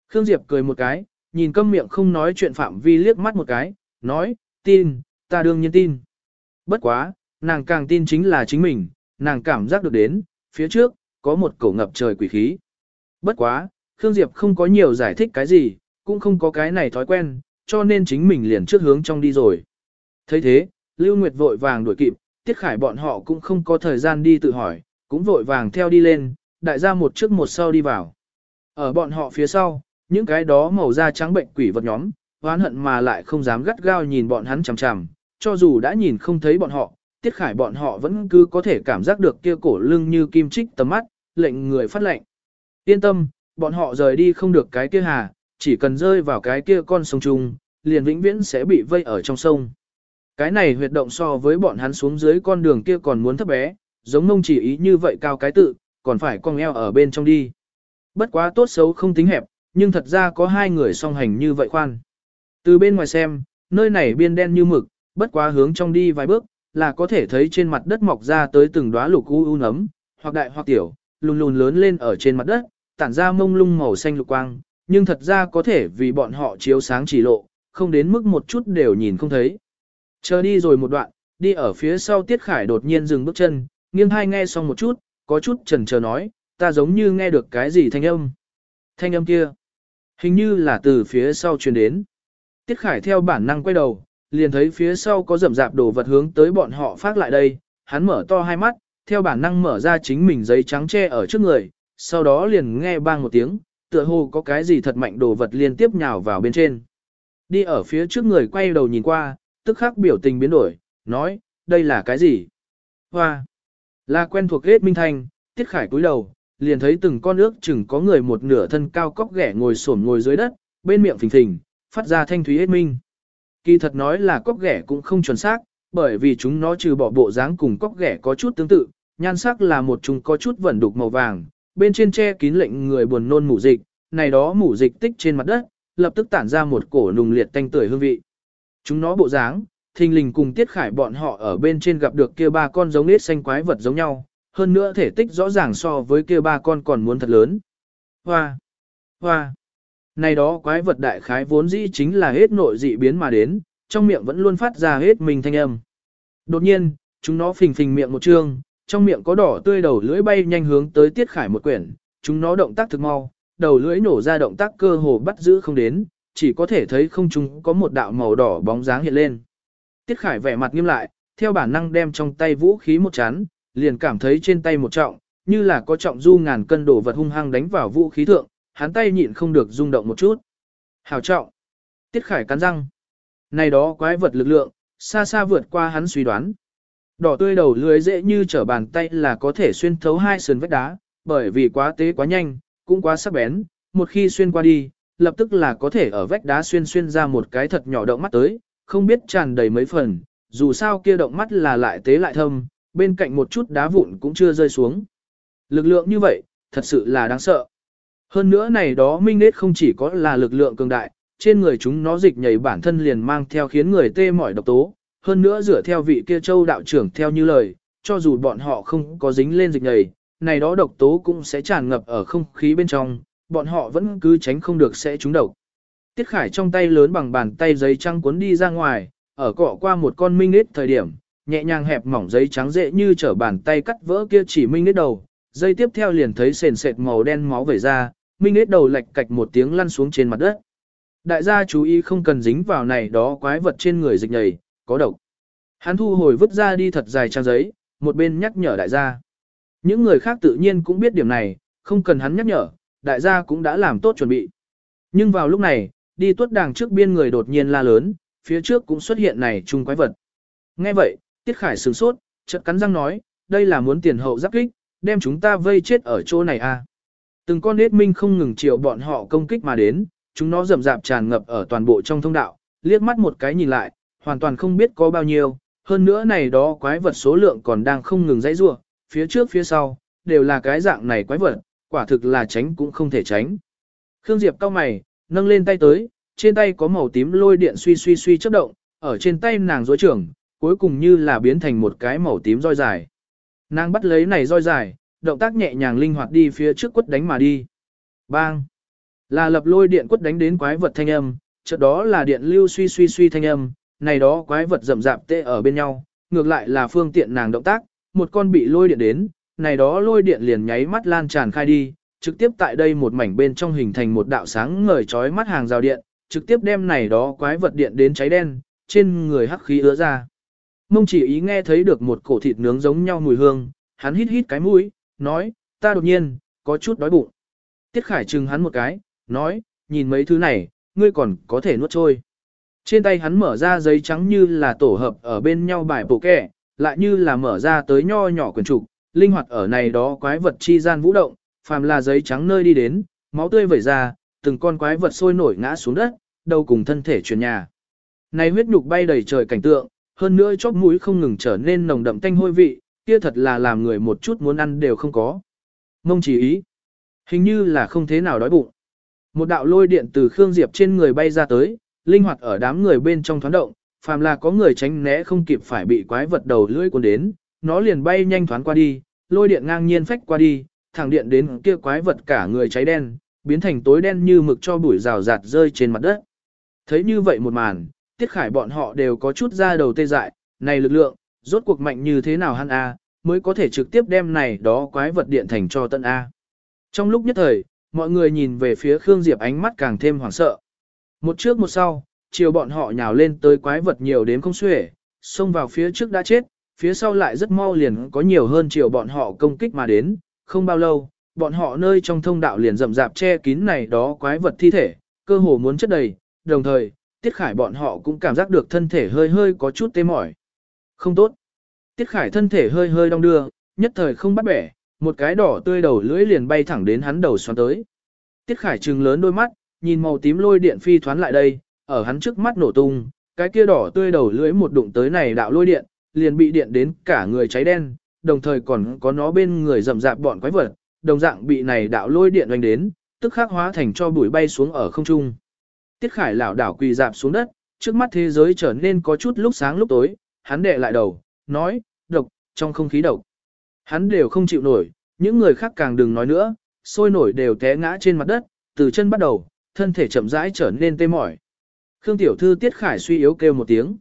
Khương Diệp cười một cái, nhìn câm miệng không nói chuyện phạm vi liếc mắt một cái, nói, tin, ta đương nhiên tin. Bất quá, nàng càng tin chính là chính mình, nàng cảm giác được đến, phía trước, có một cổ ngập trời quỷ khí. Bất quá, Khương Diệp không có nhiều giải thích cái gì, cũng không có cái này thói quen, cho nên chính mình liền trước hướng trong đi rồi. thấy thế, Lưu Nguyệt vội vàng đuổi kịp, Tiết Khải bọn họ cũng không có thời gian đi tự hỏi, cũng vội vàng theo đi lên, đại gia một trước một sau đi vào. Ở bọn họ phía sau, những cái đó màu da trắng bệnh quỷ vật nhóm, hoán hận mà lại không dám gắt gao nhìn bọn hắn chằm chằm, cho dù đã nhìn không thấy bọn họ, Tiết Khải bọn họ vẫn cứ có thể cảm giác được kia cổ lưng như kim trích tầm mắt, lệnh người phát lệnh. Yên tâm, bọn họ rời đi không được cái kia hà, chỉ cần rơi vào cái kia con sông trung, liền vĩnh viễn sẽ bị vây ở trong sông. Cái này huyệt động so với bọn hắn xuống dưới con đường kia còn muốn thấp bé, giống mông chỉ ý như vậy cao cái tự, còn phải cong eo ở bên trong đi. Bất quá tốt xấu không tính hẹp, nhưng thật ra có hai người song hành như vậy khoan. Từ bên ngoài xem, nơi này biên đen như mực, bất quá hướng trong đi vài bước, là có thể thấy trên mặt đất mọc ra tới từng đóa lục u u nấm, hoặc đại hoặc tiểu, lùn lùn lớn lên ở trên mặt đất, tản ra mông lung màu xanh lục quang, nhưng thật ra có thể vì bọn họ chiếu sáng chỉ lộ, không đến mức một chút đều nhìn không thấy. Chờ đi rồi một đoạn, đi ở phía sau Tiết Khải đột nhiên dừng bước chân, nghiêng hai nghe xong một chút, có chút chần chờ nói, ta giống như nghe được cái gì thanh âm. Thanh âm kia, hình như là từ phía sau truyền đến. Tiết Khải theo bản năng quay đầu, liền thấy phía sau có rậm rạp đồ vật hướng tới bọn họ phát lại đây, hắn mở to hai mắt, theo bản năng mở ra chính mình giấy trắng che ở trước người, sau đó liền nghe bang một tiếng, tựa hồ có cái gì thật mạnh đồ vật liên tiếp nhào vào bên trên. Đi ở phía trước người quay đầu nhìn qua, tức khắc biểu tình biến đổi, nói, đây là cái gì? Hoa! Là quen thuộc ghét minh thanh, tiết khải cúi đầu, liền thấy từng con ước chừng có người một nửa thân cao cóc ghẻ ngồi xổm ngồi dưới đất, bên miệng phình phình, phát ra thanh thúy hết minh. Kỳ thật nói là cóc ghẻ cũng không chuẩn xác, bởi vì chúng nó trừ bỏ bộ dáng cùng cóc ghẻ có chút tương tự, nhan sắc là một chúng có chút vẩn đục màu vàng, bên trên che kín lệnh người buồn nôn mủ dịch, này đó mủ dịch tích trên mặt đất, lập tức tản ra một cổ nùng liệt tanh tưởi hương vị. Chúng nó bộ dáng, thình lình cùng tiết khải bọn họ ở bên trên gặp được kia ba con giống nết xanh quái vật giống nhau, hơn nữa thể tích rõ ràng so với kia ba con còn muốn thật lớn. Hoa! Hoa! Này đó quái vật đại khái vốn dĩ chính là hết nội dị biến mà đến, trong miệng vẫn luôn phát ra hết mình thanh âm. Đột nhiên, chúng nó phình phình miệng một trương, trong miệng có đỏ tươi đầu lưỡi bay nhanh hướng tới tiết khải một quyển, chúng nó động tác thực mau, đầu lưỡi nổ ra động tác cơ hồ bắt giữ không đến, chỉ có thể thấy không chúng có một đạo màu đỏ bóng dáng hiện lên. Tiết khải vẻ mặt nghiêm lại, theo bản năng đem trong tay vũ khí một chán, liền cảm thấy trên tay một trọng, như là có trọng du ngàn cân đổ vật hung hăng đánh vào vũ khí thượng, hắn tay nhịn không được rung động một chút. Hảo trọng. Tiết khải cắn răng. Này đó quái vật lực lượng, xa xa vượt qua hắn suy đoán. Đỏ tươi đầu lưới dễ như trở bàn tay là có thể xuyên thấu hai sườn vách đá, bởi vì quá tế quá nhanh, cũng quá sắc bén, một khi xuyên qua đi, lập tức là có thể ở vách đá xuyên xuyên ra một cái thật nhỏ động mắt tới, không biết tràn đầy mấy phần, dù sao kia động mắt là lại tế lại thâm, bên cạnh một chút đá vụn cũng chưa rơi xuống. Lực lượng như vậy, thật sự là đáng sợ. Hơn nữa này đó minh nết không chỉ có là lực lượng cường đại, trên người chúng nó dịch nhảy bản thân liền mang theo khiến người tê mỏi độc tố, hơn nữa dựa theo vị kia châu đạo trưởng theo như lời, cho dù bọn họ không có dính lên dịch nhảy, này đó độc tố cũng sẽ tràn ngập ở không khí bên trong, bọn họ vẫn cứ tránh không được sẽ trúng độc. Tiết Khải trong tay lớn bằng bàn tay giấy trăng cuốn đi ra ngoài, ở cọ qua một con minh nết thời điểm, nhẹ nhàng hẹp mỏng giấy trắng dễ như trở bàn tay cắt vỡ kia chỉ minh nết đầu, dây tiếp theo liền thấy sền sệt màu đen máu vẩy ra, minh nết đầu lệch cạch một tiếng lăn xuống trên mặt đất. Đại gia chú ý không cần dính vào này đó quái vật trên người dịch nhầy, có độc. Hắn thu hồi vứt ra đi thật dài trang giấy, một bên nhắc nhở đại gia. Những người khác tự nhiên cũng biết điểm này, không cần hắn nhắc nhở, đại gia cũng đã làm tốt chuẩn bị. Nhưng vào lúc này, đi tuất đàng trước biên người đột nhiên la lớn, phía trước cũng xuất hiện này chung quái vật. Nghe vậy, Tiết Khải sửng sốt, chợt cắn răng nói, đây là muốn tiền hậu giáp kích, đem chúng ta vây chết ở chỗ này à. Từng con nết minh không ngừng chiều bọn họ công kích mà đến, chúng nó rầm rạp tràn ngập ở toàn bộ trong thông đạo, liếc mắt một cái nhìn lại, hoàn toàn không biết có bao nhiêu, hơn nữa này đó quái vật số lượng còn đang không ngừng dãy rua, phía trước phía sau, đều là cái dạng này quái vật, quả thực là tránh cũng không thể tránh. Khương Diệp cao mày, nâng lên tay tới, trên tay có màu tím lôi điện suy suy suy chớp động, ở trên tay nàng rối trưởng, cuối cùng như là biến thành một cái màu tím roi dài. Nàng bắt lấy này roi dài, động tác nhẹ nhàng linh hoạt đi phía trước quất đánh mà đi. Bang! Là lập lôi điện quất đánh đến quái vật thanh âm, chợt đó là điện lưu suy suy suy thanh âm, này đó quái vật rậm rạp tê ở bên nhau, ngược lại là phương tiện nàng động tác, một con bị lôi điện đến, này đó lôi điện liền nháy mắt lan tràn khai đi, trực tiếp tại đây một mảnh bên trong hình thành một đạo sáng ngời chói mắt hàng rào điện, trực tiếp đem này đó quái vật điện đến cháy đen, trên người hắc khí ứa ra. Mông chỉ ý nghe thấy được một cổ thịt nướng giống nhau mùi hương, hắn hít hít cái mũi, nói, ta đột nhiên, có chút đói bụng. Tiết Khải chừng hắn một cái, nói, nhìn mấy thứ này, ngươi còn có thể nuốt trôi. Trên tay hắn mở ra giấy trắng như là tổ hợp ở bên nhau bài bộ kẻ, lại như là mở ra tới nho nhỏ quyển trục, linh hoạt ở này đó quái vật chi gian vũ động, phàm là giấy trắng nơi đi đến, máu tươi vẩy ra, từng con quái vật sôi nổi ngã xuống đất, đầu cùng thân thể chuyển nhà. Này huyết nhục bay đầy trời cảnh tượng, hơn nữa chóp mũi không ngừng trở nên nồng đậm tanh hôi vị, kia thật là làm người một chút muốn ăn đều không có. Mông chỉ ý, hình như là không thế nào đói bụng. Một đạo lôi điện từ Khương Diệp trên người bay ra tới, linh hoạt ở đám người bên trong thoáng động, phàm là có người tránh né không kịp phải bị quái vật đầu lưỡi cuốn đến, nó liền bay nhanh thoáng qua đi, lôi điện ngang nhiên phách qua đi, thẳng điện đến kia quái vật cả người cháy đen, biến thành tối đen như mực cho bụi rào rạt rơi trên mặt đất. Thấy như vậy một màn, tiết khải bọn họ đều có chút ra đầu tê dại, này lực lượng, rốt cuộc mạnh như thế nào hắn A, mới có thể trực tiếp đem này đó quái vật điện thành cho tận A. Trong lúc nhất thời, mọi người nhìn về phía Khương Diệp ánh mắt càng thêm hoảng sợ. Một trước một sau, chiều bọn họ nhào lên tới quái vật nhiều đến không xuể, xông vào phía trước đã chết, phía sau lại rất mau liền có nhiều hơn chiều bọn họ công kích mà đến, không bao lâu, bọn họ nơi trong thông đạo liền rậm rạp che kín này đó quái vật thi thể, cơ hồ muốn chất đầy, đồng thời, Tiết Khải bọn họ cũng cảm giác được thân thể hơi hơi có chút tê mỏi. Không tốt. Tiết Khải thân thể hơi hơi đong đưa, nhất thời không bắt bẻ, một cái đỏ tươi đầu lưỡi liền bay thẳng đến hắn đầu xoắn tới. Tiết Khải trừng lớn đôi mắt, nhìn màu tím lôi điện phi thoán lại đây, ở hắn trước mắt nổ tung, cái kia đỏ tươi đầu lưỡi một đụng tới này đạo lôi điện, liền bị điện đến cả người cháy đen, đồng thời còn có nó bên người rậm rạp bọn quái vật, đồng dạng bị này đạo lôi điện đánh đến, tức khắc hóa thành cho bụi bay xuống ở không trung. Tiết Khải lảo đảo quỳ dạp xuống đất, trước mắt thế giới trở nên có chút lúc sáng lúc tối, hắn đệ lại đầu, nói, độc, trong không khí độc. Hắn đều không chịu nổi, những người khác càng đừng nói nữa, sôi nổi đều té ngã trên mặt đất, từ chân bắt đầu, thân thể chậm rãi trở nên tê mỏi. Khương tiểu thư Tiết Khải suy yếu kêu một tiếng.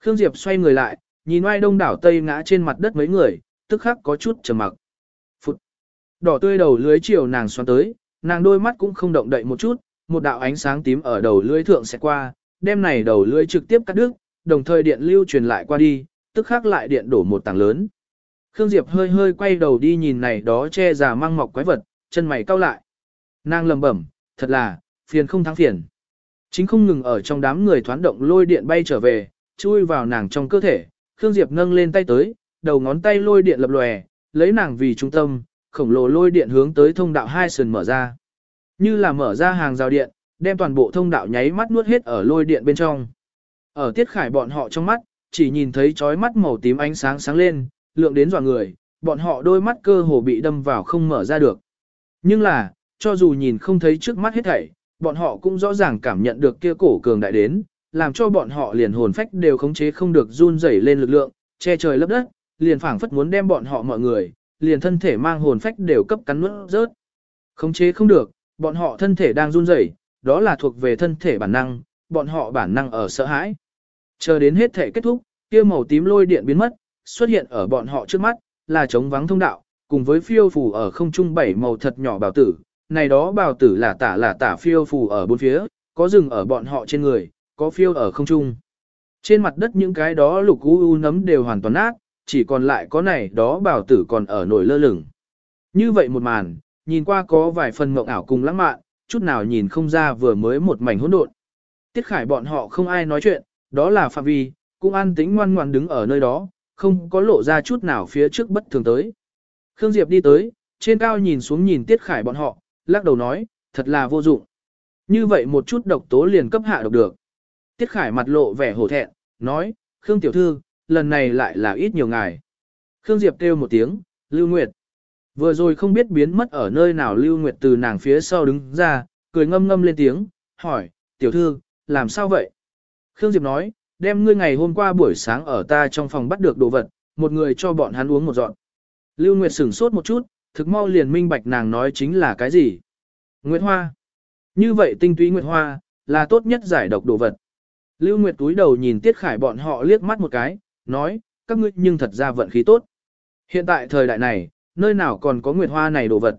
Khương Diệp xoay người lại, nhìn oai đông đảo tây ngã trên mặt đất mấy người, tức khắc có chút trầm mặc. Phụt. Đỏ tươi đầu lưới chiều nàng xoắn tới, nàng đôi mắt cũng không động đậy một chút, một đạo ánh sáng tím ở đầu lưỡi thượng sẽ qua, đem này đầu lưỡi trực tiếp cắt đứt, đồng thời điện lưu truyền lại qua đi, tức khắc lại điện đổ một tảng lớn. Khương Diệp hơi hơi quay đầu đi nhìn này đó che già mang mọc quái vật, chân mày cau lại. Nàng lầm bẩm, thật là, phiền không thắng phiền. Chính không ngừng ở trong đám người thoán động lôi điện bay trở về, chui vào nàng trong cơ thể, Khương Diệp nâng lên tay tới, đầu ngón tay lôi điện lập lòe, lấy nàng vì trung tâm, khổng lồ lôi điện hướng tới thông đạo hai sườn mở ra. Như là mở ra hàng rào điện, đem toàn bộ thông đạo nháy mắt nuốt hết ở lôi điện bên trong. Ở tiết khải bọn họ trong mắt, chỉ nhìn thấy chói mắt màu tím ánh sáng sáng lên, lượng đến dọa người, bọn họ đôi mắt cơ hồ bị đâm vào không mở ra được. Nhưng là, cho dù nhìn không thấy trước mắt hết thảy, bọn họ cũng rõ ràng cảm nhận được kia cổ cường đại đến, làm cho bọn họ liền hồn phách đều khống chế không được run rẩy lên lực lượng, che trời lấp đất, liền phảng phất muốn đem bọn họ mọi người, liền thân thể mang hồn phách đều cấp cắn nuốt rớt. Khống chế không được, bọn họ thân thể đang run rẩy, đó là thuộc về thân thể bản năng, bọn họ bản năng ở sợ hãi. Chờ đến hết thể kết thúc, kia màu tím lôi điện biến mất, xuất hiện ở bọn họ trước mắt, là trống vắng thông đạo, cùng với phiêu phù ở không trung bảy màu thật nhỏ bào tử, này đó bào tử là tả là tả phiêu phù ở bốn phía, có rừng ở bọn họ trên người, có phiêu ở không trung. Trên mặt đất những cái đó lục u u nấm đều hoàn toàn nát, chỉ còn lại có này đó bào tử còn ở nổi lơ lửng. Như vậy một màn, nhìn qua có vài phần mộng ảo cùng lãng mạn, chút nào nhìn không ra vừa mới một mảnh hỗn độn. Tiết Khải bọn họ không ai nói chuyện, đó là Phạm Vi, cũng an tĩnh ngoan ngoan đứng ở nơi đó, không có lộ ra chút nào phía trước bất thường tới. Khương Diệp đi tới, trên cao nhìn xuống nhìn Tiết Khải bọn họ, lắc đầu nói, thật là vô dụng. Như vậy một chút độc tố liền cấp hạ độc được. Tiết Khải mặt lộ vẻ hổ thẹn, nói, Khương Tiểu Thư, lần này lại là ít nhiều ngài. Khương Diệp kêu một tiếng, Lưu Nguyệt. Vừa rồi không biết biến mất ở nơi nào Lưu Nguyệt từ nàng phía sau đứng ra, cười ngâm ngâm lên tiếng, hỏi, Tiểu Thư, làm sao vậy? Khương Diệp nói, đem ngươi ngày hôm qua buổi sáng ở ta trong phòng bắt được đồ vật, một người cho bọn hắn uống một dọn. Lưu Nguyệt sửng sốt một chút, thực mau liền minh bạch nàng nói chính là cái gì. Nguyệt Hoa. Như vậy tinh túy Nguyệt Hoa, là tốt nhất giải độc đồ vật. Lưu Nguyệt túi đầu nhìn Tiết Khải bọn họ liếc mắt một cái, nói, các ngươi nhưng thật ra vận khí tốt. Hiện tại thời đại này, nơi nào còn có Nguyệt Hoa này đồ vật.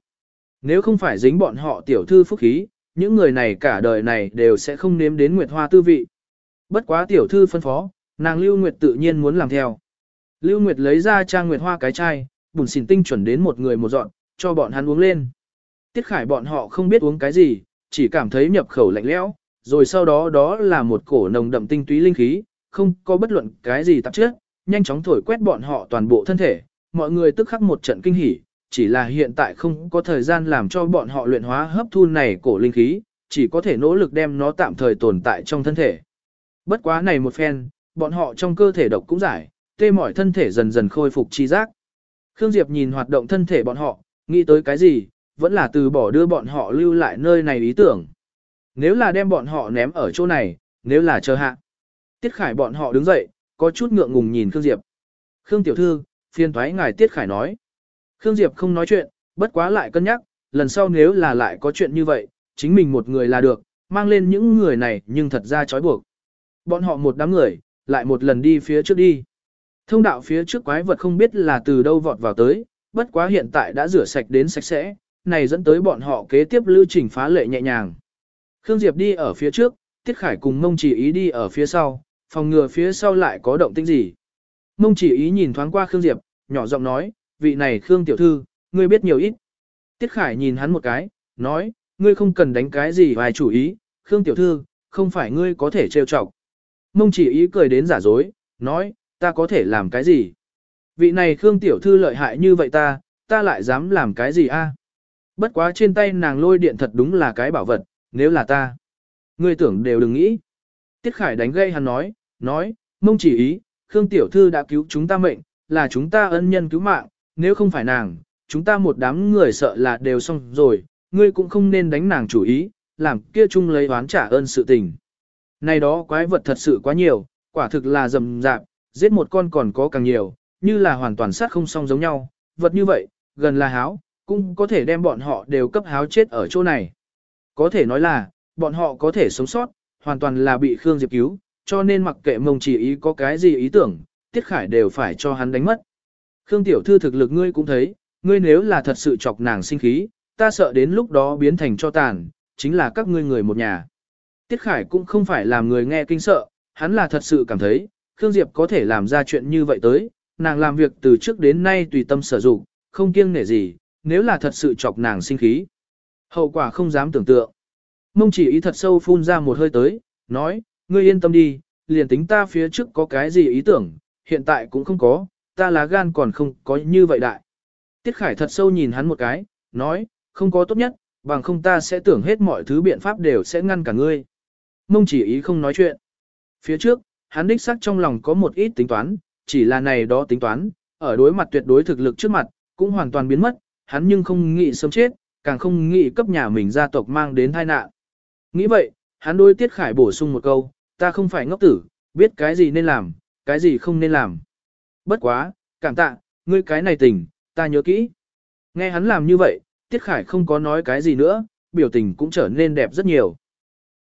Nếu không phải dính bọn họ tiểu thư phúc khí, những người này cả đời này đều sẽ không nếm đến Nguyệt Hoa tư vị. Bất quá tiểu thư phân phó, nàng Lưu Nguyệt tự nhiên muốn làm theo. Lưu Nguyệt lấy ra trang Nguyệt Hoa cái chai, bùn xỉn tinh chuẩn đến một người một dọn, cho bọn hắn uống lên. Tiết Khải bọn họ không biết uống cái gì, chỉ cảm thấy nhập khẩu lạnh lẽo, rồi sau đó đó là một cổ nồng đậm tinh túy linh khí, không có bất luận cái gì tạp chất, nhanh chóng thổi quét bọn họ toàn bộ thân thể, mọi người tức khắc một trận kinh hỉ, chỉ là hiện tại không có thời gian làm cho bọn họ luyện hóa hấp thu này cổ linh khí, chỉ có thể nỗ lực đem nó tạm thời tồn tại trong thân thể. Bất quá này một phen, bọn họ trong cơ thể độc cũng giải, tê mỏi thân thể dần dần khôi phục chi giác. Khương Diệp nhìn hoạt động thân thể bọn họ, nghĩ tới cái gì, vẫn là từ bỏ đưa bọn họ lưu lại nơi này ý tưởng. Nếu là đem bọn họ ném ở chỗ này, nếu là chờ hạ. Tiết Khải bọn họ đứng dậy, có chút ngượng ngùng nhìn Khương Diệp. Khương Tiểu Thư, phiên thoái ngài Tiết Khải nói. Khương Diệp không nói chuyện, bất quá lại cân nhắc, lần sau nếu là lại có chuyện như vậy, chính mình một người là được, mang lên những người này nhưng thật ra trói buộc. Bọn họ một đám người, lại một lần đi phía trước đi. Thông đạo phía trước quái vật không biết là từ đâu vọt vào tới, bất quá hiện tại đã rửa sạch đến sạch sẽ, này dẫn tới bọn họ kế tiếp lưu trình phá lệ nhẹ nhàng. Khương Diệp đi ở phía trước, Tiết Khải cùng Mông Chỉ Ý đi ở phía sau, phòng ngừa phía sau lại có động tĩnh gì. Mông Chỉ Ý nhìn thoáng qua Khương Diệp, nhỏ giọng nói, vị này Khương Tiểu Thư, ngươi biết nhiều ít. Tiết Khải nhìn hắn một cái, nói, ngươi không cần đánh cái gì vài chủ ý, Khương Tiểu Thư, không phải ngươi có thể trêu chọc. Mông Chỉ Ý cười đến giả dối, nói, ta có thể làm cái gì? Vị này Khương Tiểu Thư lợi hại như vậy ta, ta lại dám làm cái gì a? Bất quá trên tay nàng lôi điện thật đúng là cái bảo vật, nếu là ta. Ngươi tưởng đều đừng nghĩ. Tiết Khải đánh gây hắn nói, nói, mông chỉ ý, Khương Tiểu Thư đã cứu chúng ta mệnh, là chúng ta ân nhân cứu mạng, nếu không phải nàng, chúng ta một đám người sợ là đều xong rồi, ngươi cũng không nên đánh nàng chủ ý, làm kia chung lấy oán trả ơn sự tình. Này đó quái vật thật sự quá nhiều, quả thực là rầm rạp, giết một con còn có càng nhiều, như là hoàn toàn sát không song giống nhau, vật như vậy, gần là háo, cũng có thể đem bọn họ đều cấp háo chết ở chỗ này. Có thể nói là, bọn họ có thể sống sót, hoàn toàn là bị Khương Diệp cứu, cho nên mặc kệ mông chỉ ý có cái gì ý tưởng, Tiết Khải đều phải cho hắn đánh mất. Khương Tiểu Thư thực lực ngươi cũng thấy, ngươi nếu là thật sự chọc nàng sinh khí, ta sợ đến lúc đó biến thành cho tàn, chính là các ngươi người một nhà. Tiết Khải cũng không phải làm người nghe kinh sợ, hắn là thật sự cảm thấy, Khương Diệp có thể làm ra chuyện như vậy tới, nàng làm việc từ trước đến nay tùy tâm sở dụng, không kiêng nể gì, nếu là thật sự chọc nàng sinh khí. Hậu quả không dám tưởng tượng. Mông chỉ ý thật sâu phun ra một hơi tới, nói, ngươi yên tâm đi, liền tính ta phía trước có cái gì ý tưởng, hiện tại cũng không có, ta lá gan còn không có như vậy đại. Tiết Khải thật sâu nhìn hắn một cái, nói, không có tốt nhất, bằng không ta sẽ tưởng hết mọi thứ biện pháp đều sẽ ngăn cả ngươi. Mông chỉ ý không nói chuyện. Phía trước, hắn đích xác trong lòng có một ít tính toán, chỉ là này đó tính toán, ở đối mặt tuyệt đối thực lực trước mặt, cũng hoàn toàn biến mất, hắn nhưng không nghĩ sớm chết, càng không nghĩ cấp nhà mình gia tộc mang đến tai nạn. Nghĩ vậy, hắn đối Tiết Khải bổ sung một câu, ta không phải ngốc tử, biết cái gì nên làm, cái gì không nên làm. Bất quá, cảm tạ, ngươi cái này tình, ta nhớ kỹ. Nghe hắn làm như vậy, Tiết Khải không có nói cái gì nữa, biểu tình cũng trở nên đẹp rất nhiều.